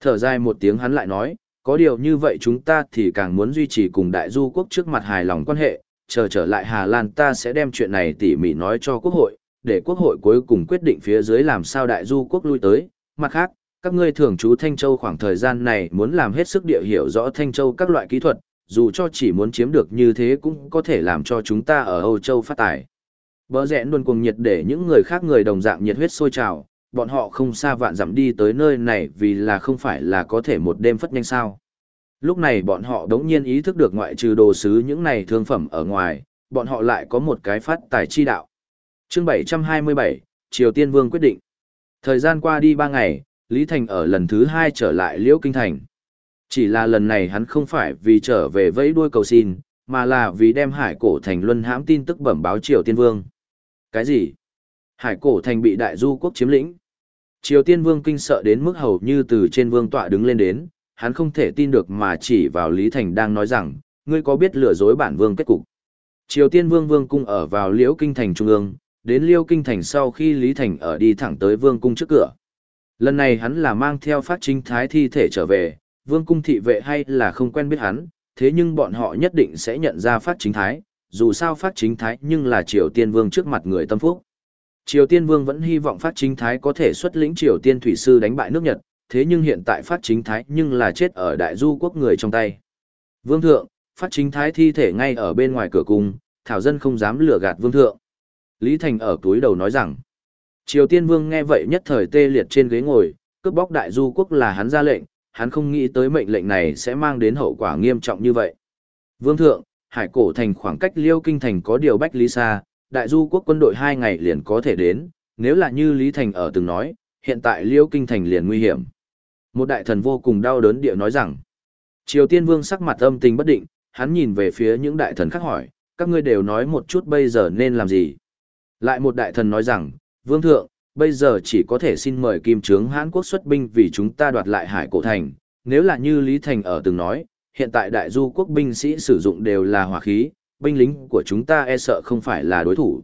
Thở dài một tiếng hắn lại nói, có điều như vậy chúng ta thì càng muốn duy trì cùng đại du quốc trước mặt hài lòng quan hệ, chờ trở lại Hà Lan ta sẽ đem chuyện này tỉ mỉ nói cho quốc hội, để quốc hội cuối cùng quyết định phía dưới làm sao đại du quốc lui tới. Mặt khác, các ngươi thường trú Thanh Châu khoảng thời gian này muốn làm hết sức địa hiểu rõ Thanh Châu các loại kỹ thuật, dù cho chỉ muốn chiếm được như thế cũng có thể làm cho chúng ta ở Âu Châu phát tài. Bỡ rẽ luôn cuồng nhiệt để những người khác người đồng dạng nhiệt huyết sôi trào, bọn họ không xa vạn dặm đi tới nơi này vì là không phải là có thể một đêm phất nhanh sao. Lúc này bọn họ đống nhiên ý thức được ngoại trừ đồ sứ những này thương phẩm ở ngoài, bọn họ lại có một cái phát tài chi đạo. chương 727, Triều Tiên Vương quyết định. Thời gian qua đi ba ngày, Lý Thành ở lần thứ hai trở lại Liễu Kinh Thành. Chỉ là lần này hắn không phải vì trở về vẫy đuôi cầu xin, mà là vì đem hải cổ thành luân hãm tin tức bẩm báo Triều Tiên Vương. Cái gì? Hải cổ thành bị đại du quốc chiếm lĩnh. Triều Tiên Vương kinh sợ đến mức hầu như từ trên vương tọa đứng lên đến, hắn không thể tin được mà chỉ vào Lý Thành đang nói rằng, ngươi có biết lừa dối bản vương kết cục. Triều Tiên Vương Vương cung ở vào Liễu Kinh thành trung ương, đến Liễu Kinh thành sau khi Lý Thành ở đi thẳng tới Vương cung trước cửa. Lần này hắn là mang theo phát chính thái thi thể trở về, Vương cung thị vệ hay là không quen biết hắn, thế nhưng bọn họ nhất định sẽ nhận ra phát chính thái, dù sao phát chính thái nhưng là Triều Tiên Vương trước mặt người tâm phúc. Triều Tiên Vương vẫn hy vọng phát chính thái có thể xuất lĩnh Triều Tiên thủy sư đánh bại nước Nhật, thế nhưng hiện tại phát chính thái nhưng là chết ở đại du quốc người trong tay. Vương thượng, phát chính thái thi thể ngay ở bên ngoài cửa cung, thảo dân không dám lừa gạt vương thượng. Lý Thành ở túi đầu nói rằng, Triều Tiên Vương nghe vậy nhất thời tê liệt trên ghế ngồi, cướp bóc đại du quốc là hắn ra lệnh, hắn không nghĩ tới mệnh lệnh này sẽ mang đến hậu quả nghiêm trọng như vậy. Vương thượng, hải cổ thành khoảng cách liêu kinh thành có điều bách lý xa, đại du quốc quân đội hai ngày liền có thể đến, nếu là như Lý Thành ở từng nói, hiện tại liêu kinh thành liền nguy hiểm. Một đại thần vô cùng đau đớn địa nói rằng, Triều Tiên Vương sắc mặt âm tình bất định, hắn nhìn về phía những đại thần khác hỏi, các ngươi đều nói một chút bây giờ nên làm gì. Lại một đại thần nói rằng, Vương Thượng, bây giờ chỉ có thể xin mời Kim Trướng Hán Quốc xuất binh vì chúng ta đoạt lại hải cổ thành, nếu là như Lý Thành ở từng nói, hiện tại đại du quốc binh sĩ sử dụng đều là hỏa khí, binh lính của chúng ta e sợ không phải là đối thủ.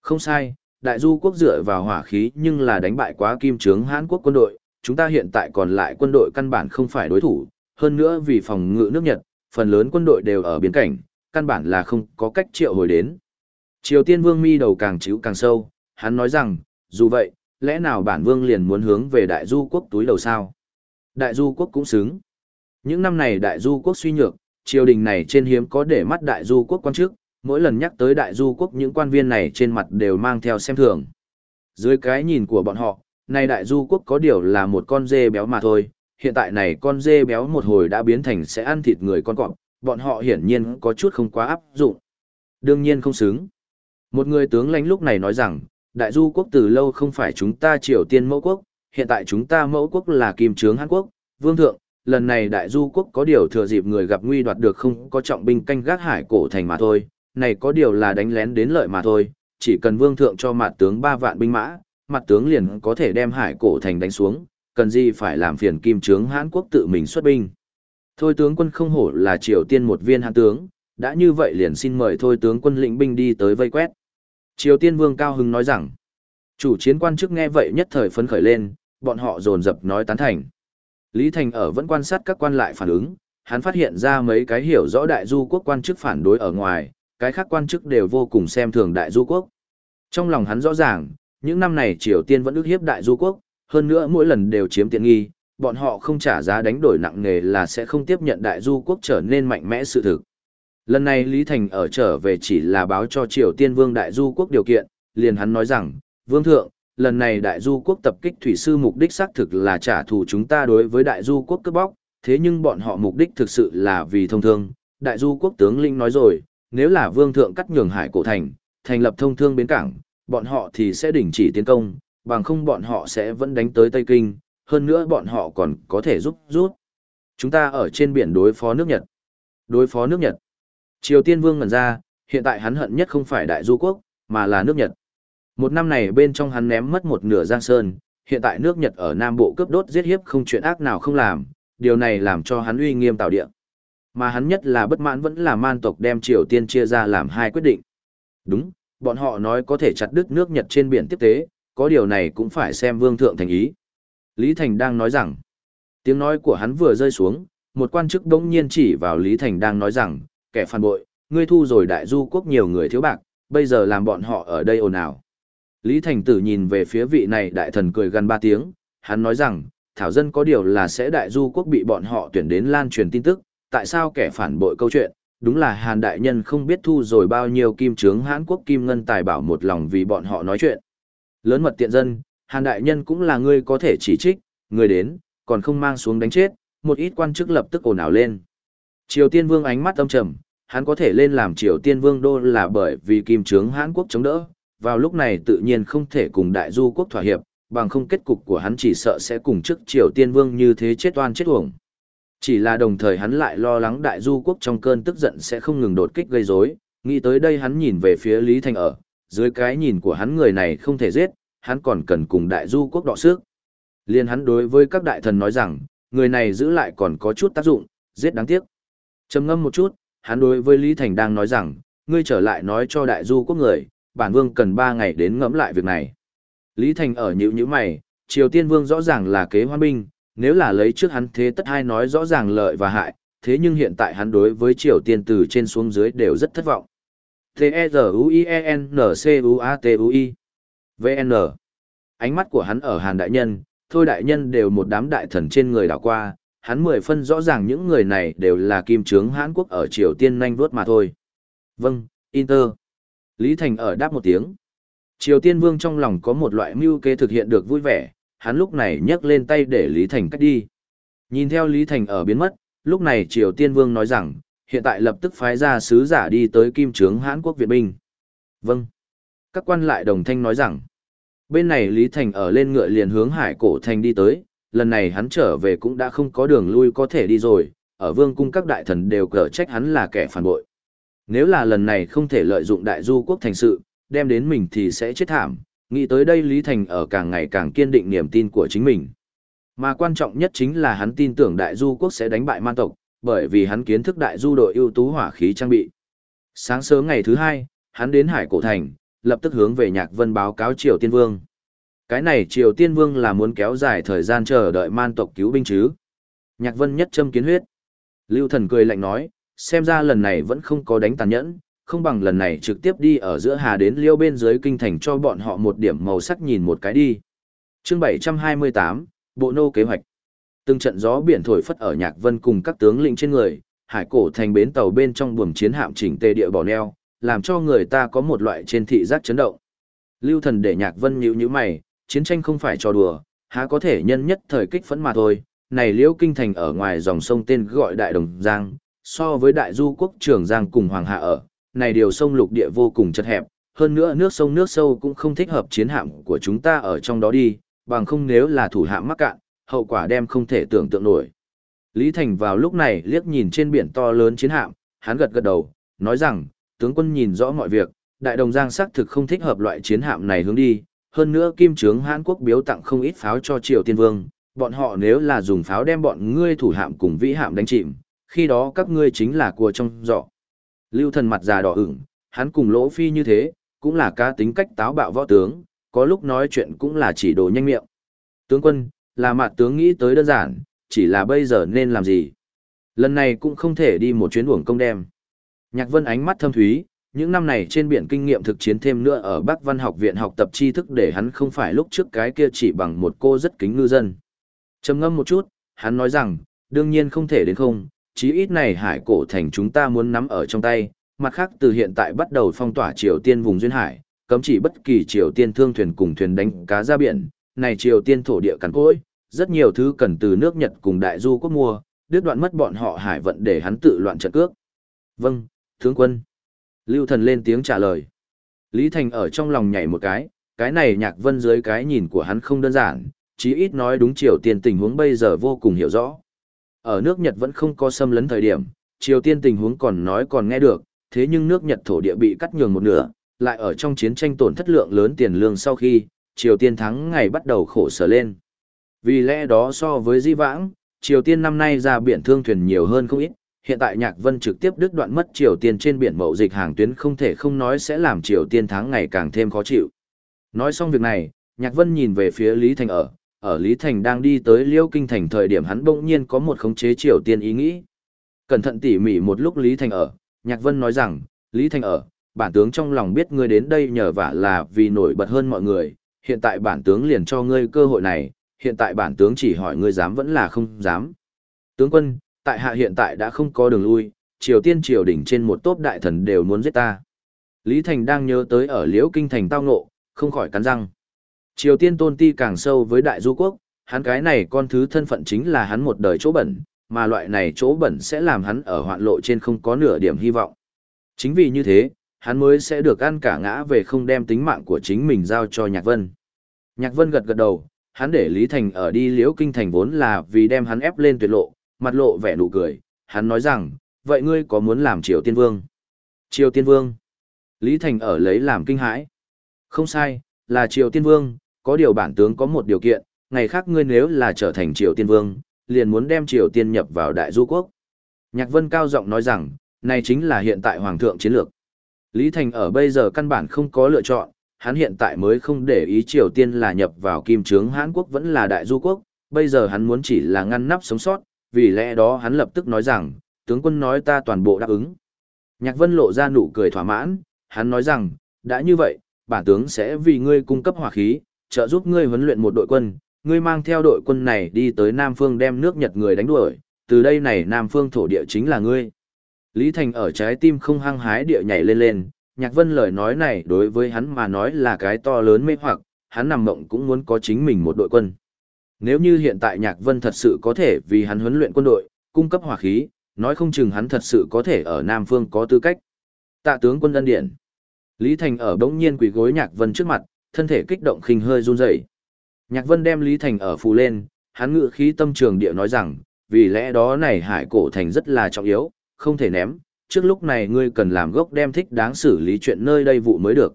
Không sai, đại du quốc dựa vào hỏa khí nhưng là đánh bại quá kim trướng Hán quốc quân đội, chúng ta hiện tại còn lại quân đội căn bản không phải đối thủ, hơn nữa vì phòng ngự nước Nhật, phần lớn quân đội đều ở biên cảnh, căn bản là không có cách triệu hồi đến. Triều Tiên Vương mi đầu càng chíu càng sâu, hắn nói rằng, dù vậy, lẽ nào bản vương liền muốn hướng về đại du quốc túi đầu sao? Đại du quốc cũng xứng. Những năm này đại du quốc suy nhược, triều đình này trên hiếm có để mắt đại du quốc quan chức, mỗi lần nhắc tới đại du quốc những quan viên này trên mặt đều mang theo xem thường. Dưới cái nhìn của bọn họ, này đại du quốc có điều là một con dê béo mà thôi, hiện tại này con dê béo một hồi đã biến thành sẽ ăn thịt người con cọp, bọn họ hiển nhiên có chút không quá áp dụng. Đương nhiên không xứng. Một người tướng lãnh lúc này nói rằng, đại du quốc từ lâu không phải chúng ta triều tiên mẫu quốc, hiện tại chúng ta mẫu quốc là kim trướng Hàn Quốc, vương thượng, lần này đại du quốc có điều thừa dịp người gặp nguy đoạt được không có trọng binh canh gác hải cổ thành mà thôi, này có điều là đánh lén đến lợi mà thôi, chỉ cần vương thượng cho mặt tướng ba vạn binh mã, mặt tướng liền có thể đem hải cổ thành đánh xuống, cần gì phải làm phiền kim trướng Hán quốc tự mình xuất binh. Thôi tướng quân không hổ là triều tiên một viên hán tướng, đã như vậy liền xin mời thôi tướng quân lĩnh binh đi tới vây quét. Triều tiên vương Cao Hưng nói rằng, chủ chiến quan chức nghe vậy nhất thời phấn khởi lên, bọn họ dồn dập nói tán thành. Lý Thành ở vẫn quan sát các quan lại phản ứng, hắn phát hiện ra mấy cái hiểu rõ đại du quốc quan chức phản đối ở ngoài, cái khác quan chức đều vô cùng xem thường đại du quốc. Trong lòng hắn rõ ràng, những năm này Triều Tiên vẫn ức hiếp đại du quốc, hơn nữa mỗi lần đều chiếm tiện nghi, bọn họ không trả giá đánh đổi nặng nề là sẽ không tiếp nhận đại du quốc trở nên mạnh mẽ sự thực. Lần này Lý Thành ở trở về chỉ là báo cho Triều Tiên Vương Đại Du Quốc điều kiện, liền hắn nói rằng, Vương Thượng, lần này Đại Du Quốc tập kích thủy sư mục đích xác thực là trả thù chúng ta đối với Đại Du Quốc cướp bóc, thế nhưng bọn họ mục đích thực sự là vì thông thương. Đại Du Quốc tướng Linh nói rồi, nếu là Vương Thượng cắt nhường hải cổ thành, thành lập thông thương bến cảng, bọn họ thì sẽ đình chỉ tiến công, bằng không bọn họ sẽ vẫn đánh tới Tây Kinh, hơn nữa bọn họ còn có thể giúp rút. Chúng ta ở trên biển đối phó nước Nhật. Đối phó nước Nhật. Triều Tiên Vương ngẩn ra, hiện tại hắn hận nhất không phải Đại Du Quốc, mà là nước Nhật. Một năm này bên trong hắn ném mất một nửa Giang Sơn, hiện tại nước Nhật ở Nam Bộ cướp đốt giết hiếp không chuyện ác nào không làm, điều này làm cho hắn uy nghiêm tạo địa. Mà hắn nhất là bất mãn vẫn là man tộc đem Triều Tiên chia ra làm hai quyết định. Đúng, bọn họ nói có thể chặt đứt nước Nhật trên biển tiếp tế, có điều này cũng phải xem vương thượng thành ý. Lý Thành đang nói rằng, tiếng nói của hắn vừa rơi xuống, một quan chức đống nhiên chỉ vào Lý Thành đang nói rằng, kẻ phản bội, ngươi thu rồi đại du quốc nhiều người thiếu bạc, bây giờ làm bọn họ ở đây ồn ào. Lý Thành Tử nhìn về phía vị này đại thần cười gần ba tiếng, hắn nói rằng, Thảo Dân có điều là sẽ đại du quốc bị bọn họ tuyển đến lan truyền tin tức, tại sao kẻ phản bội câu chuyện, đúng là Hàn Đại Nhân không biết thu rồi bao nhiêu kim trướng Hán Quốc kim ngân tài bảo một lòng vì bọn họ nói chuyện. Lớn mật tiện dân, Hàn Đại Nhân cũng là người có thể chỉ trích, người đến, còn không mang xuống đánh chết, một ít quan chức lập tức ồn ào lên. Triều Tiên Vương ánh mắt âm trầm, hắn có thể lên làm Triều Tiên Vương đô là bởi vì kim trướng Hán Quốc chống đỡ, vào lúc này tự nhiên không thể cùng Đại Du quốc thỏa hiệp, bằng không kết cục của hắn chỉ sợ sẽ cùng trước Triều Tiên Vương như thế chết oan chết uổng. Chỉ là đồng thời hắn lại lo lắng Đại Du quốc trong cơn tức giận sẽ không ngừng đột kích gây rối, nghĩ tới đây hắn nhìn về phía Lý Thành ở, dưới cái nhìn của hắn người này không thể giết, hắn còn cần cùng Đại Du quốc đọ sức. Liên hắn đối với các đại thần nói rằng, người này giữ lại còn có chút tác dụng, giết đáng tiếc. Trầm ngâm một chút, hắn đối với Lý Thành đang nói rằng, ngươi trở lại nói cho đại du quốc người, bản vương cần ba ngày đến ngẫm lại việc này. Lý Thành ở nhữ nhữ mày, Triều Tiên Vương rõ ràng là kế hoan binh, nếu là lấy trước hắn thế tất hai nói rõ ràng lợi và hại, thế nhưng hiện tại hắn đối với Triều Tiên từ trên xuống dưới đều rất thất vọng. T-E-Z-U-I-E-N-C-U-A-T-U-I V-N Ánh mắt của hắn ở Hàn Đại Nhân, thôi Đại Nhân đều một đám đại thần trên người đảo qua, hắn mười phân rõ ràng những người này đều là kim trướng Hán Quốc ở Triều Tiên nhanh vuốt mà thôi. Vâng, Inter. Lý Thành ở đáp một tiếng. Triều Tiên Vương trong lòng có một loại mưu kế thực hiện được vui vẻ, hắn lúc này nhấc lên tay để Lý Thành cách đi. Nhìn theo Lý Thành ở biến mất, lúc này Triều Tiên Vương nói rằng, hiện tại lập tức phái ra sứ giả đi tới kim trướng Hán Quốc Việt Binh. Vâng. Các quan lại đồng thanh nói rằng, bên này Lý Thành ở lên ngựa liền hướng hải cổ thành đi tới, lần này hắn trở về cũng đã không có đường lui có thể đi rồi, ở vương cung các đại thần đều cờ trách hắn là kẻ phản bội. Nếu là lần này không thể lợi dụng đại du quốc thành sự, đem đến mình thì sẽ chết thảm, nghĩ tới đây Lý Thành ở càng ngày càng kiên định niềm tin của chính mình. Mà quan trọng nhất chính là hắn tin tưởng đại du quốc sẽ đánh bại man tộc, bởi vì hắn kiến thức đại du đội ưu tú hỏa khí trang bị. Sáng sớm ngày thứ hai, hắn đến Hải Cổ Thành, lập tức hướng về Nhạc Vân báo cáo Triều Tiên Vương. Cái này Triều Tiên Vương là muốn kéo dài thời gian chờ đợi man tộc cứu binh chứ. Nhạc Vân nhất châm kiến huyết. Lưu Thần cười lạnh nói, xem ra lần này vẫn không có đánh tàn nhẫn, không bằng lần này trực tiếp đi ở giữa hà đến liêu bên dưới kinh thành cho bọn họ một điểm màu sắc nhìn một cái đi. Chương 728, Bộ nô kế hoạch. Từng trận gió biển thổi phất ở Nhạc Vân cùng các tướng lĩnh trên người, hải cổ thành bến tàu bên trong buồng chiến hạm chỉnh tề địa bỏ neo, làm cho người ta có một loại trên thị giác chấn động. Lưu thần để Nhạc Vân nhíu nhíu mày, chiến tranh không phải trò đùa, há có thể nhân nhất thời kích phẫn mà thôi. Này liễu kinh thành ở ngoài dòng sông tên gọi Đại Đồng Giang, so với Đại Du quốc Trường Giang cùng Hoàng Hạ ở, này điều sông lục địa vô cùng chật hẹp, hơn nữa nước sông nước sâu cũng không thích hợp chiến hạm của chúng ta ở trong đó đi, bằng không nếu là thủ hạm mắc cạn, hậu quả đem không thể tưởng tượng nổi. Lý Thành vào lúc này liếc nhìn trên biển to lớn chiến hạm, hắn gật gật đầu, nói rằng, tướng quân nhìn rõ mọi việc, đại đồng giang xác thực không thích hợp loại chiến hạm này hướng đi, hơn nữa kim trướng hãn Quốc biếu tặng không ít pháo cho Triều Tiên Vương, bọn họ nếu là dùng pháo đem bọn ngươi thủ hạm cùng vĩ hạm đánh chìm, khi đó các ngươi chính là cua trong giỏ. Lưu thần mặt già đỏ ửng, hắn cùng lỗ phi như thế, cũng là cá tính cách táo bạo võ tướng, có lúc nói chuyện cũng là chỉ đồ nhanh miệng. Tướng quân, là mặt tướng nghĩ tới đơn giản, chỉ là bây giờ nên làm gì. Lần này cũng không thể đi một chuyến uổng công đem. Nhạc vân ánh mắt thâm thúy, những năm này trên biển kinh nghiệm thực chiến thêm nữa ở Bắc Văn học viện học tập tri thức để hắn không phải lúc trước cái kia chỉ bằng một cô rất kính ngư dân. trầm ngâm một chút, hắn nói rằng, đương nhiên không thể đến không, chí ít này hải cổ thành chúng ta muốn nắm ở trong tay, mặt khác từ hiện tại bắt đầu phong tỏa Triều Tiên vùng duyên hải, cấm chỉ bất kỳ Triều Tiên thương thuyền cùng thuyền đánh cá ra biển, này Triều Tiên thổ địa cằn cỗi, rất nhiều thứ cần từ nước Nhật cùng đại du quốc mua, đứt đoạn mất bọn họ hải vận để hắn tự loạn trận cước. Vâng, tướng quân. Lưu thần lên tiếng trả lời. Lý Thành ở trong lòng nhảy một cái, cái này nhạc vân dưới cái nhìn của hắn không đơn giản, chí ít nói đúng Triều Tiên tình huống bây giờ vô cùng hiểu rõ. Ở nước Nhật vẫn không có xâm lấn thời điểm, Triều Tiên tình huống còn nói còn nghe được, thế nhưng nước Nhật thổ địa bị cắt nhường một nửa, lại ở trong chiến tranh tổn thất lượng lớn tiền lương sau khi, Triều Tiên thắng ngày bắt đầu khổ sở lên. Vì lẽ đó so với di vãng, Triều Tiên năm nay ra biển thương thuyền nhiều hơn không ít, hiện tại Nhạc Vân trực tiếp đứt đoạn mất Triều Tiên trên biển mậu dịch hàng tuyến không thể không nói sẽ làm Triều Tiên thắng ngày càng thêm khó chịu. Nói xong việc này, Nhạc Vân nhìn về phía Lý Thành ở, ở Lý Thành đang đi tới Liêu Kinh Thành thời điểm hắn bỗng nhiên có một khống chế Triều Tiên ý nghĩ. Cẩn thận tỉ mỉ một lúc Lý Thành ở, Nhạc Vân nói rằng, Lý Thành ở, bản tướng trong lòng biết ngươi đến đây nhờ vả là vì nổi bật hơn mọi người, hiện tại bản tướng liền cho ngươi cơ hội này, hiện tại bản tướng chỉ hỏi ngươi dám vẫn là không dám. Tướng quân, tại hạ hiện tại đã không có đường lui, triều tiên triều đỉnh trên một tốp đại thần đều muốn giết ta. Lý Thành đang nhớ tới ở liễu kinh thành tao ngộ, không khỏi cắn răng. Triều tiên tôn ti càng sâu với đại du quốc, hắn cái này con thứ thân phận chính là hắn một đời chỗ bẩn, mà loại này chỗ bẩn sẽ làm hắn ở hoạn lộ trên không có nửa điểm hy vọng. Chính vì như thế, hắn mới sẽ được ăn cả ngã về không đem tính mạng của chính mình giao cho Nhạc Vân. Nhạc Vân gật gật đầu, hắn để Lý Thành ở đi liễu kinh thành vốn là vì đem hắn ép lên tuyệt lộ, mặt lộ vẻ nụ cười, hắn nói rằng, vậy ngươi có muốn làm triều tiên vương? Triều tiên vương? Lý Thành ở lấy làm kinh hãi. Không sai, là triều tiên vương, có điều bản tướng có một điều kiện, ngày khác ngươi nếu là trở thành triều tiên vương, liền muốn đem triều tiên nhập vào đại du quốc. Nhạc Vân cao giọng nói rằng, này chính là hiện tại hoàng thượng chiến lược. Lý Thành ở bây giờ căn bản không có lựa chọn, hắn hiện tại mới không để ý Triều Tiên là nhập vào kim trướng Hán Quốc vẫn là đại du quốc, bây giờ hắn muốn chỉ là ngăn nắp sống sót, vì lẽ đó hắn lập tức nói rằng, tướng quân nói ta toàn bộ đáp ứng. Nhạc Vân lộ ra nụ cười thỏa mãn, hắn nói rằng, đã như vậy, bản tướng sẽ vì ngươi cung cấp hỏa khí, trợ giúp ngươi huấn luyện một đội quân, ngươi mang theo đội quân này đi tới Nam Phương đem nước Nhật người đánh đuổi, từ đây này Nam Phương thổ địa chính là ngươi. Lý Thành ở trái tim không hăng hái địa nhảy lên lên, Nhạc Vân lời nói này đối với hắn mà nói là cái to lớn mê hoặc, hắn nằm mộng cũng muốn có chính mình một đội quân. Nếu như hiện tại Nhạc Vân thật sự có thể vì hắn huấn luyện quân đội, cung cấp hỏa khí, nói không chừng hắn thật sự có thể ở Nam Phương có tư cách. Tạ tướng quân ân điện. Lý Thành ở bỗng nhiên quỳ gối Nhạc Vân trước mặt, thân thể kích động khinh hơi run rẩy. Nhạc Vân đem Lý Thành ở phù lên, hắn ngự khí tâm trường địa nói rằng, vì lẽ đó này hải cổ thành rất là trọng yếu, không thể ném, trước lúc này ngươi cần làm gốc đem thích đáng xử lý chuyện nơi đây vụ mới được.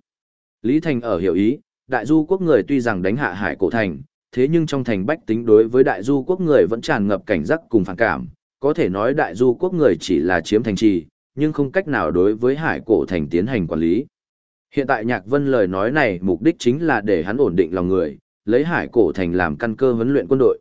Lý Thành ở hiểu ý, đại du quốc người tuy rằng đánh hạ hải cổ thành, thế nhưng trong thành bách tính đối với đại du quốc người vẫn tràn ngập cảnh giác cùng phản cảm, có thể nói đại du quốc người chỉ là chiếm thành trì, nhưng không cách nào đối với hải cổ thành tiến hành quản lý. Hiện tại Nhạc Vân lời nói này mục đích chính là để hắn ổn định lòng người, lấy hải cổ thành làm căn cơ huấn luyện quân đội.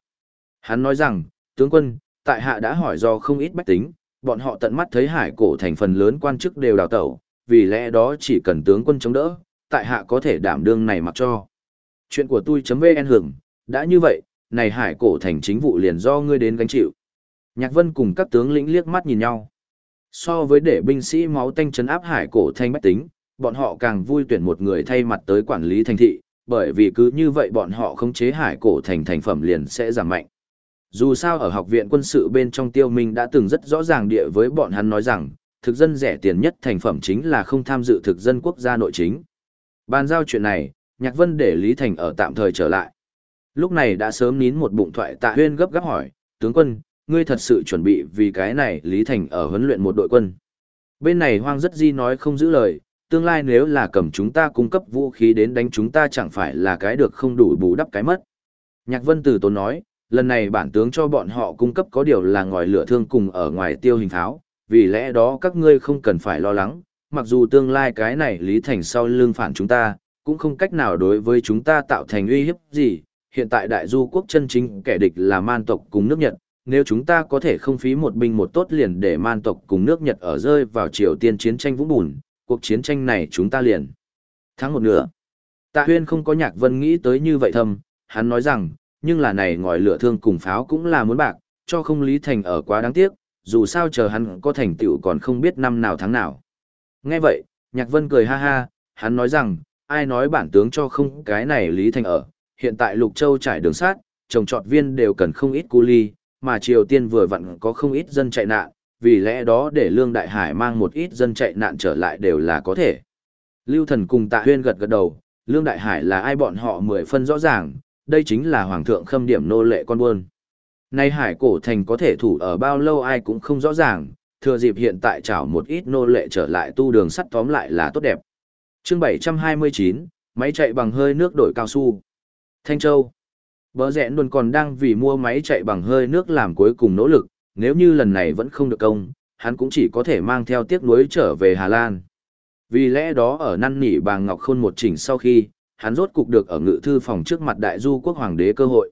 Hắn nói rằng, tướng quân, tại hạ đã hỏi do không ít bách tính, bọn họ tận mắt thấy hải cổ thành phần lớn quan chức đều đào tẩu, vì lẽ đó chỉ cần tướng quân chống đỡ, tại hạ có thể đảm đương này mặc cho. Chuyện của tôi chấm vn hưởng, đã như vậy, này hải cổ thành chính vụ liền do ngươi đến gánh chịu. Nhạc Vân cùng các tướng lĩnh liếc mắt nhìn nhau. So với để binh sĩ máu tanh chấn áp hải cổ thành bách tính, bọn họ càng vui tuyển một người thay mặt tới quản lý thành thị, bởi vì cứ như vậy bọn họ khống chế hải cổ thành thành phẩm liền sẽ giảm mạnh. Dù sao ở học viện quân sự bên trong tiêu minh đã từng rất rõ ràng địa với bọn hắn nói rằng, thực dân rẻ tiền nhất thành phẩm chính là không tham dự thực dân quốc gia nội chính. Bàn giao chuyện này, Nhạc Vân để Lý Thành ở tạm thời trở lại. Lúc này đã sớm nín một bụng thoại tạ huyên gấp gáp hỏi, tướng quân, ngươi thật sự chuẩn bị vì cái này Lý Thành ở huấn luyện một đội quân. Bên này hoang rất di nói không giữ lời, tương lai nếu là cầm chúng ta cung cấp vũ khí đến đánh chúng ta chẳng phải là cái được không đủ bù đắp cái mất. Nhạc Vân Tử Tốn nói, lần này bản tướng cho bọn họ cung cấp có điều là ngòi lửa thương cùng ở ngoài tiêu hình tháo, vì lẽ đó các ngươi không cần phải lo lắng, mặc dù tương lai cái này Lý Thành sau lưng phản chúng ta, cũng không cách nào đối với chúng ta tạo thành uy hiếp gì, hiện tại đại du quốc chân chính kẻ địch là man tộc cùng nước Nhật, nếu chúng ta có thể không phí một binh một tốt liền để man tộc cùng nước Nhật ở rơi vào Triều Tiên chiến tranh vũng bùn, cuộc chiến tranh này chúng ta liền thắng một nửa. Tạ Huyên không có nhạc vân nghĩ tới như vậy thầm, hắn nói rằng, nhưng là này ngòi lửa thương cùng pháo cũng là muốn bạc, cho không Lý Thành ở quá đáng tiếc, dù sao chờ hắn có thành tựu còn không biết năm nào tháng nào. Nghe vậy, nhạc vân cười ha ha, hắn nói rằng, ai nói bản tướng cho không cái này Lý Thành ở, hiện tại Lục Châu trải đường sát, trồng trọt viên đều cần không ít cu ly, mà Triều Tiên vừa vặn có không ít dân chạy nạn, vì lẽ đó để Lương Đại Hải mang một ít dân chạy nạn trở lại đều là có thể. Lưu Thần cùng Tạ Huyên gật gật đầu, Lương Đại Hải là ai bọn họ mười phân rõ ràng, đây chính là Hoàng thượng khâm điểm nô lệ con buôn. Nay Hải cổ thành có thể thủ ở bao lâu ai cũng không rõ ràng, thừa dịp hiện tại chảo một ít nô lệ trở lại tu đường sắt tóm lại là tốt đẹp. Chương 729, máy chạy bằng hơi nước đổi cao su. Thanh Châu. Bờ rẽ luôn còn đang vì mua máy chạy bằng hơi nước làm cuối cùng nỗ lực, nếu như lần này vẫn không được công, hắn cũng chỉ có thể mang theo tiếc nuối trở về Hà Lan. Vì lẽ đó ở năn nỉ bà Ngọc Khôn một chỉnh sau khi, hắn rốt cục được ở ngự thư phòng trước mặt đại du quốc hoàng đế cơ hội.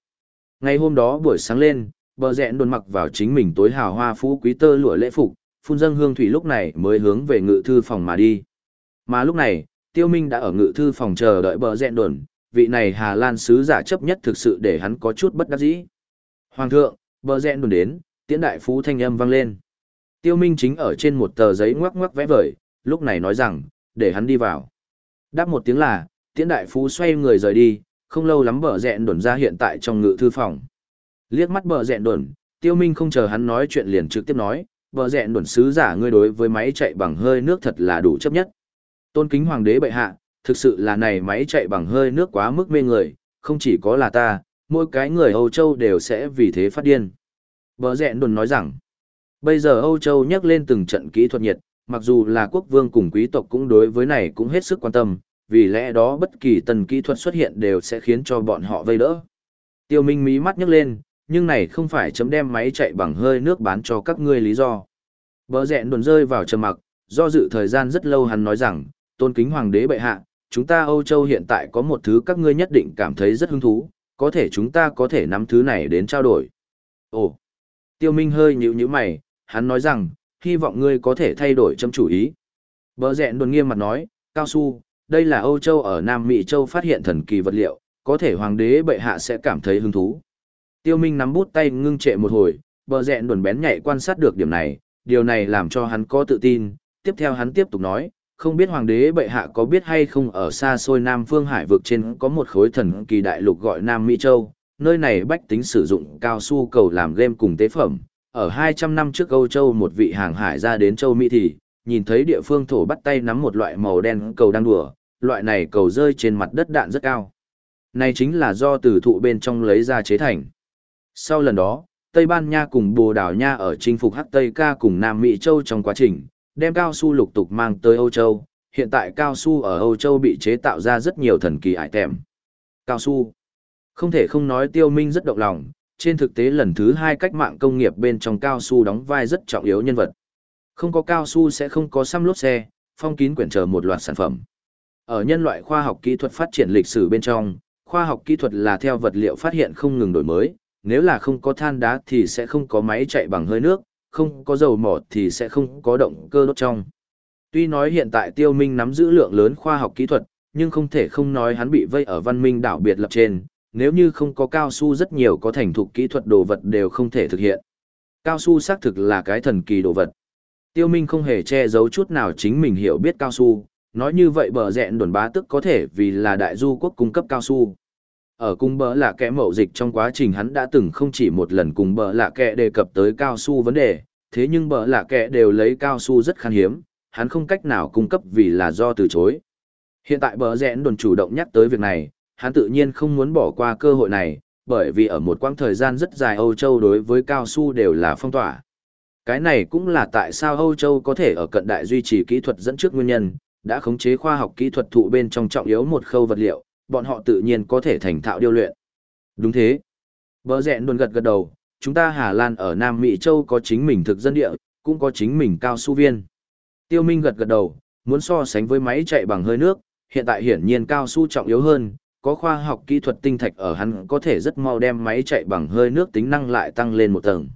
Ngày hôm đó buổi sáng lên, bờ rẽ đồn mặc vào chính mình tối hào hoa phú quý tơ lụa lễ phục, phun dâng hương thủy lúc này mới hướng về ngự thư phòng mà đi. Mà lúc này, Tiêu Minh đã ở ngự thư phòng chờ đợi bờ rẽ đồn, vị này Hà Lan sứ giả chấp nhất thực sự để hắn có chút bất đắc dĩ. Hoàng thượng, bờ rẽ đồn đến, tiễn đại phú thanh âm vang lên. Tiêu Minh chính ở trên một tờ giấy ngoắc ngoắc vẽ vời, lúc này nói rằng, để hắn đi vào. Đáp một tiếng là, tiễn đại phú xoay người rời đi, không lâu lắm bờ rẽ đồn ra hiện tại trong ngự thư phòng. Liếc mắt bờ rẽ đồn, Tiêu Minh không chờ hắn nói chuyện liền trực tiếp nói, bờ rẽ đồn sứ giả ngươi đối với máy chạy bằng hơi nước thật là đủ chấp nhất. Tôn kính hoàng đế bệ hạ, thực sự là này máy chạy bằng hơi nước quá mức mê người, không chỉ có là ta, mỗi cái người Âu Châu đều sẽ vì thế phát điên. Bờ rẽ đồn nói rằng, bây giờ Âu Châu nhắc lên từng trận kỹ thuật nhiệt, mặc dù là quốc vương cùng quý tộc cũng đối với này cũng hết sức quan tâm, vì lẽ đó bất kỳ tần kỹ thuật xuất hiện đều sẽ khiến cho bọn họ vây đỡ. Tiêu Minh mí mắt nhấc lên, nhưng này không phải chấm đem máy chạy bằng hơi nước bán cho các ngươi lý do. Bờ rẽ đồn rơi vào trầm mặc, do dự thời gian rất lâu hắn nói rằng, tôn kính hoàng đế bệ hạ, chúng ta Âu Châu hiện tại có một thứ các ngươi nhất định cảm thấy rất hứng thú, có thể chúng ta có thể nắm thứ này đến trao đổi. Ồ, tiêu minh hơi nhíu nhíu mày, hắn nói rằng, hy vọng ngươi có thể thay đổi chấm chủ ý. Bờ rẹn đồn nghiêm mặt nói, cao su, đây là Âu Châu ở Nam Mỹ Châu phát hiện thần kỳ vật liệu, có thể hoàng đế bệ hạ sẽ cảm thấy hứng thú. Tiêu Minh nắm bút tay ngưng trệ một hồi, bờ rẹn đồn bén nhạy quan sát được điểm này, điều này làm cho hắn có tự tin, tiếp theo hắn tiếp tục nói, không biết hoàng đế bệ hạ có biết hay không ở xa xôi Nam Phương Hải vực trên có một khối thần kỳ đại lục gọi Nam Mỹ Châu, nơi này bách tính sử dụng cao su cầu làm game cùng tế phẩm. Ở 200 năm trước Âu Châu một vị hàng hải ra đến Châu Mỹ thì, nhìn thấy địa phương thổ bắt tay nắm một loại màu đen cầu đang đùa, loại này cầu rơi trên mặt đất đạn rất cao. Này chính là do từ thụ bên trong lấy ra chế thành. Sau lần đó, Tây Ban Nha cùng Bồ Đào Nha ở chinh phục Hắc Tây Ca cùng Nam Mỹ Châu trong quá trình, đem cao su lục tục mang tới Âu Châu. Hiện tại cao su ở Âu Châu bị chế tạo ra rất nhiều thần kỳ ải tèm. Cao su. Không thể không nói tiêu minh rất động lòng, trên thực tế lần thứ hai cách mạng công nghiệp bên trong cao su đóng vai rất trọng yếu nhân vật. Không có cao su sẽ không có xăm lốt xe, phong kín quyển chờ một loạt sản phẩm. Ở nhân loại khoa học kỹ thuật phát triển lịch sử bên trong, khoa học kỹ thuật là theo vật liệu phát hiện không ngừng đổi mới, nếu là không có than đá thì sẽ không có máy chạy bằng hơi nước, không có dầu mỏ thì sẽ không có động cơ đốt trong. Tuy nói hiện tại tiêu minh nắm giữ lượng lớn khoa học kỹ thuật, nhưng không thể không nói hắn bị vây ở văn minh đảo biệt lập trên, nếu như không có cao su rất nhiều có thành thục kỹ thuật đồ vật đều không thể thực hiện. Cao su xác thực là cái thần kỳ đồ vật. Tiêu Minh không hề che giấu chút nào chính mình hiểu biết cao su, nói như vậy bờ rẹn đồn bá tức có thể vì là đại du quốc cung cấp cao su. Ở cung bờ là kẻ mậu dịch trong quá trình hắn đã từng không chỉ một lần cùng bờ lạ kẻ đề cập tới cao su vấn đề, thế nhưng bờ lạ kẻ đều lấy cao su rất khan hiếm, hắn không cách nào cung cấp vì là do từ chối. Hiện tại bờ rẽn đồn chủ động nhắc tới việc này, hắn tự nhiên không muốn bỏ qua cơ hội này, bởi vì ở một quãng thời gian rất dài Âu Châu đối với cao su đều là phong tỏa. Cái này cũng là tại sao Âu Châu có thể ở cận đại duy trì kỹ thuật dẫn trước nguyên nhân, đã khống chế khoa học kỹ thuật thụ bên trong trọng yếu một khâu vật liệu, bọn họ tự nhiên có thể thành thạo điêu luyện. Đúng thế. Bờ rẹn đồn gật gật đầu, chúng ta Hà Lan ở Nam Mỹ Châu có chính mình thực dân địa, cũng có chính mình cao su viên. Tiêu Minh gật gật đầu, muốn so sánh với máy chạy bằng hơi nước, hiện tại hiển nhiên cao su trọng yếu hơn, có khoa học kỹ thuật tinh thạch ở hắn có thể rất mau đem máy chạy bằng hơi nước tính năng lại tăng lên một tầng.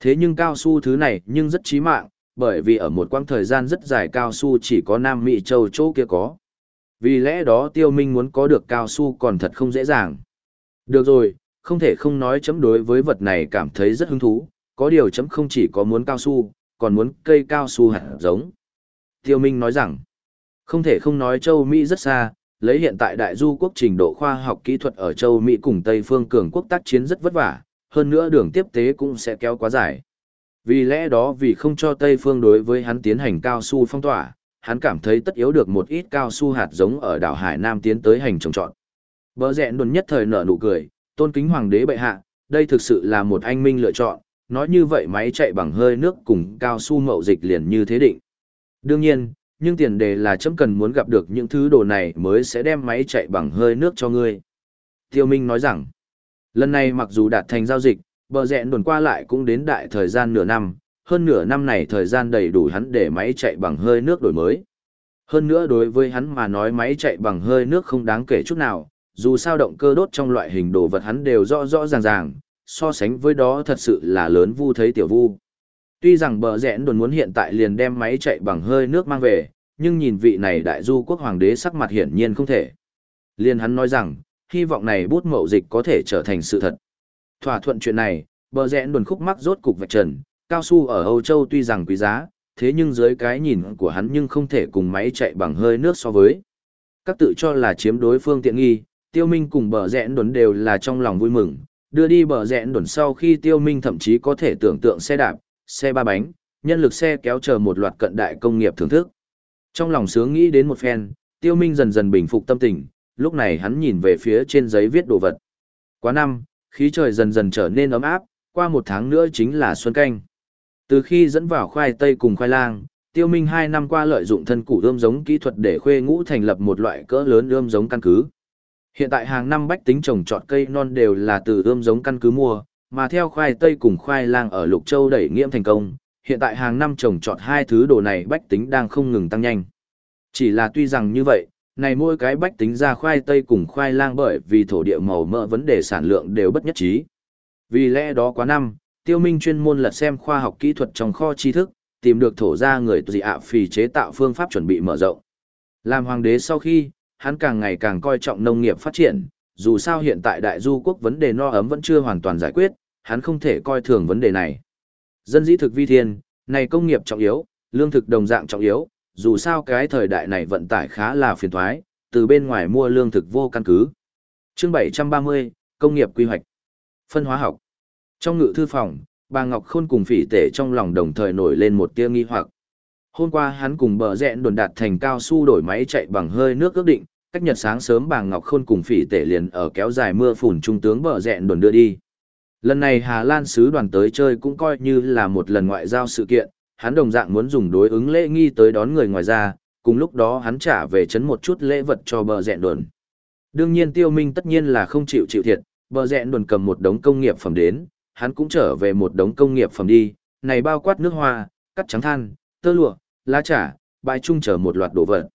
Thế nhưng cao su thứ này nhưng rất chí mạng, bởi vì ở một quãng thời gian rất dài cao su chỉ có Nam Mỹ châu chỗ kia có. Vì lẽ đó tiêu minh muốn có được cao su còn thật không dễ dàng. Được rồi, không thể không nói chấm đối với vật này cảm thấy rất hứng thú, có điều chấm không chỉ có muốn cao su, còn muốn cây cao su hạt giống. Tiêu Minh nói rằng, không thể không nói châu Mỹ rất xa, lấy hiện tại đại du quốc trình độ khoa học kỹ thuật ở châu Mỹ cùng Tây phương cường quốc tác chiến rất vất vả, hơn nữa đường tiếp tế cũng sẽ kéo quá dài. Vì lẽ đó vì không cho Tây phương đối với hắn tiến hành cao su phong tỏa, hắn cảm thấy tất yếu được một ít cao su hạt giống ở đảo Hải Nam tiến tới hành trồng trọt. Bờ rẽ đồn nhất thời nở nụ cười, tôn kính hoàng đế bệ hạ, đây thực sự là một anh minh lựa chọn, nói như vậy máy chạy bằng hơi nước cùng cao su mậu dịch liền như thế định. Đương nhiên, nhưng tiền đề là chấm cần muốn gặp được những thứ đồ này mới sẽ đem máy chạy bằng hơi nước cho ngươi. Tiêu Minh nói rằng, lần này mặc dù đạt thành giao dịch, bờ rẹn đồn qua lại cũng đến đại thời gian nửa năm, hơn nửa năm này thời gian đầy đủ hắn để máy chạy bằng hơi nước đổi mới. Hơn nữa đối với hắn mà nói máy chạy bằng hơi nước không đáng kể chút nào, dù sao động cơ đốt trong loại hình đồ vật hắn đều rõ rõ ràng ràng, so sánh với đó thật sự là lớn vu thấy tiểu vu. Tuy rằng bờ rẽn đồn muốn hiện tại liền đem máy chạy bằng hơi nước mang về, nhưng nhìn vị này đại du quốc hoàng đế sắc mặt hiển nhiên không thể. Liên hắn nói rằng, hy vọng này bút mậu dịch có thể trở thành sự thật. Thỏa thuận chuyện này, bờ rẽn đồn khúc mắc rốt cục vạch trần, cao su ở Âu Châu tuy rằng quý giá, thế nhưng dưới cái nhìn của hắn nhưng không thể cùng máy chạy bằng hơi nước so với. Các tự cho là chiếm đối phương tiện nghi, tiêu minh cùng bờ rẽn đồn đều là trong lòng vui mừng, đưa đi bờ rẽn đồn sau khi tiêu minh thậm chí có thể tưởng tượng xe đạp, xe ba bánh, nhân lực xe kéo chờ một loạt cận đại công nghiệp thưởng thức. Trong lòng sướng nghĩ đến một phen, tiêu minh dần dần bình phục tâm tình, lúc này hắn nhìn về phía trên giấy viết đồ vật. Quá năm, khí trời dần dần trở nên ấm áp, qua một tháng nữa chính là xuân canh. Từ khi dẫn vào khoai tây cùng khoai lang, tiêu minh hai năm qua lợi dụng thân củ ươm giống kỹ thuật để khuê ngũ thành lập một loại cỡ lớn ươm giống căn cứ. Hiện tại hàng năm bách tính trồng trọt cây non đều là từ ươm giống căn cứ mua, mà theo khoai tây cùng khoai lang ở Lục Châu đẩy nghiễm thành công, hiện tại hàng năm trồng trọt hai thứ đồ này bách tính đang không ngừng tăng nhanh. Chỉ là tuy rằng như vậy, này mỗi cái bách tính ra khoai tây cùng khoai lang bởi vì thổ địa màu mỡ vấn đề sản lượng đều bất nhất trí. Vì lẽ đó quá năm, tiêu minh chuyên môn lật xem khoa học kỹ thuật trong kho tri thức, tìm được thổ ra người dị ạ phì chế tạo phương pháp chuẩn bị mở rộng. Làm hoàng đế sau khi, hắn càng ngày càng coi trọng nông nghiệp phát triển, dù sao hiện tại đại du quốc vấn đề no ấm vẫn chưa hoàn toàn giải quyết, hắn không thể coi thường vấn đề này. Dân dĩ thực vi thiên, này công nghiệp trọng yếu, lương thực đồng dạng trọng yếu, dù sao cái thời đại này vận tải khá là phiền thoái, từ bên ngoài mua lương thực vô căn cứ. Chương 730, Công nghiệp quy hoạch. Phân hóa học. Trong ngự thư phòng, bà Ngọc Khôn cùng phỉ tể trong lòng đồng thời nổi lên một tia nghi hoặc. Hôm qua hắn cùng bờ rẹn đồn đạt thành cao su đổi máy chạy bằng hơi nước ước định, cách nhật sáng sớm bà Ngọc Khôn cùng phỉ tể liền ở kéo dài mưa phùn trung tướng bờ rẹn đồn đưa đi. Lần này Hà Lan sứ đoàn tới chơi cũng coi như là một lần ngoại giao sự kiện, hắn đồng dạng muốn dùng đối ứng lễ nghi tới đón người ngoài ra, cùng lúc đó hắn trả về chấn một chút lễ vật cho bờ rẹn đồn. Đương nhiên tiêu minh tất nhiên là không chịu chịu thiệt, bờ rẹn đồn cầm một đống công nghiệp phẩm đến, hắn cũng trở về một đống công nghiệp phẩm đi, này bao quát nước hoa, cắt trắng than, tơ lụa, lá trà, bãi trung chờ một loạt đồ vật.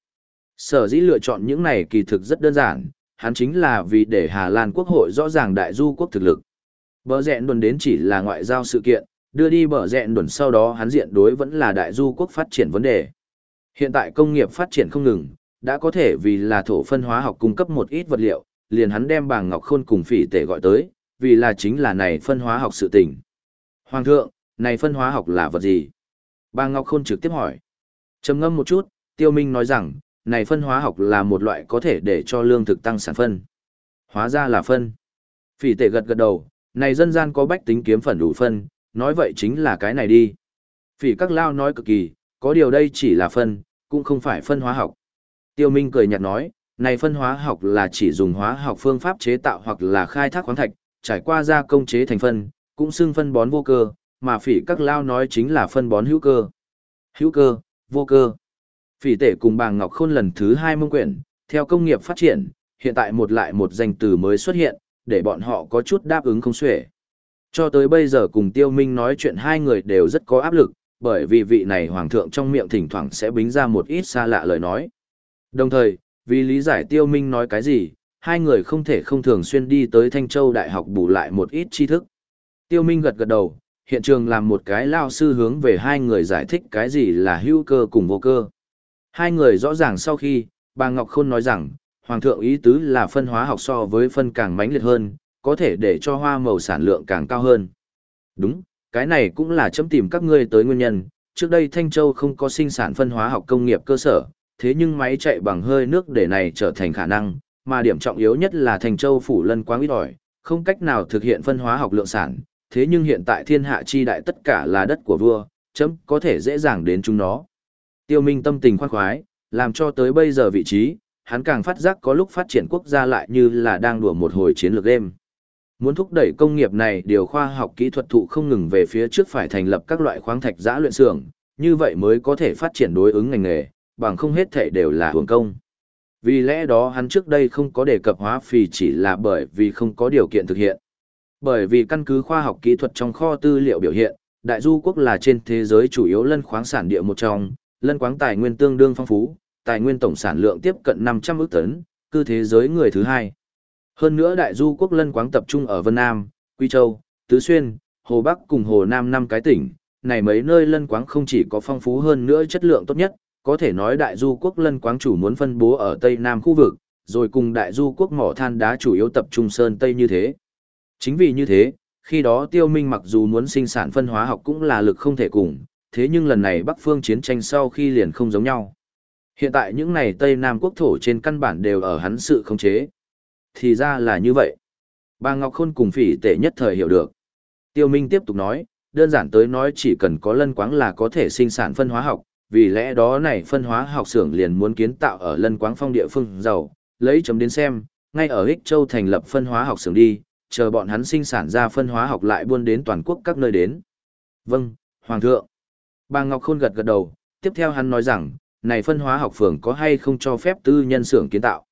Sở dĩ lựa chọn những này kỳ thực rất đơn giản, hắn chính là vì để Hà Lan quốc hội rõ ràng đại du quốc thực lực. Bờ rẹn đồn đến chỉ là ngoại giao sự kiện, đưa đi bờ rẹn đồn sau đó hắn diện đối vẫn là đại du quốc phát triển vấn đề. Hiện tại công nghiệp phát triển không ngừng, đã có thể vì là thổ phân hóa học cung cấp một ít vật liệu, liền hắn đem bàng ngọc khôn cùng phỉ tể gọi tới, vì là chính là này phân hóa học sự tình. Hoàng thượng, này phân hóa học là vật gì? Bàng ngọc khôn trực tiếp hỏi. trầm ngâm một chút, tiêu minh nói rằng, này phân hóa học là một loại có thể để cho lương thực tăng sản phân. Hóa ra là phân. Phỉ tệ gật gật đầu, này dân gian có bách tính kiếm phần đủ phân, nói vậy chính là cái này đi. Phỉ các lao nói cực kỳ, có điều đây chỉ là phân, cũng không phải phân hóa học. Tiêu Minh cười nhạt nói, này phân hóa học là chỉ dùng hóa học phương pháp chế tạo hoặc là khai thác khoáng thạch, trải qua gia công chế thành phân, cũng xưng phân bón vô cơ, mà phỉ các lao nói chính là phân bón hữu cơ. Hữu cơ, vô cơ. Phỉ tể cùng bàng ngọc khôn lần thứ hai mông quyển, theo công nghiệp phát triển, hiện tại một lại một danh từ mới xuất hiện, để bọn họ có chút đáp ứng không xuể. Cho tới bây giờ cùng tiêu minh nói chuyện hai người đều rất có áp lực, bởi vì vị này hoàng thượng trong miệng thỉnh thoảng sẽ bính ra một ít xa lạ lời nói. Đồng thời, vì lý giải tiêu minh nói cái gì, hai người không thể không thường xuyên đi tới Thanh Châu Đại học bù lại một ít tri thức. Tiêu minh gật gật đầu, hiện trường làm một cái lao sư hướng về hai người giải thích cái gì là hữu cơ cùng vô cơ. Hai người rõ ràng sau khi, bà Ngọc Khôn nói rằng, Hoàng thượng ý tứ là phân hóa học so với phân càng mãnh liệt hơn, có thể để cho hoa màu sản lượng càng cao hơn. Đúng, cái này cũng là chấm tìm các ngươi tới nguyên nhân. Trước đây Thanh Châu không có sinh sản phân hóa học công nghiệp cơ sở, thế nhưng máy chạy bằng hơi nước để này trở thành khả năng, mà điểm trọng yếu nhất là Thanh Châu phủ lân quá ít ỏi, không cách nào thực hiện phân hóa học lượng sản, thế nhưng hiện tại thiên hạ chi đại tất cả là đất của vua, chấm có thể dễ dàng đến chúng nó. Tiêu Minh tâm tình khoan khoái, làm cho tới bây giờ vị trí, hắn càng phát giác có lúc phát triển quốc gia lại như là đang đùa một hồi chiến lược game. Muốn thúc đẩy công nghiệp này điều khoa học kỹ thuật thụ không ngừng về phía trước phải thành lập các loại khoáng thạch giã luyện xưởng, như vậy mới có thể phát triển đối ứng ngành nghề, bằng không hết thể đều là hưởng công. Vì lẽ đó hắn trước đây không có đề cập hóa phì chỉ là bởi vì không có điều kiện thực hiện. Bởi vì căn cứ khoa học kỹ thuật trong kho tư liệu biểu hiện, Đại Du quốc là trên thế giới chủ yếu lân khoáng sản địa một trong, lân quáng tài nguyên tương đương phong phú, tài nguyên tổng sản lượng tiếp cận 500 ức tấn, cư thế giới người thứ hai. Hơn nữa Đại Du quốc lân quáng tập trung ở Vân Nam, Quy Châu, Tứ Xuyên, Hồ Bắc cùng Hồ Nam năm cái tỉnh, này mấy nơi lân quáng không chỉ có phong phú hơn nữa chất lượng tốt nhất, có thể nói đại du quốc lân quáng chủ muốn phân bố ở Tây Nam khu vực, rồi cùng đại du quốc mỏ than đá chủ yếu tập trung sơn Tây như thế. Chính vì như thế, khi đó tiêu minh mặc dù muốn sinh sản phân hóa học cũng là lực không thể cùng, thế nhưng lần này Bắc phương chiến tranh sau khi liền không giống nhau. Hiện tại những này Tây Nam quốc thổ trên căn bản đều ở hắn sự khống chế. Thì ra là như vậy. Bà Ngọc Khôn cùng phỉ tệ nhất thời hiểu được. Tiêu Minh tiếp tục nói, đơn giản tới nói chỉ cần có lân quáng là có thể sinh sản phân hóa học, vì lẽ đó này phân hóa học xưởng liền muốn kiến tạo ở lân quáng phong địa phương giàu, lấy chấm đến xem, ngay ở Hích Châu thành lập phân hóa học xưởng đi, chờ bọn hắn sinh sản ra phân hóa học lại buôn đến toàn quốc các nơi đến. Vâng, Hoàng thượng. Bà Ngọc Khôn gật gật đầu, tiếp theo hắn nói rằng, này phân hóa học phường có hay không cho phép tư nhân xưởng kiến tạo.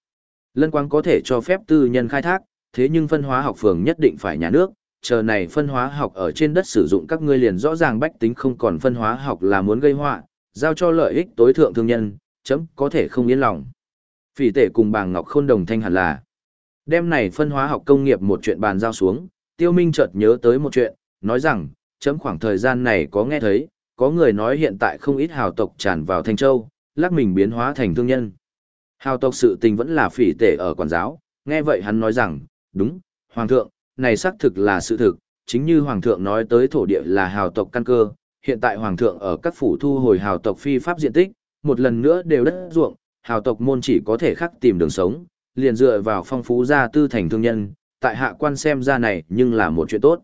Lân quang có thể cho phép tư nhân khai thác, thế nhưng phân hóa học phường nhất định phải nhà nước, chờ này phân hóa học ở trên đất sử dụng các ngươi liền rõ ràng bách tính không còn phân hóa học là muốn gây họa, giao cho lợi ích tối thượng thương nhân, chấm có thể không yên lòng. Phỉ tể cùng bàng ngọc khôn đồng thanh hẳn là. Đêm này phân hóa học công nghiệp một chuyện bàn giao xuống, tiêu minh chợt nhớ tới một chuyện, nói rằng, chấm khoảng thời gian này có nghe thấy, có người nói hiện tại không ít hào tộc tràn vào Thanh Châu, lắc mình biến hóa thành thương nhân. Hào tộc sự tình vẫn là phỉ tể ở quản giáo, nghe vậy hắn nói rằng, đúng, Hoàng thượng, này xác thực là sự thực, chính như Hoàng thượng nói tới thổ địa là hào tộc căn cơ, hiện tại Hoàng thượng ở các phủ thu hồi hào tộc phi pháp diện tích, một lần nữa đều đất ruộng, hào tộc môn chỉ có thể khắc tìm đường sống, liền dựa vào phong phú gia tư thành thương nhân, tại hạ quan xem ra này nhưng là một chuyện tốt.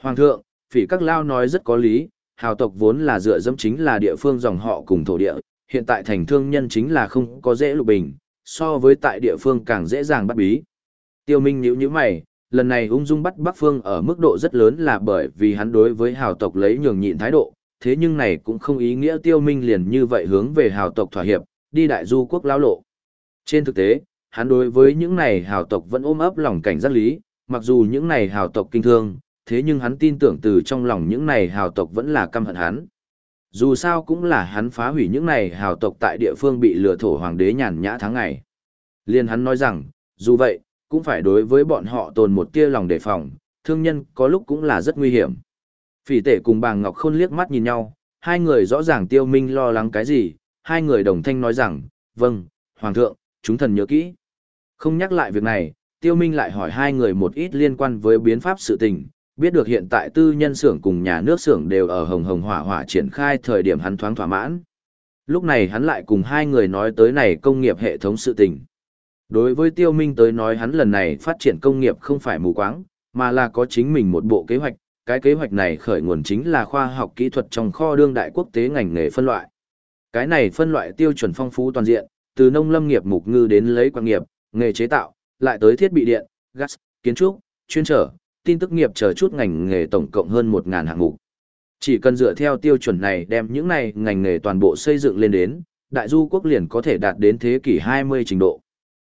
Hoàng thượng, phỉ các lao nói rất có lý, hào tộc vốn là dựa dẫm chính là địa phương dòng họ cùng thổ địa, hiện tại thành thương nhân chính là không có dễ lục bình, so với tại địa phương càng dễ dàng bắt bí. Tiêu Minh nhíu nhíu mày, lần này ung dung bắt Bắc Phương ở mức độ rất lớn là bởi vì hắn đối với hào tộc lấy nhường nhịn thái độ, thế nhưng này cũng không ý nghĩa Tiêu Minh liền như vậy hướng về hào tộc thỏa hiệp, đi đại du quốc lao lộ. Trên thực tế, hắn đối với những này hào tộc vẫn ôm ấp lòng cảnh giác lý, mặc dù những này hào tộc kinh thương, thế nhưng hắn tin tưởng từ trong lòng những này hào tộc vẫn là căm hận hắn. Dù sao cũng là hắn phá hủy những này hào tộc tại địa phương bị lừa thổ hoàng đế nhàn nhã tháng ngày. Liên hắn nói rằng, dù vậy, cũng phải đối với bọn họ tồn một tia lòng đề phòng, thương nhân có lúc cũng là rất nguy hiểm. Phỉ tể cùng bà Ngọc Khôn liếc mắt nhìn nhau, hai người rõ ràng tiêu minh lo lắng cái gì, hai người đồng thanh nói rằng, vâng, Hoàng thượng, chúng thần nhớ kỹ. Không nhắc lại việc này, tiêu minh lại hỏi hai người một ít liên quan với biến pháp sự tình, biết được hiện tại tư nhân xưởng cùng nhà nước xưởng đều ở hồng hồng hỏa hỏa triển khai thời điểm hắn thoáng thỏa mãn. Lúc này hắn lại cùng hai người nói tới này công nghiệp hệ thống sự tình. Đối với tiêu minh tới nói hắn lần này phát triển công nghiệp không phải mù quáng, mà là có chính mình một bộ kế hoạch, cái kế hoạch này khởi nguồn chính là khoa học kỹ thuật trong kho đương đại quốc tế ngành nghề phân loại. Cái này phân loại tiêu chuẩn phong phú toàn diện, từ nông lâm nghiệp mục ngư đến lấy quan nghiệp, nghề chế tạo, lại tới thiết bị điện, gas, kiến trúc, chuyên trở, tin tức nghiệp chờ chút ngành nghề tổng cộng hơn 1.000 hạng mục. Chỉ cần dựa theo tiêu chuẩn này đem những này ngành nghề toàn bộ xây dựng lên đến, đại du quốc liền có thể đạt đến thế kỷ 20 trình độ.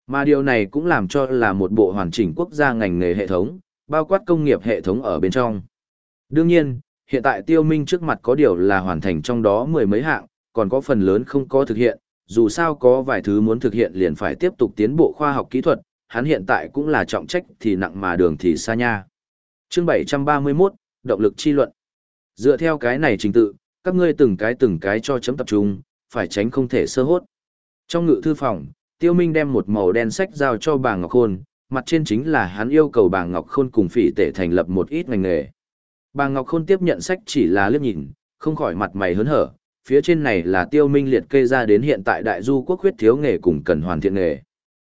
Mà điều này cũng làm cho là một bộ hoàn chỉnh quốc gia ngành nghề hệ thống, bao quát công nghiệp hệ thống ở bên trong. Đương nhiên, hiện tại tiêu minh trước mặt có điều là hoàn thành trong đó mười mấy hạng, còn có phần lớn không có thực hiện, dù sao có vài thứ muốn thực hiện liền phải tiếp tục tiến bộ khoa học kỹ thuật, hắn hiện tại cũng là trọng trách thì nặng mà đường thì xa nha. Chương 731, động lực chi luận. Dựa theo cái này trình tự, các ngươi từng cái từng cái cho chấm tập trung, phải tránh không thể sơ hốt. Trong ngự thư phòng, Tiêu Minh đem một màu đen sách giao cho bà Ngọc Khôn, mặt trên chính là hắn yêu cầu bà Ngọc Khôn cùng phỉ tể thành lập một ít ngành nghề. Bà Ngọc Khôn tiếp nhận sách chỉ là liếc nhìn, không khỏi mặt mày hớn hở, phía trên này là tiêu minh liệt kê ra đến hiện tại đại du quốc huyết thiếu nghề cùng cần hoàn thiện nghề.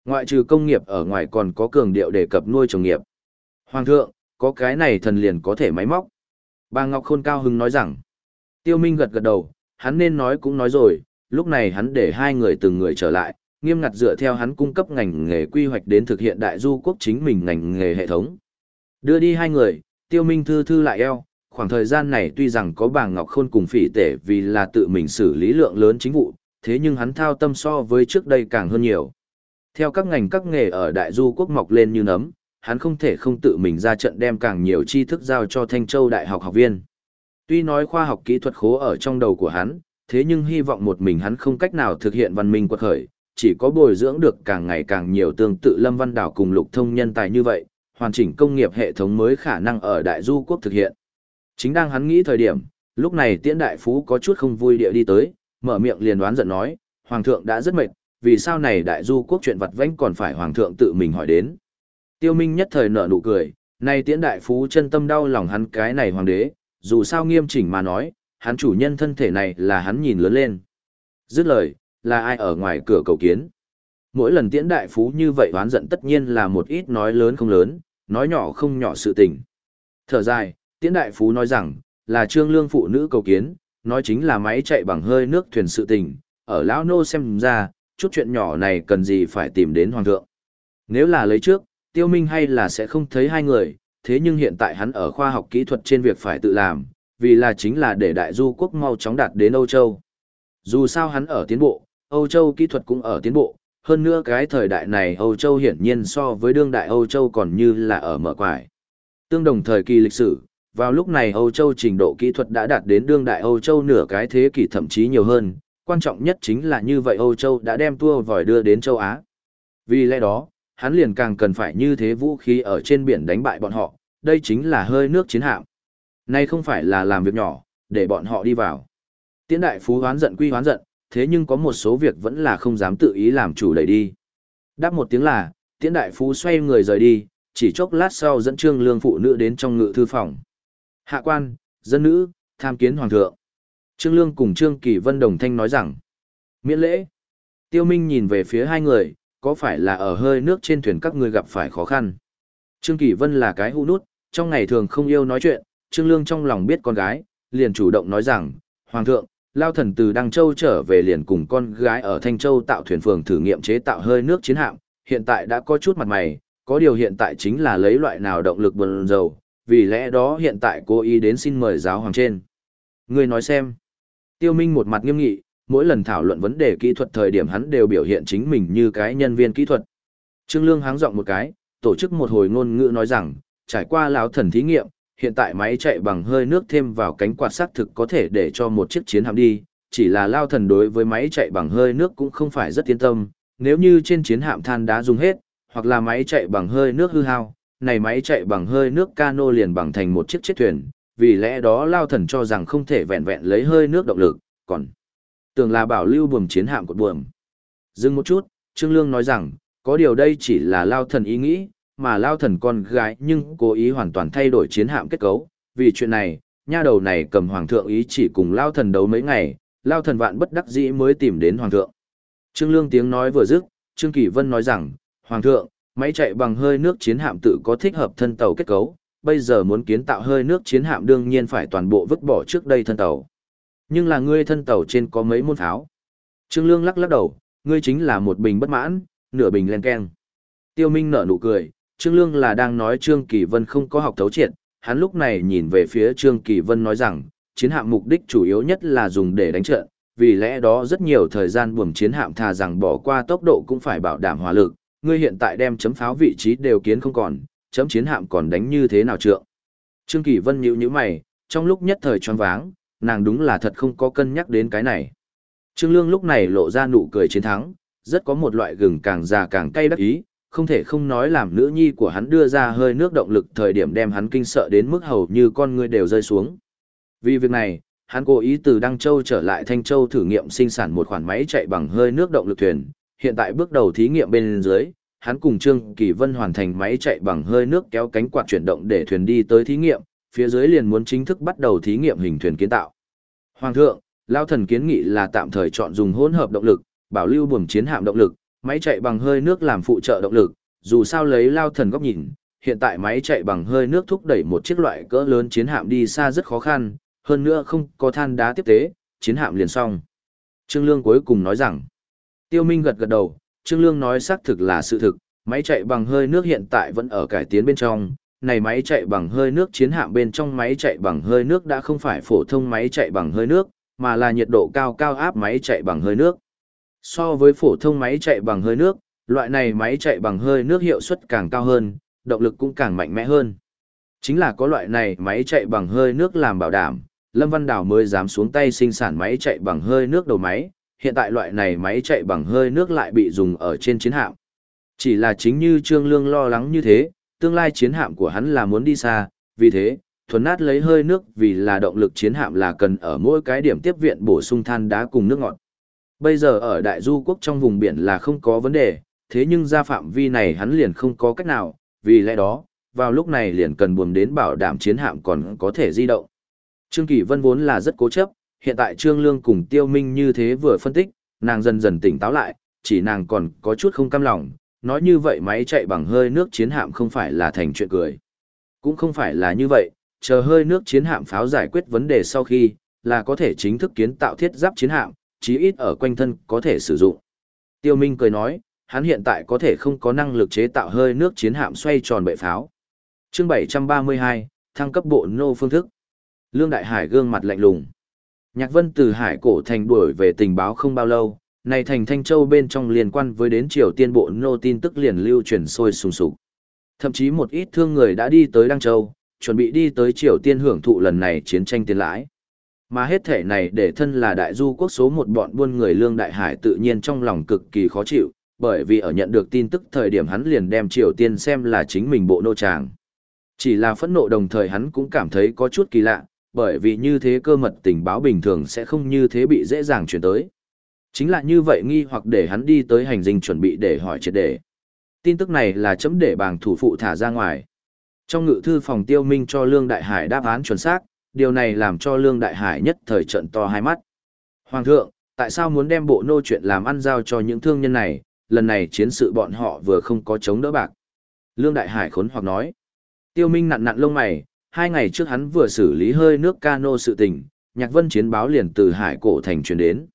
Ngoại trừ công nghiệp ở ngoài còn có cường điệu đề cập nuôi trồng nghiệp. Hoàng thượng, có cái này thần liền có thể máy móc. Bà Ngọc Khôn cao hứng nói rằng, tiêu minh gật gật đầu, hắn nên nói cũng nói rồi, lúc này hắn để hai người từng người trở lại, nghiêm ngặt dựa theo hắn cung cấp ngành nghề quy hoạch đến thực hiện đại du quốc chính mình ngành nghề hệ thống. Đưa đi hai người, tiêu minh thư thư lại eo, khoảng thời gian này tuy rằng có bàng ngọc khôn cùng phỉ tể vì là tự mình xử lý lượng lớn chính vụ, thế nhưng hắn thao tâm so với trước đây càng hơn nhiều. Theo các ngành các nghề ở đại du quốc mọc lên như nấm, hắn không thể không tự mình ra trận đem càng nhiều tri thức giao cho Thanh Châu Đại học học viên. Tuy nói khoa học kỹ thuật khố ở trong đầu của hắn, thế nhưng hy vọng một mình hắn không cách nào thực hiện văn minh quật khởi, chỉ có bồi dưỡng được càng ngày càng nhiều tương tự Lâm Văn Đảo cùng lục thông nhân tài như vậy, hoàn chỉnh công nghiệp hệ thống mới khả năng ở đại du quốc thực hiện. Chính đang hắn nghĩ thời điểm, lúc này tiễn đại phú có chút không vui địa đi tới, mở miệng liền đoán giận nói, Hoàng thượng đã rất mệt, vì sao này đại du quốc chuyện vặt vãnh còn phải Hoàng thượng tự mình hỏi đến. Tiêu Minh nhất thời nở nụ cười, nay tiễn đại phú chân tâm đau lòng hắn cái này hoàng đế, dù sao nghiêm chỉnh mà nói, hắn chủ nhân thân thể này là hắn nhìn lớn lên. Dứt lời, là ai ở ngoài cửa cầu kiến. Mỗi lần tiễn đại phú như vậy đoán giận tất nhiên là một ít nói lớn không lớn, nói nhỏ không nhỏ sự tình. Thở dài, tiễn đại phú nói rằng, là trương lương phụ nữ cầu kiến, nói chính là máy chạy bằng hơi nước thuyền sự tình, ở lão nô xem ra, chút chuyện nhỏ này cần gì phải tìm đến hoàng thượng. Nếu là lấy trước, tiêu minh hay là sẽ không thấy hai người, thế nhưng hiện tại hắn ở khoa học kỹ thuật trên việc phải tự làm, vì là chính là để đại du quốc mau chóng đạt đến Âu Châu. Dù sao hắn ở tiến bộ, Âu Châu kỹ thuật cũng ở tiến bộ, hơn nữa cái thời đại này Âu Châu hiển nhiên so với đương đại Âu Châu còn như là ở mở quải. Tương đồng thời kỳ lịch sử, vào lúc này Âu Châu trình độ kỹ thuật đã đạt đến đương đại Âu Châu nửa cái thế kỷ thậm chí nhiều hơn, quan trọng nhất chính là như vậy Âu Châu đã đem tua vòi đưa đến châu Á. Vì lẽ đó, hắn liền càng cần phải như thế vũ khí ở trên biển đánh bại bọn họ, đây chính là hơi nước chiến hạm. Nay không phải là làm việc nhỏ, để bọn họ đi vào. Tiễn đại phú hoán giận quy hoán giận, thế nhưng có một số việc vẫn là không dám tự ý làm chủ đẩy đi. Đáp một tiếng là, tiễn đại phú xoay người rời đi, chỉ chốc lát sau dẫn trương lương phụ nữ đến trong ngự thư phòng. Hạ quan, dân nữ, tham kiến hoàng thượng. Trương lương cùng trương kỳ vân đồng thanh nói rằng, miễn lễ. Tiêu Minh nhìn về phía hai người, có phải là ở hơi nước trên thuyền các ngươi gặp phải khó khăn. Trương Kỳ Vân là cái hũ nút, trong ngày thường không yêu nói chuyện, Trương Lương trong lòng biết con gái, liền chủ động nói rằng, Hoàng thượng, Lao thần từ Đăng Châu trở về liền cùng con gái ở Thanh Châu tạo thuyền phường thử nghiệm chế tạo hơi nước chiến hạm, hiện tại đã có chút mặt mày, có điều hiện tại chính là lấy loại nào động lực bần dầu, vì lẽ đó hiện tại cô ý đến xin mời giáo hoàng trên. Người nói xem. Tiêu Minh một mặt nghiêm nghị, mỗi lần thảo luận vấn đề kỹ thuật thời điểm hắn đều biểu hiện chính mình như cái nhân viên kỹ thuật. Trương Lương háng giọng một cái, tổ chức một hồi ngôn ngữ nói rằng, trải qua lão thần thí nghiệm, hiện tại máy chạy bằng hơi nước thêm vào cánh quạt xác thực có thể để cho một chiếc chiến hạm đi, chỉ là lao thần đối với máy chạy bằng hơi nước cũng không phải rất yên tâm, nếu như trên chiến hạm than đá dùng hết, hoặc là máy chạy bằng hơi nước hư hao, này máy chạy bằng hơi nước cano liền bằng thành một chiếc chiếc thuyền, vì lẽ đó lao thần cho rằng không thể vẹn vẹn lấy hơi nước động lực, còn tưởng là bảo lưu buồm chiến hạm cột buồm. Dừng một chút, Trương Lương nói rằng, có điều đây chỉ là lao thần ý nghĩ, mà lao thần con gái nhưng cố ý hoàn toàn thay đổi chiến hạm kết cấu, vì chuyện này, nha đầu này cầm hoàng thượng ý chỉ cùng lao thần đấu mấy ngày, lao thần vạn bất đắc dĩ mới tìm đến hoàng thượng. Trương Lương tiếng nói vừa dứt, Trương Kỳ Vân nói rằng, hoàng thượng, máy chạy bằng hơi nước chiến hạm tự có thích hợp thân tàu kết cấu, bây giờ muốn kiến tạo hơi nước chiến hạm đương nhiên phải toàn bộ vứt bỏ trước đây thân tàu. Nhưng là ngươi thân tàu trên có mấy môn pháo. Trương Lương lắc lắc đầu, ngươi chính là một bình bất mãn, nửa bình len keng. Tiêu Minh nở nụ cười, Trương Lương là đang nói Trương Kỳ Vân không có học thấu triệt, hắn lúc này nhìn về phía Trương Kỳ Vân nói rằng, chiến hạm mục đích chủ yếu nhất là dùng để đánh trận, vì lẽ đó rất nhiều thời gian buồm chiến hạm thà rằng bỏ qua tốc độ cũng phải bảo đảm hỏa lực, ngươi hiện tại đem chấm pháo vị trí đều kiến không còn, chấm chiến hạm còn đánh như thế nào trượng. Trương Kỳ Vân nhíu nhíu mày, trong lúc nhất thời choáng váng, nàng đúng là thật không có cân nhắc đến cái này. Trương Lương lúc này lộ ra nụ cười chiến thắng, rất có một loại gừng càng già càng cay đắc ý, không thể không nói làm nữ nhi của hắn đưa ra hơi nước động lực thời điểm đem hắn kinh sợ đến mức hầu như con người đều rơi xuống. Vì việc này, hắn cố ý từ Đăng Châu trở lại Thanh Châu thử nghiệm sinh sản một khoản máy chạy bằng hơi nước động lực thuyền. Hiện tại bước đầu thí nghiệm bên dưới, hắn cùng Trương Kỳ Vân hoàn thành máy chạy bằng hơi nước kéo cánh quạt chuyển động để thuyền đi tới thí nghiệm, phía dưới liền muốn chính thức bắt đầu thí nghiệm hình thuyền kiến tạo. Hoàng thượng, Lao thần kiến nghị là tạm thời chọn dùng hỗn hợp động lực, bảo lưu buồm chiến hạm động lực, máy chạy bằng hơi nước làm phụ trợ động lực, dù sao lấy Lao thần góc nhìn, hiện tại máy chạy bằng hơi nước thúc đẩy một chiếc loại cỡ lớn chiến hạm đi xa rất khó khăn, hơn nữa không có than đá tiếp tế, chiến hạm liền xong. Trương Lương cuối cùng nói rằng, Tiêu Minh gật gật đầu, Trương Lương nói xác thực là sự thực, máy chạy bằng hơi nước hiện tại vẫn ở cải tiến bên trong, này máy chạy bằng hơi nước chiến hạm bên trong máy chạy bằng hơi nước đã không phải phổ thông máy chạy bằng hơi nước, mà là nhiệt độ cao cao áp máy chạy bằng hơi nước. So với phổ thông máy chạy bằng hơi nước, loại này máy chạy bằng hơi nước hiệu suất càng cao hơn, động lực cũng càng mạnh mẽ hơn. Chính là có loại này máy chạy bằng hơi nước làm bảo đảm, Lâm Văn Đào mới dám xuống tay sinh sản máy chạy bằng hơi nước đầu máy, hiện tại loại này máy chạy bằng hơi nước lại bị dùng ở trên chiến hạm. Chỉ là chính như Trương Lương lo lắng như thế, tương lai chiến hạm của hắn là muốn đi xa, vì thế, thuần nát lấy hơi nước vì là động lực chiến hạm là cần ở mỗi cái điểm tiếp viện bổ sung than đá cùng nước ngọt. Bây giờ ở đại du quốc trong vùng biển là không có vấn đề, thế nhưng ra phạm vi này hắn liền không có cách nào, vì lẽ đó, vào lúc này liền cần buồm đến bảo đảm chiến hạm còn có thể di động. Trương Kỳ Vân vốn là rất cố chấp, hiện tại Trương Lương cùng Tiêu Minh như thế vừa phân tích, nàng dần dần tỉnh táo lại, chỉ nàng còn có chút không cam lòng, nói như vậy máy chạy bằng hơi nước chiến hạm không phải là thành chuyện cười. Cũng không phải là như vậy, chờ hơi nước chiến hạm pháo giải quyết vấn đề sau khi, là có thể chính thức kiến tạo thiết giáp chiến hạm, chí ít ở quanh thân có thể sử dụng. Tiêu Minh cười nói, hắn hiện tại có thể không có năng lực chế tạo hơi nước chiến hạm xoay tròn bệ pháo. Chương 732, thăng cấp bộ nô phương thức. Lương Đại Hải gương mặt lạnh lùng. Nhạc Vân từ Hải cổ thành đuổi về tình báo không bao lâu, này thành Thanh Châu bên trong liên quan với đến Triều Tiên bộ nô tin tức liền lưu truyền sôi sùng sục. Thậm chí một ít thương người đã đi tới Đăng Châu, chuẩn bị đi tới Triều Tiên hưởng thụ lần này chiến tranh tiền lãi. Mà hết thể này để thân là đại du quốc số một bọn buôn người Lương Đại Hải tự nhiên trong lòng cực kỳ khó chịu, bởi vì ở nhận được tin tức thời điểm hắn liền đem Triều Tiên xem là chính mình bộ nô tràng. Chỉ là phẫn nộ đồng thời hắn cũng cảm thấy có chút kỳ lạ, bởi vì như thế cơ mật tình báo bình thường sẽ không như thế bị dễ dàng chuyển tới. Chính là như vậy nghi hoặc để hắn đi tới hành dinh chuẩn bị để hỏi triệt đề. Tin tức này là chấm để bảng thủ phụ thả ra ngoài. Trong ngự thư phòng tiêu minh cho Lương Đại Hải đáp án chuẩn xác, điều này làm cho Lương Đại Hải nhất thời trận to hai mắt. Hoàng thượng, tại sao muốn đem bộ nô chuyện làm ăn giao cho những thương nhân này, lần này chiến sự bọn họ vừa không có chống đỡ bạc. Lương Đại Hải khốn hoặc nói. Tiêu Minh nặn nặn lông mày, hai ngày trước hắn vừa xử lý hơi nước cano sự tình, Nhạc Vân chiến báo liền từ Hải Cổ Thành truyền đến.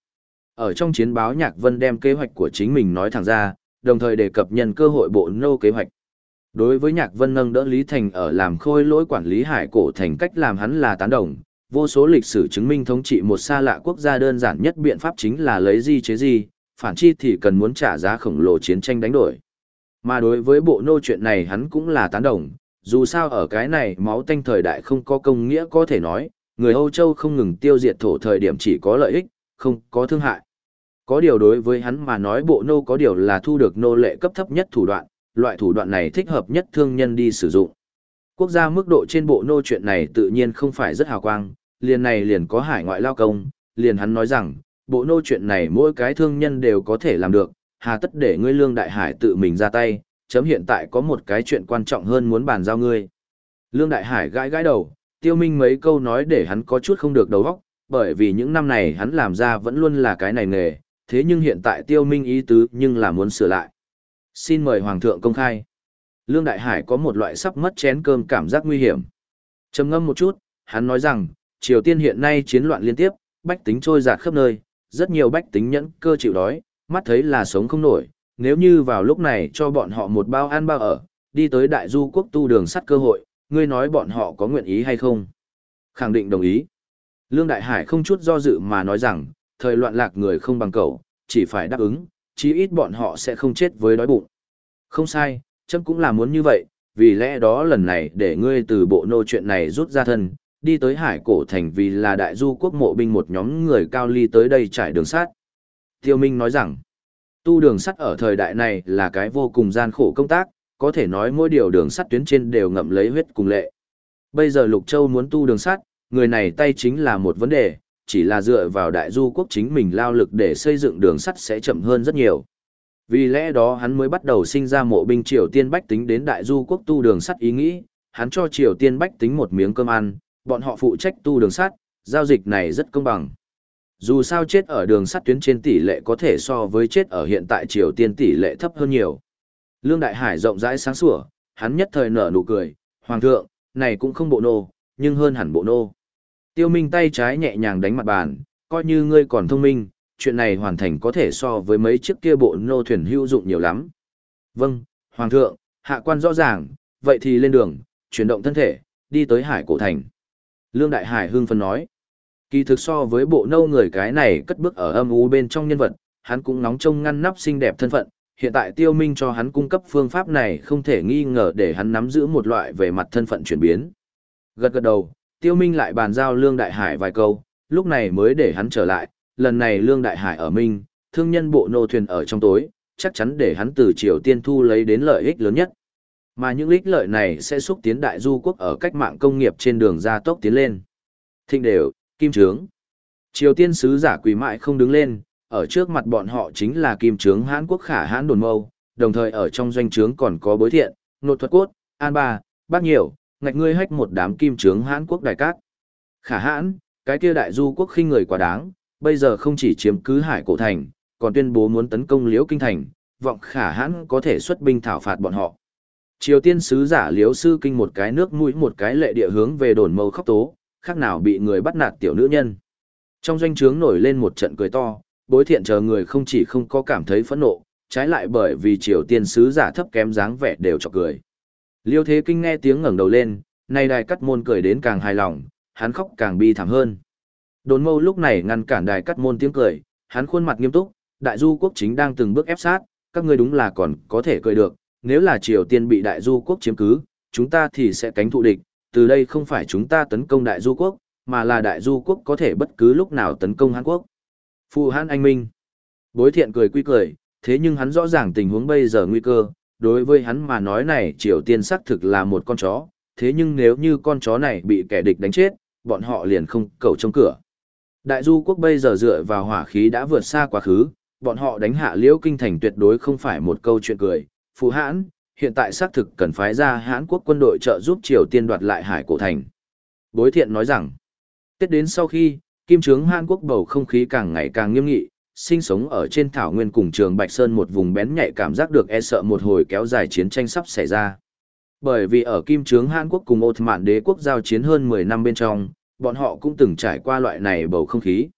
Ở trong chiến báo Nhạc Vân đem kế hoạch của chính mình nói thẳng ra, đồng thời đề cập nhân cơ hội bộ nô kế hoạch. Đối với Nhạc Vân nâng đỡ Lý Thành ở làm khôi lỗi quản lý Hải Cổ Thành cách làm hắn là tán đồng, vô số lịch sử chứng minh thống trị một xa lạ quốc gia đơn giản nhất biện pháp chính là lấy gì chế gì, phản chi thì cần muốn trả giá khổng lồ chiến tranh đánh đổi. Mà đối với bộ nô chuyện này hắn cũng là tán đồng, dù sao ở cái này máu tanh thời đại không có công nghĩa có thể nói, người Âu Châu không ngừng tiêu diệt thổ thời điểm chỉ có lợi ích, không có thương hại. Có điều đối với hắn mà nói bộ nô có điều là thu được nô lệ cấp thấp nhất thủ đoạn, loại thủ đoạn này thích hợp nhất thương nhân đi sử dụng. Quốc gia mức độ trên bộ nô chuyện này tự nhiên không phải rất hào quang, liền này liền có hải ngoại lao công, liền hắn nói rằng, bộ nô chuyện này mỗi cái thương nhân đều có thể làm được, hà tất để ngươi lương đại hải tự mình ra tay, chấm hiện tại có một cái chuyện quan trọng hơn muốn bàn giao ngươi. Lương đại hải gãi gãi đầu, tiêu minh mấy câu nói để hắn có chút không được đầu óc, bởi vì những năm này hắn làm ra vẫn luôn là cái này nghề, thế nhưng hiện tại tiêu minh ý tứ nhưng là muốn sửa lại. Xin mời Hoàng thượng công khai. Lương Đại Hải có một loại sắp mất chén cơm cảm giác nguy hiểm. trầm ngâm một chút, hắn nói rằng, Triều Tiên hiện nay chiến loạn liên tiếp, bách tính trôi giạt khắp nơi, rất nhiều bách tính nhẫn cơ chịu đói, mắt thấy là sống không nổi, nếu như vào lúc này cho bọn họ một bao ăn bao ở, đi tới đại du quốc tu đường sắt cơ hội, ngươi nói bọn họ có nguyện ý hay không? Khẳng định đồng ý. Lương Đại Hải không chút do dự mà nói rằng, thời loạn lạc người không bằng cậu, chỉ phải đáp ứng, chí ít bọn họ sẽ không chết với đói bụng. Không sai, chấm cũng là muốn như vậy, vì lẽ đó lần này để ngươi từ bộ nô chuyện này rút ra thân, đi tới hải cổ thành vì là đại du quốc mộ binh một nhóm người cao ly tới đây trải đường sắt. Tiêu Minh nói rằng, tu đường sắt ở thời đại này là cái vô cùng gian khổ công tác, có thể nói mỗi điều đường sắt tuyến trên đều ngậm lấy huyết cùng lệ. Bây giờ Lục Châu muốn tu đường sắt, người này tay chính là một vấn đề, chỉ là dựa vào đại du quốc chính mình lao lực để xây dựng đường sắt sẽ chậm hơn rất nhiều. Vì lẽ đó hắn mới bắt đầu sinh ra mộ binh Triều Tiên Bách tính đến đại du quốc tu đường sắt ý nghĩ, hắn cho Triều Tiên Bách tính một miếng cơm ăn, bọn họ phụ trách tu đường sắt, giao dịch này rất công bằng. Dù sao chết ở đường sắt tuyến trên tỷ lệ có thể so với chết ở hiện tại Triều Tiên tỷ lệ thấp hơn nhiều. Lương Đại Hải rộng rãi sáng sủa, hắn nhất thời nở nụ cười, Hoàng thượng, này cũng không bộ nô, nhưng hơn hẳn bộ nô. Tiêu Minh tay trái nhẹ nhàng đánh mặt bàn, coi như ngươi còn thông minh, chuyện này hoàn thành có thể so với mấy chiếc kia bộ nô thuyền hữu dụng nhiều lắm. Vâng, Hoàng thượng, hạ quan rõ ràng, vậy thì lên đường, chuyển động thân thể, đi tới hải cổ thành. Lương Đại Hải hưng phấn nói, kỳ thực so với bộ nâu người cái này cất bước ở âm u bên trong nhân vật, hắn cũng nóng trông ngăn nắp xinh đẹp thân phận, hiện tại tiêu minh cho hắn cung cấp phương pháp này không thể nghi ngờ để hắn nắm giữ một loại về mặt thân phận chuyển biến. Gật gật đầu, tiêu minh lại bàn giao Lương Đại Hải vài câu, lúc này mới để hắn trở lại, lần này Lương Đại Hải ở Minh, thương nhân bộ nô thuyền ở trong tối, chắc chắn để hắn từ Triều Tiên thu lấy đến lợi ích lớn nhất. Mà những ích lợi này sẽ xúc tiến đại du quốc ở cách mạng công nghiệp trên đường gia tốc tiến lên. Thịnh đều, kim trướng. Triều Tiên sứ giả quỳ mại không đứng lên, ở trước mặt bọn họ chính là kim trướng Hán quốc khả Hán đồn mâu, đồng thời ở trong doanh trướng còn có bối thiện, nột thuật cốt, an ba, bác nhiều, ngạch ngươi hách một đám kim trướng hãn quốc đại cát. Khả hãn, cái kia đại du quốc khinh người quá đáng, bây giờ không chỉ chiếm cứ hải cổ thành, còn tuyên bố muốn tấn công liễu kinh thành, vọng khả hãn có thể xuất binh thảo phạt bọn họ. Triều tiên sứ giả liễu sư kinh một cái nước mũi một cái lệ địa hướng về đồn mâu khóc tố, khác nào bị người bắt nạt tiểu nữ nhân. Trong doanh trướng nổi lên một trận cười to, bối thiện chờ người không chỉ không có cảm thấy phẫn nộ, trái lại bởi vì triều tiên sứ giả thấp kém dáng vẻ đều cho cười. Liêu thế kinh nghe tiếng ngẩng đầu lên, nay đài cắt môn cười đến càng hài lòng, hắn khóc càng bi thảm hơn. Đồn mâu lúc này ngăn cản đài cắt môn tiếng cười, hắn khuôn mặt nghiêm túc, đại du quốc chính đang từng bước ép sát, các ngươi đúng là còn có thể cười được, nếu là Triều Tiên bị đại du quốc chiếm cứ, chúng ta thì sẽ cánh thụ địch, từ đây không phải chúng ta tấn công đại du quốc, mà là đại du quốc có thể bất cứ lúc nào tấn công Hàn Quốc. Phù Hán Anh Minh. Bối thiện cười quy cười, thế nhưng hắn rõ ràng tình huống bây giờ nguy cơ, đối với hắn mà nói này Triều Tiên xác thực là một con chó, thế nhưng nếu như con chó này bị kẻ địch đánh chết, bọn họ liền không cầu trong cửa. Đại du quốc bây giờ dựa vào hỏa khí đã vượt xa quá khứ, bọn họ đánh hạ liễu kinh thành tuyệt đối không phải một câu chuyện cười. Phú hãn, hiện tại xác thực cần phái ra hãn quốc quân đội trợ giúp Triều Tiên đoạt lại hải cổ thành. Bối thiện nói rằng, Tết đến sau khi, kim trướng Hàn Quốc bầu không khí càng ngày càng nghiêm nghị, sinh sống ở trên thảo nguyên cùng trường Bạch Sơn một vùng bén nhạy cảm giác được e sợ một hồi kéo dài chiến tranh sắp xảy ra. Bởi vì ở kim trướng Hàn Quốc cùng Ột Mạn đế quốc giao chiến hơn 10 năm bên trong, bọn họ cũng từng trải qua loại này bầu không khí.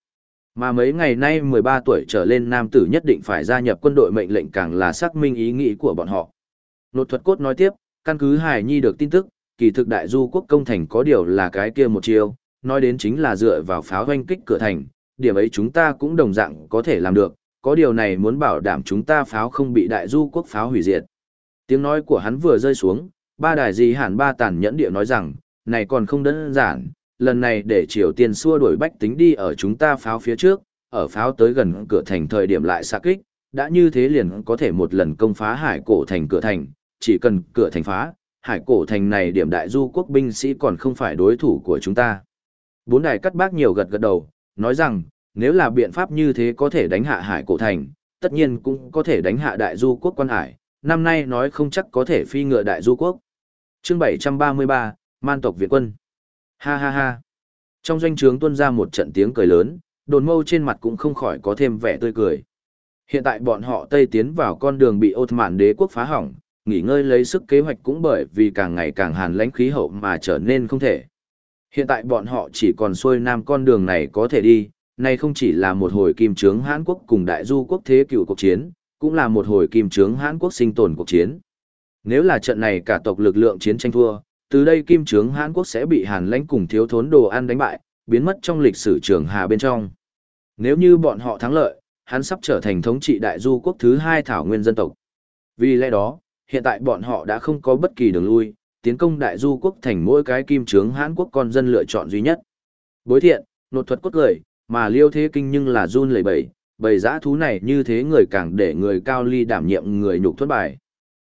Mà mấy ngày nay 13 tuổi trở lên nam tử nhất định phải gia nhập quân đội mệnh lệnh càng là xác minh ý nghĩ của bọn họ. Nột thuật cốt nói tiếp, căn cứ Hải Nhi được tin tức, kỳ thực đại du quốc công thành có điều là cái kia một chiêu, nói đến chính là dựa vào pháo hoanh kích cửa thành, điểm ấy chúng ta cũng đồng dạng có thể làm được, có điều này muốn bảo đảm chúng ta pháo không bị đại du quốc pháo hủy diệt. Tiếng nói của hắn vừa rơi xuống, ba đài gì hẳn ba tàn nhẫn địa nói rằng, này còn không đơn giản, lần này để Triều Tiên xua đuổi bách tính đi ở chúng ta pháo phía trước, ở pháo tới gần cửa thành thời điểm lại xạ kích, đã như thế liền có thể một lần công phá hải cổ thành cửa thành, chỉ cần cửa thành phá, hải cổ thành này điểm đại du quốc binh sĩ còn không phải đối thủ của chúng ta. Bốn đài cắt bác nhiều gật gật đầu, nói rằng, nếu là biện pháp như thế có thể đánh hạ hải cổ thành, tất nhiên cũng có thể đánh hạ đại du quốc quan hải, năm nay nói không chắc có thể phi ngựa đại du quốc. chương 733, Man tộc Việt quân. Ha ha ha. Trong doanh trướng tuôn ra một trận tiếng cười lớn, đồn mâu trên mặt cũng không khỏi có thêm vẻ tươi cười. Hiện tại bọn họ Tây tiến vào con đường bị ột mạn đế quốc phá hỏng, nghỉ ngơi lấy sức kế hoạch cũng bởi vì càng ngày càng hàn lãnh khí hậu mà trở nên không thể. Hiện tại bọn họ chỉ còn xuôi nam con đường này có thể đi, này không chỉ là một hồi kim trướng Hán Quốc cùng đại du quốc thế cựu cuộc chiến, cũng là một hồi kim trướng Hán Quốc sinh tồn cuộc chiến. Nếu là trận này cả tộc lực lượng chiến tranh thua, từ đây kim trướng Hán Quốc sẽ bị hàn lãnh cùng thiếu thốn đồ ăn đánh bại, biến mất trong lịch sử trường hà bên trong. Nếu như bọn họ thắng lợi, hắn sắp trở thành thống trị đại du quốc thứ hai thảo nguyên dân tộc. Vì lẽ đó, hiện tại bọn họ đã không có bất kỳ đường lui, tiến công đại du quốc thành mỗi cái kim trướng Hán Quốc con dân lựa chọn duy nhất. Bối thiện, nột thuật cốt cười mà liêu thế kinh nhưng là run lẩy bẩy, bầy dã thú này như thế người càng để người cao ly đảm nhiệm người nhục thuất bài.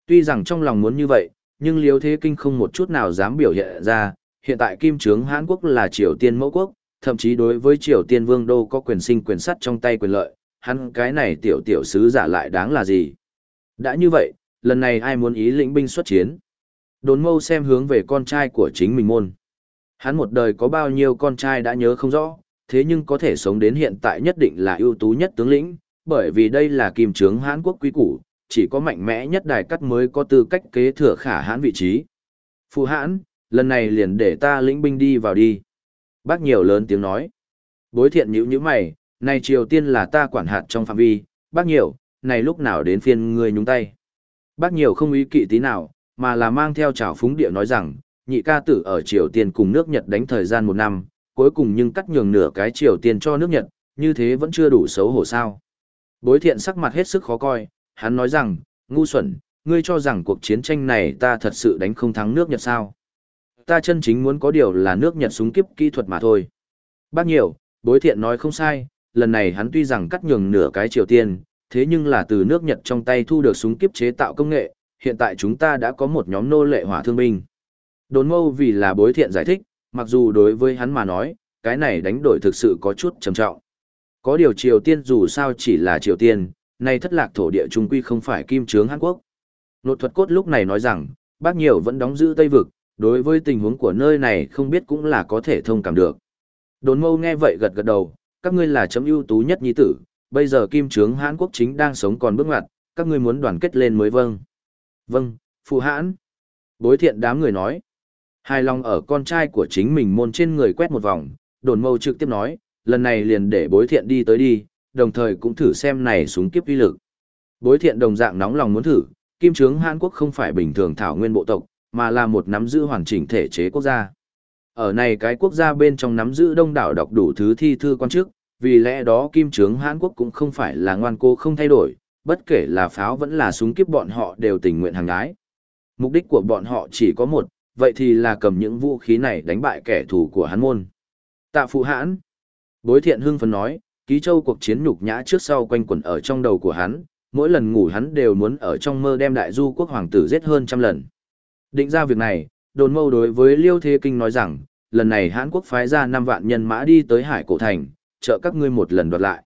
Tuy rằng trong lòng muốn như vậy, nhưng liêu thế kinh không một chút nào dám biểu hiện ra, hiện tại kim trướng Hán Quốc là Triều Tiên mẫu quốc, thậm chí đối với Triều Tiên vương đô có quyền sinh quyền sắt trong tay quyền lợi, hắn cái này tiểu tiểu sứ giả lại đáng là gì. Đã như vậy, lần này ai muốn ý lĩnh binh xuất chiến? Đồn mâu xem hướng về con trai của chính mình môn. Hắn một đời có bao nhiêu con trai đã nhớ không rõ, thế nhưng có thể sống đến hiện tại nhất định là ưu tú nhất tướng lĩnh, bởi vì đây là kim trướng Hán quốc quý củ, chỉ có mạnh mẽ nhất đài cắt mới có tư cách kế thừa khả hãn vị trí. Phụ hãn, lần này liền để ta lĩnh binh đi vào đi. Bác nhiều lớn tiếng nói. Bối thiện nhữ như mày, này Triều Tiên là ta quản hạt trong phạm vi, bác nhiều, này lúc nào đến phiên ngươi nhúng tay. Bác nhiều không ý kỵ tí nào, mà là mang theo trào phúng địa nói rằng, nhị ca tử ở Triều Tiên cùng nước Nhật đánh thời gian một năm, cuối cùng nhưng cắt nhường nửa cái Triều Tiên cho nước Nhật, như thế vẫn chưa đủ xấu hổ sao. Bối thiện sắc mặt hết sức khó coi, hắn nói rằng, ngu xuẩn, ngươi cho rằng cuộc chiến tranh này ta thật sự đánh không thắng nước Nhật sao. Ta chân chính muốn có điều là nước Nhật súng kiếp kỹ thuật mà thôi. Bác nhiều, bối thiện nói không sai, lần này hắn tuy rằng cắt nhường nửa cái Triều Tiên, thế nhưng là từ nước Nhật trong tay thu được súng kiếp chế tạo công nghệ, hiện tại chúng ta đã có một nhóm nô lệ hỏa thương binh. Đồn mâu vì là bối thiện giải thích, mặc dù đối với hắn mà nói, cái này đánh đổi thực sự có chút trầm trọng. Có điều Triều Tiên dù sao chỉ là Triều Tiên, nay thất lạc thổ địa trung quy không phải kim trướng Hàn Quốc. Nột thuật cốt lúc này nói rằng, bác nhiều vẫn đóng giữ Tây Vực, đối với tình huống của nơi này không biết cũng là có thể thông cảm được. Đồn mâu nghe vậy gật gật đầu, các ngươi là chấm ưu tú nhất nhi tử, bây giờ kim trướng Hán quốc chính đang sống còn bước ngoặt, các ngươi muốn đoàn kết lên mới vâng. Vâng, phụ hãn. Bối thiện đám người nói. Hài lòng ở con trai của chính mình môn trên người quét một vòng, đồn mâu trực tiếp nói, lần này liền để bối thiện đi tới đi, đồng thời cũng thử xem này súng kiếp uy lực. Bối thiện đồng dạng nóng lòng muốn thử, kim trướng Hàn Quốc không phải bình thường thảo nguyên bộ tộc, mà là một nắm giữ hoàn chỉnh thể chế quốc gia. Ở này cái quốc gia bên trong nắm giữ đông đảo đọc đủ thứ thi thư quan chức, vì lẽ đó kim trướng Hàn Quốc cũng không phải là ngoan cố không thay đổi, bất kể là pháo vẫn là súng kiếp bọn họ đều tình nguyện hàng ái. Mục đích của bọn họ chỉ có một, vậy thì là cầm những vũ khí này đánh bại kẻ thù của hắn môn. Tạ phụ hãn. Bối thiện hưng phấn nói, ký châu cuộc chiến nhục nhã trước sau quanh quẩn ở trong đầu của hắn, mỗi lần ngủ hắn đều muốn ở trong mơ đem đại du quốc hoàng tử giết hơn trăm lần. Định ra việc này, đồn mâu đối với Liêu Thế Kinh nói rằng, lần này Hán Quốc phái ra 5 vạn nhân mã đi tới Hải Cổ Thành, trợ các ngươi một lần đoạt lại.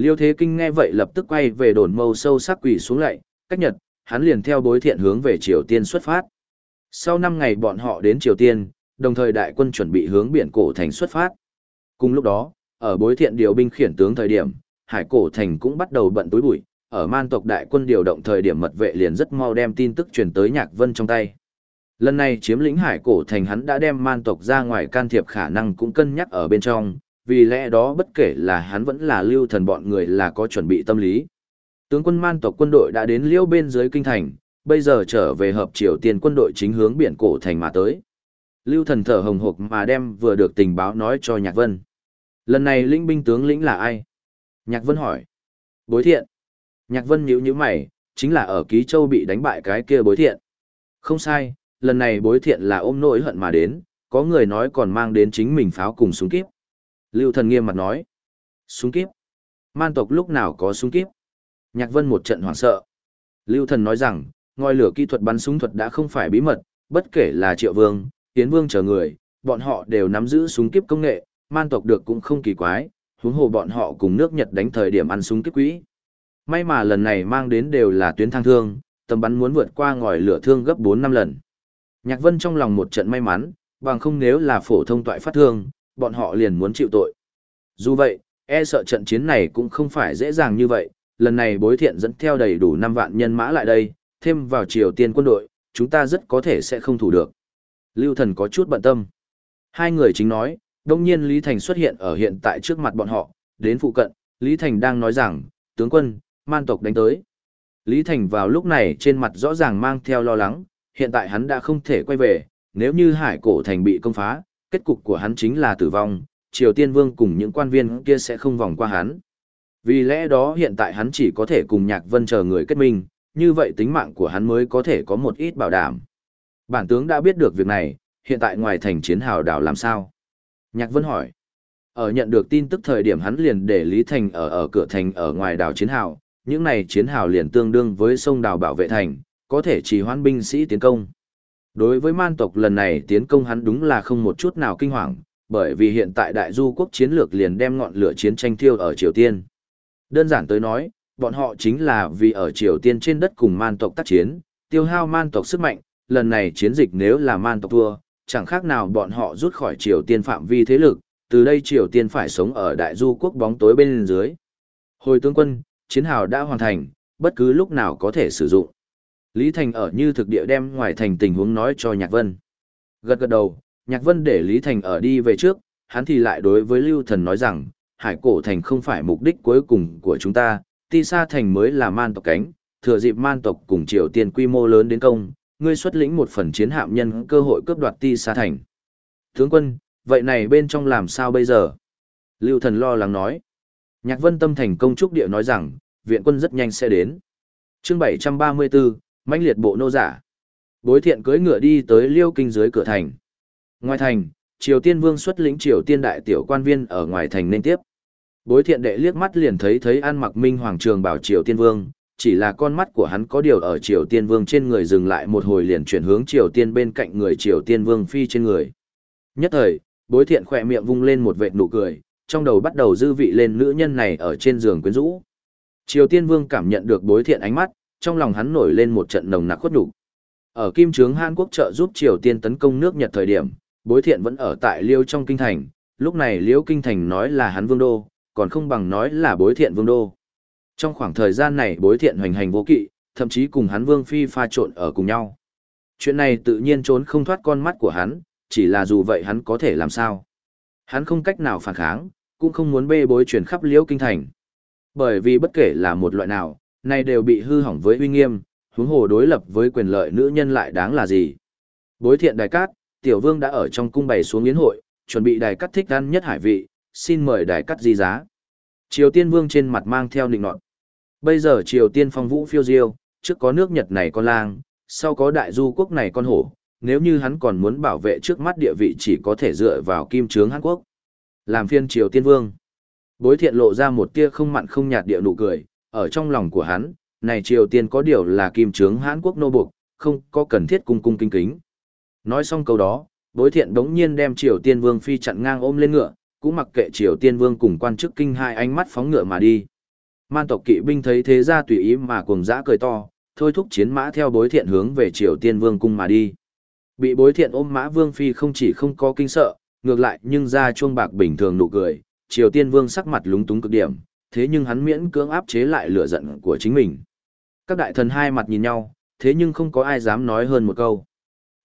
Liêu Thế Kinh nghe vậy lập tức quay về đồn mâu sâu sắc quỷ xuống lại, cách nhật, hắn liền theo bối thiện hướng về Triều Tiên xuất phát. Sau 5 ngày bọn họ đến Triều Tiên, đồng thời đại quân chuẩn bị hướng biển cổ thành xuất phát. Cùng lúc đó, ở bối thiện điều binh khiển tướng thời điểm, Hải cổ thành cũng bắt đầu bận túi bụi, ở man tộc đại quân điều động thời điểm mật vệ liền rất mau đem tin tức truyền tới Nhạc Vân trong tay. Lần này chiếm lĩnh Hải cổ thành hắn đã đem man tộc ra ngoài can thiệp khả năng cũng cân nhắc ở bên trong, vì lẽ đó bất kể là hắn vẫn là lưu thần bọn người là có chuẩn bị tâm lý. Tướng quân man tộc quân đội đã đến liêu bên dưới kinh thành, bây giờ trở về hợp triều tiền quân đội chính hướng biển cổ thành mà tới. Lưu thần thở hồng hộc mà đem vừa được tình báo nói cho Nhạc Vân. Lần này lĩnh binh tướng lĩnh là ai? Nhạc Vân hỏi. Bối thiện. Nhạc Vân nhíu nhíu mày, Chính là ở Ký Châu bị đánh bại cái kia bối thiện. Không sai, lần này bối thiện là ôm nỗi hận mà đến, có người nói còn mang đến chính mình pháo cùng súng kíp. Lưu thần nghiêm mặt nói. Súng kíp. Man tộc lúc nào có súng kíp? Nhạc vân một trận hoảng sợ. Lưu thần nói rằng, ngòi lửa kỹ thuật bắn súng thuật đã không phải bí mật, bất kể là triệu vương, tiến vương chờ người, bọn họ đều nắm giữ súng kíp công nghệ, man tộc được cũng không kỳ quái, huống hồ bọn họ cùng nước Nhật đánh thời điểm ăn súng kíp quỹ. May mà lần này mang đến đều là tuyến thang thương, tầm bắn muốn vượt qua ngòi lửa thương gấp 4 năm lần. Nhạc Vân trong lòng một trận may mắn, bằng không nếu là phổ thông toại phát thương, bọn họ liền muốn chịu tội. Dù vậy, e sợ trận chiến này cũng không phải dễ dàng như vậy, lần này bối thiện dẫn theo đầy đủ 5 vạn nhân mã lại đây, thêm vào Triều Tiên quân đội, chúng ta rất có thể sẽ không thủ được. Lưu thần có chút bận tâm. Hai người chính nói, đông nhiên Lý Thành xuất hiện ở hiện tại trước mặt bọn họ, đến phụ cận, Lý Thành đang nói rằng, tướng quân, man tộc đánh tới. Lý Thành vào lúc này trên mặt rõ ràng mang theo lo lắng, hiện tại hắn đã không thể quay về, nếu như hải cổ thành bị công phá, kết cục của hắn chính là tử vong, Triều Tiên Vương cùng những quan viên kia sẽ không vòng qua hắn. Vì lẽ đó hiện tại hắn chỉ có thể cùng Nhạc Vân chờ người kết minh, như vậy tính mạng của hắn mới có thể có một ít bảo đảm. Bản tướng đã biết được việc này, hiện tại ngoài thành chiến hào đảo làm sao? Nhạc Vân hỏi. Ở nhận được tin tức thời điểm hắn liền để Lý Thành ở ở cửa thành ở ngoài đảo chiến hào, những này chiến hào liền tương đương với sông đảo bảo vệ thành, có thể chỉ hoãn binh sĩ tiến công. Đối với man tộc lần này tiến công hắn đúng là không một chút nào kinh hoàng, bởi vì hiện tại đại du quốc chiến lược liền đem ngọn lửa chiến tranh thiêu ở Triều Tiên. Đơn giản tới nói, bọn họ chính là vì ở Triều Tiên trên đất cùng man tộc tác chiến, tiêu hao man tộc sức mạnh, lần này chiến dịch nếu là man tộc thua, chẳng khác nào bọn họ rút khỏi Triều Tiên phạm vi thế lực, từ đây Triều Tiên phải sống ở đại du quốc bóng tối bên dưới. Hồi tướng quân, chiến hào đã hoàn thành, bất cứ lúc nào có thể sử dụng. Lý Thành ở như thực địa đem ngoài thành tình huống nói cho Nhạc Vân. Gật gật đầu, Nhạc Vân để Lý Thành ở đi về trước, hắn thì lại đối với Lưu Thần nói rằng, Hải Cổ Thành không phải mục đích cuối cùng của chúng ta, Ti Sa Thành mới là man tộc cánh, thừa dịp man tộc cùng Triều Tiên quy mô lớn đến công, ngươi xuất lĩnh một phần chiến hạm nhân cơ hội cướp đoạt Ti Sa Thành. Tướng quân, vậy này bên trong làm sao bây giờ? Lưu Thần lo lắng nói. Nhạc Vân Tâm thành công trúc địa nói rằng, viện quân rất nhanh sẽ đến. Chương 734, mãnh liệt bộ nô giả. Bối thiện cưỡi ngựa đi tới Liêu Kinh dưới cửa thành. Ngoài thành, Triều Tiên Vương xuất lĩnh Triều Tiên đại tiểu quan viên ở ngoài thành nên tiếp. Bối thiện đệ liếc mắt liền thấy thấy An Mặc Minh hoàng trường bảo Triều Tiên Vương, chỉ là con mắt của hắn có điều ở Triều Tiên Vương trên người dừng lại một hồi liền chuyển hướng Triều Tiên bên cạnh người Triều Tiên Vương phi trên người. Nhất thời, bối thiện khỏe miệng vung lên một vệt nụ cười, trong đầu bắt đầu dư vị lên nữ nhân này ở trên giường quyến rũ. Triều Tiên Vương cảm nhận được bối thiện ánh mắt, trong lòng hắn nổi lên một trận nồng nặc khuất nhục. Ở Kim Trướng Hàn Quốc trợ giúp Triều Tiên tấn công nước Nhật thời điểm, bối thiện vẫn ở tại Liêu trong kinh thành, lúc này Liêu kinh thành nói là hắn vương đô, còn không bằng nói là bối thiện vương đô. Trong khoảng thời gian này bối thiện hoành hành vô kỵ, thậm chí cùng hắn vương phi pha trộn ở cùng nhau. Chuyện này tự nhiên trốn không thoát con mắt của hắn, chỉ là dù vậy hắn có thể làm sao. Hắn không cách nào phản kháng, cũng không muốn bê bối chuyển khắp liễu kinh thành. Bởi vì bất kể là một loại nào, này đều bị hư hỏng với uy nghiêm, huống hồ đối lập với quyền lợi nữ nhân lại đáng là gì. Bối thiện đài cát, tiểu vương đã ở trong cung bày xuống yến hội, chuẩn bị đài cát thích ăn nhất hải vị, xin mời đài cát di giá. Triều tiên vương trên mặt mang theo nịnh nọt. Bây giờ triều tiên phong vũ phiêu diêu, trước có nước Nhật này con lang, sau có đại du quốc này con hổ, nếu như hắn còn muốn bảo vệ trước mắt địa vị chỉ có thể dựa vào kim trướng Hàn Quốc. Làm phiên triều tiên vương. Bối thiện lộ ra một tia không mặn không nhạt địa nụ cười, ở trong lòng của hắn, này Triều Tiên có điều là kim trướng Hán quốc nô buộc, không có cần thiết cung cung kinh kính. Nói xong câu đó, bối thiện đống nhiên đem Triều Tiên Vương phi chặn ngang ôm lên ngựa, cũng mặc kệ Triều Tiên Vương cùng quan chức kinh hai ánh mắt phóng ngựa mà đi. Man tộc kỵ binh thấy thế ra tùy ý mà cuồng dã cười to, thôi thúc chiến mã theo bối thiện hướng về Triều Tiên Vương cung mà đi. Bị bối thiện ôm mã Vương phi không chỉ không có kinh sợ, ngược lại nhưng ra chuông bạc bình thường nụ cười, Triều Tiên Vương sắc mặt lúng túng cực điểm, thế nhưng hắn miễn cưỡng áp chế lại lửa giận của chính mình. Các đại thần hai mặt nhìn nhau, thế nhưng không có ai dám nói hơn một câu.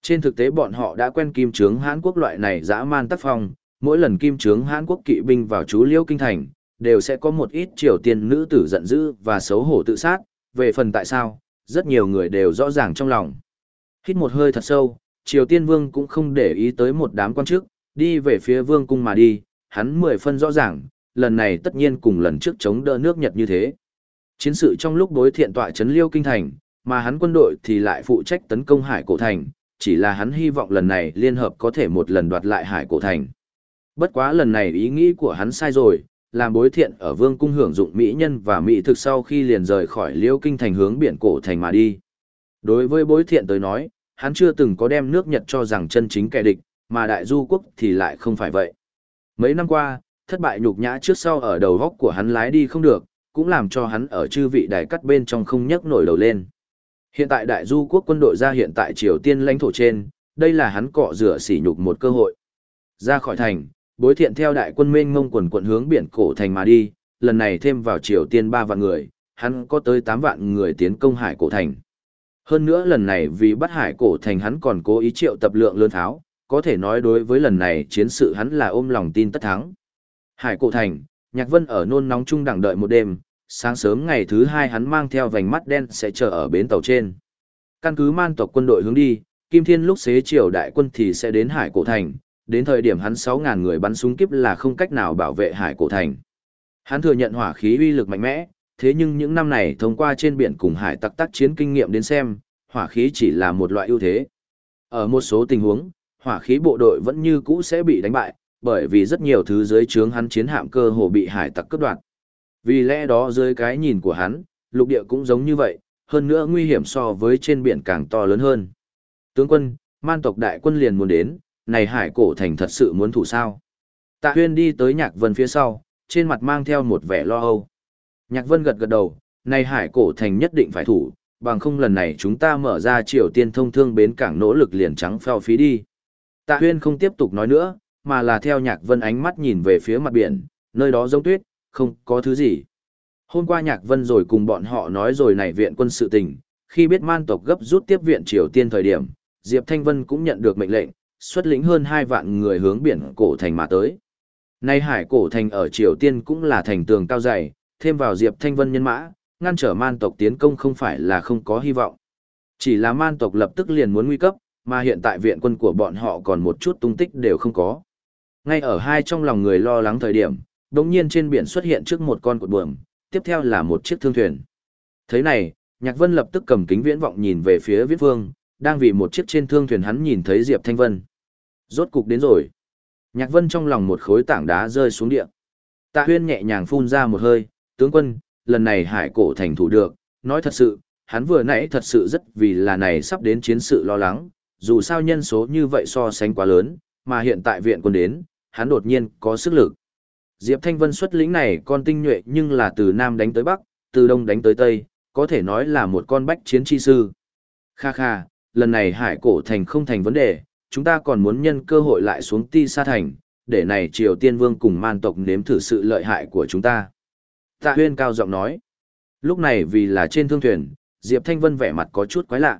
Trên thực tế bọn họ đã quen kim trướng Hán Quốc loại này dã man tác phong, mỗi lần kim trướng Hán Quốc kỵ binh vào chú liêu kinh thành, đều sẽ có một ít triều tiên nữ tử giận dữ và xấu hổ tự sát, về phần tại sao, rất nhiều người đều rõ ràng trong lòng. Hít một hơi thật sâu, triều tiên vương cũng không để ý tới một đám quan chức, đi về phía vương cung mà đi, hắn mười phân rõ ràng, lần này tất nhiên cùng lần trước chống đỡ nước Nhật như thế. Chiến sự trong lúc đối thiện tọa chấn liêu kinh thành, mà hắn quân đội thì lại phụ trách tấn công hải cổ thành, chỉ là hắn hy vọng lần này liên hợp có thể một lần đoạt lại hải cổ thành. Bất quá lần này ý nghĩ của hắn sai rồi, làm bối thiện ở vương cung hưởng dụng mỹ nhân và mỹ thực sau khi liền rời khỏi liêu kinh thành hướng biển cổ thành mà đi. Đối với bối thiện tới nói, hắn chưa từng có đem nước Nhật cho rằng chân chính kẻ địch, mà đại du quốc thì lại không phải vậy. Mấy năm qua, thất bại nhục nhã trước sau ở đầu góc của hắn lái đi không được, cũng làm cho hắn ở chư vị đài cắt bên trong không nhấc nổi đầu lên. Hiện tại đại du quốc quân đội ra hiện tại Triều Tiên lãnh thổ trên, đây là hắn cọ rửa sỉ nhục một cơ hội. Ra khỏi thành, bối thiện theo đại quân mênh ngông quần quận hướng biển cổ thành mà đi, lần này thêm vào Triều Tiên 3 vạn người, hắn có tới 8 vạn người tiến công hải cổ thành. Hơn nữa lần này vì bắt hải cổ thành hắn còn cố ý triệu tập lượng lớn tháo, có thể nói đối với lần này chiến sự hắn là ôm lòng tin tất thắng. Hải cổ thành, Nhạc Vân ở nôn nóng chung đẳng đợi một đêm, sáng sớm ngày thứ hai hắn mang theo vành mắt đen sẽ chờ ở bến tàu trên. Căn cứ man tộc quân đội hướng đi, Kim Thiên lúc xế chiều đại quân thì sẽ đến Hải Cổ Thành, đến thời điểm hắn 6.000 người bắn súng kiếp là không cách nào bảo vệ Hải Cổ Thành. Hắn thừa nhận hỏa khí uy lực mạnh mẽ, thế nhưng những năm này thông qua trên biển cùng hải tặc tác chiến kinh nghiệm đến xem, hỏa khí chỉ là một loại ưu thế. Ở một số tình huống, hỏa khí bộ đội vẫn như cũ sẽ bị đánh bại, bởi vì rất nhiều thứ dưới trướng hắn chiến hạm cơ hồ bị hải tặc cướp đoạt. Vì lẽ đó dưới cái nhìn của hắn, lục địa cũng giống như vậy, hơn nữa nguy hiểm so với trên biển càng to lớn hơn. Tướng quân, man tộc đại quân liền muốn đến, này hải cổ thành thật sự muốn thủ sao. Tạ huyên đi tới nhạc vân phía sau, trên mặt mang theo một vẻ lo âu. Nhạc vân gật gật đầu, này hải cổ thành nhất định phải thủ, bằng không lần này chúng ta mở ra triều tiên thông thương bến cảng nỗ lực liền trắng phèo phí đi. Tạ huyên không tiếp tục nói nữa, mà là theo nhạc vân ánh mắt nhìn về phía mặt biển, nơi đó giống tuyết, không có thứ gì. Hôm qua nhạc vân rồi cùng bọn họ nói rồi này viện quân sự tình, khi biết man tộc gấp rút tiếp viện Triều Tiên thời điểm, Diệp Thanh Vân cũng nhận được mệnh lệnh, xuất lĩnh hơn 2 vạn người hướng biển cổ thành mà tới. Nay hải cổ thành ở Triều Tiên cũng là thành tường cao dày, thêm vào Diệp Thanh Vân nhân mã, ngăn trở man tộc tiến công không phải là không có hy vọng. Chỉ là man tộc lập tức liền muốn nguy cấp, mà hiện tại viện quân của bọn họ còn một chút tung tích đều không có. Ngay ở hai trong lòng người lo lắng thời điểm, đống nhiên trên biển xuất hiện trước một con cột buồm, tiếp theo là một chiếc thương thuyền. Thế này, Nhạc Vân lập tức cầm kính viễn vọng nhìn về phía Viết Vương, đang vì một chiếc trên thương thuyền hắn nhìn thấy Diệp Thanh Vân. Rốt cục đến rồi. Nhạc Vân trong lòng một khối tảng đá rơi xuống địa. Tạ Huyên nhẹ nhàng phun ra một hơi, tướng quân, lần này hải cổ thành thủ được, nói thật sự, hắn vừa nãy thật sự rất vì là này sắp đến chiến sự lo lắng, dù sao nhân số như vậy so sánh quá lớn, mà hiện tại viện quân đến, hắn đột nhiên có sức lực. Diệp Thanh Vân xuất lĩnh này con tinh nhuệ nhưng là từ Nam đánh tới Bắc, từ Đông đánh tới Tây, có thể nói là một con bách chiến chi sư. Kha kha, lần này hải cổ thành không thành vấn đề, chúng ta còn muốn nhân cơ hội lại xuống ti sa thành, để này Triều Tiên Vương cùng man tộc nếm thử sự lợi hại của chúng ta. Tạ huyên cao giọng nói. Lúc này vì là trên thương thuyền, Diệp Thanh Vân vẻ mặt có chút quái lạ.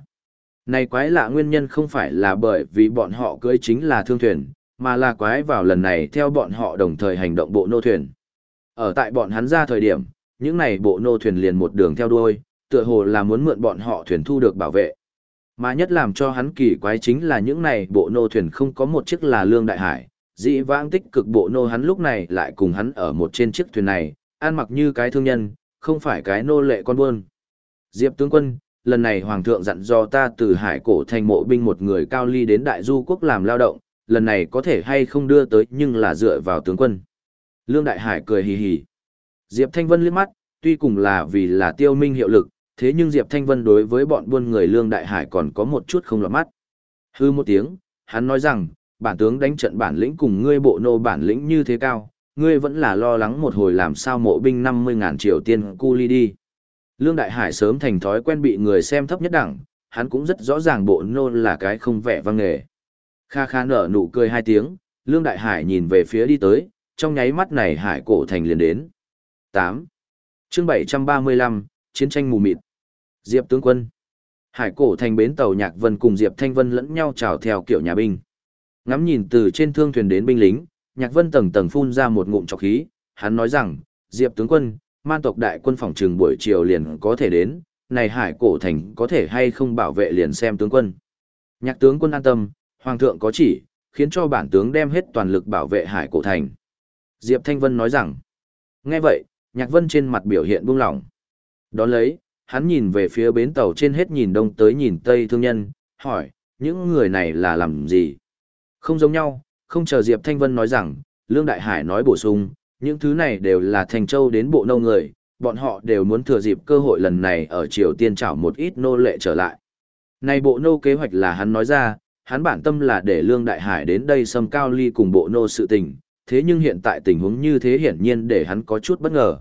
Này quái lạ nguyên nhân không phải là bởi vì bọn họ cưới chính là thương thuyền, mà là quái vào lần này theo bọn họ đồng thời hành động bộ nô thuyền. Ở tại bọn hắn ra thời điểm, những này bộ nô thuyền liền một đường theo đuôi, tựa hồ là muốn mượn bọn họ thuyền thu được bảo vệ. Mà nhất làm cho hắn kỳ quái chính là những này bộ nô thuyền không có một chiếc là lương đại hải, dĩ vãng tích cực bộ nô hắn lúc này lại cùng hắn ở một trên chiếc thuyền này, ăn mặc như cái thương nhân, không phải cái nô lệ con buôn. Diệp tướng quân, lần này hoàng thượng dặn do ta từ hải cổ thành mộ binh một người cao ly đến đại du quốc làm lao động, lần này có thể hay không đưa tới nhưng là dựa vào tướng quân. Lương Đại Hải cười hì hì. Diệp Thanh Vân liếc mắt, tuy cùng là vì là tiêu minh hiệu lực, thế nhưng Diệp Thanh Vân đối với bọn buôn người Lương Đại Hải còn có một chút không lọt mắt. Hư một tiếng, hắn nói rằng, bản tướng đánh trận bản lĩnh cùng ngươi bộ nô bản lĩnh như thế cao, ngươi vẫn là lo lắng một hồi làm sao mộ binh 50.000 triệu tiên cu ly đi. Lương Đại Hải sớm thành thói quen bị người xem thấp nhất đẳng, hắn cũng rất rõ ràng bộ nô là cái không vẻ vang nghề. Kha kha nở nụ cười hai tiếng, Lương Đại Hải nhìn về phía đi tới, trong nháy mắt này Hải cổ thành liền đến. 8. chương 735, Chiến tranh mù mịt. Diệp tướng quân. Hải cổ thành bến tàu Nhạc Vân cùng Diệp Thanh Vân lẫn nhau chào theo kiểu nhà binh. Ngắm nhìn từ trên thương thuyền đến binh lính, Nhạc Vân tầng tầng phun ra một ngụm trọc khí, hắn nói rằng, Diệp tướng quân, man tộc đại quân phòng trường buổi chiều liền có thể đến, này hải cổ thành có thể hay không bảo vệ liền xem tướng quân. Nhạc tướng quân an tâm, Hoàng thượng có chỉ, khiến cho bản tướng đem hết toàn lực bảo vệ hải cổ thành. Diệp Thanh Vân nói rằng, nghe vậy, Nhạc Vân trên mặt biểu hiện buông lỏng. Đón lấy, hắn nhìn về phía bến tàu trên hết nhìn đông tới nhìn tây thương nhân, hỏi, những người này là làm gì? Không giống nhau, không chờ Diệp Thanh Vân nói rằng, Lương Đại Hải nói bổ sung, những thứ này đều là Thành Châu đến bộ nâu người, bọn họ đều muốn thừa dịp cơ hội lần này ở Triều Tiên trảo một ít nô lệ trở lại. Này bộ nô kế hoạch là hắn nói ra, hắn bản tâm là để Lương Đại Hải đến đây xâm cao ly cùng bộ nô sự tình, thế nhưng hiện tại tình huống như thế hiển nhiên để hắn có chút bất ngờ.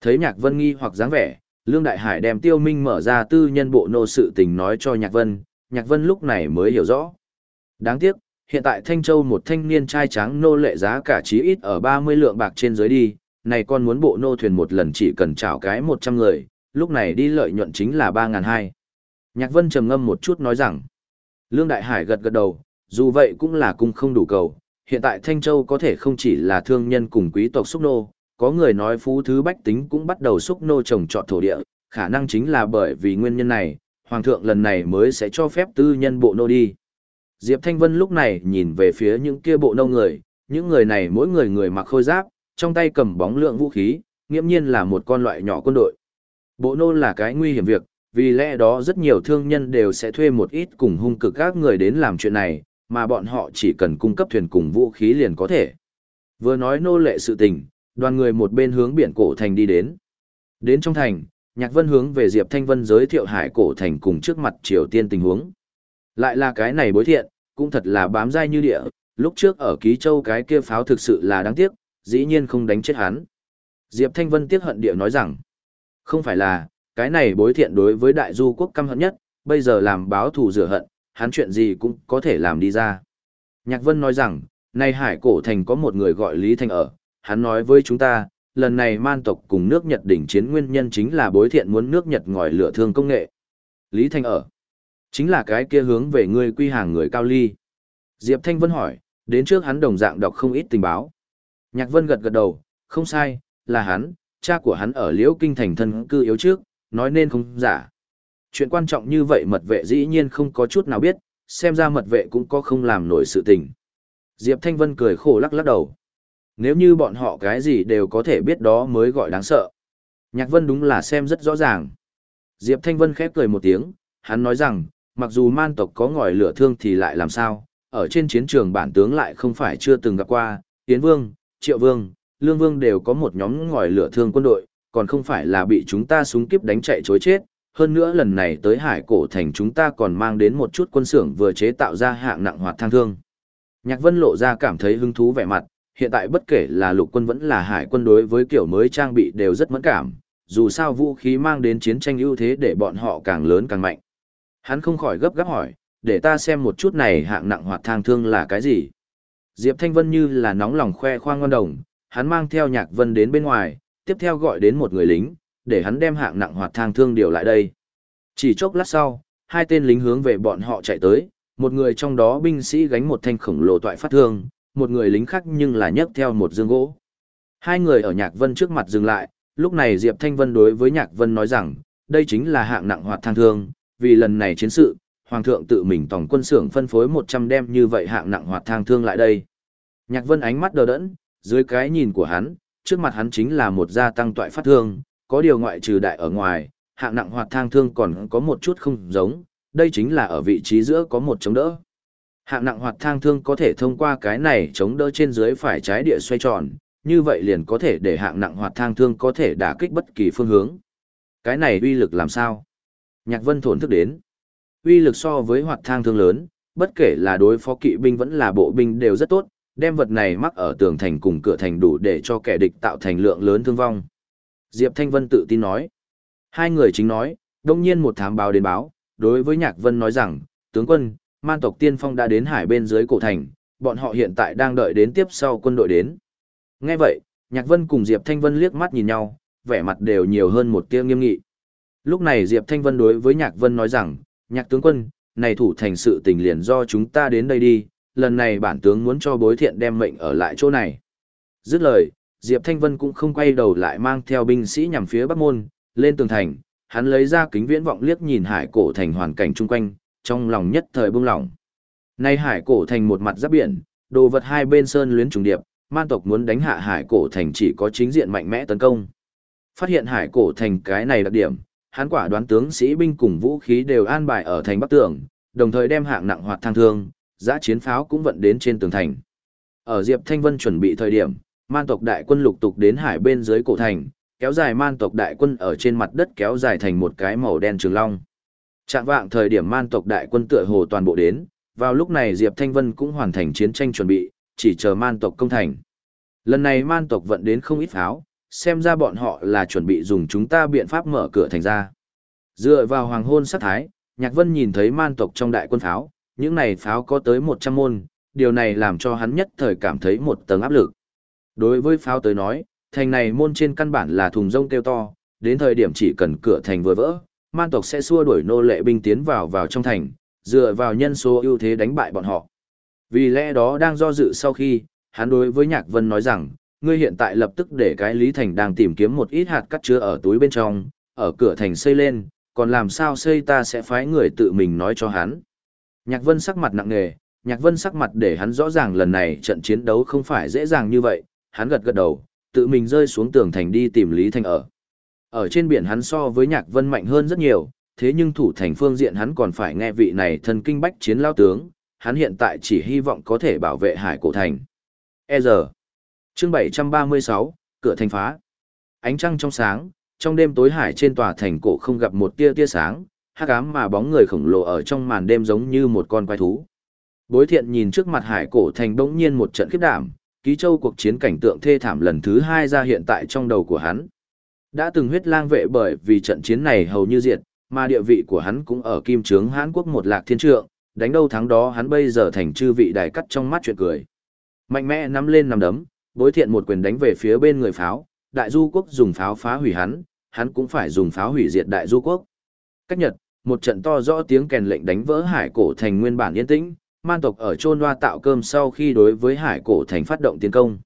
Thấy Nhạc Vân nghi hoặc dáng vẻ, Lương Đại Hải đem Tiêu Minh mở ra tư nhân bộ nô sự tình nói cho Nhạc Vân, Nhạc Vân lúc này mới hiểu rõ. Đáng tiếc, hiện tại Thanh Châu một thanh niên trai trắng nô lệ giá cả chí ít ở 30 lượng bạc trên dưới đi, này con muốn bộ nô thuyền một lần chỉ cần chảo cái 100 người, lúc này đi lợi nhuận chính là 3.200. Nhạc Vân trầm ngâm một chút nói rằng, Lương Đại Hải gật gật đầu, dù vậy cũng là cung không đủ cầu, hiện tại Thanh Châu có thể không chỉ là thương nhân cùng quý tộc xúc nô, có người nói phú thứ bách tính cũng bắt đầu xúc nô trồng trọt thổ địa, khả năng chính là bởi vì nguyên nhân này, Hoàng thượng lần này mới sẽ cho phép tư nhân bộ nô đi. Diệp Thanh Vân lúc này nhìn về phía những kia bộ nô người, những người này mỗi người người mặc khôi giáp, trong tay cầm bóng lượng vũ khí, nghiễm nhiên là một con loại nhỏ quân đội. Bộ nô là cái nguy hiểm việc, vì lẽ đó rất nhiều thương nhân đều sẽ thuê một ít cùng hung cực các người đến làm chuyện này, mà bọn họ chỉ cần cung cấp thuyền cùng vũ khí liền có thể. Vừa nói nô lệ sự tình, đoàn người một bên hướng biển cổ thành đi đến. Đến trong thành, Nhạc Vân hướng về Diệp Thanh Vân giới thiệu hải cổ thành cùng trước mặt Triều Tiên tình huống. Lại là cái này bối thiện, cũng thật là bám dai như địa, lúc trước ở Ký Châu cái kia pháo thực sự là đáng tiếc, dĩ nhiên không đánh chết hắn. Diệp Thanh Vân tiếc hận địa nói rằng, không phải là, cái này bối thiện đối với đại du quốc căm hận nhất, bây giờ làm báo thù rửa hận, hắn chuyện gì cũng có thể làm đi ra. Nhạc Vân nói rằng, nay hải cổ thành có một người gọi Lý Thanh ở, hắn nói với chúng ta, lần này man tộc cùng nước Nhật đỉnh chiến nguyên nhân chính là bối thiện muốn nước Nhật ngòi lửa thương công nghệ. Lý Thanh ở, chính là cái kia hướng về người quy hàng người cao ly. Diệp Thanh Vân hỏi, đến trước hắn đồng dạng đọc không ít tình báo. Nhạc Vân gật gật đầu, không sai, là hắn, cha của hắn ở Liễu Kinh thành thân cư yếu trước, nói nên không giả. Chuyện quan trọng như vậy mật vệ dĩ nhiên không có chút nào biết, xem ra mật vệ cũng có không làm nổi sự tình. Diệp Thanh Vân cười khổ lắc lắc đầu. Nếu như bọn họ cái gì đều có thể biết đó mới gọi đáng sợ. Nhạc Vân đúng là xem rất rõ ràng. Diệp Thanh Vân khép cười một tiếng, hắn nói rằng, mặc dù man tộc có ngòi lửa thương thì lại làm sao, ở trên chiến trường bản tướng lại không phải chưa từng gặp qua, Tiến Vương, Triệu Vương, Lương Vương đều có một nhóm ngòi lửa thương quân đội, còn không phải là bị chúng ta súng kiếp đánh chạy chối chết. Hơn nữa lần này tới hải cổ thành chúng ta còn mang đến một chút quân xưởng vừa chế tạo ra hạng nặng hoạt thang thương. Nhạc Vân lộ ra cảm thấy hứng thú vẻ mặt, hiện tại bất kể là lục quân vẫn là hải quân đối với kiểu mới trang bị đều rất mẫn cảm, dù sao vũ khí mang đến chiến tranh ưu thế để bọn họ càng lớn càng mạnh. Hắn không khỏi gấp gáp hỏi, để ta xem một chút này hạng nặng hoạt thang thương là cái gì. Diệp Thanh Vân như là nóng lòng khoe khoang ngon đồng, hắn mang theo Nhạc Vân đến bên ngoài, tiếp theo gọi đến một người lính, để hắn đem hạng nặng hoạt thang thương điều lại đây. Chỉ chốc lát sau, hai tên lính hướng về bọn họ chạy tới, một người trong đó binh sĩ gánh một thanh khổng lồ toại phát thương, một người lính khác nhưng là nhấc theo một dương gỗ. Hai người ở Nhạc Vân trước mặt dừng lại, lúc này Diệp Thanh Vân đối với Nhạc Vân nói rằng, đây chính là hạng nặng hoạt thang thương, vì lần này chiến sự, Hoàng thượng tự mình tổng quân xưởng phân phối 100 đem như vậy hạng nặng hoạt thang thương lại đây. Nhạc Vân ánh mắt đờ đẫn, dưới cái nhìn của hắn, trước mặt hắn chính là một gia tăng toại phát thương, có điều ngoại trừ đại ở ngoài, hạng nặng hoạt thang thương còn có một chút không giống, đây chính là ở vị trí giữa có một chống đỡ. Hạng nặng hoạt thang thương có thể thông qua cái này chống đỡ trên dưới phải trái địa xoay tròn, như vậy liền có thể để hạng nặng hoạt thang thương có thể đả kích bất kỳ phương hướng. Cái này uy lực làm sao? Nhạc Vân thổn thức đến. Uy lực so với hoạt thang thương lớn, bất kể là đối phó kỵ binh vẫn là bộ binh đều rất tốt, đem vật này mắc ở tường thành cùng cửa thành đủ để cho kẻ địch tạo thành lượng lớn thương vong. Diệp Thanh Vân tự tin nói. Hai người chính nói, đông nhiên một thám báo đến báo, đối với Nhạc Vân nói rằng, tướng quân, man tộc tiên phong đã đến hải bên dưới cổ thành, bọn họ hiện tại đang đợi đến tiếp sau quân đội đến. Nghe vậy, Nhạc Vân cùng Diệp Thanh Vân liếc mắt nhìn nhau, vẻ mặt đều nhiều hơn một tia nghiêm nghị. Lúc này Diệp Thanh Vân đối với Nhạc Vân nói rằng, Nhạc tướng quân, này thủ thành sự tình liền do chúng ta đến đây đi, lần này bản tướng muốn cho bối thiện đem mệnh ở lại chỗ này. Dứt lời, Diệp Thanh Vân cũng không quay đầu lại mang theo binh sĩ nhằm phía Bắc Môn, lên tường thành, hắn lấy ra kính viễn vọng liếc nhìn hải cổ thành hoàn cảnh chung quanh, trong lòng nhất thời bông lòng. Nay hải cổ thành một mặt giáp biển, đồ vật hai bên sơn luyến trùng điệp, man tộc muốn đánh hạ hải cổ thành chỉ có chính diện mạnh mẽ tấn công. Phát hiện hải cổ thành cái này đặc điểm, hắn quả đoán tướng sĩ binh cùng vũ khí đều an bài ở thành Bắc Tường, đồng thời đem hạng nặng hoạt thang thương, giã chiến pháo cũng vận đến trên tường thành. Ở Diệp Thanh Vân chuẩn bị thời điểm, man tộc đại quân lục tục đến hải bên dưới cổ thành, kéo dài man tộc đại quân ở trên mặt đất kéo dài thành một cái màu đen trường long. Trạng vạng thời điểm man tộc đại quân tựa hồ toàn bộ đến, vào lúc này Diệp Thanh Vân cũng hoàn thành chiến tranh chuẩn bị, chỉ chờ man tộc công thành. Lần này man tộc vận đến không ít pháo, xem ra bọn họ là chuẩn bị dùng chúng ta biện pháp mở cửa thành ra. Dựa vào hoàng hôn sát thái, Nhạc Vân nhìn thấy man tộc trong đại quân pháo, những này pháo có tới 100 môn, điều này làm cho hắn nhất thời cảm thấy một tầng áp lực. Đối với pháo tới nói, thành này môn trên căn bản là thùng rông kêu to, đến thời điểm chỉ cần cửa thành vừa vỡ, man tộc sẽ xua đuổi nô lệ binh tiến vào vào trong thành, dựa vào nhân số ưu thế đánh bại bọn họ. Vì lẽ đó đang do dự sau khi, hắn đối với Nhạc Vân nói rằng, ngươi hiện tại lập tức để cái Lý Thành đang tìm kiếm một ít hạt cắt chứa ở túi bên trong, ở cửa thành xây lên, còn làm sao xây ta sẽ phái người tự mình nói cho hắn. Nhạc Vân sắc mặt nặng nề, Nhạc Vân sắc mặt để hắn rõ ràng lần này trận chiến đấu không phải dễ dàng như vậy, hắn gật gật đầu, tự mình rơi xuống tường thành đi tìm Lý Thanh ở. Ở trên biển hắn so với Nhạc Vân mạnh hơn rất nhiều, thế nhưng thủ thành phương diện hắn còn phải nghe vị này thần kinh bách chiến lao tướng, hắn hiện tại chỉ hy vọng có thể bảo vệ hải cổ thành. E giờ. Chương 736, cửa thành phá. Ánh trăng trong sáng, trong đêm tối hải trên tòa thành cổ không gặp một tia tia sáng, hắc ám mà bóng người khổng lồ ở trong màn đêm giống như một con quái thú. Bối thiện nhìn trước mặt hải cổ thành bỗng nhiên một trận khiếp đảm, ký châu cuộc chiến cảnh tượng thê thảm lần thứ hai ra hiện tại trong đầu của hắn. Đã từng huyết lang vệ bởi vì trận chiến này hầu như diệt, mà địa vị của hắn cũng ở kim trướng Hán quốc một lạc thiên trượng, đánh đâu thắng đó hắn bây giờ thành chư vị đài cắt trong mắt chuyện cười. Mạnh mẽ nắm lên nắm đấm, bối thiện một quyền đánh về phía bên người pháo, đại du quốc dùng pháo phá hủy hắn, hắn cũng phải dùng pháo hủy diệt đại du quốc. Cách nhật, một trận to rõ tiếng kèn lệnh đánh vỡ hải cổ thành nguyên bản yên tĩnh, man tộc ở chôn loa tạo cơm sau khi đối với hải cổ thành phát động tiến công.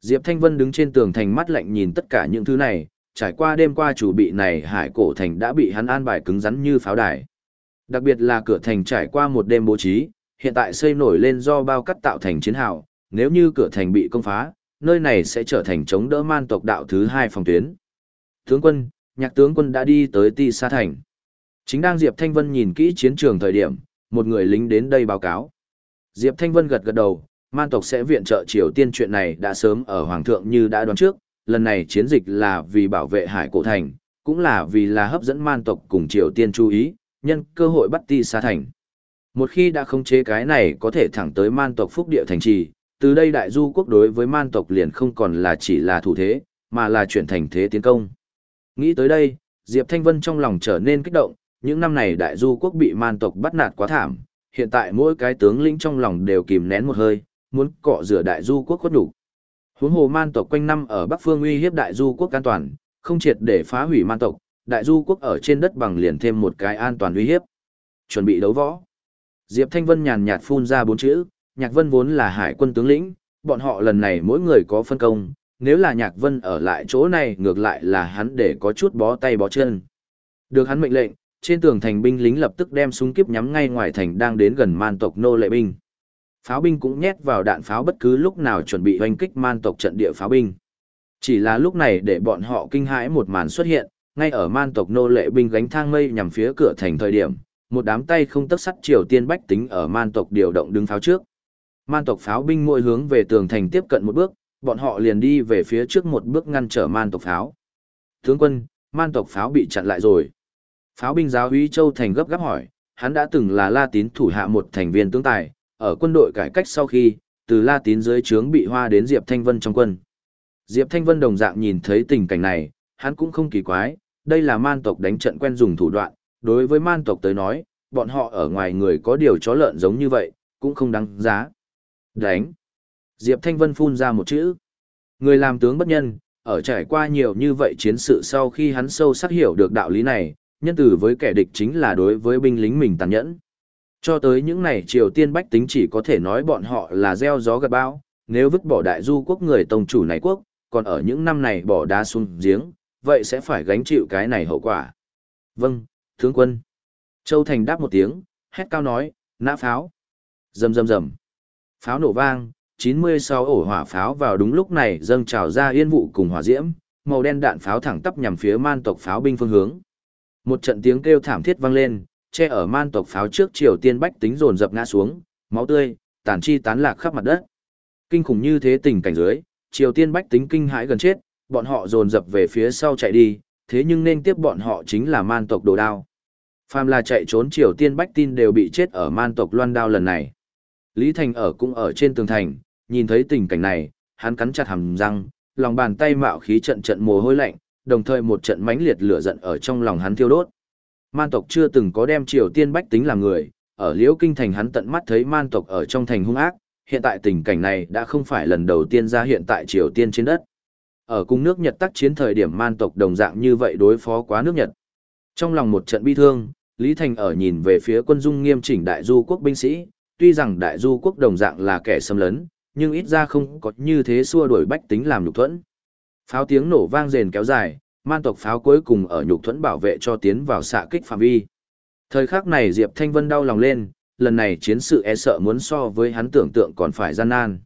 Diệp Thanh Vân đứng trên tường thành mắt lạnh nhìn tất cả những thứ này, trải qua đêm qua chủ bị này hải cổ thành đã bị hắn an bài cứng rắn như pháo đài. Đặc biệt là cửa thành trải qua một đêm bố trí, hiện tại xây nổi lên do bao cắt tạo thành chiến hào, nếu như cửa thành bị công phá, nơi này sẽ trở thành chống đỡ man tộc đạo thứ hai phòng tuyến. Tướng quân, nhạc tướng quân đã đi tới Ti Sa Thành. Chính đang Diệp Thanh Vân nhìn kỹ chiến trường thời điểm, một người lính đến đây báo cáo. Diệp Thanh Vân gật gật đầu, man tộc sẽ viện trợ Triều Tiên chuyện này đã sớm ở Hoàng thượng như đã đoán trước, lần này chiến dịch là vì bảo vệ hải cổ thành, cũng là vì là hấp dẫn man tộc cùng Triều Tiên chú ý, nhân cơ hội bắt Ti Sa Thành. Một khi đã khống chế cái này có thể thẳng tới man tộc phúc địa thành trì, từ đây đại du quốc đối với man tộc liền không còn là chỉ là thủ thế, mà là chuyển thành thế tiến công. Nghĩ tới đây, Diệp Thanh Vân trong lòng trở nên kích động, những năm này đại du quốc bị man tộc bắt nạt quá thảm, hiện tại mỗi cái tướng lĩnh trong lòng đều kìm nén một hơi, muốn cọ rửa đại du quốc khuất đủ. Huống hồ man tộc quanh năm ở Bắc Phương uy hiếp đại du quốc an toàn, không triệt để phá hủy man tộc, đại du quốc ở trên đất bằng liền thêm một cái an toàn uy hiếp. Chuẩn bị đấu võ. Diệp Thanh Vân nhàn nhạt phun ra bốn chữ, Nhạc Vân vốn là hải quân tướng lĩnh, bọn họ lần này mỗi người có phân công, nếu là Nhạc Vân ở lại chỗ này ngược lại là hắn để có chút bó tay bó chân. Được hắn mệnh lệnh, trên tường thành binh lính lập tức đem súng kiếp nhắm ngay ngoài thành đang đến gần man tộc nô lệ binh. Pháo binh cũng nhét vào đạn pháo bất cứ lúc nào chuẩn bị hoành kích man tộc trận địa pháo binh. Chỉ là lúc này để bọn họ kinh hãi một màn xuất hiện, ngay ở man tộc nô lệ binh gánh thang mây nhằm phía cửa thành thời điểm, một đám tay không tấc sắt Triều Tiên bách tính ở man tộc điều động đứng pháo trước. Man tộc pháo binh mỗi hướng về tường thành tiếp cận một bước, bọn họ liền đi về phía trước một bước ngăn trở man tộc pháo. Tướng quân, man tộc pháo bị chặn lại rồi. Pháo binh giáo úy Châu Thành gấp gáp hỏi, hắn đã từng là La Tín thủ hạ một thành viên tướng tài, ở quân đội cải cách sau khi, từ La Tín dưới trướng bị hoa đến Diệp Thanh Vân trong quân. Diệp Thanh Vân đồng dạng nhìn thấy tình cảnh này, hắn cũng không kỳ quái, đây là man tộc đánh trận quen dùng thủ đoạn, đối với man tộc tới nói, bọn họ ở ngoài người có điều chó lợn giống như vậy, cũng không đáng giá. Đánh. Diệp Thanh Vân phun ra một chữ. Người làm tướng bất nhân, ở trải qua nhiều như vậy chiến sự sau khi hắn sâu sắc hiểu được đạo lý này, nhân tử với kẻ địch chính là đối với binh lính mình tàn nhẫn. Cho tới những này Triều Tiên bách tính chỉ có thể nói bọn họ là gieo gió gặt bão, nếu vứt bỏ đại du quốc người tông chủ này quốc, còn ở những năm này bỏ đá xuống giếng, vậy sẽ phải gánh chịu cái này hậu quả. Vâng, tướng quân. Châu Thành đáp một tiếng, hét cao nói, nã pháo. Rầm rầm rầm. Pháo nổ vang, 96 ổ hỏa pháo vào đúng lúc này dâng trào ra yên vụ cùng hỏa diễm, màu đen đạn pháo thẳng tắp nhằm phía man tộc pháo binh phương hướng. Một trận tiếng kêu thảm thiết vang lên, che ở man tộc pháo trước Triều Tiên bách tính dồn dập ngã xuống, máu tươi, tàn chi tán lạc khắp mặt đất. Kinh khủng như thế tình cảnh dưới, Triều Tiên bách tính kinh hãi gần chết, bọn họ dồn dập về phía sau chạy đi, thế nhưng nên tiếp bọn họ chính là man tộc đồ đao. Phàm là chạy trốn Triều Tiên bách tin đều bị chết ở man tộc loan đao lần này. Lý Thành ở cũng ở trên tường thành, nhìn thấy tình cảnh này, hắn cắn chặt hàm răng, lòng bàn tay mạo khí trận trận mồ hôi lạnh, đồng thời một trận mãnh liệt lửa giận ở trong lòng hắn thiêu đốt. Man tộc chưa từng có đem Triều Tiên bách tính làm người, ở Liễu Kinh thành hắn tận mắt thấy man tộc ở trong thành hung ác, hiện tại tình cảnh này đã không phải lần đầu tiên ra hiện tại Triều Tiên trên đất. Ở cung nước Nhật tác chiến thời điểm man tộc đồng dạng như vậy đối phó quá nước Nhật. Trong lòng một trận bi thương, Lý Thành ở nhìn về phía quân dung nghiêm chỉnh đại du quốc binh sĩ, tuy rằng đại du quốc đồng dạng là kẻ xâm lấn, nhưng ít ra không có như thế xua đuổi bách tính làm nhục thuẫn. Pháo tiếng nổ vang rền kéo dài, man tộc pháo cuối cùng ở nhục thuẫn bảo vệ cho tiến vào xạ kích phạm vi. Thời khắc này Diệp Thanh Vân đau lòng lên, lần này chiến sự e sợ muốn so với hắn tưởng tượng còn phải gian nan.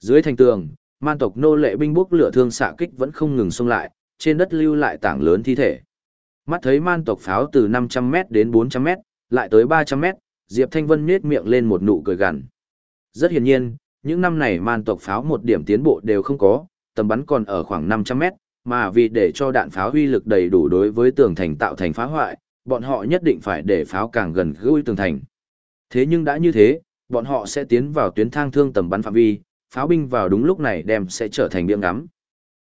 Dưới thành tường, man tộc nô lệ binh bốc lửa thương xạ kích vẫn không ngừng xông lại, trên đất lưu lại tảng lớn thi thể. Mắt thấy man tộc pháo từ 500m đến 400m, lại tới 300m, Diệp Thanh Vân nhếch miệng lên một nụ cười gằn. Rất hiển nhiên, những năm này man tộc pháo một điểm tiến bộ đều không có, tầm bắn còn ở khoảng 500 mét, mà vì để cho đạn pháo uy lực đầy đủ đối với tường thành tạo thành phá hoại, bọn họ nhất định phải để pháo càng gần gũi tường thành. Thế nhưng đã như thế, bọn họ sẽ tiến vào tuyến thang thương tầm bắn phạm vi, pháo binh vào đúng lúc này đem sẽ trở thành điểm ngắm.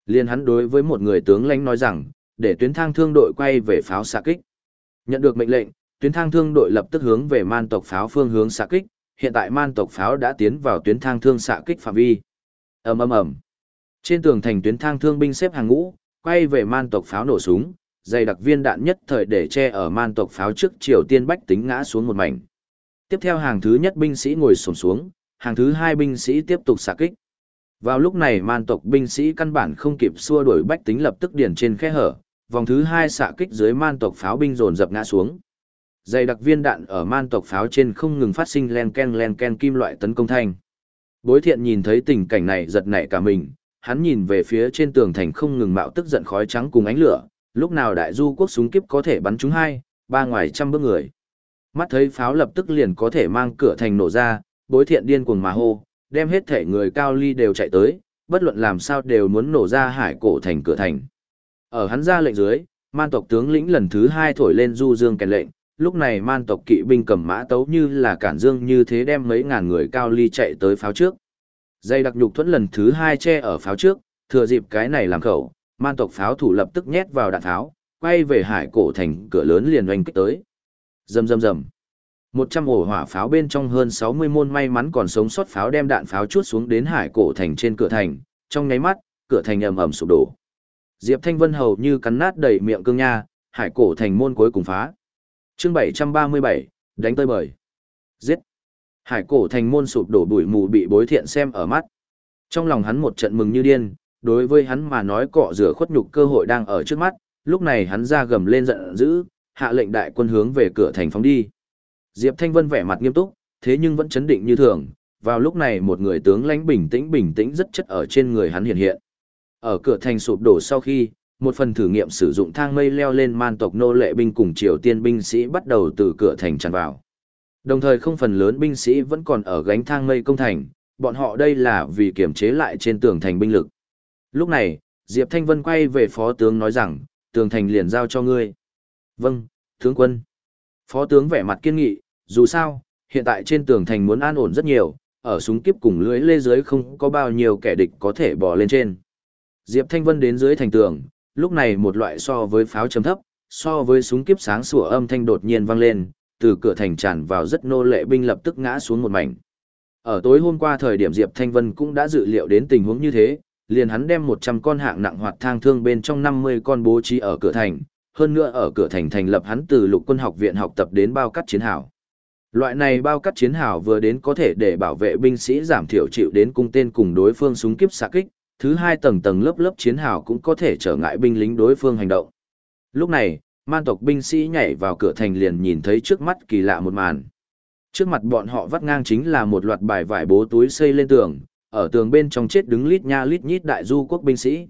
Liên hắn đối với một người tướng lãnh nói rằng, để tuyến thang thương đội quay về pháo xạ kích. Nhận được mệnh lệnh, tuyến thang thương đội lập tức hướng về man tộc pháo phương hướng xạ kích, hiện tại man tộc pháo đã tiến vào tuyến thang thương xạ kích phạm vi. Ầm ầm ầm. Trên tường thành tuyến thang thương binh xếp hàng ngũ, quay về man tộc pháo nổ súng, dày đặc viên đạn nhất thời để che ở man tộc pháo trước Triều Tiên bách tính ngã xuống một mảnh. Tiếp theo hàng thứ nhất binh sĩ ngồi xổm xuống, hàng thứ hai binh sĩ tiếp tục xạ kích. Vào lúc này man tộc binh sĩ căn bản không kịp xua đuổi bách tính lập tức điền trên khe hở, vòng thứ hai xạ kích dưới man tộc pháo binh dồn dập ngã xuống. Dày đặc viên đạn ở man tộc pháo trên không ngừng phát sinh len ken len ken kim loại tấn công thanh. Bối thiện nhìn thấy tình cảnh này giật nảy cả mình, hắn nhìn về phía trên tường thành không ngừng mạo tức giận khói trắng cùng ánh lửa, lúc nào đại du quốc súng kiếp có thể bắn trúng hai, ba ngoài trăm bước người. Mắt thấy pháo lập tức liền có thể mang cửa thành nổ ra, bối thiện điên cuồng mà hô, đem hết thể người cao ly đều chạy tới, bất luận làm sao đều muốn nổ ra hải cổ thành cửa thành. Ở hắn ra lệnh dưới, man tộc tướng lĩnh lần thứ hai thổi lên du dương kèn lệnh, lúc này man tộc kỵ binh cầm mã tấu như là cản dương như thế đem mấy ngàn người cao ly chạy tới pháo trước. Dây đặc nhục thuẫn lần thứ hai che ở pháo trước, thừa dịp cái này làm khẩu, man tộc pháo thủ lập tức nhét vào đạn pháo, quay về hải cổ thành cửa lớn liền oanh kích tới. Rầm rầm rầm. Một trăm ổ hỏa pháo bên trong hơn sáu mươi môn may mắn còn sống sót pháo đem đạn pháo chuốt xuống đến hải cổ thành trên cửa thành, trong nháy mắt, cửa thành ầm ầm sụp đổ. Diệp Thanh Vân hầu như cắn nát đầy miệng cương nha, hải cổ thành môn cuối cùng phá. Chương bảy trăm ba mươi bảy đánh tơi bời. Giết. Hải cổ thành môn sụp đổ bụi mù bị bối thiện xem ở mắt. Trong lòng hắn một trận mừng như điên, đối với hắn mà nói cọ rửa khuất nhục cơ hội đang ở trước mắt, lúc này hắn ra gầm lên giận dữ, hạ lệnh đại quân hướng về cửa thành phóng đi. Diệp Thanh Vân vẻ mặt nghiêm túc, thế nhưng vẫn chấn định như thường, vào lúc này một người tướng lãnh bình tĩnh bình tĩnh rất chất ở trên người hắn hiện hiện. Ở cửa thành sụp đổ sau khi, một phần thử nghiệm sử dụng thang mây leo lên man tộc nô lệ binh cùng triều tiên binh sĩ bắt đầu từ cửa thành tràn vào. Đồng thời không phần lớn binh sĩ vẫn còn ở gánh thang mây công thành, bọn họ đây là vì kiểm chế lại trên tường thành binh lực. Lúc này, Diệp Thanh Vân quay về phó tướng nói rằng, tường thành liền giao cho ngươi. Vâng, tướng quân. Phó tướng vẻ mặt kiên nghị, dù sao, hiện tại trên tường thành muốn an ổn rất nhiều, ở súng kiếp cùng lưới lê dưới không có bao nhiêu kẻ địch có thể bò lên trên. Diệp Thanh Vân đến dưới thành tường, lúc này một loại so với pháo chấm thấp, so với súng kiếp sáng sủa âm thanh đột nhiên vang lên, từ cửa thành tràn vào rất nô lệ binh lập tức ngã xuống một mảnh. Ở tối hôm qua thời điểm Diệp Thanh Vân cũng đã dự liệu đến tình huống như thế, liền hắn đem 100 con hạng nặng hoạt thang thương bên trong 50 con bố trí ở cửa thành, hơn nữa ở cửa thành thành lập hắn từ lục quân học viện học tập đến bao cắt chiến hào. Loại này bao cắt chiến hào vừa đến có thể để bảo vệ binh sĩ giảm thiểu chịu đến cung tên cùng đối phương súng kiếp xạ kích, thứ hai tầng tầng lớp lớp chiến hào cũng có thể trở ngại binh lính đối phương hành động. Lúc này, man tộc binh sĩ nhảy vào cửa thành liền nhìn thấy trước mắt kỳ lạ một màn. Trước mặt bọn họ vắt ngang chính là một loạt bài vải bố túi xây lên tường, ở tường bên trong chết đứng lít nha lít nhít đại du quốc binh sĩ.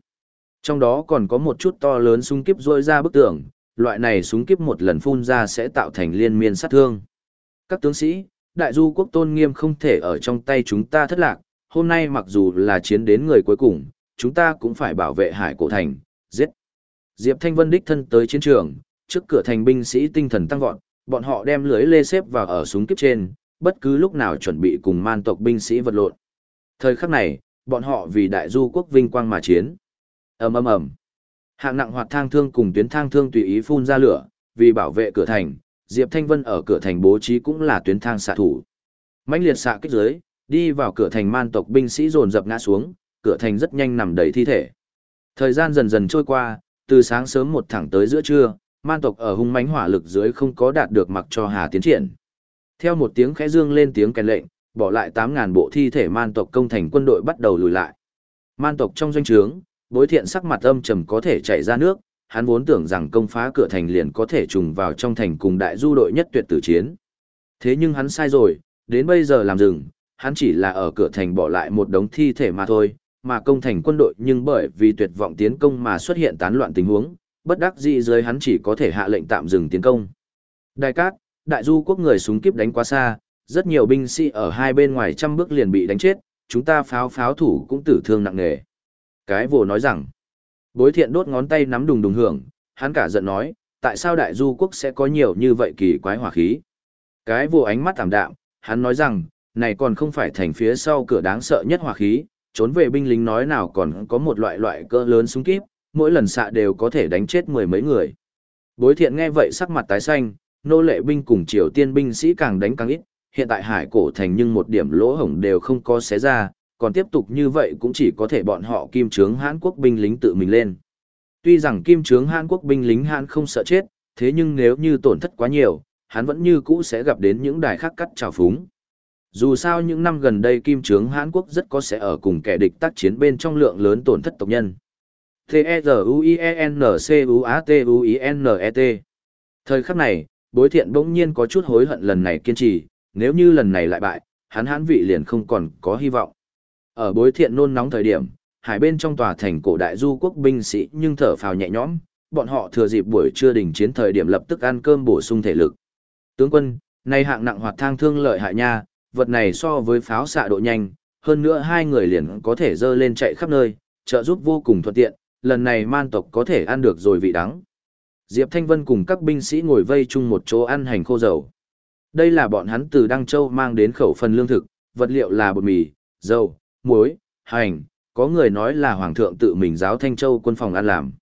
Trong đó còn có một chút to lớn súng kiếp rôi ra bức tường, loại này súng kiếp một lần phun ra sẽ tạo thành liên miên sát thương. Các tướng sĩ, đại du quốc tôn nghiêm không thể ở trong tay chúng ta thất lạc, hôm nay mặc dù là chiến đến người cuối cùng, chúng ta cũng phải bảo vệ hải cổ thành, giết. Diệp Thanh Vân đích thân tới chiến trường, trước cửa thành binh sĩ tinh thần tăng vọt, bọn họ đem lưới lê xếp vào ở súng kiếp trên, bất cứ lúc nào chuẩn bị cùng man tộc binh sĩ vật lộn. Thời khắc này, bọn họ vì đại du quốc vinh quang mà chiến. ầm ầm ầm, hạng nặng hoạt thang thương cùng tuyến thang thương tùy ý phun ra lửa, vì bảo vệ cửa thành, Diệp Thanh Vân ở cửa thành bố trí cũng là tuyến thang xạ thủ. mãnh liệt xạ kích dưới, đi vào cửa thành man tộc binh sĩ dồn dập ngã xuống, cửa thành rất nhanh nằm đầy thi thể. Thời gian dần dần trôi qua, từ sáng sớm một thẳng tới giữa trưa, man tộc ở hung mãnh hỏa lực dưới không có đạt được mặc cho hà tiến triển. Theo một tiếng khẽ dương lên tiếng kèn lệnh, bỏ lại 8.000 bộ thi thể man tộc công thành quân đội bắt đầu lùi lại. Man tộc trong doanh trướng, bối thiện sắc mặt âm trầm có thể chảy ra nước, hắn vốn tưởng rằng công phá cửa thành liền có thể trùng vào trong thành cùng đại du đội nhất tuyệt tử chiến. Thế nhưng hắn sai rồi, đến bây giờ làm rừng, hắn chỉ là ở cửa thành bỏ lại một đống thi thể mà thôi, mà công thành quân đội nhưng bởi vì tuyệt vọng tiến công mà xuất hiện tán loạn tình huống, bất đắc dĩ dưới hắn chỉ có thể hạ lệnh tạm dừng tiến công. Đại cát, đại du quốc người súng kiếp đánh quá xa, rất nhiều binh sĩ ở hai bên ngoài trăm bước liền bị đánh chết, chúng ta pháo pháo thủ cũng tử thương nặng nề. Cái vồ nói rằng, bối thiện đốt ngón tay nắm đùng đùng hưởng, hắn cả giận nói, tại sao đại du quốc sẽ có nhiều như vậy kỳ quái hỏa khí. Cái vồ ánh mắt thảm đạm, hắn nói rằng, này còn không phải thành phía sau cửa đáng sợ nhất hỏa khí, trốn về binh lính nói nào còn có một loại loại cỡ lớn súng kíp, mỗi lần xạ đều có thể đánh chết mười mấy người. Bối thiện nghe vậy sắc mặt tái xanh, nô lệ binh cùng triều tiên binh sĩ càng đánh càng ít, hiện tại hải cổ thành nhưng một điểm lỗ hổng đều không có xé ra, còn tiếp tục như vậy cũng chỉ có thể bọn họ kim trướng Hán quốc binh lính tự mình lên. Tuy rằng kim trướng Hán quốc binh lính Hán không sợ chết, thế nhưng nếu như tổn thất quá nhiều, hắn vẫn như cũ sẽ gặp đến những đài khác cắt trào phúng. Dù sao những năm gần đây kim trướng Hán Quốc rất có sẽ ở cùng kẻ địch tác chiến bên trong lượng lớn tổn thất tộc nhân. T-E-Z-U-I-E-N-C-U-A-T-U-I-N-E-T Thời khắc này, bối thiện bỗng nhiên có chút hối hận lần này kiên trì, nếu như lần này lại bại, hắn hán vị liền không còn có hy vọng. Ở bối thiện nôn nóng thời điểm, hải bên trong tòa thành cổ đại du quốc binh sĩ nhưng thở phào nhẹ nhõm, bọn họ thừa dịp buổi trưa đình chiến thời điểm lập tức ăn cơm bổ sung thể lực. Tướng quân, nay hạng nặng hoạt thang thương lợi hại nha, vật này so với pháo xạ độ nhanh, hơn nữa hai người liền có thể dơ lên chạy khắp nơi, trợ giúp vô cùng thuận tiện, lần này man tộc có thể ăn được rồi vị đắng. Diệp Thanh Vân cùng các binh sĩ ngồi vây chung một chỗ ăn hành khô dầu. Đây là bọn hắn từ Đăng Châu mang đến khẩu phần lương thực, vật liệu là bột mì, dầu, muối, hành, có người nói là Hoàng thượng tự mình giáo Thanh Châu quân phòng ăn làm.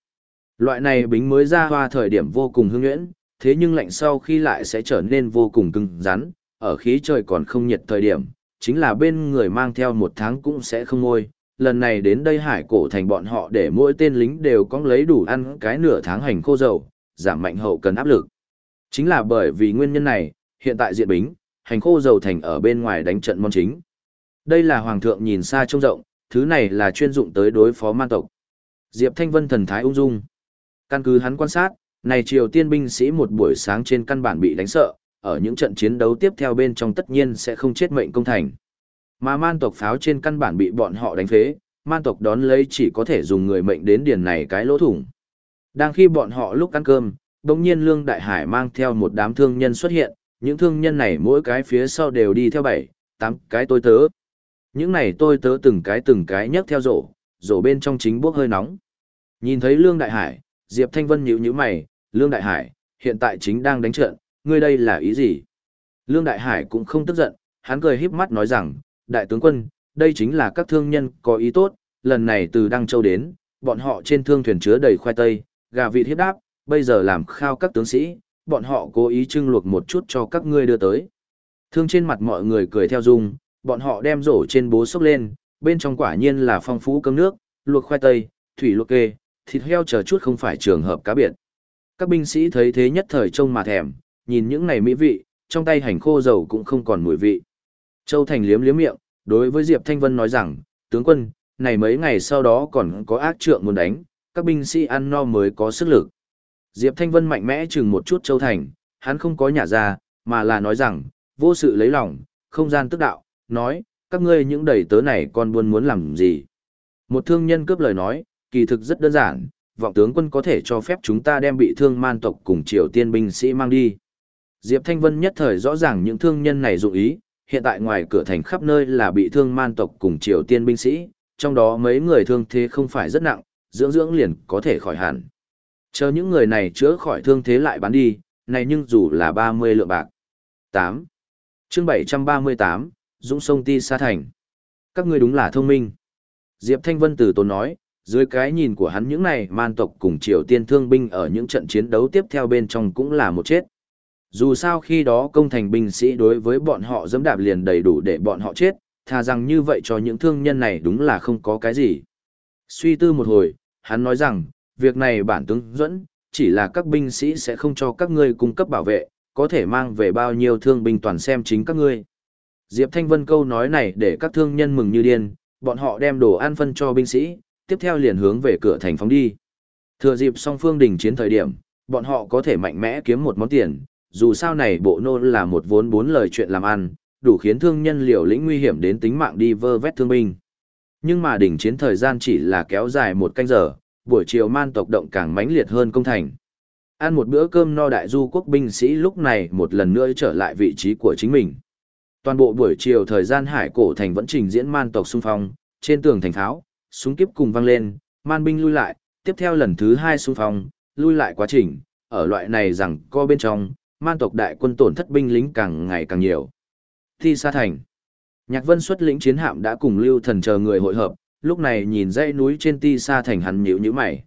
Loại này bính mới ra hoa thời điểm vô cùng hương nhuyễn, thế nhưng lạnh sau khi lại sẽ trở nên vô cùng cứng rắn, ở khí trời còn không nhiệt thời điểm, chính là bên người mang theo một tháng cũng sẽ không ngôi. Lần này đến đây hải cổ thành bọn họ để mỗi tên lính đều có lấy đủ ăn cái nửa tháng hành khô dầu, giảm mạnh hậu cần áp lực. Chính là bởi vì nguyên nhân này, hiện tại diện bính, hành khô dầu thành ở bên ngoài đánh trận môn chính. Đây là hoàng thượng nhìn xa trông rộng, thứ này là chuyên dụng tới đối phó man tộc. Diệp Thanh Vân thần thái ung dung. Căn cứ hắn quan sát, này Triều Tiên binh sĩ một buổi sáng trên căn bản bị đánh sợ, ở những trận chiến đấu tiếp theo bên trong tất nhiên sẽ không chết mệnh công thành. Mà man tộc pháo trên căn bản bị bọn họ đánh phế, man tộc đón lấy chỉ có thể dùng người mệnh đến điền này cái lỗ thủng. Đang khi bọn họ lúc ăn cơm, đồng nhiên Lương Đại Hải mang theo một đám thương nhân xuất hiện, những thương nhân này mỗi cái phía sau đều đi theo bảy, tám cái tôi tớ. Những này tôi tớ từng cái từng cái nhấc theo rổ, rổ bên trong chính bốc hơi nóng. Nhìn thấy Lương Đại Hải, Diệp Thanh Vân nhíu nhíu mày, Lương Đại Hải, hiện tại chính đang đánh trận, ngươi đây là ý gì? Lương Đại Hải cũng không tức giận, hắn cười híp mắt nói rằng, đại tướng quân, đây chính là các thương nhân có ý tốt, lần này từ Đăng Châu đến, bọn họ trên thương thuyền chứa đầy khoai tây, gà vịt hiếp đáp, bây giờ làm khao các tướng sĩ, bọn họ cố ý trưng luộc một chút cho các ngươi đưa tới. Thương trên mặt mọi người cười theo dung, bọn họ đem rổ trên bố xốc lên, bên trong quả nhiên là phong phú cơm nước, luộc khoai tây, thủy luộc kê, thịt heo chờ chút không phải trường hợp cá biệt. Các binh sĩ thấy thế nhất thời trông mà thèm, nhìn những này mỹ vị, trong tay hành khô dầu cũng không còn mùi vị. Châu Thành liếm liếm miệng, đối với Diệp Thanh Vân nói rằng, tướng quân, này mấy ngày sau đó còn có ác trượng muốn đánh, các binh sĩ ăn no mới có sức lực. Diệp Thanh Vân mạnh mẽ chừng một chút Châu Thành, hắn không có nhả ra, mà là nói rằng, vô sự lấy lòng, không gian tức đạo, nói, các ngươi những đầy tớ này còn buôn muốn làm gì. Một thương nhân cướp lời nói, kỳ thực rất đơn giản, vọng tướng quân có thể cho phép chúng ta đem bị thương man tộc cùng Triều Tiên binh sĩ mang đi. Diệp Thanh Vân nhất thời rõ ràng những thương nhân này dụng ý, hiện tại ngoài cửa thành khắp nơi là bị thương man tộc cùng Triều Tiên binh sĩ, trong đó mấy người thương thế không phải rất nặng, dưỡng dưỡng liền có thể khỏi hẳn. Chờ những người này chữa khỏi thương thế lại bán đi, này nhưng dù là 30 lượng bạc. 8. chương 738, Dũng sông Ti Sa Thành. Các ngươi đúng là thông minh. Diệp Thanh Vân từ tốn nói, dưới cái nhìn của hắn những này man tộc cùng Triều Tiên thương binh ở những trận chiến đấu tiếp theo bên trong cũng là một chết. Dù sao khi đó công thành binh sĩ đối với bọn họ dẫm đạp liền đầy đủ để bọn họ chết, thà rằng như vậy cho những thương nhân này đúng là không có cái gì. Suy tư một hồi, hắn nói rằng, việc này bản tướng dẫn, chỉ là các binh sĩ sẽ không cho các ngươi cung cấp bảo vệ, có thể mang về bao nhiêu thương binh toàn xem chính các ngươi. Diệp Thanh Vân câu nói này để các thương nhân mừng như điên, bọn họ đem đồ ăn phân cho binh sĩ, tiếp theo liền hướng về cửa thành phóng đi. Thừa dịp song phương đình chiến thời điểm, bọn họ có thể mạnh mẽ kiếm một món tiền, dù sao này bộ nô là một vốn bốn lời chuyện làm ăn, đủ khiến thương nhân liều lĩnh nguy hiểm đến tính mạng đi vơ vét thương binh. Nhưng mà đỉnh chiến thời gian chỉ là kéo dài một canh giờ, buổi chiều man tộc động càng mãnh liệt hơn công thành. Ăn một bữa cơm no đại du quốc binh sĩ lúc này một lần nữa trở lại vị trí của chính mình. Toàn bộ buổi chiều thời gian hải cổ thành vẫn trình diễn man tộc xung phong, trên tường thành tháo súng kiếp cùng vang lên, man binh lui lại, tiếp theo lần thứ hai xung phong, lui lại quá trình, ở loại này rằng co bên trong, man tộc đại quân tổn thất binh lính càng ngày càng nhiều. Thi Sa Thành Nhạc Vân xuất lĩnh chiến hạm đã cùng Lưu Thần chờ người hội hợp, lúc này nhìn dãy núi trên Ti Sa Thành hắn nhíu nhíu mày.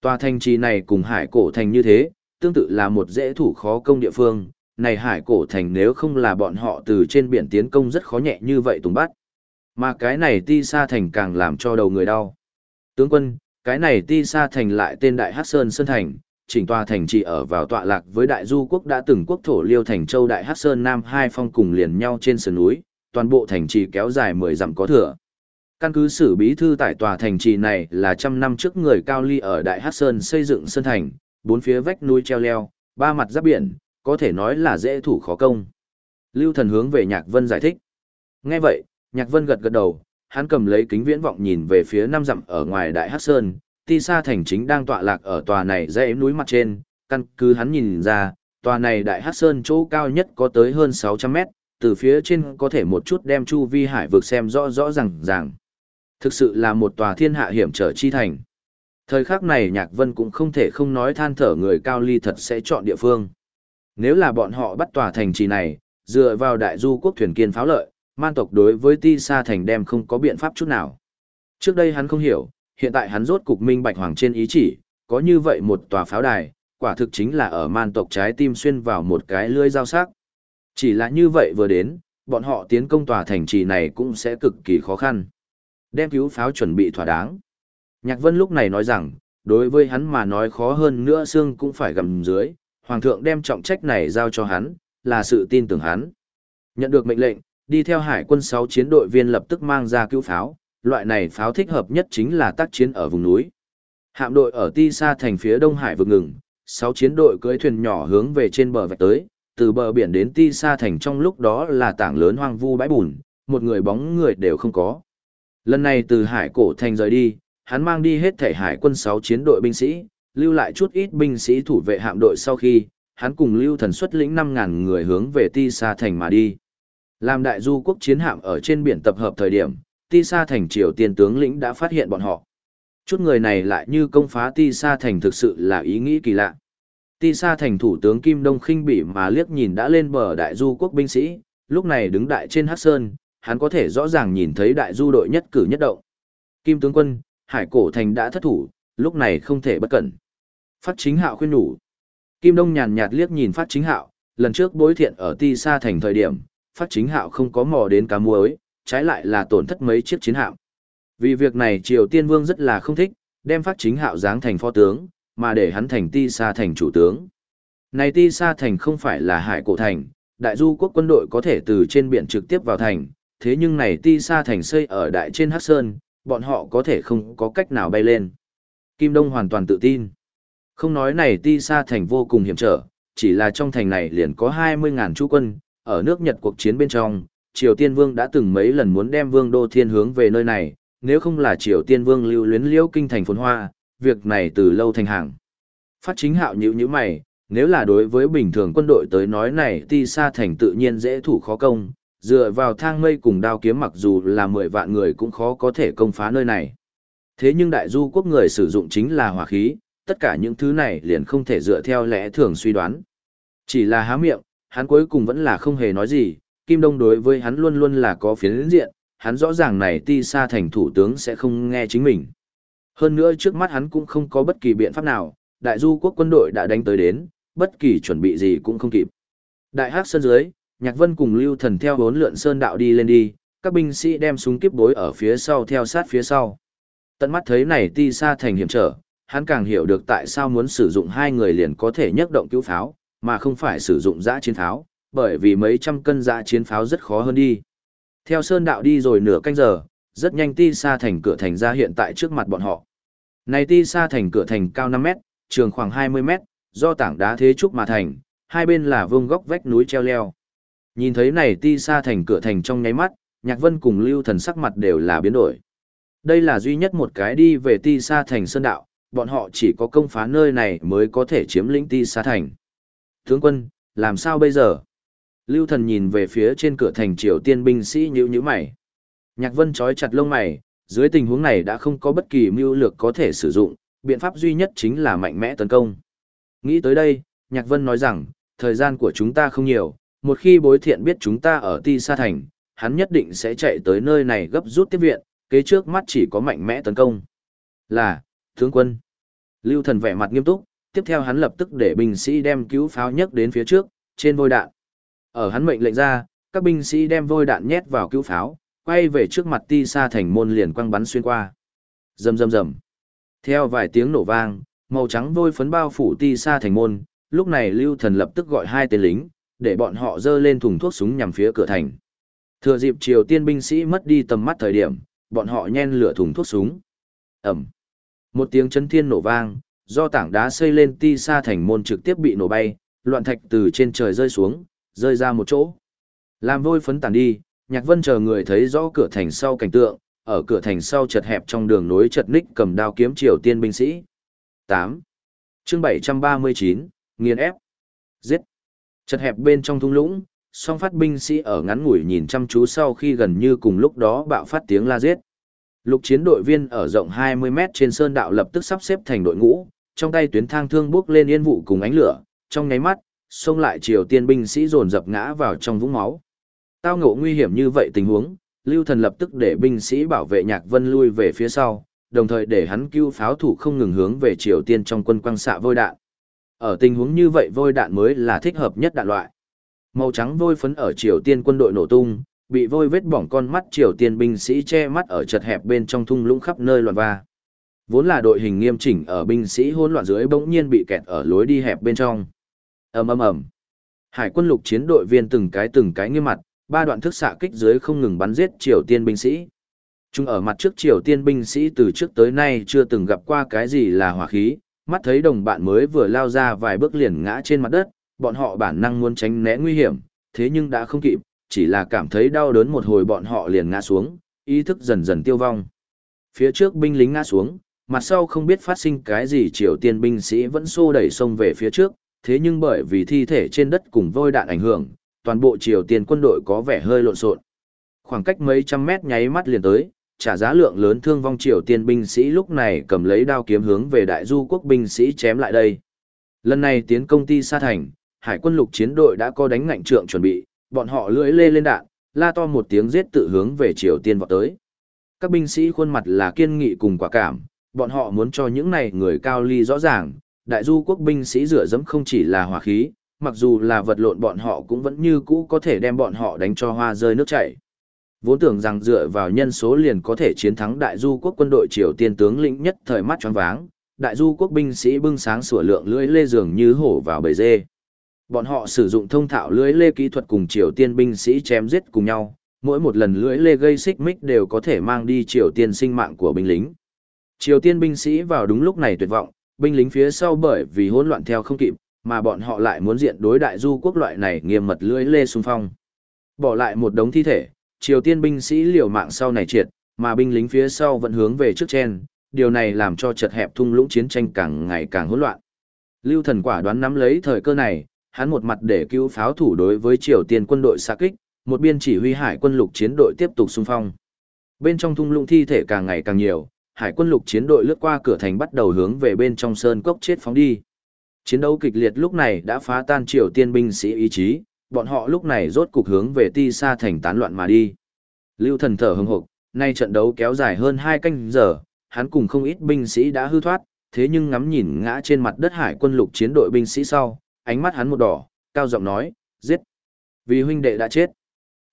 Tòa thành trì này cùng hải cổ thành như thế, tương tự là một dễ thủ khó công địa phương, này hải cổ thành nếu không là bọn họ từ trên biển tiến công rất khó nhẹ như vậy tùng bắt. Mà cái này Ti Sa Thành càng làm cho đầu người đau. Tướng quân, cái này Ti Sa Thành lại tên Đại Hát Sơn Sơn Thành, chỉnh tòa thành trì ở vào tọa lạc với đại du quốc đã từng quốc thổ liêu thành châu đại hát sơn nam hai phong cùng liền nhau trên sườn núi, toàn bộ thành trì kéo dài mười dặm có thừa. Căn cứ sử bí thư tại tòa thành trì này là trăm năm trước người cao ly ở đại hát sơn xây dựng sơn thành, bốn phía vách núi treo leo, ba mặt giáp biển, có thể nói là dễ thủ khó công. Lưu thần hướng về nhạc vân giải thích. Nghe vậy, nhạc vân gật gật đầu, hắn cầm lấy kính viễn vọng nhìn về phía năm dặm ở ngoài đại hát sơn ti sa thành chính đang tọa lạc ở tòa này dãy núi mặt trên, căn cứ hắn nhìn ra, tòa này đại hát sơn chỗ cao nhất có tới hơn 600 mét, từ phía trên có thể một chút đem chu vi hải vực xem rõ rõ ràng ràng. Thực sự là một tòa thiên hạ hiểm trở chi thành. Thời khắc này Nhạc Vân cũng không thể không nói than thở người cao ly thật sẽ chọn địa phương. Nếu là bọn họ bắt tòa thành trì này, dựa vào đại du quốc thuyền kiên pháo lợi, man tộc đối với ti sa thành đem không có biện pháp chút nào. Trước đây hắn không hiểu, hiện tại hắn rốt cục minh bạch hoàng trên ý chỉ, có như vậy một tòa pháo đài, quả thực chính là ở man tộc trái tim xuyên vào một cái lưỡi dao sắc. Chỉ là như vậy vừa đến, bọn họ tiến công tòa thành trì này cũng sẽ cực kỳ khó khăn. Đem cứu pháo chuẩn bị thỏa đáng. Nhạc Vân lúc này nói rằng, đối với hắn mà nói khó hơn nữa xương cũng phải gầm dưới, hoàng thượng đem trọng trách này giao cho hắn, là sự tin tưởng hắn. Nhận được mệnh lệnh, đi theo hải quân 6 chiến đội viên lập tức mang ra cứu pháo, loại này pháo thích hợp nhất chính là tác chiến ở vùng núi. Hạm đội ở Ti Sa thành phía Đông Hải vực ngừng, sáu chiến đội cưỡi thuyền nhỏ hướng về trên bờ vạch tới, từ bờ biển đến Ti Sa thành trong lúc đó là tảng lớn hoang vu bãi bùn, một người bóng người đều không có. Lần này từ hải cổ thành rời đi, hắn mang đi hết thể hải quân sáu chiến đội binh sĩ, lưu lại chút ít binh sĩ thủ vệ hạm đội sau khi, hắn cùng lưu thần xuất lĩnh 5.000 người hướng về Ti Sa thành mà đi. Làm đại du quốc chiến hạm ở trên biển tập hợp thời điểm, ti sa thành triều tiên tướng lĩnh đã phát hiện bọn họ. Chút người này lại như công phá ti sa thành thực sự là ý nghĩ kỳ lạ. Ti sa thành thủ tướng Kim Đông khinh bỉ mà liếc nhìn đã lên bờ đại du quốc binh sĩ, lúc này đứng đại trên Hắc Sơn, hắn có thể rõ ràng nhìn thấy đại du đội nhất cử nhất động. Kim tướng quân, hải cổ thành đã thất thủ, lúc này không thể bất cẩn. Phát chính hạo khuyên nhủ. Kim Đông nhàn nhạt liếc nhìn phát chính hạo, lần trước bối thiện ở ti sa thành thời điểm, phát chính hạo không có mò đến cá muối, trái lại là tổn thất mấy chiếc chiến hạm. Vì việc này Triều Tiên Vương rất là không thích, đem phát chính hạo giáng thành phó tướng, mà để hắn thành ti sa thành chủ tướng. Này ti sa thành không phải là hải cổ thành, đại du quốc quân đội có thể từ trên biển trực tiếp vào thành, thế nhưng này ti sa thành xây ở đại trên Hắc Sơn, bọn họ có thể không có cách nào bay lên. Kim Đông hoàn toàn tự tin. Không nói này ti sa thành vô cùng hiểm trở, chỉ là trong thành này liền có 20.000 chú quân, ở nước Nhật cuộc chiến bên trong, Triều Tiên Vương đã từng mấy lần muốn đem Vương Đô Thiên hướng về nơi này, nếu không là Triều Tiên Vương lưu luyến liễu kinh thành phồn hoa, việc này từ lâu thành hàng. Phát chính hạo nhữ như mày, nếu là đối với bình thường quân đội tới nói này ti sa thành tự nhiên dễ thủ khó công, dựa vào thang mây cùng đao kiếm mặc dù là 10 vạn người cũng khó có thể công phá nơi này. Thế nhưng đại du quốc người sử dụng chính là hỏa khí, tất cả những thứ này liền không thể dựa theo lẽ thường suy đoán. Chỉ là há miệng, hắn cuối cùng vẫn là không hề nói gì, Kim Đông đối với hắn luôn luôn là có phiến diện, hắn rõ ràng này ti xa thành thủ tướng sẽ không nghe chính mình. Hơn nữa trước mắt hắn cũng không có bất kỳ biện pháp nào, đại du quốc quân đội đã đánh tới đến, bất kỳ chuẩn bị gì cũng không kịp. Đại hắc sơn dưới, Nhạc Vân cùng Lưu Thần theo bốn lượn sơn đạo đi lên đi, các binh sĩ đem súng kiếp bối ở phía sau theo sát phía sau. Tận mắt thấy này ti xa thành hiểm trở, hắn càng hiểu được tại sao muốn sử dụng hai người liền có thể nhấc động cứu pháo, mà không phải sử dụng giã chiến pháo, bởi vì mấy trăm cân dã chiến pháo rất khó hơn đi. Theo sơn đạo đi rồi nửa canh giờ, rất nhanh ti xa thành cửa thành ra hiện tại trước mặt bọn họ. Này ti xa thành cửa thành cao 5 mét, trường khoảng 20 mét, do tảng đá thế trúc mà thành, hai bên là vương góc vách núi treo leo. Nhìn thấy này ti xa thành cửa thành trong nháy mắt, Nhạc Vân cùng Lưu Thần sắc mặt đều là biến đổi. Đây là duy nhất một cái đi về ti xa thành sơn đạo, bọn họ chỉ có công phá nơi này mới có thể chiếm lĩnh ti xa thành. Tướng quân, làm sao bây giờ? Lưu Thần nhìn về phía trên cửa thành triều tiên binh sĩ nhíu nhíu mày. Nhạc Vân trói chặt lông mày, dưới tình huống này đã không có bất kỳ mưu lược có thể sử dụng, biện pháp duy nhất chính là mạnh mẽ tấn công. Nghĩ tới đây, Nhạc Vân nói rằng, thời gian của chúng ta không nhiều, một khi bối thiện biết chúng ta ở ti sa thành, hắn nhất định sẽ chạy tới nơi này gấp rút tiếp viện, kế trước mắt chỉ có mạnh mẽ tấn công. Là, tướng quân. Lưu thần vẻ mặt nghiêm túc, tiếp theo hắn lập tức để binh sĩ đem cứu pháo nhất đến phía trước, trên vôi đạn. Ở hắn mệnh lệnh ra, các binh sĩ đem vôi đạn nhét vào cứu pháo, quay về trước mặt ti sa thành môn liền quăng bắn xuyên qua. Rầm rầm rầm. Theo vài tiếng nổ vang, màu trắng vôi phấn bao phủ ti sa thành môn, lúc này Lưu Thần lập tức gọi hai tên lính, để bọn họ dơ lên thùng thuốc súng nhằm phía cửa thành. Thừa dịp Triều Tiên binh sĩ mất đi tầm mắt thời điểm, bọn họ nhen lửa thùng thuốc súng. Ẩm. Một tiếng chấn thiên nổ vang, do tảng đá xây lên ti sa thành môn trực tiếp bị nổ bay, loạn thạch từ trên trời rơi xuống, rơi ra một chỗ. Làm vôi phấn tàn đi, Nhạc Vân chờ người thấy rõ cửa thành sau cảnh tượng, ở cửa thành sau chật hẹp trong đường nối chật ních cầm đao kiếm Triều Tiên binh sĩ. 8. Chương 739, nghiền ép. Giết. Chật hẹp bên trong thung lũng, song phát binh sĩ ở ngắn ngủi nhìn chăm chú sau khi gần như cùng lúc đó bạo phát tiếng la giết. Lục chiến đội viên ở rộng 20 mét trên sơn đạo lập tức sắp xếp thành đội ngũ, trong tay tuyến thang thương bước lên yên vụ cùng ánh lửa, trong nháy mắt, xông lại Triều Tiên binh sĩ dồn dập ngã vào trong vũng máu. Tao ngộ nguy hiểm như vậy tình huống, Lưu Thần lập tức để binh sĩ bảo vệ Nhạc Vân lui về phía sau, đồng thời để hắn cứu pháo thủ không ngừng hướng về Triều Tiên trong quân quang xạ vôi đạn. Ở tình huống như vậy vôi đạn mới là thích hợp nhất đạn loại. Màu trắng vôi phấn ở Triều Tiên quân đội nổ tung, bị vôi vết bỏng con mắt Triều Tiên binh sĩ che mắt ở chật hẹp bên trong thung lũng khắp nơi loạn va. Vốn là đội hình nghiêm chỉnh ở binh sĩ hỗn loạn dưới bỗng nhiên bị kẹt ở lối đi hẹp bên trong. Ầm ầm ầm. Hải quân lục chiến đội viên từng cái từng cái nghiêm mặt, ba đoạn thức xạ kích dưới không ngừng bắn giết Triều Tiên binh sĩ. Chúng ở mặt trước Triều Tiên binh sĩ từ trước tới nay chưa từng gặp qua cái gì là hỏa khí, mắt thấy đồng bạn mới vừa lao ra vài bước liền ngã trên mặt đất, bọn họ bản năng muốn tránh né nguy hiểm, thế nhưng đã không kịp, chỉ là cảm thấy đau đớn một hồi bọn họ liền ngã xuống, ý thức dần dần tiêu vong. Phía trước binh lính ngã xuống, mặt sau không biết phát sinh cái gì Triều Tiên binh sĩ vẫn xô đẩy sông về phía trước, thế nhưng bởi vì thi thể trên đất cùng vôi đạn ảnh hưởng, toàn bộ Triều Tiên quân đội có vẻ hơi lộn xộn. Khoảng cách mấy trăm mét nháy mắt liền tới, trả giá lượng lớn thương vong Triều Tiên binh sĩ lúc này cầm lấy đao kiếm hướng về đại du quốc binh sĩ chém lại đây. Lần này tiến công ty Sa Thành, hải quân lục chiến đội đã có đánh ngạnh trượng chuẩn bị, bọn họ lưỡi lê lên đạn, la to một tiếng giết tự hướng về Triều Tiên vọt tới. Các binh sĩ khuôn mặt là kiên nghị cùng quả cảm, bọn họ muốn cho những này người cao ly rõ ràng, đại du quốc binh sĩ rửa dẫm không chỉ là hỏa khí, mặc dù là vật lộn bọn họ cũng vẫn như cũ có thể đem bọn họ đánh cho hoa rơi nước chảy. Vốn tưởng rằng dựa vào nhân số liền có thể chiến thắng đại du quốc quân đội Triều Tiên tướng lĩnh nhất thời mắt choáng váng, đại du quốc binh sĩ bưng sáng sủa lượng lưỡi lê dường như hổ vào bầy dê. Bọn họ sử dụng thông thạo lưỡi lê kỹ thuật cùng Triều Tiên binh sĩ chém giết cùng nhau, mỗi một lần lưỡi lê gây xích mích đều có thể mang đi Triều Tiên sinh mạng của binh lính. Triều Tiên binh sĩ vào đúng lúc này tuyệt vọng, binh lính phía sau bởi vì hỗn loạn theo không kịp, mà bọn họ lại muốn diện đối đại du quốc loại này nghiêm mật lưỡi lê xung phong. Bỏ lại một đống thi thể, Triều Tiên binh sĩ liều mạng sau này triệt, mà binh lính phía sau vẫn hướng về trước trên, điều này làm cho chật hẹp thung lũng chiến tranh càng ngày càng hỗn loạn. Lưu Thần quả đoán nắm lấy thời cơ này, hắn một mặt để cứu pháo thủ đối với Triều Tiên quân đội xạ kích, một biên chỉ huy hải quân lục chiến đội tiếp tục xung phong. Bên trong thung lũng thi thể càng ngày càng nhiều, hải quân lục chiến đội lướt qua cửa thành bắt đầu hướng về bên trong sơn cốc chết phóng đi. Chiến đấu kịch liệt lúc này đã phá tan Triều Tiên binh sĩ ý chí, bọn họ lúc này rốt cục hướng về ti xa thành tán loạn mà đi. Lưu thần thở hừng hực, nay trận đấu kéo dài hơn 2 canh giờ, hắn cùng không ít binh sĩ đã hư thoát, thế nhưng ngắm nhìn ngã trên mặt đất hải quân lục chiến đội binh sĩ sau, ánh mắt hắn một đỏ, cao giọng nói, giết. Vì huynh đệ đã chết.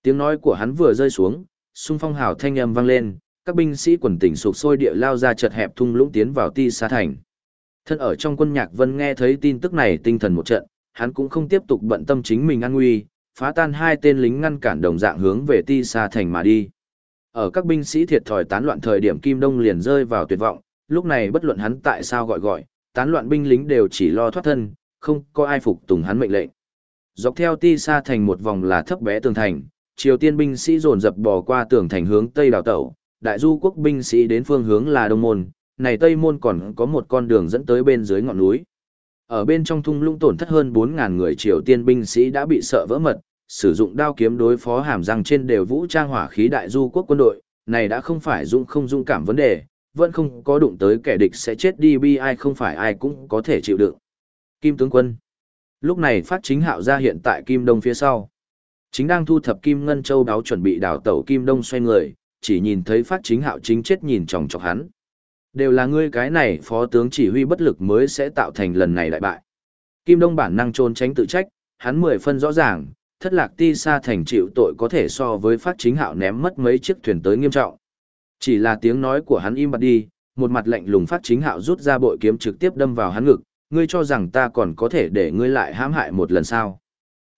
Tiếng nói của hắn vừa rơi xuống, xung phong hào thanh âm vang lên, các binh sĩ quần tỉnh sụp sôi địa lao ra chật hẹp thung lũng tiến vào ti xa thành. Thân ở trong quân nhạc vân nghe thấy tin tức này tinh thần một trận, hắn cũng không tiếp tục bận tâm chính mình an nguy, phá tan hai tên lính ngăn cản đồng dạng hướng về ti xa thành mà đi. Ở các binh sĩ thiệt thòi tán loạn thời điểm Kim Đông liền rơi vào tuyệt vọng, lúc này bất luận hắn tại sao gọi gọi, tán loạn binh lính đều chỉ lo thoát thân, không có ai phục tùng hắn mệnh lệnh. Dọc theo ti xa thành một vòng là thấp bé tường thành, Triều Tiên binh sĩ dồn dập bò qua tường thành hướng tây đào tẩu, đại du quốc binh sĩ đến phương hướng là đông môn, này tây môn còn có một con đường dẫn tới bên dưới ngọn núi. Ở bên trong thung lũng tổn thất hơn 4.000 người Triều Tiên binh sĩ đã bị sợ vỡ mật, sử dụng đao kiếm đối phó hàm răng trên đều vũ trang hỏa khí đại du quốc quân đội, này đã không phải dũng không dũng cảm vấn đề, vẫn không có đụng tới kẻ địch sẽ chết đi bi ai không phải ai cũng có thể chịu đựng. Kim tướng quân. Lúc này phát chính hạo ra hiện tại Kim Đông phía sau. Chính đang thu thập Kim Ngân Châu đáo chuẩn bị đào tẩu Kim Đông xoay người, chỉ nhìn thấy phát chính hạo chính chết nhìn chòng chọc hắn. Đều là ngươi cái này phó tướng chỉ huy bất lực mới sẽ tạo thành lần này đại bại. Kim Đông bản năng trốn tránh tự trách, hắn mười phân rõ ràng, thất lạc ti xa thành chịu tội có thể so với phát chính hạo ném mất mấy chiếc thuyền tới nghiêm trọng. Chỉ là tiếng nói của hắn im bặt đi, một mặt lạnh lùng phát chính hạo rút ra bội kiếm trực tiếp đâm vào hắn ngực, ngươi cho rằng ta còn có thể để ngươi lại hãm hại một lần sao.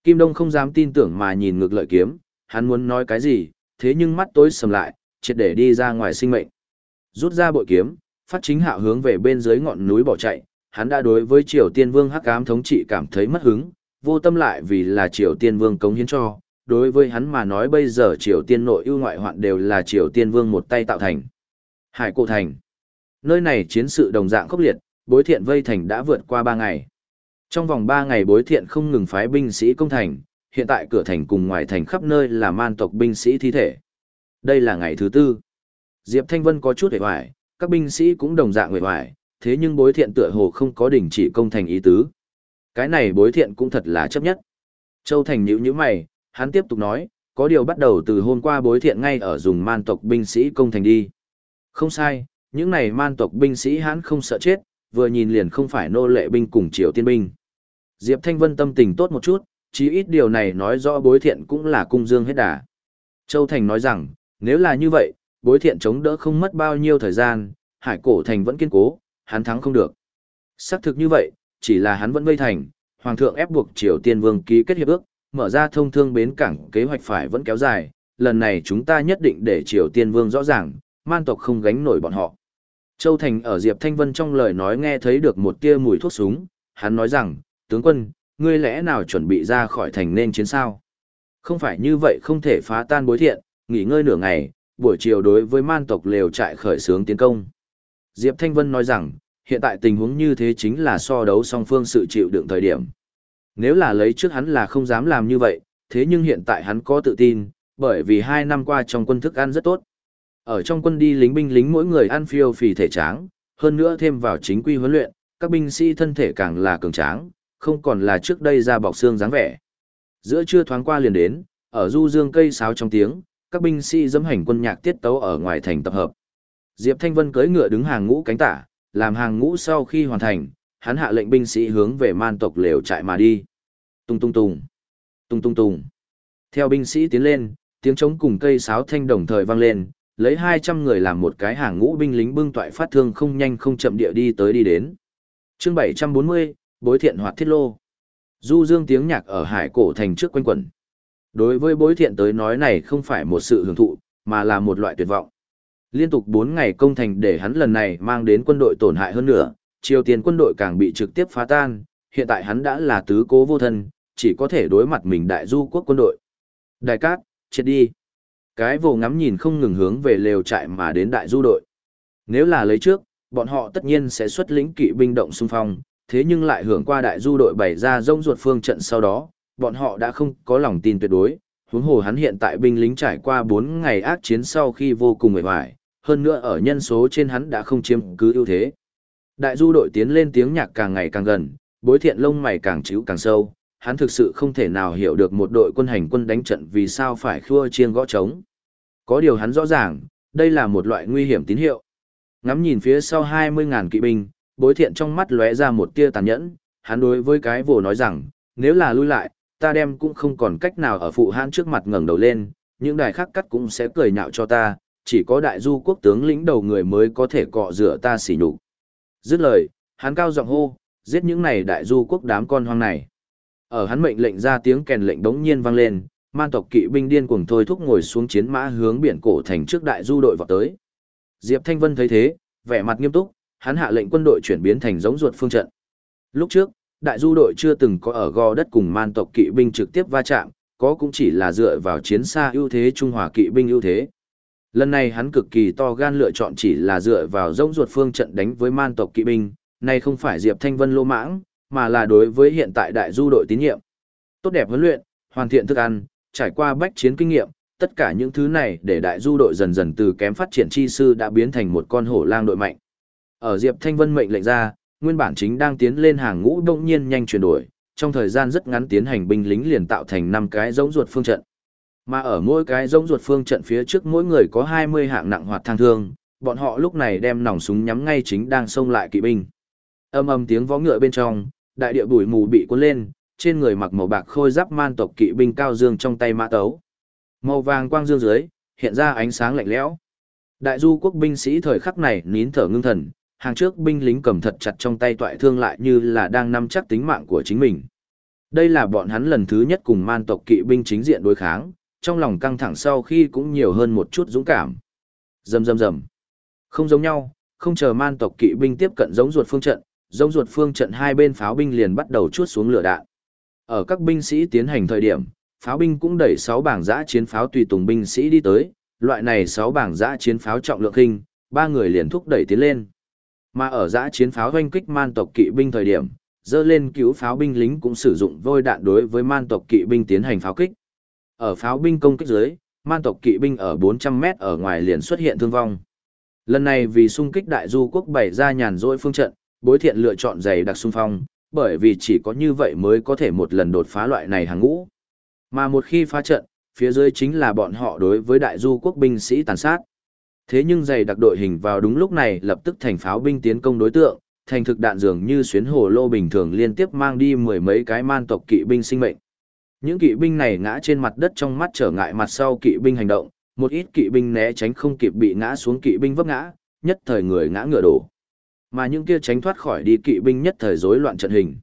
Kim Đông không dám tin tưởng mà nhìn ngược lợi kiếm, hắn muốn nói cái gì, thế nhưng mắt tối sầm lại, triệt để đi ra ngoài sinh mệnh. Rút ra bội kiếm, phát chính hạo hướng về bên dưới ngọn núi bỏ chạy, hắn đã đối với Triều Tiên Vương Hắc Ám thống trị cảm thấy mất hứng, vô tâm lại vì là Triều Tiên Vương cống hiến cho, đối với hắn mà nói bây giờ Triều Tiên nội ưu ngoại hoạn đều là Triều Tiên Vương một tay tạo thành. Hải Cổ Thành Nơi này chiến sự đồng dạng khốc liệt, bối thiện vây thành đã vượt qua 3 ngày. Trong vòng 3 ngày bối thiện không ngừng phái binh sĩ công thành, hiện tại cửa thành cùng ngoài thành khắp nơi là man tộc binh sĩ thi thể. Đây là ngày thứ tư. Diệp Thanh Vân có chút hề hoài, các binh sĩ cũng đồng dạng hề hoài, thế nhưng bối thiện tựa hồ không có đình chỉ công thành ý tứ. Cái này bối thiện cũng thật là chấp nhất. Châu Thành nhữ như mày, hắn tiếp tục nói, có điều bắt đầu từ hôm qua bối thiện ngay ở dùng man tộc binh sĩ công thành đi. Không sai, những này man tộc binh sĩ hắn không sợ chết, vừa nhìn liền không phải nô lệ binh cùng triều tiên binh. Diệp Thanh Vân tâm tình tốt một chút, chí ít điều này nói rõ bối thiện cũng là cung dương hết đà. Châu Thành nói rằng, nếu là như vậy, bối thiện chống đỡ không mất bao nhiêu thời gian, hải cổ thành vẫn kiên cố, hắn thắng không được. Xác thực như vậy, chỉ là hắn vẫn vây thành, hoàng thượng ép buộc Triều Tiên Vương ký kết hiệp ước, mở ra thông thương bến cảng kế hoạch phải vẫn kéo dài, lần này chúng ta nhất định để Triều Tiên Vương rõ ràng, man tộc không gánh nổi bọn họ. Châu Thành ở Diệp Thanh Vân trong lời nói nghe thấy được một tia mùi thuốc súng, hắn nói rằng, tướng quân, ngươi lẽ nào chuẩn bị ra khỏi thành nên chiến sao? Không phải như vậy không thể phá tan bối thiện, nghỉ ngơi nửa ngày, buổi chiều đối với man tộc lều trại khởi xướng tiến công. Diệp Thanh Vân nói rằng, hiện tại tình huống như thế chính là so đấu song phương sự chịu đựng thời điểm. Nếu là lấy trước hắn là không dám làm như vậy, thế nhưng hiện tại hắn có tự tin, bởi vì hai năm qua trong quân thức ăn rất tốt. Ở trong quân đi lính binh lính mỗi người ăn phiêu phì thể tráng, hơn nữa thêm vào chính quy huấn luyện, các binh sĩ thân thể càng là cường tráng, không còn là trước đây ra bọc xương dáng vẻ. Giữa trưa thoáng qua liền đến, ở du dương cây sáo trong tiếng, các binh sĩ dẫm hành quân nhạc tiết tấu ở ngoài thành tập hợp. Diệp Thanh Vân cưỡi ngựa đứng hàng ngũ cánh tả, làm hàng ngũ sau khi hoàn thành, hắn hạ lệnh binh sĩ hướng về man tộc lều trại mà đi. Tung tung tung, tung tung tung. Theo binh sĩ tiến lên, tiếng trống cùng cây sáo thanh đồng thời vang lên, lấy 200 người làm một cái hàng ngũ binh lính bưng toại phát thương không nhanh không chậm địa đi tới đi đến. Chương 740, Bối Thiện Hoạt Thiết Lô. Du dương tiếng nhạc ở hải cổ thành trước quanh quẩn. Đối với bối thiện tới nói này không phải một sự hưởng thụ, mà là một loại tuyệt vọng. Liên tục 4 ngày công thành để hắn lần này mang đến quân đội tổn hại hơn nữa, Triều Tiên quân đội càng bị trực tiếp phá tan, hiện tại hắn đã là tứ cố vô thân, chỉ có thể đối mặt mình đại du quốc quân đội. Đại cát, chết đi. Cái vô ngắm nhìn không ngừng hướng về lều trại mà đến đại du đội. Nếu là lấy trước, bọn họ tất nhiên sẽ xuất lĩnh kỵ binh động xung phong, thế nhưng lại hưởng qua đại du đội bày ra rông ruột phương trận sau đó, bọn họ đã không có lòng tin tuyệt đối, huống hồ hắn hiện tại binh lính trải qua 4 ngày ác chiến sau khi vô cùng mệt mỏi, hơn nữa ở nhân số trên hắn đã không chiếm cứ ưu thế. Đại du đội tiến lên tiếng nhạc càng ngày càng gần, bối thiện lông mày càng chữ càng sâu, hắn thực sự không thể nào hiểu được một đội quân hành quân đánh trận vì sao phải khua chiêng gõ trống. Có điều hắn rõ ràng, đây là một loại nguy hiểm tín hiệu. Ngắm nhìn phía sau 20.000 kỵ binh, bối thiện trong mắt lóe ra một tia tàn nhẫn, hắn đối với cái vồ nói rằng, nếu là lui lại, ta đem cũng không còn cách nào ở phụ hãn trước mặt ngẩng đầu lên, những đài khác cắt cũng sẽ cười nhạo cho ta, chỉ có đại du quốc tướng lĩnh đầu người mới có thể cọ rửa ta xỉ nhục. Dứt lời, hắn cao giọng hô, giết những này đại du quốc đám con hoang này. Ở hắn mệnh lệnh ra tiếng kèn lệnh đống nhiên vang lên, man tộc kỵ binh điên cuồng thôi thúc ngồi xuống chiến mã hướng biển cổ thành trước đại du đội vào tới. Diệp Thanh Vân thấy thế, vẻ mặt nghiêm túc, hắn hạ lệnh quân đội chuyển biến thành giống ruột phương trận. Lúc trước, đại du đội chưa từng có ở gò đất cùng man tộc kỵ binh trực tiếp va chạm, có cũng chỉ là dựa vào chiến xa ưu thế Trung Hòa kỵ binh ưu thế. Lần này hắn cực kỳ to gan lựa chọn chỉ là dựa vào giống ruột phương trận đánh với man tộc kỵ binh, này không phải Diệp Thanh Vân lô mãng, mà là đối với hiện tại đại du đội tín nhiệm. Tốt đẹp huấn luyện, hoàn thiện thức ăn, trải qua bách chiến kinh nghiệm, tất cả những thứ này để đại du đội dần dần từ kém phát triển chi sư đã biến thành một con hổ lang đội mạnh. Ở Diệp Thanh Vân mệnh lệnh ra, nguyên bản chính đang tiến lên hàng ngũ đông nhiên nhanh chuyển đổi, trong thời gian rất ngắn tiến hành binh lính liền tạo thành năm cái giống ruột phương trận. Mà ở mỗi cái giống ruột phương trận phía trước mỗi người có 20 hạng nặng hoạt thang thương, bọn họ lúc này đem nòng súng nhắm ngay chính đang xông lại kỵ binh. Âm âm tiếng vó ngựa bên trong, đại địa bụi mù bị cuốn lên, trên người mặc màu bạc khôi giáp man tộc kỵ binh cao dương trong tay mã tấu. Màu vàng quang dương dưới, hiện ra ánh sáng lạnh lẽo. Đại du quốc binh sĩ thời khắc này nín thở ngưng thần, hàng trước binh lính cầm thật chặt trong tay toại thương lại như là đang nắm chắc tính mạng của chính mình. Đây là bọn hắn lần thứ nhất cùng man tộc kỵ binh chính diện đối kháng, trong lòng căng thẳng sau khi cũng nhiều hơn một chút dũng cảm. Rầm rầm rầm. Không giống nhau, không chờ man tộc kỵ binh tiếp cận giống ruột phương trận, giống ruột phương trận hai bên pháo binh liền bắt đầu chuốt xuống lửa đạn. Ở các binh sĩ tiến hành thời điểm, pháo binh cũng đẩy 6 bảng giã chiến pháo tùy tùng binh sĩ đi tới, loại này 6 bảng giã chiến pháo trọng lượng hình, ba người liền thúc đẩy tiến lên. Mà ở giã chiến pháo hoanh kích man tộc kỵ binh thời điểm, dơ lên cứu pháo binh lính cũng sử dụng vôi đạn đối với man tộc kỵ binh tiến hành pháo kích. Ở pháo binh công kích dưới, man tộc kỵ binh ở 400 mét ở ngoài liền xuất hiện thương vong. Lần này vì xung kích đại du quốc bày ra nhàn rỗi phương trận, bối thiện lựa chọn giày đặc xung phong, bởi vì chỉ có như vậy mới có thể một lần đột phá loại này hàng ngũ. Mà một khi phá trận, phía dưới chính là bọn họ đối với đại du quốc binh sĩ tàn sát. Thế nhưng giày đặc đội hình vào đúng lúc này lập tức thành pháo binh tiến công đối tượng, thành thực đạn dường như xuyến hồ lô bình thường liên tiếp mang đi mười mấy cái man tộc kỵ binh sinh mệnh. Những kỵ binh này ngã trên mặt đất trong mắt trở ngại mặt sau kỵ binh hành động, một ít kỵ binh né tránh không kịp bị ngã xuống kỵ binh vấp ngã, nhất thời người ngã ngựa đổ. Mà những kia tránh thoát khỏi đi kỵ binh nhất thời rối loạn trận hình.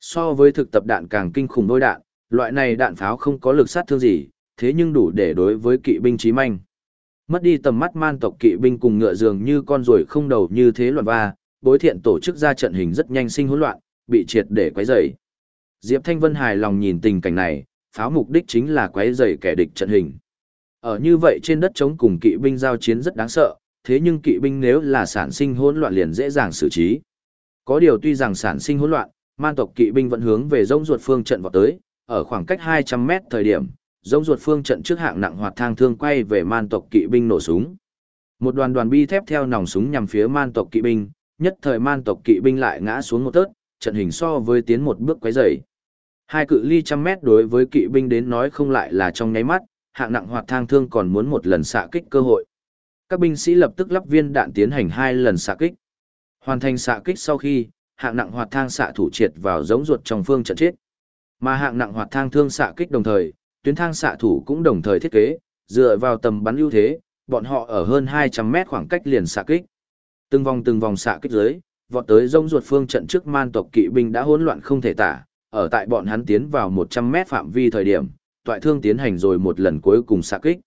So với thực tập đạn càng kinh khủng đôi đạn, loại này đạn pháo không có lực sát thương gì, thế nhưng đủ để đối với kỵ binh chí manh. Mất đi tầm mắt man tộc kỵ binh cùng ngựa dường như con ruồi không đầu như thế loạn va, bối thiện tổ chức ra trận hình rất nhanh sinh hỗn loạn, bị triệt để quấy rầy. Diệp Thanh Vân hài lòng nhìn tình cảnh này, pháo mục đích chính là quấy rầy kẻ địch trận hình. Ở như vậy trên đất chống cùng kỵ binh giao chiến rất đáng sợ, thế nhưng kỵ binh nếu là sản sinh hỗn loạn liền dễ dàng xử trí. Có điều tuy rằng sản sinh hỗn loạn, man tộc kỵ binh vẫn hướng về rông ruột phương trận vào tới, ở khoảng cách 200 mét thời điểm, giống ruột phương trận trước hạng nặng hoạt thang thương quay về man tộc kỵ binh nổ súng. Một đoàn đoàn bi thép theo nòng súng nhằm phía man tộc kỵ binh, nhất thời man tộc kỵ binh lại ngã xuống một tớt, trận hình so với tiến một bước quấy rầy. Hai cự ly trăm mét đối với kỵ binh đến nói không lại là trong nháy mắt, hạng nặng hoạt thang thương còn muốn một lần xạ kích cơ hội. Các binh sĩ lập tức lắp viên đạn tiến hành hai lần xạ kích. Hoàn thành xạ kích sau khi, hạng nặng hoạt thang xạ thủ triệt vào giống ruột trong phương trận chết. Mà hạng nặng hoạt thang thương xạ kích đồng thời, tuyến thang xạ thủ cũng đồng thời thiết kế, dựa vào tầm bắn ưu thế, bọn họ ở hơn 200 mét khoảng cách liền xạ kích. Từng vòng từng vòng xạ kích dưới, vọt tới rông ruột phương trận trước man tộc kỵ binh đã hỗn loạn không thể tả, ở tại bọn hắn tiến vào 100 mét phạm vi thời điểm, toại thương tiến hành rồi một lần cuối cùng xạ kích.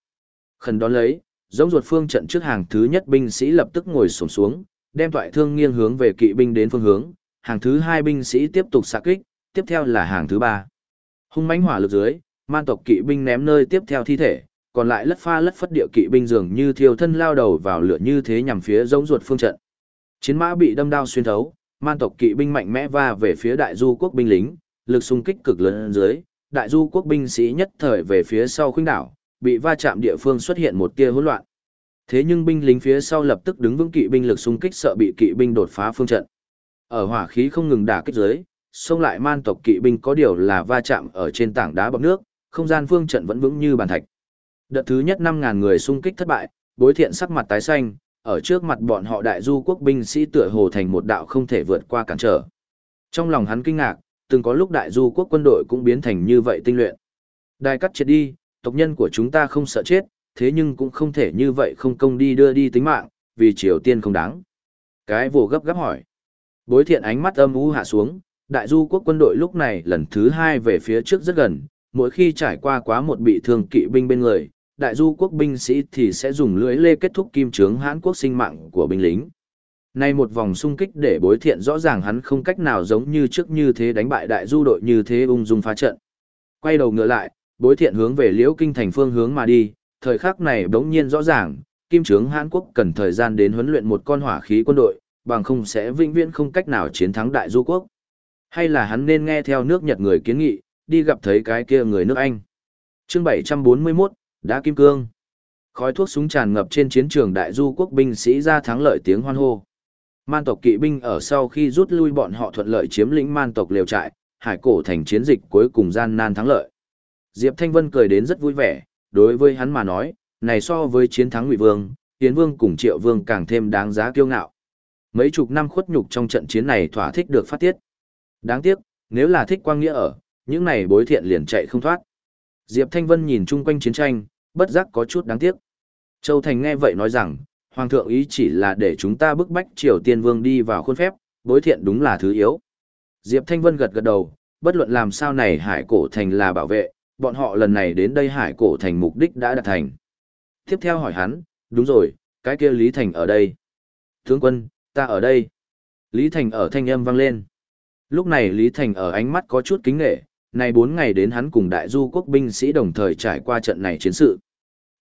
Khẩn đón lấy, rông ruột phương trận trước hàng thứ nhất binh sĩ lập tức ngồi xổm xuống, đem toại thương nghiêng hướng về kỵ binh đến phương hướng, hàng thứ hai binh sĩ tiếp tục xạ kích, tiếp theo là hàng thứ ba. Hung mãnh hỏa lực dưới, man tộc kỵ binh ném nơi tiếp theo thi thể, còn lại lất pha lất phất địa kỵ binh dường như thiêu thân lao đầu vào lửa như thế nhằm phía giống ruột phương trận. Chiến mã bị đâm đao xuyên thấu, man tộc kỵ binh mạnh mẽ va về phía đại du quốc binh lính, lực xung kích cực lớn dưới, đại du quốc binh sĩ nhất thời về phía sau khuynh đảo, bị va chạm địa phương xuất hiện một tia hỗn loạn. Thế nhưng binh lính phía sau lập tức đứng vững kỵ binh lực xung kích sợ bị kỵ binh đột phá phương trận. Ở hỏa khí không ngừng đả kích dưới, xông lại man tộc kỵ binh có điều là va chạm ở trên tảng đá bọc nước, không gian phương trận vẫn vững như bàn thạch. Đợt thứ nhất 5000 người xung kích thất bại, Bối Thiện sắc mặt tái xanh, ở trước mặt bọn họ đại du quốc binh sĩ tựa hồ thành một đạo không thể vượt qua cản trở. Trong lòng hắn kinh ngạc, từng có lúc đại du quốc quân đội cũng biến thành như vậy tinh luyện. Đài cắt chết đi, tộc nhân của chúng ta không sợ chết, thế nhưng cũng không thể như vậy không công đi đưa đi tính mạng, vì Triều Tiên không đáng. Cái vồ gấp gáp hỏi. Bối thiện ánh mắt âm u hạ xuống, đại du quốc quân đội lúc này lần thứ hai về phía trước rất gần, mỗi khi trải qua quá một bị thương kỵ binh bên người, đại du quốc binh sĩ thì sẽ dùng lưỡi lê kết thúc kim trướng hãn quốc sinh mạng của binh lính. Nay một vòng xung kích để bối thiện rõ ràng hắn không cách nào giống như trước như thế đánh bại đại du đội như thế ung dung phá trận. Quay đầu ngựa lại, bối thiện hướng về liễu kinh thành phương hướng mà đi, thời khắc này bỗng nhiên rõ ràng, kim trướng Hàn Quốc cần thời gian đến huấn luyện một con hỏa khí quân đội, bằng không sẽ vĩnh viễn không cách nào chiến thắng đại du quốc. Hay là hắn nên nghe theo nước Nhật người kiến nghị, đi gặp thấy cái kia người nước Anh. Chương 741, Đá Kim Cương. Khói thuốc súng tràn ngập trên chiến trường đại du quốc binh sĩ ra thắng lợi tiếng hoan hô. Man tộc kỵ binh ở sau khi rút lui bọn họ thuận lợi chiếm lĩnh man tộc liều trại, hải cổ thành chiến dịch cuối cùng gian nan thắng lợi. Diệp Thanh Vân cười đến rất vui vẻ, đối với hắn mà nói, này so với chiến thắng Ngụy Vương, Tiến Vương cùng Triệu Vương càng thêm đáng giá kiêu ngạo. Mấy chục năm khuất nhục trong trận chiến này thỏa thích được phát tiết. Đáng tiếc, nếu là thích quang nghĩa ở, những này bối thiện liền chạy không thoát. Diệp Thanh Vân nhìn chung quanh chiến tranh, bất giác có chút đáng tiếc. Châu Thành nghe vậy nói rằng, Hoàng thượng ý chỉ là để chúng ta bức bách Triều Tiên Vương đi vào khuôn phép, bối thiện đúng là thứ yếu. Diệp Thanh Vân gật gật đầu, bất luận làm sao này hải cổ thành là bảo vệ, bọn họ lần này đến đây hải cổ thành mục đích đã đạt thành. Tiếp theo hỏi hắn, đúng rồi, cái kia Lý Thành ở đây. Tướng quân, ta ở đây. Lý Thành ở thanh âm vang lên. Lúc này Lý Thành ở ánh mắt có chút kính nghệ, này bốn ngày đến hắn cùng đại du quốc binh sĩ đồng thời trải qua trận này chiến sự.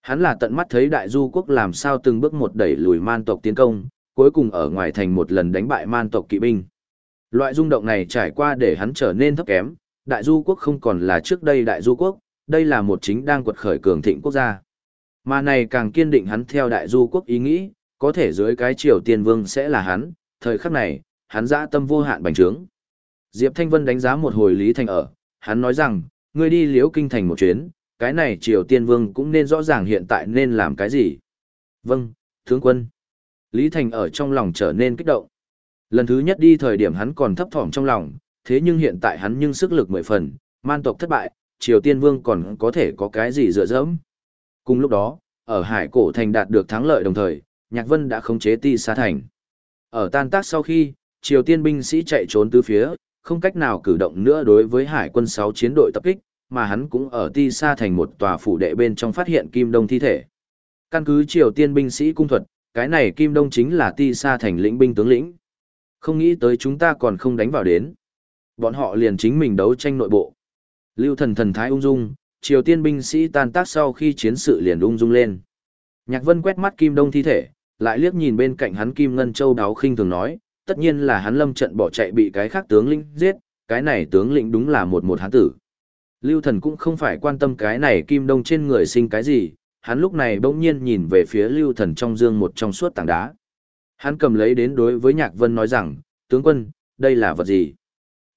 Hắn là tận mắt thấy đại du quốc làm sao từng bước một đẩy lùi man tộc tiến công, cuối cùng ở ngoài thành một lần đánh bại man tộc kỵ binh. Loại rung động này trải qua để hắn trở nên thấp kém, đại du quốc không còn là trước đây đại du quốc, đây là một chính đang quật khởi cường thịnh quốc gia. Mà này càng kiên định hắn theo đại du quốc ý nghĩ, có thể dưới cái triều tiên vương sẽ là hắn, thời khắc này, hắn dã tâm vô hạn bành trướng. Diệp Thanh Vân đánh giá một hồi Lý Thành ở, hắn nói rằng, ngươi đi liễu kinh thành một chuyến, cái này triều tiên vương cũng nên rõ ràng hiện tại nên làm cái gì. Vâng, tướng quân. Lý Thành ở trong lòng trở nên kích động. Lần thứ nhất đi thời điểm hắn còn thấp thỏm trong lòng, thế nhưng hiện tại hắn nhưng sức lực mười phần, man tộc thất bại, Triều Tiên Vương còn có thể có cái gì dựa dẫm. Cùng lúc đó, ở Hải Cổ Thành đạt được thắng lợi đồng thời, Nhạc Vân đã khống chế Ti Sa Thành. Ở tan tác sau khi, Triều Tiên binh sĩ chạy trốn tứ phía, không cách nào cử động nữa đối với Hải quân 6 chiến đội tập kích, mà hắn cũng ở Ti Sa Thành một tòa phủ đệ bên trong phát hiện Kim Đông thi thể. Căn cứ Triều Tiên binh sĩ cung thuật, cái này Kim Đông chính là Ti Sa Thành lĩnh binh tướng lĩnh. Không nghĩ tới chúng ta còn không đánh vào đến. Bọn họ liền chính mình đấu tranh nội bộ. Lưu thần thần thái ung dung, triều tiên binh sĩ tan tác sau khi chiến sự liền ung dung lên. Nhạc vân quét mắt kim đông thi thể, lại liếc nhìn bên cạnh hắn kim ngân châu đáo khinh thường nói, tất nhiên là hắn lâm trận bỏ chạy bị cái khác tướng lĩnh giết, cái này tướng lĩnh đúng là một một hán tử. Lưu thần cũng không phải quan tâm cái này kim đông trên người sinh cái gì, hắn lúc này bỗng nhiên nhìn về phía lưu thần trong dương một trong suốt tảng đá. Hắn cầm lấy đến đối với nhạc vân nói rằng, tướng quân, đây là vật gì?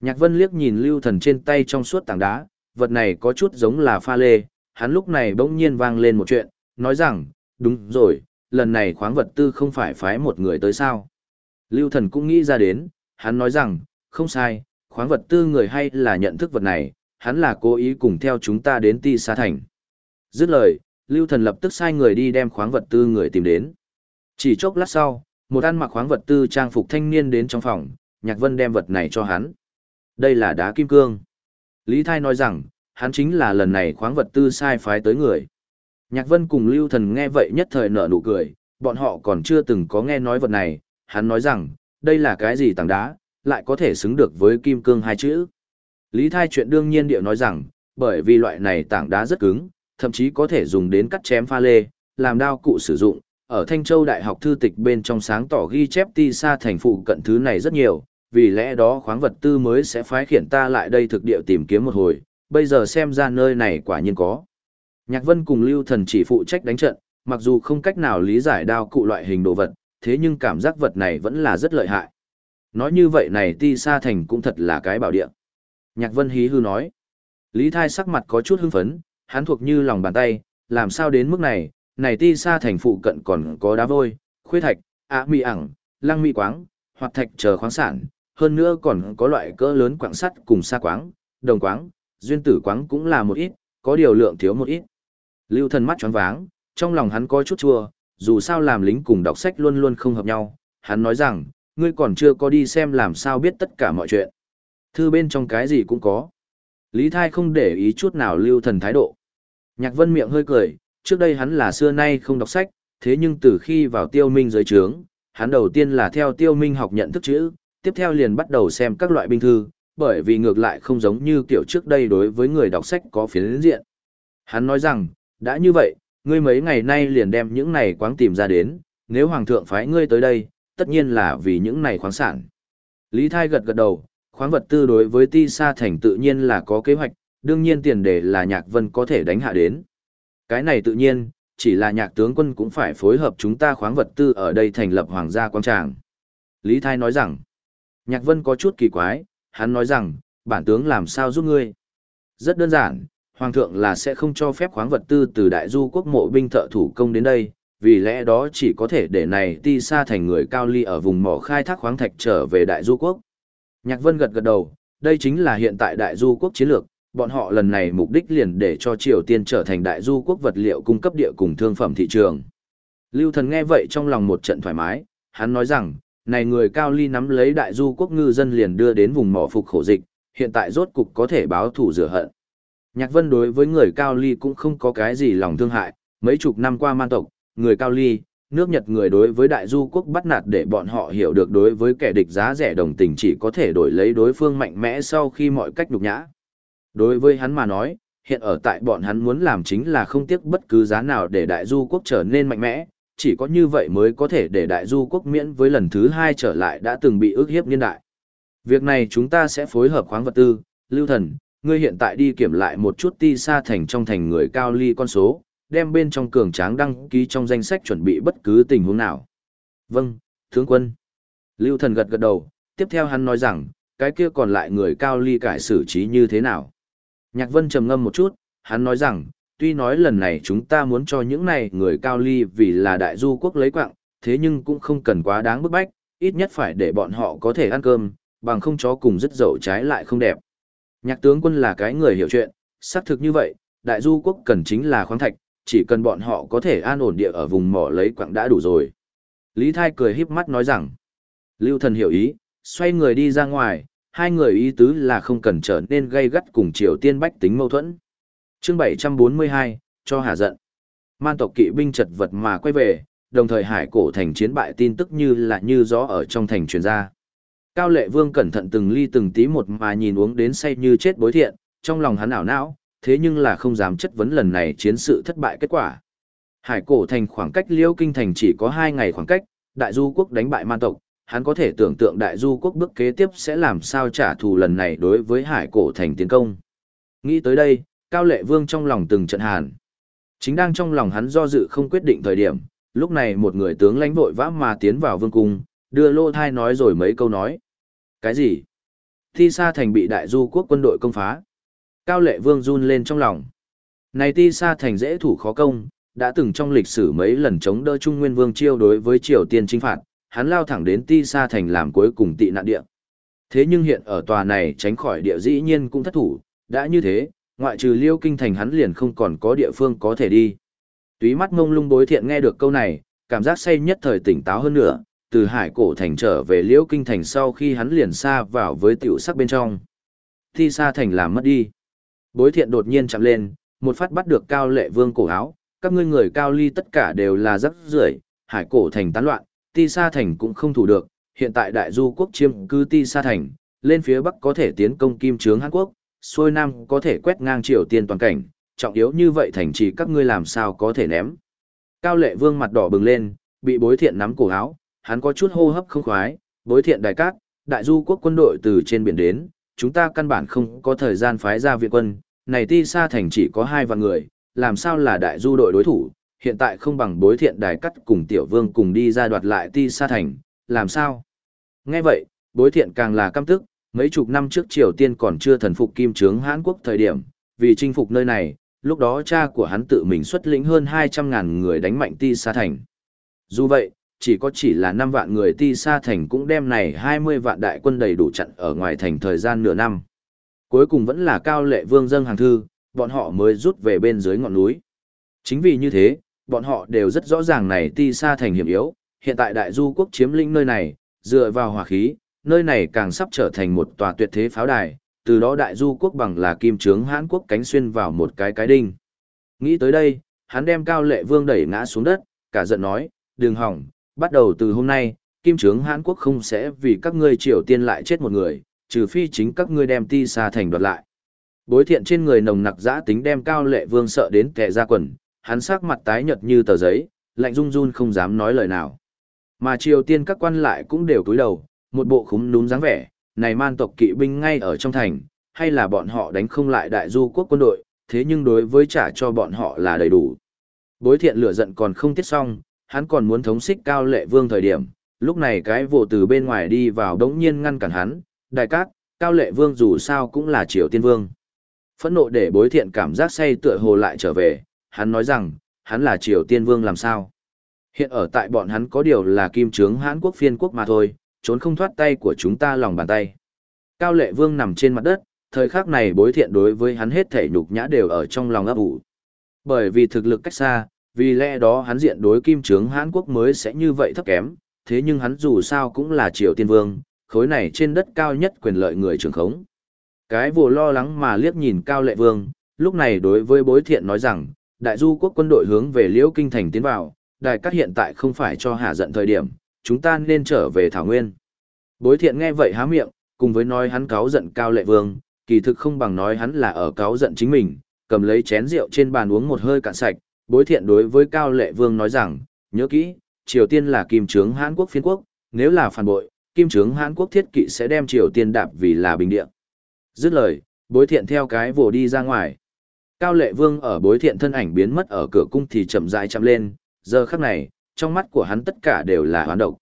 Nhạc vân liếc nhìn lưu thần trên tay trong suốt tảng đá, vật này có chút giống là pha lê, hắn lúc này bỗng nhiên vang lên một chuyện, nói rằng, đúng rồi, lần này khoáng vật tư không phải phái một người tới sao. Lưu thần cũng nghĩ ra đến, hắn nói rằng, không sai, khoáng vật tư người hay là nhận thức vật này, hắn là cố ý cùng theo chúng ta đến ti xa thành. Dứt lời, lưu thần lập tức sai người đi đem khoáng vật tư người tìm đến. Chỉ chốc lát sau, một ăn mặc khoáng vật tư trang phục thanh niên đến trong phòng, Nhạc Vân đem vật này cho hắn. Đây là đá kim cương. Lý Thai nói rằng, hắn chính là lần này khoáng vật tư sai phái tới người. Nhạc Vân cùng Lưu Thần nghe vậy nhất thời nở nụ cười, bọn họ còn chưa từng có nghe nói vật này, hắn nói rằng, đây là cái gì tảng đá, lại có thể xứng được với kim cương hai chữ. Lý Thai chuyện đương nhiên điệu nói rằng, bởi vì loại này tảng đá rất cứng, thậm chí có thể dùng đến cắt chém pha lê, làm đao cụ sử dụng. Ở Thanh Châu Đại học thư tịch bên trong sáng tỏ ghi chép ti xa thành phụ cận thứ này rất nhiều, vì lẽ đó khoáng vật tư mới sẽ phái khiển ta lại đây thực địa tìm kiếm một hồi, bây giờ xem ra nơi này quả nhiên có. Nhạc Vân cùng Lưu Thần chỉ phụ trách đánh trận, mặc dù không cách nào lý giải đao cụ loại hình đồ vật, thế nhưng cảm giác vật này vẫn là rất lợi hại. Nói như vậy này ti sa thành cũng thật là cái bảo địa. Nhạc Vân hí hư nói. Lý Thai sắc mặt có chút hưng phấn, hắn thuộc như lòng bàn tay, làm sao đến mức này, này ti sa thành phụ cận còn có đá vôi, khuê thạch, ạ mị ẳng, lăng mị quáng, hoặc thạch chờ khoáng sản, hơn nữa còn có loại cỡ lớn quảng sắt cùng sa quáng, đồng quáng, duyên tử quáng cũng là một ít, có điều lượng thiếu một ít. Lưu thần mắt tròn váng, trong lòng hắn có chút chua, dù sao làm lính cùng đọc sách luôn luôn không hợp nhau, hắn nói rằng, ngươi còn chưa có đi xem làm sao biết tất cả mọi chuyện. Thư bên trong cái gì cũng có. Lý Thai không để ý chút nào lưu thần thái độ. Nhạc vân miệng hơi cười, trước đây hắn là xưa nay không đọc sách, thế nhưng từ khi vào tiêu minh giới trướng, hắn đầu tiên là theo tiêu minh học nhận thức chữ, tiếp theo liền bắt đầu xem các loại binh thư, bởi vì ngược lại không giống như kiểu trước đây đối với người đọc sách có phiến diện. Hắn nói rằng, đã như vậy, ngươi mấy ngày nay liền đem những này quáng tìm ra đến, nếu hoàng thượng phái ngươi tới đây, tất nhiên là vì những này khoáng sản. Lý Thai gật gật đầu, khoáng vật tư đối với ti sa thành tự nhiên là có kế hoạch, đương nhiên tiền đề là nhạc vân có thể đánh hạ đến. Cái này tự nhiên, chỉ là nhạc tướng quân cũng phải phối hợp chúng ta khoáng vật tư ở đây thành lập hoàng gia quang tràng. Lý Thai nói rằng, nhạc vân có chút kỳ quái, hắn nói rằng, bản tướng làm sao giúp ngươi. Rất đơn giản, hoàng thượng là sẽ không cho phép khoáng vật tư từ đại du quốc mộ binh thợ thủ công đến đây, vì lẽ đó chỉ có thể để này ti xa thành người cao ly ở vùng mỏ khai thác khoáng thạch trở về đại du quốc. Nhạc Vân gật gật đầu, đây chính là hiện tại đại du quốc chiến lược, bọn họ lần này mục đích liền để cho Triều Tiên trở thành đại du quốc vật liệu cung cấp địa cùng thương phẩm thị trường. Lưu Thần nghe vậy trong lòng một trận thoải mái, hắn nói rằng, này người cao ly nắm lấy đại du quốc ngư dân liền đưa đến vùng mỏ phục khổ dịch, hiện tại rốt cục có thể báo thủ rửa hận. Nhạc Vân đối với người cao ly cũng không có cái gì lòng thương hại, mấy chục năm qua man tộc, người cao ly, nước Nhật người đối với đại du quốc bắt nạt để bọn họ hiểu được đối với kẻ địch giá rẻ đồng tình chỉ có thể đổi lấy đối phương mạnh mẽ sau khi mọi cách nhục nhã. Đối với hắn mà nói, hiện ở tại bọn hắn muốn làm chính là không tiếc bất cứ giá nào để đại du quốc trở nên mạnh mẽ, chỉ có như vậy mới có thể để đại du quốc miễn với lần thứ hai trở lại đã từng bị ước hiếp niên đại. Việc này chúng ta sẽ phối hợp khoáng vật tư, lưu thần, ngươi hiện tại đi kiểm lại một chút ti Sa thành trong thành người cao ly con số, đem bên trong cường tráng đăng ký trong danh sách chuẩn bị bất cứ tình huống nào. Vâng, tướng quân. Lưu thần gật gật đầu, tiếp theo hắn nói rằng, cái kia còn lại người cao ly cải xử trí như thế nào. Nhạc vân trầm ngâm một chút, hắn nói rằng, tuy nói lần này chúng ta muốn cho những này người cao ly vì là đại du quốc lấy quạng, thế nhưng cũng không cần quá đáng bức bách, ít nhất phải để bọn họ có thể ăn cơm, bằng không chó cùng rất dậu trái lại không đẹp. Nhạc tướng quân là cái người hiểu chuyện, xác thực như vậy, đại du quốc cần chính là khoáng thạch, chỉ cần bọn họ có thể an ổn địa ở vùng mỏ lấy quặng đã đủ rồi. Lý Thai cười híp mắt nói rằng, Lưu Thần hiểu ý, xoay người đi ra ngoài, hai người ý tứ là không cần trở nên gây gắt cùng Triều Tiên bách tính mâu thuẫn. chương 742, cho hà giận. Man tộc kỵ binh chật vật mà quay về, đồng thời hải cổ thành chiến bại tin tức như là như gió ở trong thành truyền ra. Cao lệ vương cẩn thận từng ly từng tí một mà nhìn uống đến say như chết bối thiện, trong lòng hắn ảo não, thế nhưng là không dám chất vấn lần này chiến sự thất bại kết quả. Hải cổ thành khoảng cách liêu kinh thành chỉ có hai ngày khoảng cách, đại du quốc đánh bại man tộc, hắn có thể tưởng tượng đại du quốc bước kế tiếp sẽ làm sao trả thù lần này đối với hải cổ thành tiến công. Nghĩ tới đây, Cao Lệ Vương trong lòng từng trận hàn. Chính đang trong lòng hắn do dự không quyết định thời điểm, lúc này một người tướng lãnh vội vã mà tiến vào vương cung, đưa lô thai nói rồi mấy câu nói. Cái gì? Thi Sa Thành bị đại du quốc quân đội công phá. Cao lệ vương run lên trong lòng. Này ti sa thành dễ thủ khó công, đã từng trong lịch sử mấy lần chống đỡ Trung Nguyên Vương chiêu đối với Triều Tiên chinh phạt, hắn lao thẳng đến ti sa thành làm cuối cùng tị nạn địa. Thế nhưng hiện ở tòa này tránh khỏi địa dĩ nhiên cũng thất thủ, đã như thế, ngoại trừ liêu kinh thành hắn liền không còn có địa phương có thể đi. Túy mắt ngông lung bối thiện nghe được câu này, cảm giác say nhất thời tỉnh táo hơn nữa, từ hải cổ thành trở về liễu kinh thành sau khi hắn liền xa vào với tiểu sắc bên trong. Ti sa thành làm mất đi. Bối thiện đột nhiên chạm lên, một phát bắt được cao lệ vương cổ áo, các ngươi người cao ly tất cả đều là rắc rưởi, hải cổ thành tán loạn, ti sa thành cũng không thủ được, hiện tại đại du quốc chiêm cư ti sa thành, lên phía bắc có thể tiến công kim trướng Hàn Quốc, xuôi nam có thể quét ngang triều tiên toàn cảnh, trọng yếu như vậy thành trì các ngươi làm sao có thể ném. Cao lệ vương mặt đỏ bừng lên, bị bối thiện nắm cổ áo, hắn có chút hô hấp không khoái, bối thiện đại cát, đại du quốc quân đội từ trên biển đến, chúng ta căn bản không có thời gian phái ra viện quân, này ti xa thành chỉ có hai vạn người, làm sao là đại du đội đối thủ, hiện tại không bằng bối thiện đài cắt cùng tiểu vương cùng đi ra đoạt lại ti xa thành, làm sao? Nghe vậy, bối thiện càng là căm tức, mấy chục năm trước Triều Tiên còn chưa thần phục kim trướng Hán Quốc thời điểm, vì chinh phục nơi này, lúc đó cha của hắn tự mình xuất lĩnh hơn 200.000 người đánh mạnh ti xa thành. Dù vậy, chỉ có chỉ là 5 vạn người ti xa thành cũng đem này 20 vạn đại quân đầy đủ chặn ở ngoài thành thời gian nửa năm. Cuối cùng vẫn là cao lệ vương dâng hàng thư, bọn họ mới rút về bên dưới ngọn núi. Chính vì như thế, bọn họ đều rất rõ ràng này ti xa thành hiểm yếu, hiện tại đại du quốc chiếm lĩnh nơi này, dựa vào hỏa khí, nơi này càng sắp trở thành một tòa tuyệt thế pháo đài, từ đó đại du quốc bằng là kim trướng hãn quốc cánh xuyên vào một cái cái đinh. Nghĩ tới đây, hắn đem cao lệ vương đẩy ngã xuống đất, cả giận nói, đừng hỏng, bắt đầu từ hôm nay, kim trướng Hàn quốc không sẽ vì các ngươi triều tiên lại chết một người, trừ phi chính các ngươi đem ti xa thành đoạt lại. Bối thiện trên người nồng nặc giã tính đem cao lệ vương sợ đến kẻ ra quần, hắn sắc mặt tái nhợt như tờ giấy, lạnh run run không dám nói lời nào. Mà triều tiên các quan lại cũng đều cúi đầu, một bộ khúm núm dáng vẻ, này man tộc kỵ binh ngay ở trong thành, hay là bọn họ đánh không lại đại du quốc quân đội, thế nhưng đối với trả cho bọn họ là đầy đủ. Bối thiện lửa giận còn không tiết xong, hắn còn muốn thống xích cao lệ vương thời điểm, lúc này cái vụ từ bên ngoài đi vào đống nhiên ngăn cản hắn, đại cát, cao lệ vương dù sao cũng là triều tiên vương. Phẫn nộ để bối thiện cảm giác say tựa hồ lại trở về, hắn nói rằng, hắn là triều tiên vương làm sao. Hiện ở tại bọn hắn có điều là kim trướng hãn quốc phiên quốc mà thôi, trốn không thoát tay của chúng ta lòng bàn tay. Cao lệ vương nằm trên mặt đất, thời khắc này bối thiện đối với hắn hết thể nhục nhã đều ở trong lòng ấp ủ. Bởi vì thực lực cách xa, vì lẽ đó hắn diện đối kim trướng Hán Quốc mới sẽ như vậy thấp kém, thế nhưng hắn dù sao cũng là triều tiên vương, khối này trên đất cao nhất quyền lợi người trưởng khống. Cái vụ lo lắng mà liếc nhìn cao lệ vương, lúc này đối với bối thiện nói rằng, đại du quốc quân đội hướng về liễu kinh thành tiến vào, đại cát hiện tại không phải cho hạ giận thời điểm, chúng ta nên trở về Thảo Nguyên. Bối thiện nghe vậy há miệng, cùng với nói hắn cáo giận cao lệ vương, kỳ thực không bằng nói hắn là ở cáo giận chính mình, cầm lấy chén rượu trên bàn uống một hơi cạn sạch, bối thiện đối với cao lệ vương nói rằng, nhớ kỹ, Triều Tiên là kim trướng Hán Quốc phiên quốc, nếu là phản bội, kim trướng Hán Quốc thiết kỵ sẽ đem Triều Tiên đạp vì là bình địa. Dứt lời, bối thiện theo cái vồ đi ra ngoài. Cao lệ vương ở bối thiện thân ảnh biến mất ở cửa cung thì chậm rãi chậm lên, giờ khắc này, trong mắt của hắn tất cả đều là hoán độc.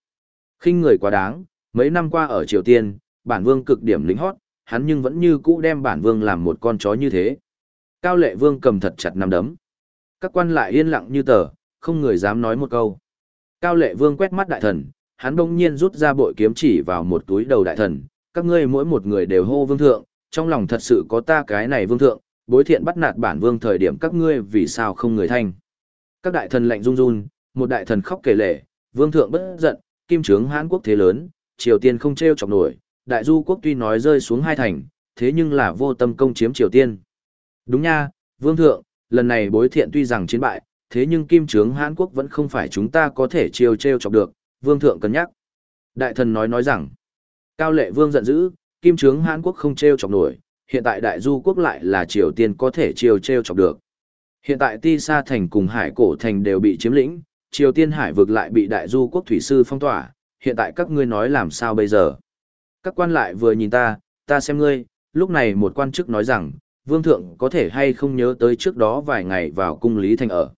khinh người quá đáng, mấy năm qua ở Triều Tiên, bản vương cực điểm lính hót, hắn nhưng vẫn như cũ đem bản vương làm một con chó như thế. Cao lệ vương cầm thật chặt nắm đấm. Các quan lại yên lặng như tờ, không người dám nói một câu. Cao lệ vương quét mắt đại thần, hắn đông nhiên rút ra bội kiếm chỉ vào một túi đầu đại thần, các ngươi mỗi một người đều hô vương thượng, trong lòng thật sự có ta cái này vương thượng, bối thiện bắt nạt bản vương thời điểm các ngươi vì sao không người thanh. Các đại thần lạnh run run, một đại thần khóc kể lể, vương thượng bất giận, kim trướng hán quốc thế lớn, triều tiên không treo chọc nổi, đại du quốc tuy nói rơi xuống hai thành, thế nhưng là vô tâm công chiếm triều tiên. Đúng nha, vương thượng, lần này bối thiện tuy rằng chiến bại, thế nhưng kim trướng hán quốc vẫn không phải chúng ta có thể chiêu treo chọc được, vương thượng cân nhắc. Đại thần nói nói rằng, cao lệ vương giận dữ, kim trướng hán quốc không treo chọc nổi, hiện tại đại du quốc lại là triều tiên có thể chiêu treo chọc được. Hiện tại Ti Sa Thành cùng Hải Cổ Thành đều bị chiếm lĩnh, Triều Tiên Hải vực lại bị Đại Du Quốc Thủy Sư phong tỏa, hiện tại các ngươi nói làm sao bây giờ? Các quan lại vừa nhìn ta, ta xem ngươi, lúc này một quan chức nói rằng, Vương Thượng có thể hay không nhớ tới trước đó vài ngày vào cung Lý Thành ở.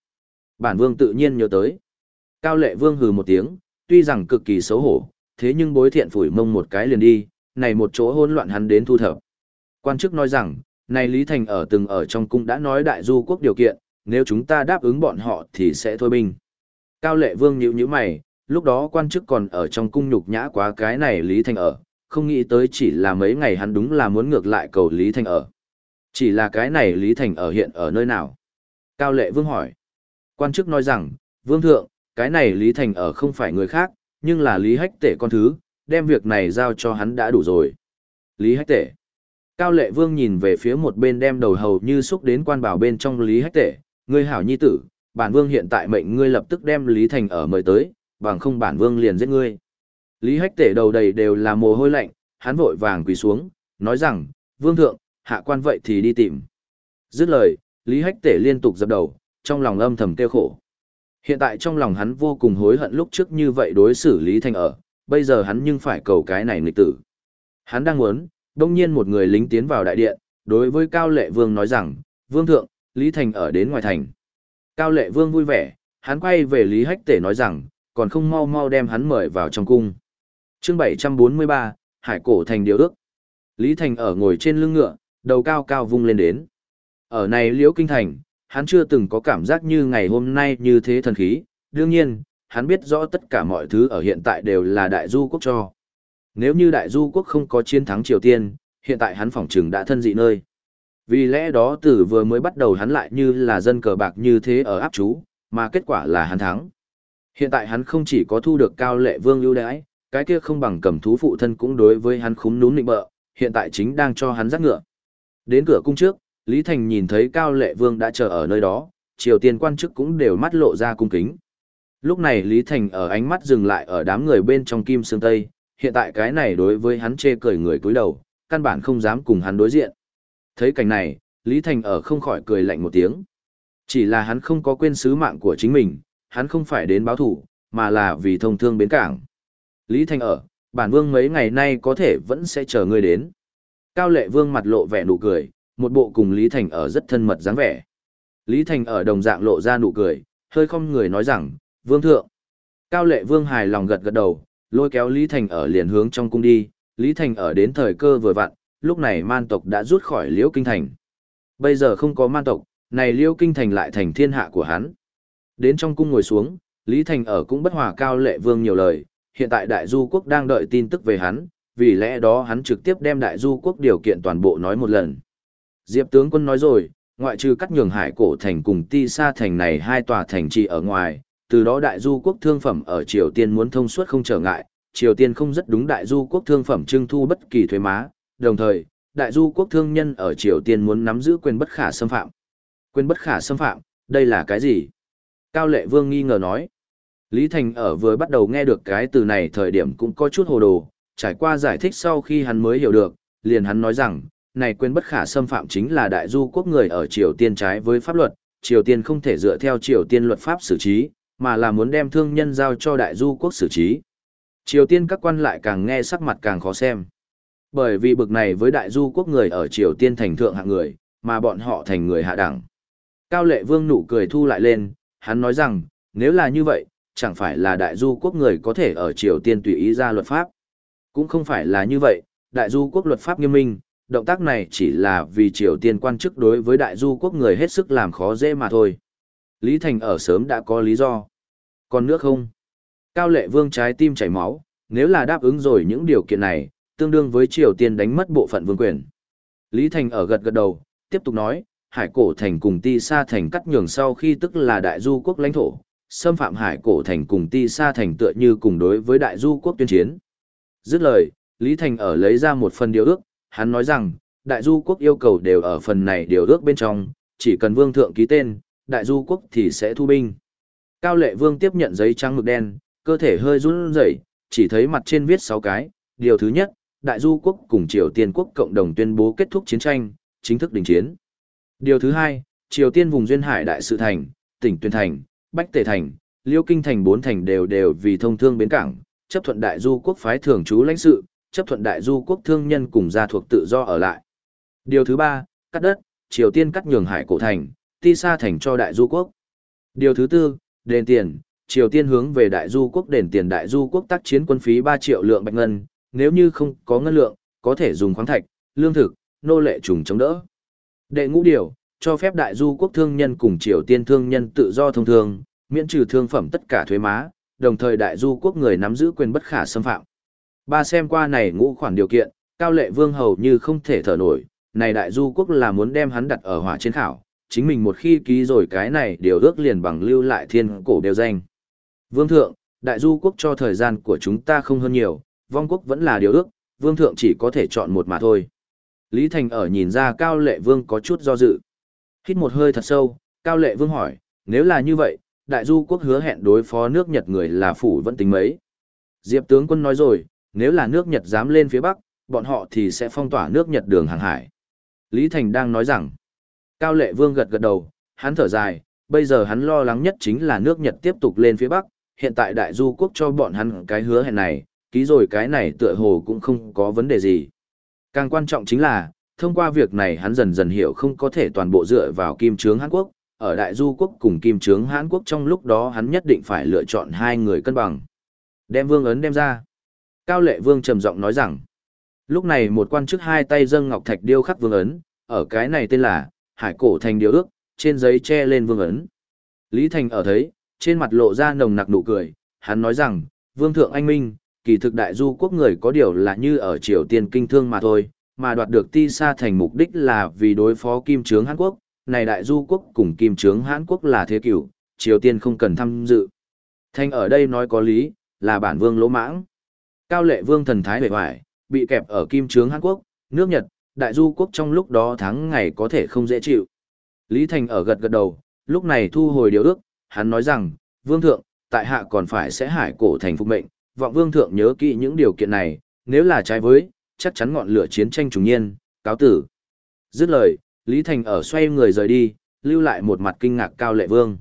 Bản Vương tự nhiên nhớ tới. Cao lệ Vương hừ một tiếng, tuy rằng cực kỳ xấu hổ, thế nhưng bối thiện phủi mông một cái liền đi, này một chỗ hỗn loạn hắn đến thu thập. Quan chức nói rằng, này Lý Thành ở từng ở trong cung đã nói đại du quốc điều kiện, nếu chúng ta đáp ứng bọn họ thì sẽ thôi binh. Cao lệ vương nhíu nhíu mày, lúc đó quan chức còn ở trong cung nhục nhã quá cái này Lý Thành ở, không nghĩ tới chỉ là mấy ngày hắn đúng là muốn ngược lại cầu Lý Thành ở. Chỉ là cái này Lý Thành ở hiện ở nơi nào? Cao lệ vương hỏi. Quan chức nói rằng, vương thượng, cái này Lý Thành ở không phải người khác, nhưng là Lý Hách Tể con thứ, đem việc này giao cho hắn đã đủ rồi. Lý Hách Tể. Cao lệ vương nhìn về phía một bên đem đầu hầu như xúc đến quan bảo bên trong Lý Hách Tể, ngươi hảo nhi tử, bản vương hiện tại mệnh ngươi lập tức đem Lý Thành ở mời tới, bằng không bản vương liền giết ngươi. Lý Hách Tể đầu đầy đều là mồ hôi lạnh, hắn vội vàng quỳ xuống, nói rằng, vương thượng, hạ quan vậy thì đi tìm. Dứt lời, Lý Hách Tể liên tục dập đầu, trong lòng âm thầm kêu khổ. Hiện tại trong lòng hắn vô cùng hối hận lúc trước như vậy đối xử Lý Thành ở, bây giờ hắn nhưng phải cầu cái này nghịch tử. Hắn đang muốn, đông nhiên một người lính tiến vào đại điện, đối với Cao Lệ Vương nói rằng, Vương Thượng, Lý Thành ở đến ngoài thành. Cao Lệ Vương vui vẻ, hắn quay về Lý Hách Tể nói rằng, còn không mau mau đem hắn mời vào trong cung. chương 743, Hải Cổ Thành Điều ước. Lý Thành ở ngồi trên lưng ngựa, đầu cao cao vung lên đến. Ở này Liễu Kinh Thành, hắn chưa từng có cảm giác như ngày hôm nay như thế thần khí, đương nhiên, hắn biết rõ tất cả mọi thứ ở hiện tại đều là đại du quốc cho. Nếu như đại du quốc không có chiến thắng Triều Tiên, hiện tại hắn phỏng trừng đã thân dị nơi. Vì lẽ đó từ vừa mới bắt đầu hắn lại như là dân cờ bạc như thế ở áp chú, mà kết quả là hắn thắng. Hiện tại hắn không chỉ có thu được cao lệ vương ưu đãi, cái kia không bằng cầm thú phụ thân cũng đối với hắn khúm núm nịnh bợ, hiện tại chính đang cho hắn dắt ngựa. Đến cửa cung trước, Lý Thành nhìn thấy cao lệ vương đã chờ ở nơi đó, triều tiên quan chức cũng đều mắt lộ ra cung kính. Lúc này Lý Thành ở ánh mắt dừng lại ở đám người bên trong kim sương tây, hiện tại cái này đối với hắn chê cười người cúi đầu, căn bản không dám cùng hắn đối diện. Thấy cảnh này, Lý Thành ở không khỏi cười lạnh một tiếng. Chỉ là hắn không có quên sứ mạng của chính mình, hắn không phải đến báo thủ, mà là vì thông thương bến cảng. Lý Thành ở, bản vương mấy ngày nay có thể vẫn sẽ chờ ngươi đến. Cao lệ vương mặt lộ vẻ nụ cười, một bộ cùng Lý Thành ở rất thân mật dáng vẻ. Lý Thành ở đồng dạng lộ ra nụ cười, hơi không người nói rằng, vương thượng. Cao lệ vương hài lòng gật gật đầu, lôi kéo Lý Thành ở liền hướng trong cung đi, Lý Thành ở đến thời cơ vừa vặn, lúc này man tộc đã rút khỏi liễu kinh thành. Bây giờ không có man tộc, này liễu kinh thành lại thành thiên hạ của hắn. Đến trong cung ngồi xuống, Lý Thành ở cũng bất hòa cao lệ vương nhiều lời, hiện tại đại du quốc đang đợi tin tức về hắn, vì lẽ đó hắn trực tiếp đem đại du quốc điều kiện toàn bộ nói một lần. Diệp tướng quân nói rồi, ngoại trừ cắt nhường hải cổ thành cùng ti sa thành này hai tòa thành trì ở ngoài, từ đó đại du quốc thương phẩm ở Triều Tiên muốn thông suốt không trở ngại, Triều Tiên không rất đúng đại du quốc thương phẩm trưng thu bất kỳ thuế má, đồng thời, đại du quốc thương nhân ở Triều Tiên muốn nắm giữ quyền bất khả xâm phạm. Quyền bất khả xâm phạm, đây là cái gì? Cao Lệ Vương nghi ngờ nói. Lý Thành ở vừa bắt đầu nghe được cái từ này thời điểm cũng có chút hồ đồ, trải qua giải thích sau khi hắn mới hiểu được, liền hắn nói rằng, này quyền bất khả xâm phạm chính là đại du quốc người ở Triều Tiên trái với pháp luật, Triều Tiên không thể dựa theo Triều Tiên luật pháp xử trí, mà là muốn đem thương nhân giao cho đại du quốc xử trí. Triều Tiên các quan lại càng nghe sắc mặt càng khó xem. Bởi vì bực này với đại du quốc người ở Triều Tiên thành thượng hạng người, mà bọn họ thành người hạ đẳng. Cao lệ vương nụ cười thu lại lên, hắn nói rằng, nếu là như vậy, chẳng phải là đại du quốc người có thể ở Triều Tiên tùy ý ra luật pháp. Cũng không phải là như vậy, đại du quốc luật pháp nghiêm minh, động tác này chỉ là vì Triều Tiên quan chức đối với đại du quốc người hết sức làm khó dễ mà thôi. Lý Thành ở sớm đã có lý do. Còn nước không? Cao lệ vương trái tim chảy máu, nếu là đáp ứng rồi những điều kiện này, tương đương với Triều Tiên đánh mất bộ phận vương quyền. Lý Thành ở gật gật đầu, tiếp tục nói, hải cổ thành cùng ti sa thành cắt nhường sau khi tức là đại du quốc lãnh thổ, xâm phạm hải cổ thành cùng ti sa thành tựa như cùng đối với đại du quốc tuyên chiến. Dứt lời, Lý Thành ở lấy ra một phần điều ước, hắn nói rằng, đại du quốc yêu cầu đều ở phần này điều ước bên trong, chỉ cần vương thượng ký tên, đại du quốc thì sẽ thu binh. Cao lệ vương tiếp nhận giấy trắng mực đen, cơ thể hơi run rẩy, chỉ thấy mặt trên viết 6 cái. Điều thứ nhất, đại du quốc cùng Triều Tiên quốc cộng đồng tuyên bố kết thúc chiến tranh, chính thức đình chiến. Điều thứ hai, Triều Tiên vùng duyên hải đại sự thành, tỉnh Tuyên thành, Bách Tề thành, Liêu Kinh thành bốn thành đều đều vì thông thương bến cảng, chấp thuận đại du quốc phái thường trú lãnh sự, chấp thuận đại du quốc thương nhân cùng gia thuộc tự do ở lại. Điều thứ ba, cắt đất, Triều Tiên cắt nhường hải cổ thành, ti sa thành cho đại du quốc. Điều thứ tư, đền tiền, Triều Tiên hướng về đại du quốc đền tiền đại du quốc tác chiến quân phí 3 triệu lượng bạch ngân, nếu như không có ngân lượng, có thể dùng khoáng thạch, lương thực, nô lệ trùng chống đỡ. Đệ ngũ điều, cho phép đại du quốc thương nhân cùng Triều Tiên thương nhân tự do thông thường, miễn trừ thương phẩm tất cả thuế má, đồng thời đại du quốc người nắm giữ quyền bất khả xâm phạm. Ba xem qua này ngũ khoản điều kiện, Cao Lệ Vương hầu như không thể thở nổi, này đại du quốc là muốn đem hắn đặt ở hỏa trên khảo, chính mình một khi ký rồi cái này điều ước liền bằng lưu lại thiên cổ đều danh. Vương thượng, đại du quốc cho thời gian của chúng ta không hơn nhiều, vong quốc vẫn là điều ước, vương thượng chỉ có thể chọn một mà thôi. Lý Thành ở nhìn ra Cao Lệ Vương có chút do dự. Hít một hơi thật sâu, Cao Lệ Vương hỏi, nếu là như vậy, đại du quốc hứa hẹn đối phó nước Nhật người là phủ vẫn tính mấy. Diệp tướng quân nói rồi, nếu là nước Nhật dám lên phía Bắc, bọn họ thì sẽ phong tỏa nước Nhật đường hàng hải. Lý Thành đang nói rằng, Cao lệ vương gật gật đầu, hắn thở dài, bây giờ hắn lo lắng nhất chính là nước Nhật tiếp tục lên phía Bắc, hiện tại đại du quốc cho bọn hắn cái hứa hẹn này, ký rồi cái này tựa hồ cũng không có vấn đề gì. Càng quan trọng chính là, thông qua việc này hắn dần dần hiểu không có thể toàn bộ dựa vào kim trướng Hàn Quốc, ở đại du quốc cùng kim trướng Hán Quốc trong lúc đó hắn nhất định phải lựa chọn hai người cân bằng. Đem vương ấn đem ra. Cao lệ vương trầm giọng nói rằng, lúc này một quan chức hai tay dâng ngọc thạch điêu khắc vương ấn, ở cái này tên là hải cổ thành điều ước, trên giấy che lên vương ấn. Lý Thành ở thấy, trên mặt lộ ra nồng nặc nụ cười, hắn nói rằng, vương thượng anh minh, kỳ thực đại du quốc người có điều là như ở Triều Tiên kinh thương mà thôi, mà đoạt được ti sa thành mục đích là vì đối phó kim trướng Hàn Quốc, này đại du quốc cùng kim trướng Hán Quốc là thế cửu, Triều Tiên không cần tham dự. Thanh ở đây nói có lý, là bản vương lỗ mãng. Cao lệ vương thần thái bề hoài, bị kẹp ở kim trướng Hàn Quốc, nước Nhật, đại du quốc trong lúc đó tháng ngày có thể không dễ chịu. Lý Thành ở gật gật đầu, lúc này thu hồi điều ước, hắn nói rằng, vương thượng, tại hạ còn phải sẽ hải cổ thành phục mệnh, vọng vương thượng nhớ kỹ những điều kiện này, nếu là trái với, chắc chắn ngọn lửa chiến tranh trùng nhiên, cáo tử. Dứt lời, Lý Thành ở xoay người rời đi, lưu lại một mặt kinh ngạc cao lệ vương.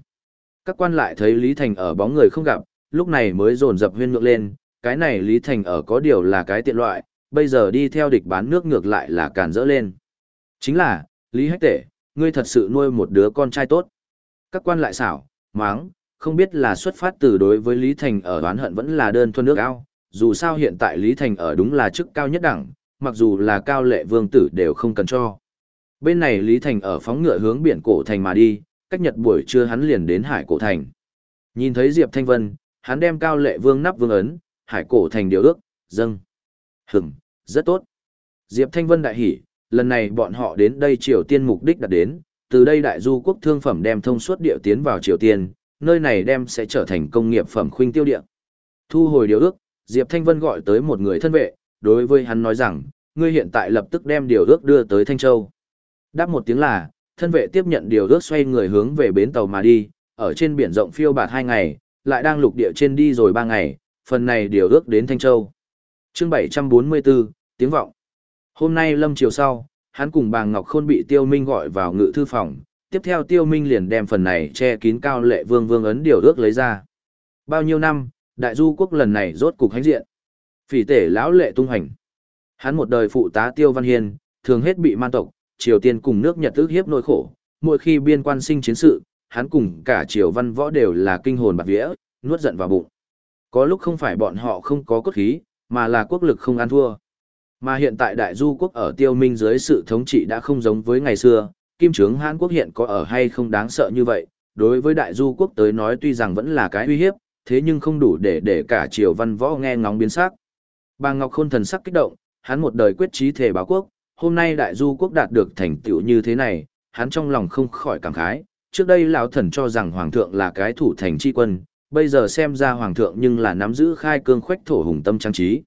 Các quan lại thấy Lý Thành ở bóng người không gặp, lúc này mới dồn dập huyên ngược lên, cái này Lý Thành ở có điều là cái tiện loại, bây giờ đi theo địch bán nước ngược lại là càn rỡ lên. Chính là, Lý Hách Tể, ngươi thật sự nuôi một đứa con trai tốt. Các quan lại xảo, máng, không biết là xuất phát từ đối với Lý Thành ở đoán hận vẫn là đơn thuần nước ao, dù sao hiện tại Lý Thành ở đúng là chức cao nhất đẳng, mặc dù là cao lệ vương tử đều không cần cho. Bên này Lý Thành ở phóng ngựa hướng biển cổ thành mà đi, cách nhật buổi trưa hắn liền đến hải cổ thành. Nhìn thấy Diệp Thanh Vân, hắn đem cao lệ vương nắp vương ấn, hải cổ thành điều ước, dâng. Hửm, rất tốt. Diệp Thanh Vân đại hỉ, lần này bọn họ đến đây Triều Tiên mục đích đặt đến, từ đây đại du quốc thương phẩm đem thông suốt địa tiến vào Triều Tiên, nơi này đem sẽ trở thành công nghiệp phẩm khuynh tiêu địa. Thu hồi điều ước, Diệp Thanh Vân gọi tới một người thân vệ, đối với hắn nói rằng, ngươi hiện tại lập tức đem điều ước đưa tới Thanh Châu. Đáp một tiếng là, thân vệ tiếp nhận điều ước xoay người hướng về bến tàu mà đi, ở trên biển rộng phiêu bạt hai ngày, lại đang lục địa trên đi rồi ba ngày, phần này điều ước đến Thanh Châu. chương 744, tiếng vọng. Hôm nay lâm chiều sau, hắn cùng bà Ngọc Khôn bị Tiêu Minh gọi vào ngự thư phòng, tiếp theo Tiêu Minh liền đem phần này che kín cao lệ vương vương ấn điều ước lấy ra. Bao nhiêu năm, đại du quốc lần này rốt cục hãnh diện. Phỉ tể lão lệ tung hành. Hắn một đời phụ tá Tiêu Văn Hiên, thường hết bị man tộc, Triều Tiên cùng nước Nhật ước hiếp nỗi khổ, mỗi khi biên quan sinh chiến sự, hắn cùng cả Triều Văn Võ đều là kinh hồn bạc vía, nuốt giận vào bụng. Có lúc không phải bọn họ không có cốt khí, mà là quốc lực không ăn thua. Mà hiện tại đại du quốc ở tiêu minh dưới sự thống trị đã không giống với ngày xưa, kim trướng Hán Quốc hiện có ở hay không đáng sợ như vậy, đối với đại du quốc tới nói tuy rằng vẫn là cái uy hiếp, thế nhưng không đủ để để cả triều văn võ nghe ngóng biến sắc. Bà Ngọc Khôn thần sắc kích động, hắn một đời quyết chí thể báo quốc, hôm nay đại du quốc đạt được thành tựu như thế này, hắn trong lòng không khỏi cảm khái, trước đây lão thần cho rằng hoàng thượng là cái thủ thành chi quân, bây giờ xem ra hoàng thượng nhưng là nắm giữ khai cương khoách thổ hùng tâm trang trí.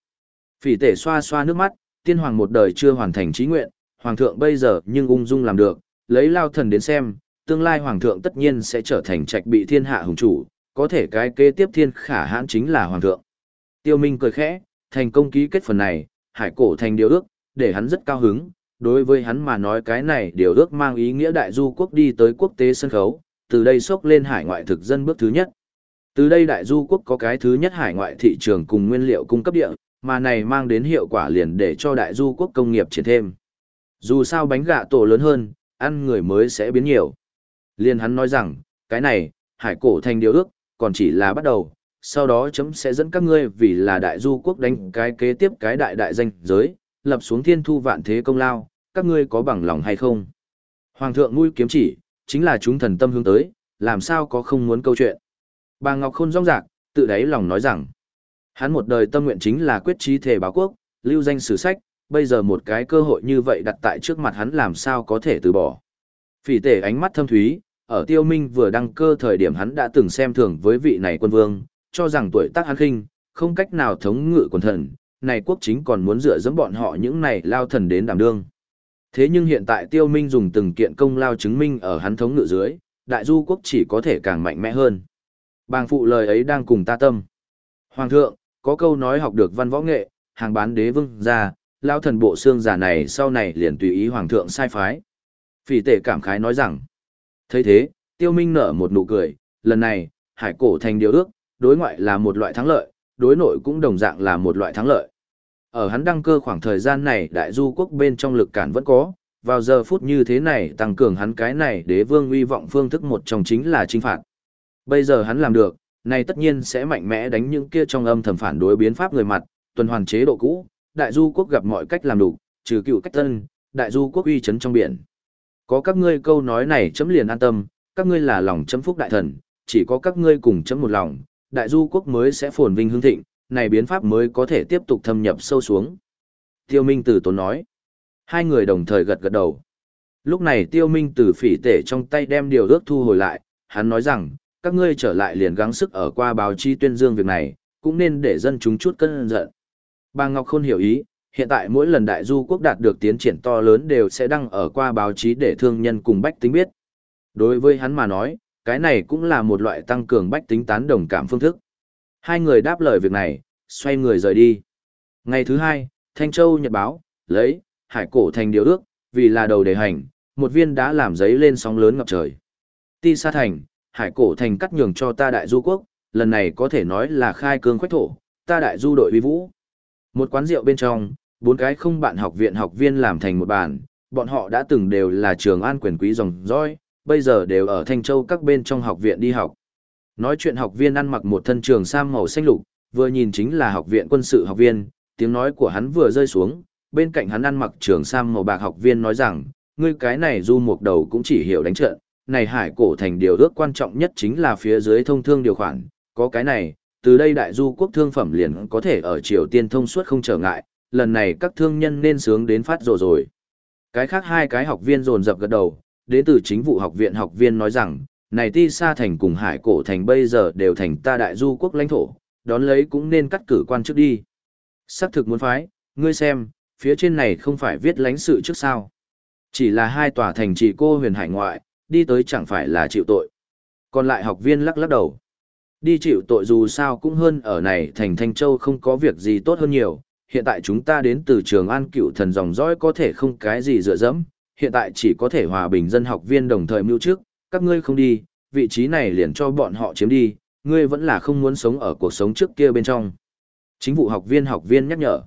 Phỉ tể xoa xoa nước mắt, tiên hoàng một đời chưa hoàn thành trí nguyện, hoàng thượng bây giờ nhưng ung dung làm được, lấy lao thần đến xem, tương lai hoàng thượng tất nhiên sẽ trở thành trạch bị thiên hạ hùng chủ, có thể cái kế tiếp thiên khả hãn chính là hoàng thượng. Tiêu Minh cười khẽ, thành công ký kết phần này, hải cổ thành điều ước, để hắn rất cao hứng, đối với hắn mà nói cái này điều ước mang ý nghĩa đại du quốc đi tới quốc tế sân khấu, từ đây sốc lên hải ngoại thực dân bước thứ nhất. Từ đây đại du quốc có cái thứ nhất hải ngoại thị trường cùng nguyên liệu cung cấp địa, mà này mang đến hiệu quả liền để cho đại du quốc công nghiệp triển thêm. Dù sao bánh gạ tổ lớn hơn, ăn người mới sẽ biến nhiều. Liên hắn nói rằng, cái này, hải cổ thành điều ước, còn chỉ là bắt đầu, sau đó chấm sẽ dẫn các ngươi vì là đại du quốc đánh cái kế tiếp cái đại đại danh giới, lập xuống thiên thu vạn thế công lao, các ngươi có bằng lòng hay không? Hoàng thượng nuôi kiếm chỉ, chính là chúng thần tâm hướng tới, làm sao có không muốn câu chuyện. Bà Ngọc Khôn rong rạc, tự đáy lòng nói rằng, Hắn một đời tâm nguyện chính là quyết trí thể báo quốc, lưu danh sử sách, bây giờ một cái cơ hội như vậy đặt tại trước mặt hắn làm sao có thể từ bỏ. Phỉ tể ánh mắt thâm thúy, ở tiêu minh vừa đăng cơ thời điểm hắn đã từng xem thường với vị này quân vương, cho rằng tuổi tác hắn khinh, không cách nào thống ngự quần thần, này quốc chính còn muốn dựa dẫm bọn họ những này lao thần đến đảm đương. Thế nhưng hiện tại tiêu minh dùng từng kiện công lao chứng minh ở hắn thống ngự dưới, đại du quốc chỉ có thể càng mạnh mẽ hơn. Bàng phụ lời ấy đang cùng ta tâm. Hoàng thượng, có câu nói học được văn võ nghệ, hàng bán đế vương ra, lao thần bộ xương giả này sau này liền tùy ý hoàng thượng sai phái. Phỉ tể cảm khái nói rằng, thấy thế, tiêu minh nở một nụ cười, lần này, hải cổ thành điều ước, đối ngoại là một loại thắng lợi, đối nội cũng đồng dạng là một loại thắng lợi. Ở hắn đăng cơ khoảng thời gian này đại du quốc bên trong lực cản vẫn có, vào giờ phút như thế này tăng cường hắn cái này đế vương uy vọng phương thức một trong chính là trinh phạt. Bây giờ hắn làm được, này tất nhiên sẽ mạnh mẽ đánh những kia trong âm thầm phản đối biến pháp người mặt, tuần hoàn chế độ cũ, đại du quốc gặp mọi cách làm đủ, trừ cựu cách tân, đại du quốc uy chấn trong biển. Có các ngươi câu nói này chấm liền an tâm, các ngươi là lòng chấm phúc đại thần, chỉ có các ngươi cùng chấm một lòng, đại du quốc mới sẽ phồn vinh hương thịnh, này biến pháp mới có thể tiếp tục thâm nhập sâu xuống. Tiêu Minh Tử tốn nói. Hai người đồng thời gật gật đầu. Lúc này Tiêu Minh Tử phỉ tể trong tay đem điều ước thu hồi lại, hắn nói rằng, các ngươi trở lại liền gắng sức ở qua báo chí tuyên dương việc này, cũng nên để dân chúng chút cân giận. Bà Ngọc Khôn hiểu ý, hiện tại mỗi lần đại du quốc đạt được tiến triển to lớn đều sẽ đăng ở qua báo chí để thương nhân cùng bách tính biết. Đối với hắn mà nói, cái này cũng là một loại tăng cường bách tính tán đồng cảm phương thức. Hai người đáp lời việc này, xoay người rời đi. Ngày thứ hai, Thanh Châu Nhật Báo, lấy, hải cổ thành điều ước, vì là đầu đề hành, một viên đã làm giấy lên sóng lớn ngập trời. Ti Sa Thành, hải cổ thành cắt nhường cho ta đại du quốc, lần này có thể nói là khai cương khoách thổ, ta đại du đội vi vũ. Một quán rượu bên trong, bốn cái không bạn học viện học viên làm thành một bàn, bọn họ đã từng đều là trường an quyền quý dòng dõi, bây giờ đều ở Thanh Châu các bên trong học viện đi học. Nói chuyện học viên ăn mặc một thân trường sam màu xanh lục, vừa nhìn chính là học viện quân sự học viên, tiếng nói của hắn vừa rơi xuống, bên cạnh hắn ăn mặc trường sam màu bạc học viên nói rằng, ngươi cái này du một đầu cũng chỉ hiểu đánh trận, này hải cổ thành điều ước quan trọng nhất chính là phía dưới thông thương điều khoản, có cái này, từ đây đại du quốc thương phẩm liền có thể ở Triều Tiên thông suốt không trở ngại, lần này các thương nhân nên sướng đến phát rồ rồi. Cái khác hai cái học viên rồn rập gật đầu, đến từ chính vụ học viện học viên nói rằng, này ti sa thành cùng hải cổ thành bây giờ đều thành ta đại du quốc lãnh thổ, đón lấy cũng nên cắt cử quan trước đi. Sắc thực muốn phái, ngươi xem, phía trên này không phải viết lãnh sự trước sao. Chỉ là hai tòa thành trì cô huyền hải ngoại, đi tới chẳng phải là chịu tội. Còn lại học viên lắc lắc đầu. Đi chịu tội dù sao cũng hơn ở này thành Thanh Châu không có việc gì tốt hơn nhiều. Hiện tại chúng ta đến từ trường an cựu thần dòng dõi có thể không cái gì dựa dẫm, hiện tại chỉ có thể hòa bình dân học viên đồng thời mưu trước, các ngươi không đi, vị trí này liền cho bọn họ chiếm đi, ngươi vẫn là không muốn sống ở cuộc sống trước kia bên trong. Chính vụ học viên học viên nhắc nhở.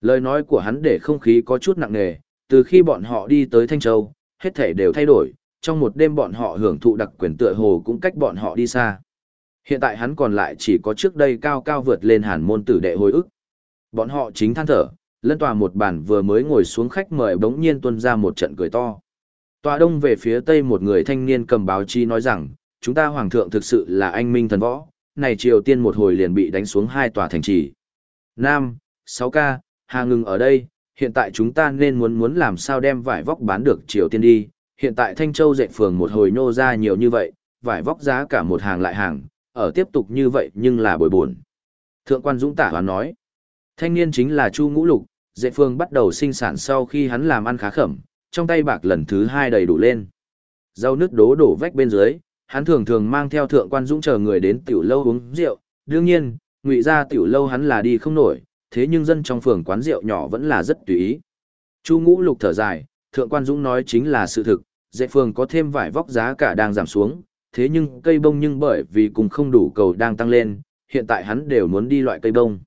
Lời nói của hắn để không khí có chút nặng nề, từ khi bọn họ đi tới Thanh Châu, hết thể đều thay đổi, trong một đêm bọn họ hưởng thụ đặc quyền tựa hồ cũng cách bọn họ đi xa. Hiện tại hắn còn lại chỉ có trước đây cao cao vượt lên hàn môn tử đệ hồi ức. Bọn họ chính than thở, lân tòa một bản vừa mới ngồi xuống khách mời bỗng nhiên tuân ra một trận cười to. Tòa đông về phía tây một người thanh niên cầm báo chí nói rằng, chúng ta hoàng thượng thực sự là anh minh thần võ, này Triều Tiên một hồi liền bị đánh xuống hai tòa thành trì. Nam, 6K, Hà ngừng ở đây, hiện tại chúng ta nên muốn muốn làm sao đem vải vóc bán được Triều Tiên đi, hiện tại Thanh Châu dạy phường một hồi nô ra nhiều như vậy, vải vóc giá cả một hàng lại hàng, ở tiếp tục như vậy nhưng là bồi buồn. Thượng quan Dũng tả hoán nói, thanh niên chính là Chu Ngũ Lục, Dễ Phương bắt đầu sinh sản sau khi hắn làm ăn khá khẩm, trong tay bạc lần thứ hai đầy đủ lên. Rau nước đố đổ vách bên dưới, hắn thường thường mang theo thượng quan dũng chờ người đến tiểu lâu uống rượu, đương nhiên, ngụy ra tiểu lâu hắn là đi không nổi, thế nhưng dân trong phường quán rượu nhỏ vẫn là rất tùy ý. Chu ngũ lục thở dài, thượng quan dũng nói chính là sự thực, Dễ phường có thêm vải vóc giá cả đang giảm xuống, thế nhưng cây bông nhưng bởi vì cùng không đủ cầu đang tăng lên, hiện tại hắn đều muốn đi loại cây bông.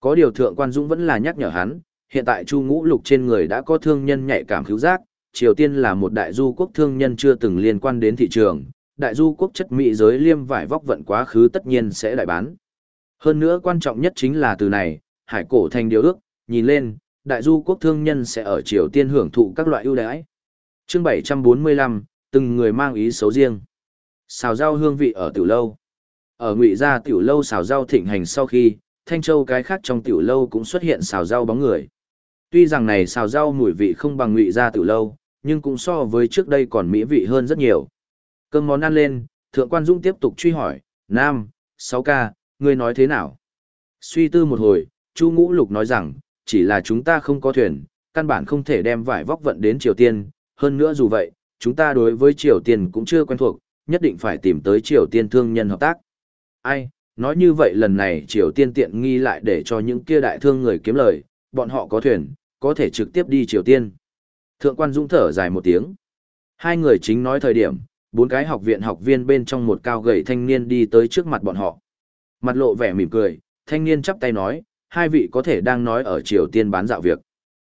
Có điều thượng quan dũng vẫn là nhắc nhở hắn, hiện tại chu ngũ lục trên người đã có thương nhân nhạy cảm cứu giác, Triều Tiên là một đại du quốc thương nhân chưa từng liên quan đến thị trường, đại du quốc chất mỹ giới liêm vải vóc vận quá khứ tất nhiên sẽ đại bán. Hơn nữa quan trọng nhất chính là từ này, hải cổ thành điều ước, nhìn lên, đại du quốc thương nhân sẽ ở Triều Tiên hưởng thụ các loại ưu đãi. Chương 745, từng người mang ý xấu riêng. Xào rau hương vị ở tiểu lâu. Ở ngụy gia tiểu lâu xào rau thịnh hành sau khi, Thanh Châu cái khác trong tiểu lâu cũng xuất hiện xào rau bóng người. Tuy rằng này xào rau mùi vị không bằng ngụy gia tiểu lâu, nhưng cũng so với trước đây còn mỹ vị hơn rất nhiều. Cơm món ăn lên, Thượng quan dũng tiếp tục truy hỏi, Nam, 6K, ngươi nói thế nào? Suy tư một hồi, Chu Ngũ Lục nói rằng, chỉ là chúng ta không có thuyền, căn bản không thể đem vải vóc vận đến Triều Tiên, hơn nữa dù vậy, chúng ta đối với Triều Tiên cũng chưa quen thuộc, nhất định phải tìm tới Triều Tiên thương nhân hợp tác. Ai, nói như vậy lần này Triều Tiên tiện nghi lại để cho những kia đại thương người kiếm lời, bọn họ có thuyền, có thể trực tiếp đi Triều Tiên. Thượng quan dũng thở dài một tiếng. Hai người chính nói thời điểm, bốn cái học viện học viên bên trong một cao gầy thanh niên đi tới trước mặt bọn họ. Mặt lộ vẻ mỉm cười, thanh niên chắp tay nói, hai vị có thể đang nói ở Triều Tiên bán dạo việc.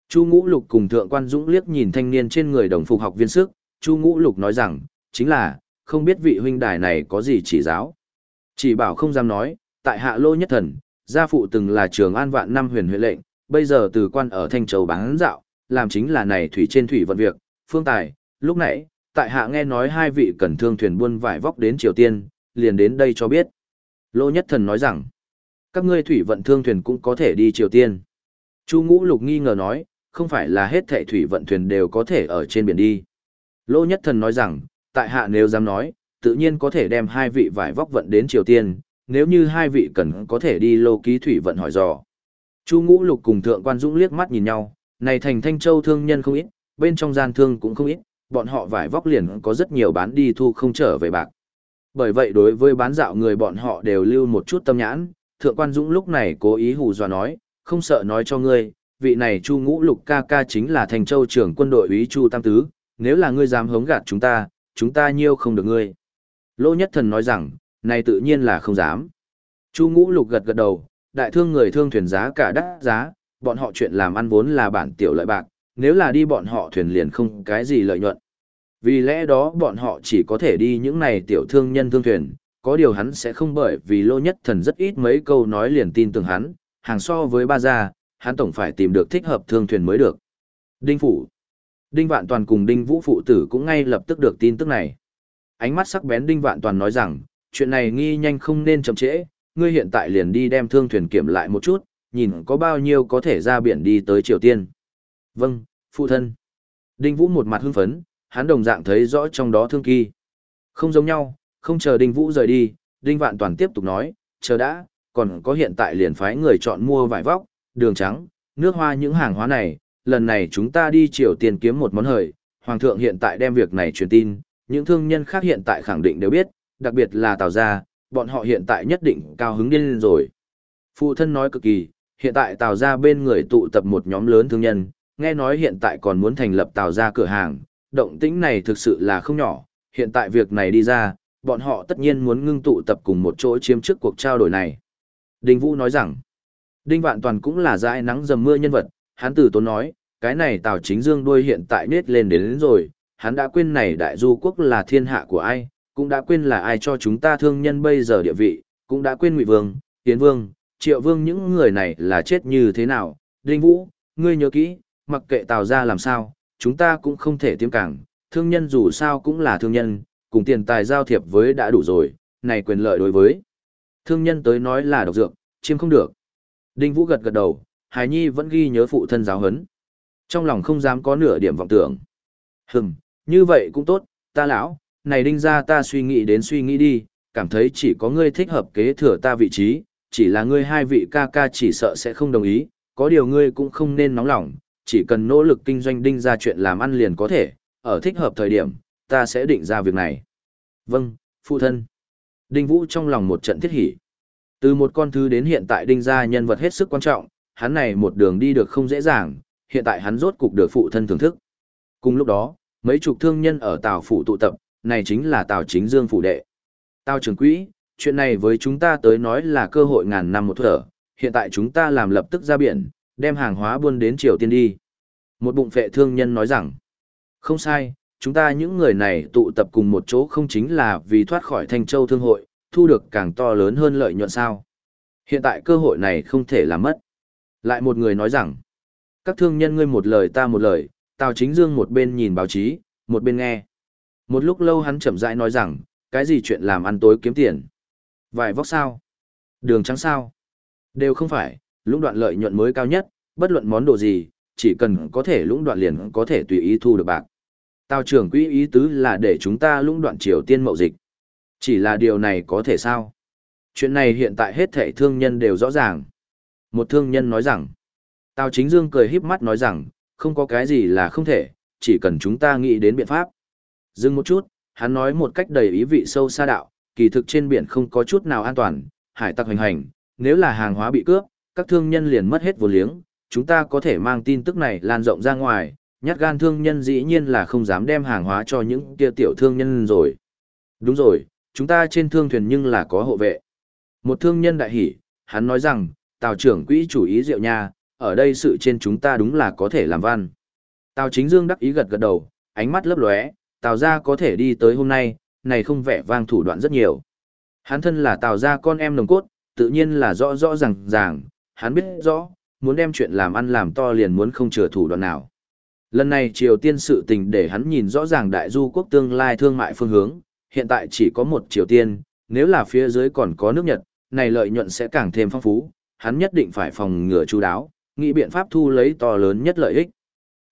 Chu Ngũ Lục cùng Thượng Quan Dũng liếc nhìn thanh niên trên người đồng phục học viên sức, Chu Ngũ Lục nói rằng, chính là, không biết vị huynh đài này có gì chỉ giáo. Chỉ bảo không dám nói, tại hạ lô nhất thần, gia phụ từng là trường an vạn năm huyền huyện lệnh, bây giờ từ quan ở Thanh Châu bán dạo, làm chính là này thủy trên thủy vận việc, phương tài, lúc nãy, tại hạ nghe nói hai vị cần thương thuyền buôn vải vóc đến Triều Tiên, liền đến đây cho biết. Lô Nhất Thần nói rằng, các ngươi thủy vận thương thuyền cũng có thể đi Triều Tiên. Chu Ngũ Lục nghi ngờ nói, không phải là hết thảy thủy vận thuyền đều có thể ở trên biển đi. Lô Nhất Thần nói rằng, tại hạ nếu dám nói, tự nhiên có thể đem hai vị vải vóc vận đến Triều Tiên, nếu như hai vị cần có thể đi lô ký thủy vận hỏi dò. Chu Ngũ Lục cùng Thượng Quan Dũng liếc mắt nhìn nhau, này thành Thanh Châu thương nhân không ít, bên trong gian thương cũng không ít, bọn họ vải vóc liền có rất nhiều bán đi thu không trở về bạc. Bởi vậy đối với bán dạo người bọn họ đều lưu một chút tâm nhãn, Thượng Quan Dũng lúc này cố ý hù dọa nói, không sợ nói cho ngươi, vị này Chu Ngũ Lục ca ca chính là Thanh Châu trưởng quân đội úy Chu Tam Tứ, nếu là ngươi dám hống gạt chúng ta, chúng ta nhiêu không được ngươi. Lô Nhất Thần nói rằng, này tự nhiên là không dám. Chu Ngũ Lục gật gật đầu, đại thương người thương thuyền giá cả đắt giá, bọn họ chuyện làm ăn vốn là bản tiểu lợi bạc, nếu là đi bọn họ thuyền liền không cái gì lợi nhuận. Vì lẽ đó bọn họ chỉ có thể đi những này tiểu thương nhân thương thuyền, có điều hắn sẽ không bởi vì lô nhất thần rất ít mấy câu nói liền tin tưởng hắn, hàng so với ba gia, hắn tổng phải tìm được thích hợp thương thuyền mới được. Đinh Phủ Đinh Vạn Toàn cùng Đinh Vũ Phụ Tử cũng ngay lập tức được tin tức này. Ánh mắt sắc bén Đinh Vạn Toàn nói rằng, chuyện này nghi nhanh không nên chậm trễ, ngươi hiện tại liền đi đem thương thuyền kiểm lại một chút, nhìn có bao nhiêu có thể ra biển đi tới Triều Tiên. Vâng, phụ thân. Đinh Vũ một mặt hưng phấn, hắn đồng dạng thấy rõ trong đó thương kỳ. Không giống nhau, không chờ Đinh Vũ rời đi, Đinh Vạn Toàn tiếp tục nói, chờ đã, còn có hiện tại liền phái người chọn mua vải vóc, đường trắng, nước hoa những hàng hóa này, lần này chúng ta đi Triều Tiên kiếm một món hời, Hoàng thượng hiện tại đem việc này truyền tin, những thương nhân khác hiện tại khẳng định đều biết, đặc biệt là Tào Gia, bọn họ hiện tại nhất định cao hứng điên lên rồi. Phụ thân nói cực kỳ, hiện tại Tào Gia bên người tụ tập một nhóm lớn thương nhân, nghe nói hiện tại còn muốn thành lập Tào Gia cửa hàng, động tĩnh này thực sự là không nhỏ, hiện tại việc này đi ra, bọn họ tất nhiên muốn ngưng tụ tập cùng một chỗ chiếm trước cuộc trao đổi này. Đinh Vũ nói rằng, Đinh Vạn Toàn cũng là dãi nắng dầm mưa nhân vật, hắn từ tốn nói, cái này Tào Chính Dương đuôi hiện tại nết lên đến, đến rồi, hắn đã quên này đại du quốc là thiên hạ của ai, cũng đã quên là ai cho chúng ta thương nhân bây giờ địa vị, cũng đã quên Ngụy Vương, Tiến Vương, Triệu Vương những người này là chết như thế nào. Đinh Vũ, ngươi nhớ kỹ, mặc kệ Tào ra làm sao, chúng ta cũng không thể tiêm cảng, thương nhân dù sao cũng là thương nhân, cùng tiền tài giao thiệp với đã đủ rồi, này quyền lợi đối với. Thương nhân tới nói là độc dược, chiêm không được. Đinh Vũ gật gật đầu, Hải Nhi vẫn ghi nhớ phụ thân giáo hấn. Trong lòng không dám có nửa điểm vọng tưởng. Hừm, như vậy cũng tốt, ta lão, này đinh ra ta suy nghĩ đến suy nghĩ đi, cảm thấy chỉ có ngươi thích hợp kế thừa ta vị trí, chỉ là ngươi hai vị ca ca chỉ sợ sẽ không đồng ý, có điều ngươi cũng không nên nóng lòng, chỉ cần nỗ lực kinh doanh đinh ra chuyện làm ăn liền có thể, ở thích hợp thời điểm, ta sẽ định ra việc này. Vâng, phụ thân. Đinh Vũ trong lòng một trận thiết hỉ. Từ một con thứ đến hiện tại đinh ra nhân vật hết sức quan trọng, hắn này một đường đi được không dễ dàng, hiện tại hắn rốt cục được phụ thân thưởng thức. Cùng lúc đó, mấy chục thương nhân ở Tào phủ tụ tập, này chính là Tào Chính Dương phủ đệ. Tào trưởng quỹ, chuyện này với chúng ta tới nói là cơ hội ngàn năm một thở, hiện tại chúng ta làm lập tức ra biển, đem hàng hóa buôn đến Triều Tiên đi. Một bụng phệ thương nhân nói rằng, không sai, chúng ta những người này tụ tập cùng một chỗ không chính là vì thoát khỏi Thanh Châu Thương hội, thu được càng to lớn hơn lợi nhuận sao. Hiện tại cơ hội này không thể làm mất. Lại một người nói rằng, các thương nhân ngươi một lời ta một lời, Tào Chính Dương một bên nhìn báo chí, một bên nghe. Một lúc lâu hắn chậm rãi nói rằng, cái gì chuyện làm ăn tối kiếm tiền? Vài vóc sao? Đường trắng sao? Đều không phải, lũng đoạn lợi nhuận mới cao nhất, bất luận món đồ gì, chỉ cần có thể lũng đoạn liền có thể tùy ý thu được bạc. Tào trưởng quỹ ý tứ là để chúng ta lũng đoạn Triều Tiên mậu dịch. Chỉ là điều này có thể sao? Chuyện này hiện tại hết thảy thương nhân đều rõ ràng. Một thương nhân nói rằng, Tào Chính Dương cười híp mắt nói rằng, không có cái gì là không thể, chỉ cần chúng ta nghĩ đến biện pháp. Dừng một chút, hắn nói một cách đầy ý vị sâu xa đạo, kỳ thực trên biển không có chút nào an toàn, hải tặc hành hành, nếu là hàng hóa bị cướp, các thương nhân liền mất hết vô liếng, chúng ta có thể mang tin tức này lan rộng ra ngoài, nhát gan thương nhân dĩ nhiên là không dám đem hàng hóa cho những kia tiểu thương nhân rồi. Đúng rồi, chúng ta trên thương thuyền nhưng là có hộ vệ. Một thương nhân đại hỉ, hắn nói rằng, tào trưởng quỹ chủ ý rượu nha, ở đây sự trên chúng ta đúng là có thể làm văn. Tào chính dương đắc ý gật gật đầu, ánh mắt lấp lóe, tào ra có thể đi tới hôm nay, này không vẻ vang thủ đoạn rất nhiều. Hắn thân là tào ra con em nồng cốt, tự nhiên là rõ rõ ràng ràng, hắn biết rõ, muốn đem chuyện làm ăn làm to liền muốn không chừa thủ đoạn nào. Lần này Triều Tiên sự tình để hắn nhìn rõ ràng đại du quốc tương lai thương mại phương hướng, hiện tại chỉ có một Triều Tiên, nếu là phía dưới còn có nước Nhật, này lợi nhuận sẽ càng thêm phong phú, hắn nhất định phải phòng ngừa chú đáo, nghĩ biện pháp thu lấy to lớn nhất lợi ích.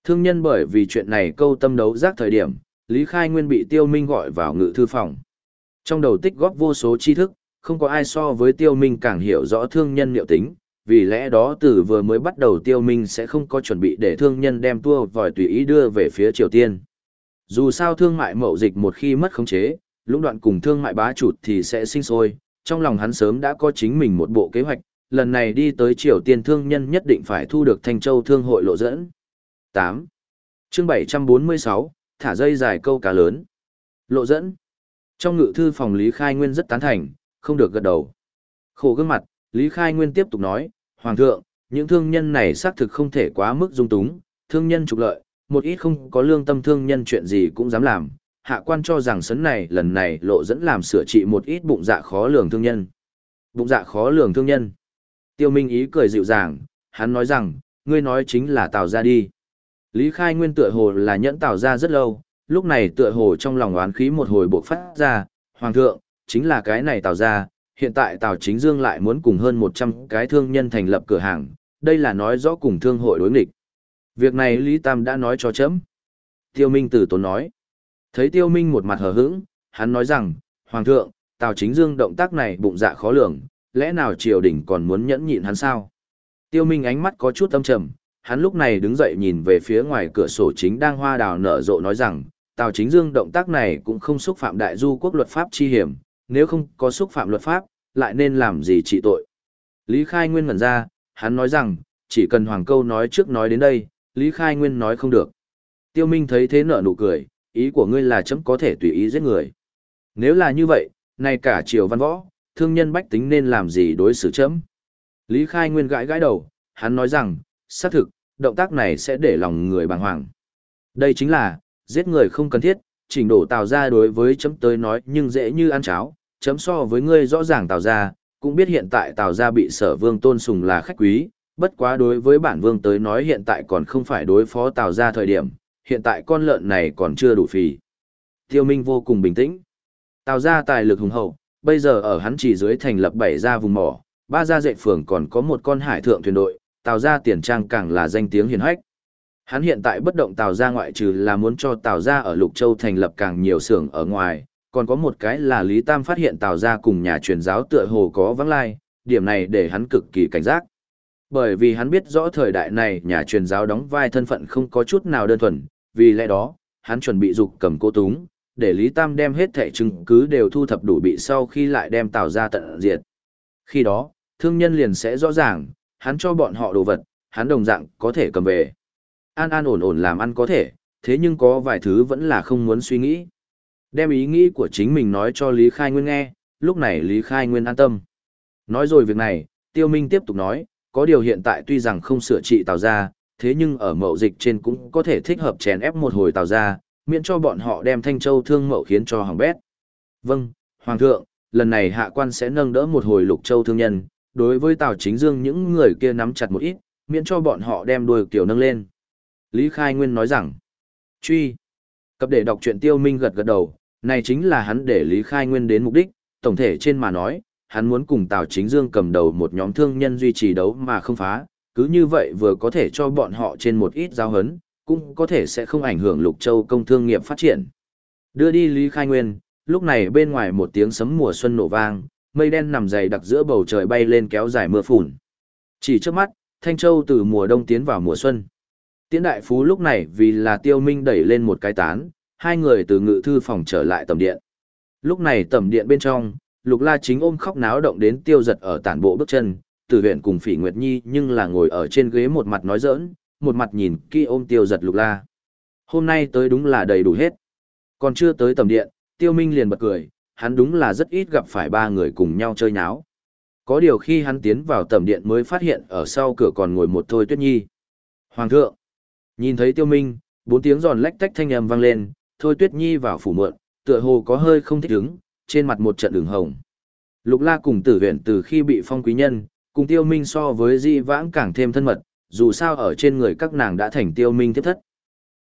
Thương nhân bởi vì chuyện này câu tâm đấu giác thời điểm, Lý Khai Nguyên bị Tiêu Minh gọi vào ngự thư phòng. Trong đầu tích góp vô số tri thức, không có ai so với Tiêu Minh càng hiểu rõ thương nhân liệu tính, vì lẽ đó từ vừa mới bắt đầu Tiêu Minh sẽ không có chuẩn bị để thương nhân đem tua vòi tùy ý đưa về phía Triều Tiên. Dù sao thương mại mậu dịch một khi mất khống chế, lũng đoạn cùng thương mại bá chủ thì sẽ sinh sôi, trong lòng hắn sớm đã có chính mình một bộ kế hoạch, lần này đi tới Triều Tiên thương nhân nhất định phải thu được Thanh Châu Thương hội lộ dẫn. 8. chương 746, thả dây dài câu cá lớn. Lộ dẫn. Trong ngự thư phòng Lý Khai Nguyên rất tán thành, không được gật đầu. Khổ gương mặt, Lý Khai Nguyên tiếp tục nói, Hoàng thượng, những thương nhân này xác thực không thể quá mức dung túng, thương nhân trục lợi, một ít không có lương tâm thương nhân chuyện gì cũng dám làm. Hạ quan cho rằng sấn này lần này lộ dẫn làm sửa trị một ít bụng dạ khó lường thương nhân. Bụng dạ khó lường thương nhân. Tiêu Minh ý cười dịu dàng, hắn nói rằng, ngươi nói chính là Tào gia đi. Lý Khai Nguyên tựa hồ là nhẫn Tào gia rất lâu, lúc này tựa hồ trong lòng oán khí một hồi bộc phát ra, Hoàng thượng, chính là cái này Tào gia, hiện tại Tào Chính Dương lại muốn cùng hơn 100 cái thương nhân thành lập cửa hàng, đây là nói rõ cùng thương hội đối nghịch. Việc này Lý Tam đã nói cho chấm. Tiêu Minh tử tốn nói. Thấy Tiêu Minh một mặt hờ hững, hắn nói rằng, Hoàng thượng, Tào Chính Dương động tác này bụng dạ khó lường, lẽ nào triều đình còn muốn nhẫn nhịn hắn sao? Tiêu Minh ánh mắt có chút âm trầm, hắn lúc này đứng dậy nhìn về phía ngoài cửa sổ chính đang hoa đào nở rộ nói rằng, Tào Chính Dương động tác này cũng không xúc phạm đại du quốc luật pháp chi hiểm, nếu không có xúc phạm luật pháp, lại nên làm gì trị tội. Lý Khai Nguyên ngẩn ra, hắn nói rằng, chỉ cần Hoàng Câu nói trước nói đến đây, Lý Khai Nguyên nói không được. Tiêu Minh thấy thế nở nụ cười, ý của ngươi là chấm có thể tùy ý giết người. Nếu là như vậy, nay cả triều văn võ, thương nhân bách tính nên làm gì đối xử chấm. Lý Khai Nguyên gãi gãi đầu, hắn nói rằng, xác thực, động tác này sẽ để lòng người bàng hoàng. Đây chính là, giết người không cần thiết, chỉnh đổ tào ra đối với chấm tới nói nhưng dễ như ăn cháo, chấm so với ngươi rõ ràng tào ra, cũng biết hiện tại tào ra bị sở vương tôn sùng là khách quý, bất quá đối với bản vương tới nói hiện tại còn không phải đối phó tào ra thời điểm, hiện tại con lợn này còn chưa đủ phì. Tiêu Minh vô cùng bình tĩnh. Tào ra tài lực hùng hậu, bây giờ ở hắn chỉ dưới thành lập bảy gia vùng mỏ, ba gia dệ phường còn có một con hải thượng thuyền đội, tào gia tiền trang càng là danh tiếng hiển hách. Hắn hiện tại bất động tào gia ngoại trừ là muốn cho tào gia ở Lục Châu thành lập càng nhiều xưởng ở ngoài, còn có một cái là Lý Tam phát hiện tào gia cùng nhà truyền giáo tựa hồ có vắng lai, điểm này để hắn cực kỳ cảnh giác. Bởi vì hắn biết rõ thời đại này nhà truyền giáo đóng vai thân phận không có chút nào đơn thuần, vì lẽ đó, hắn chuẩn bị dục cầm cô túng, để Lý Tam đem hết thẻ chứng cứ đều thu thập đủ bị sau khi lại đem Tào ra tận diệt. Khi đó, thương nhân liền sẽ rõ ràng, hắn cho bọn họ đồ vật, hắn đồng dạng có thể cầm về. An an ổn ổn làm ăn có thể, thế nhưng có vài thứ vẫn là không muốn suy nghĩ. Đem ý nghĩ của chính mình nói cho Lý Khai Nguyên nghe, lúc này Lý Khai Nguyên an tâm. Nói rồi việc này, Tiêu Minh tiếp tục nói, có điều hiện tại tuy rằng không sửa trị Tào ra, thế nhưng ở mậu dịch trên cũng có thể thích hợp chèn ép một hồi Tào ra, miễn cho bọn họ đem Thanh Châu thương mậu khiến cho hỏng bét. Vâng, Hoàng thượng, lần này hạ quan sẽ nâng đỡ một hồi lục châu thương nhân, đối với Tào Chính Dương những người kia nắm chặt một ít, miễn cho bọn họ đem đuôi kiểu nâng lên. Lý Khai Nguyên nói rằng, truy, cập để đọc truyện tiêu minh gật gật đầu, này chính là hắn để Lý Khai Nguyên đến mục đích, tổng thể trên mà nói, hắn muốn cùng Tào Chính Dương cầm đầu một nhóm thương nhân duy trì đấu mà không phá, cứ như vậy vừa có thể cho bọn họ trên một ít giao hấn, cũng có thể sẽ không ảnh hưởng Lục Châu công thương nghiệp phát triển. Đưa đi Lý Khai Nguyên, lúc này bên ngoài một tiếng sấm mùa xuân nổ vang, mây đen nằm dày đặc giữa bầu trời bay lên kéo dài mưa phùn. Chỉ trước mắt, Thanh Châu từ mùa đông tiến vào mùa xuân. Tiễn đại phú lúc này vì là tiêu minh đẩy lên một cái tán, hai người từ ngự thư phòng trở lại tầm điện. Lúc này tầm điện bên trong, Lục La chính ôm khóc náo động đến tiêu giật ở tản bộ bước chân, tử huyện cùng Phỉ Nguyệt Nhi nhưng là ngồi ở trên ghế một mặt nói giỡn, một mặt nhìn kỹ ôm tiêu giật lục la. Hôm nay tới đúng là đầy đủ hết. Còn chưa tới tầm điện, tiêu minh liền bật cười, hắn đúng là rất ít gặp phải ba người cùng nhau chơi nháo. Có điều khi hắn tiến vào tầm điện mới phát hiện ở sau cửa còn ngồi một thôi tuyết nhi. Hoàng thượng, nhìn thấy tiêu minh, bốn tiếng giòn lách tách thanh âm vang lên, thôi tuyết nhi vào phủ mượn, tựa hồ có hơi không thích ứng, trên mặt một trận đường hồng. Lục la cùng tử huyện từ khi bị phong quý nhân, cùng tiêu minh so với di vãng càng thêm thân mật, dù sao ở trên người các nàng đã thành tiêu minh tiếp thất.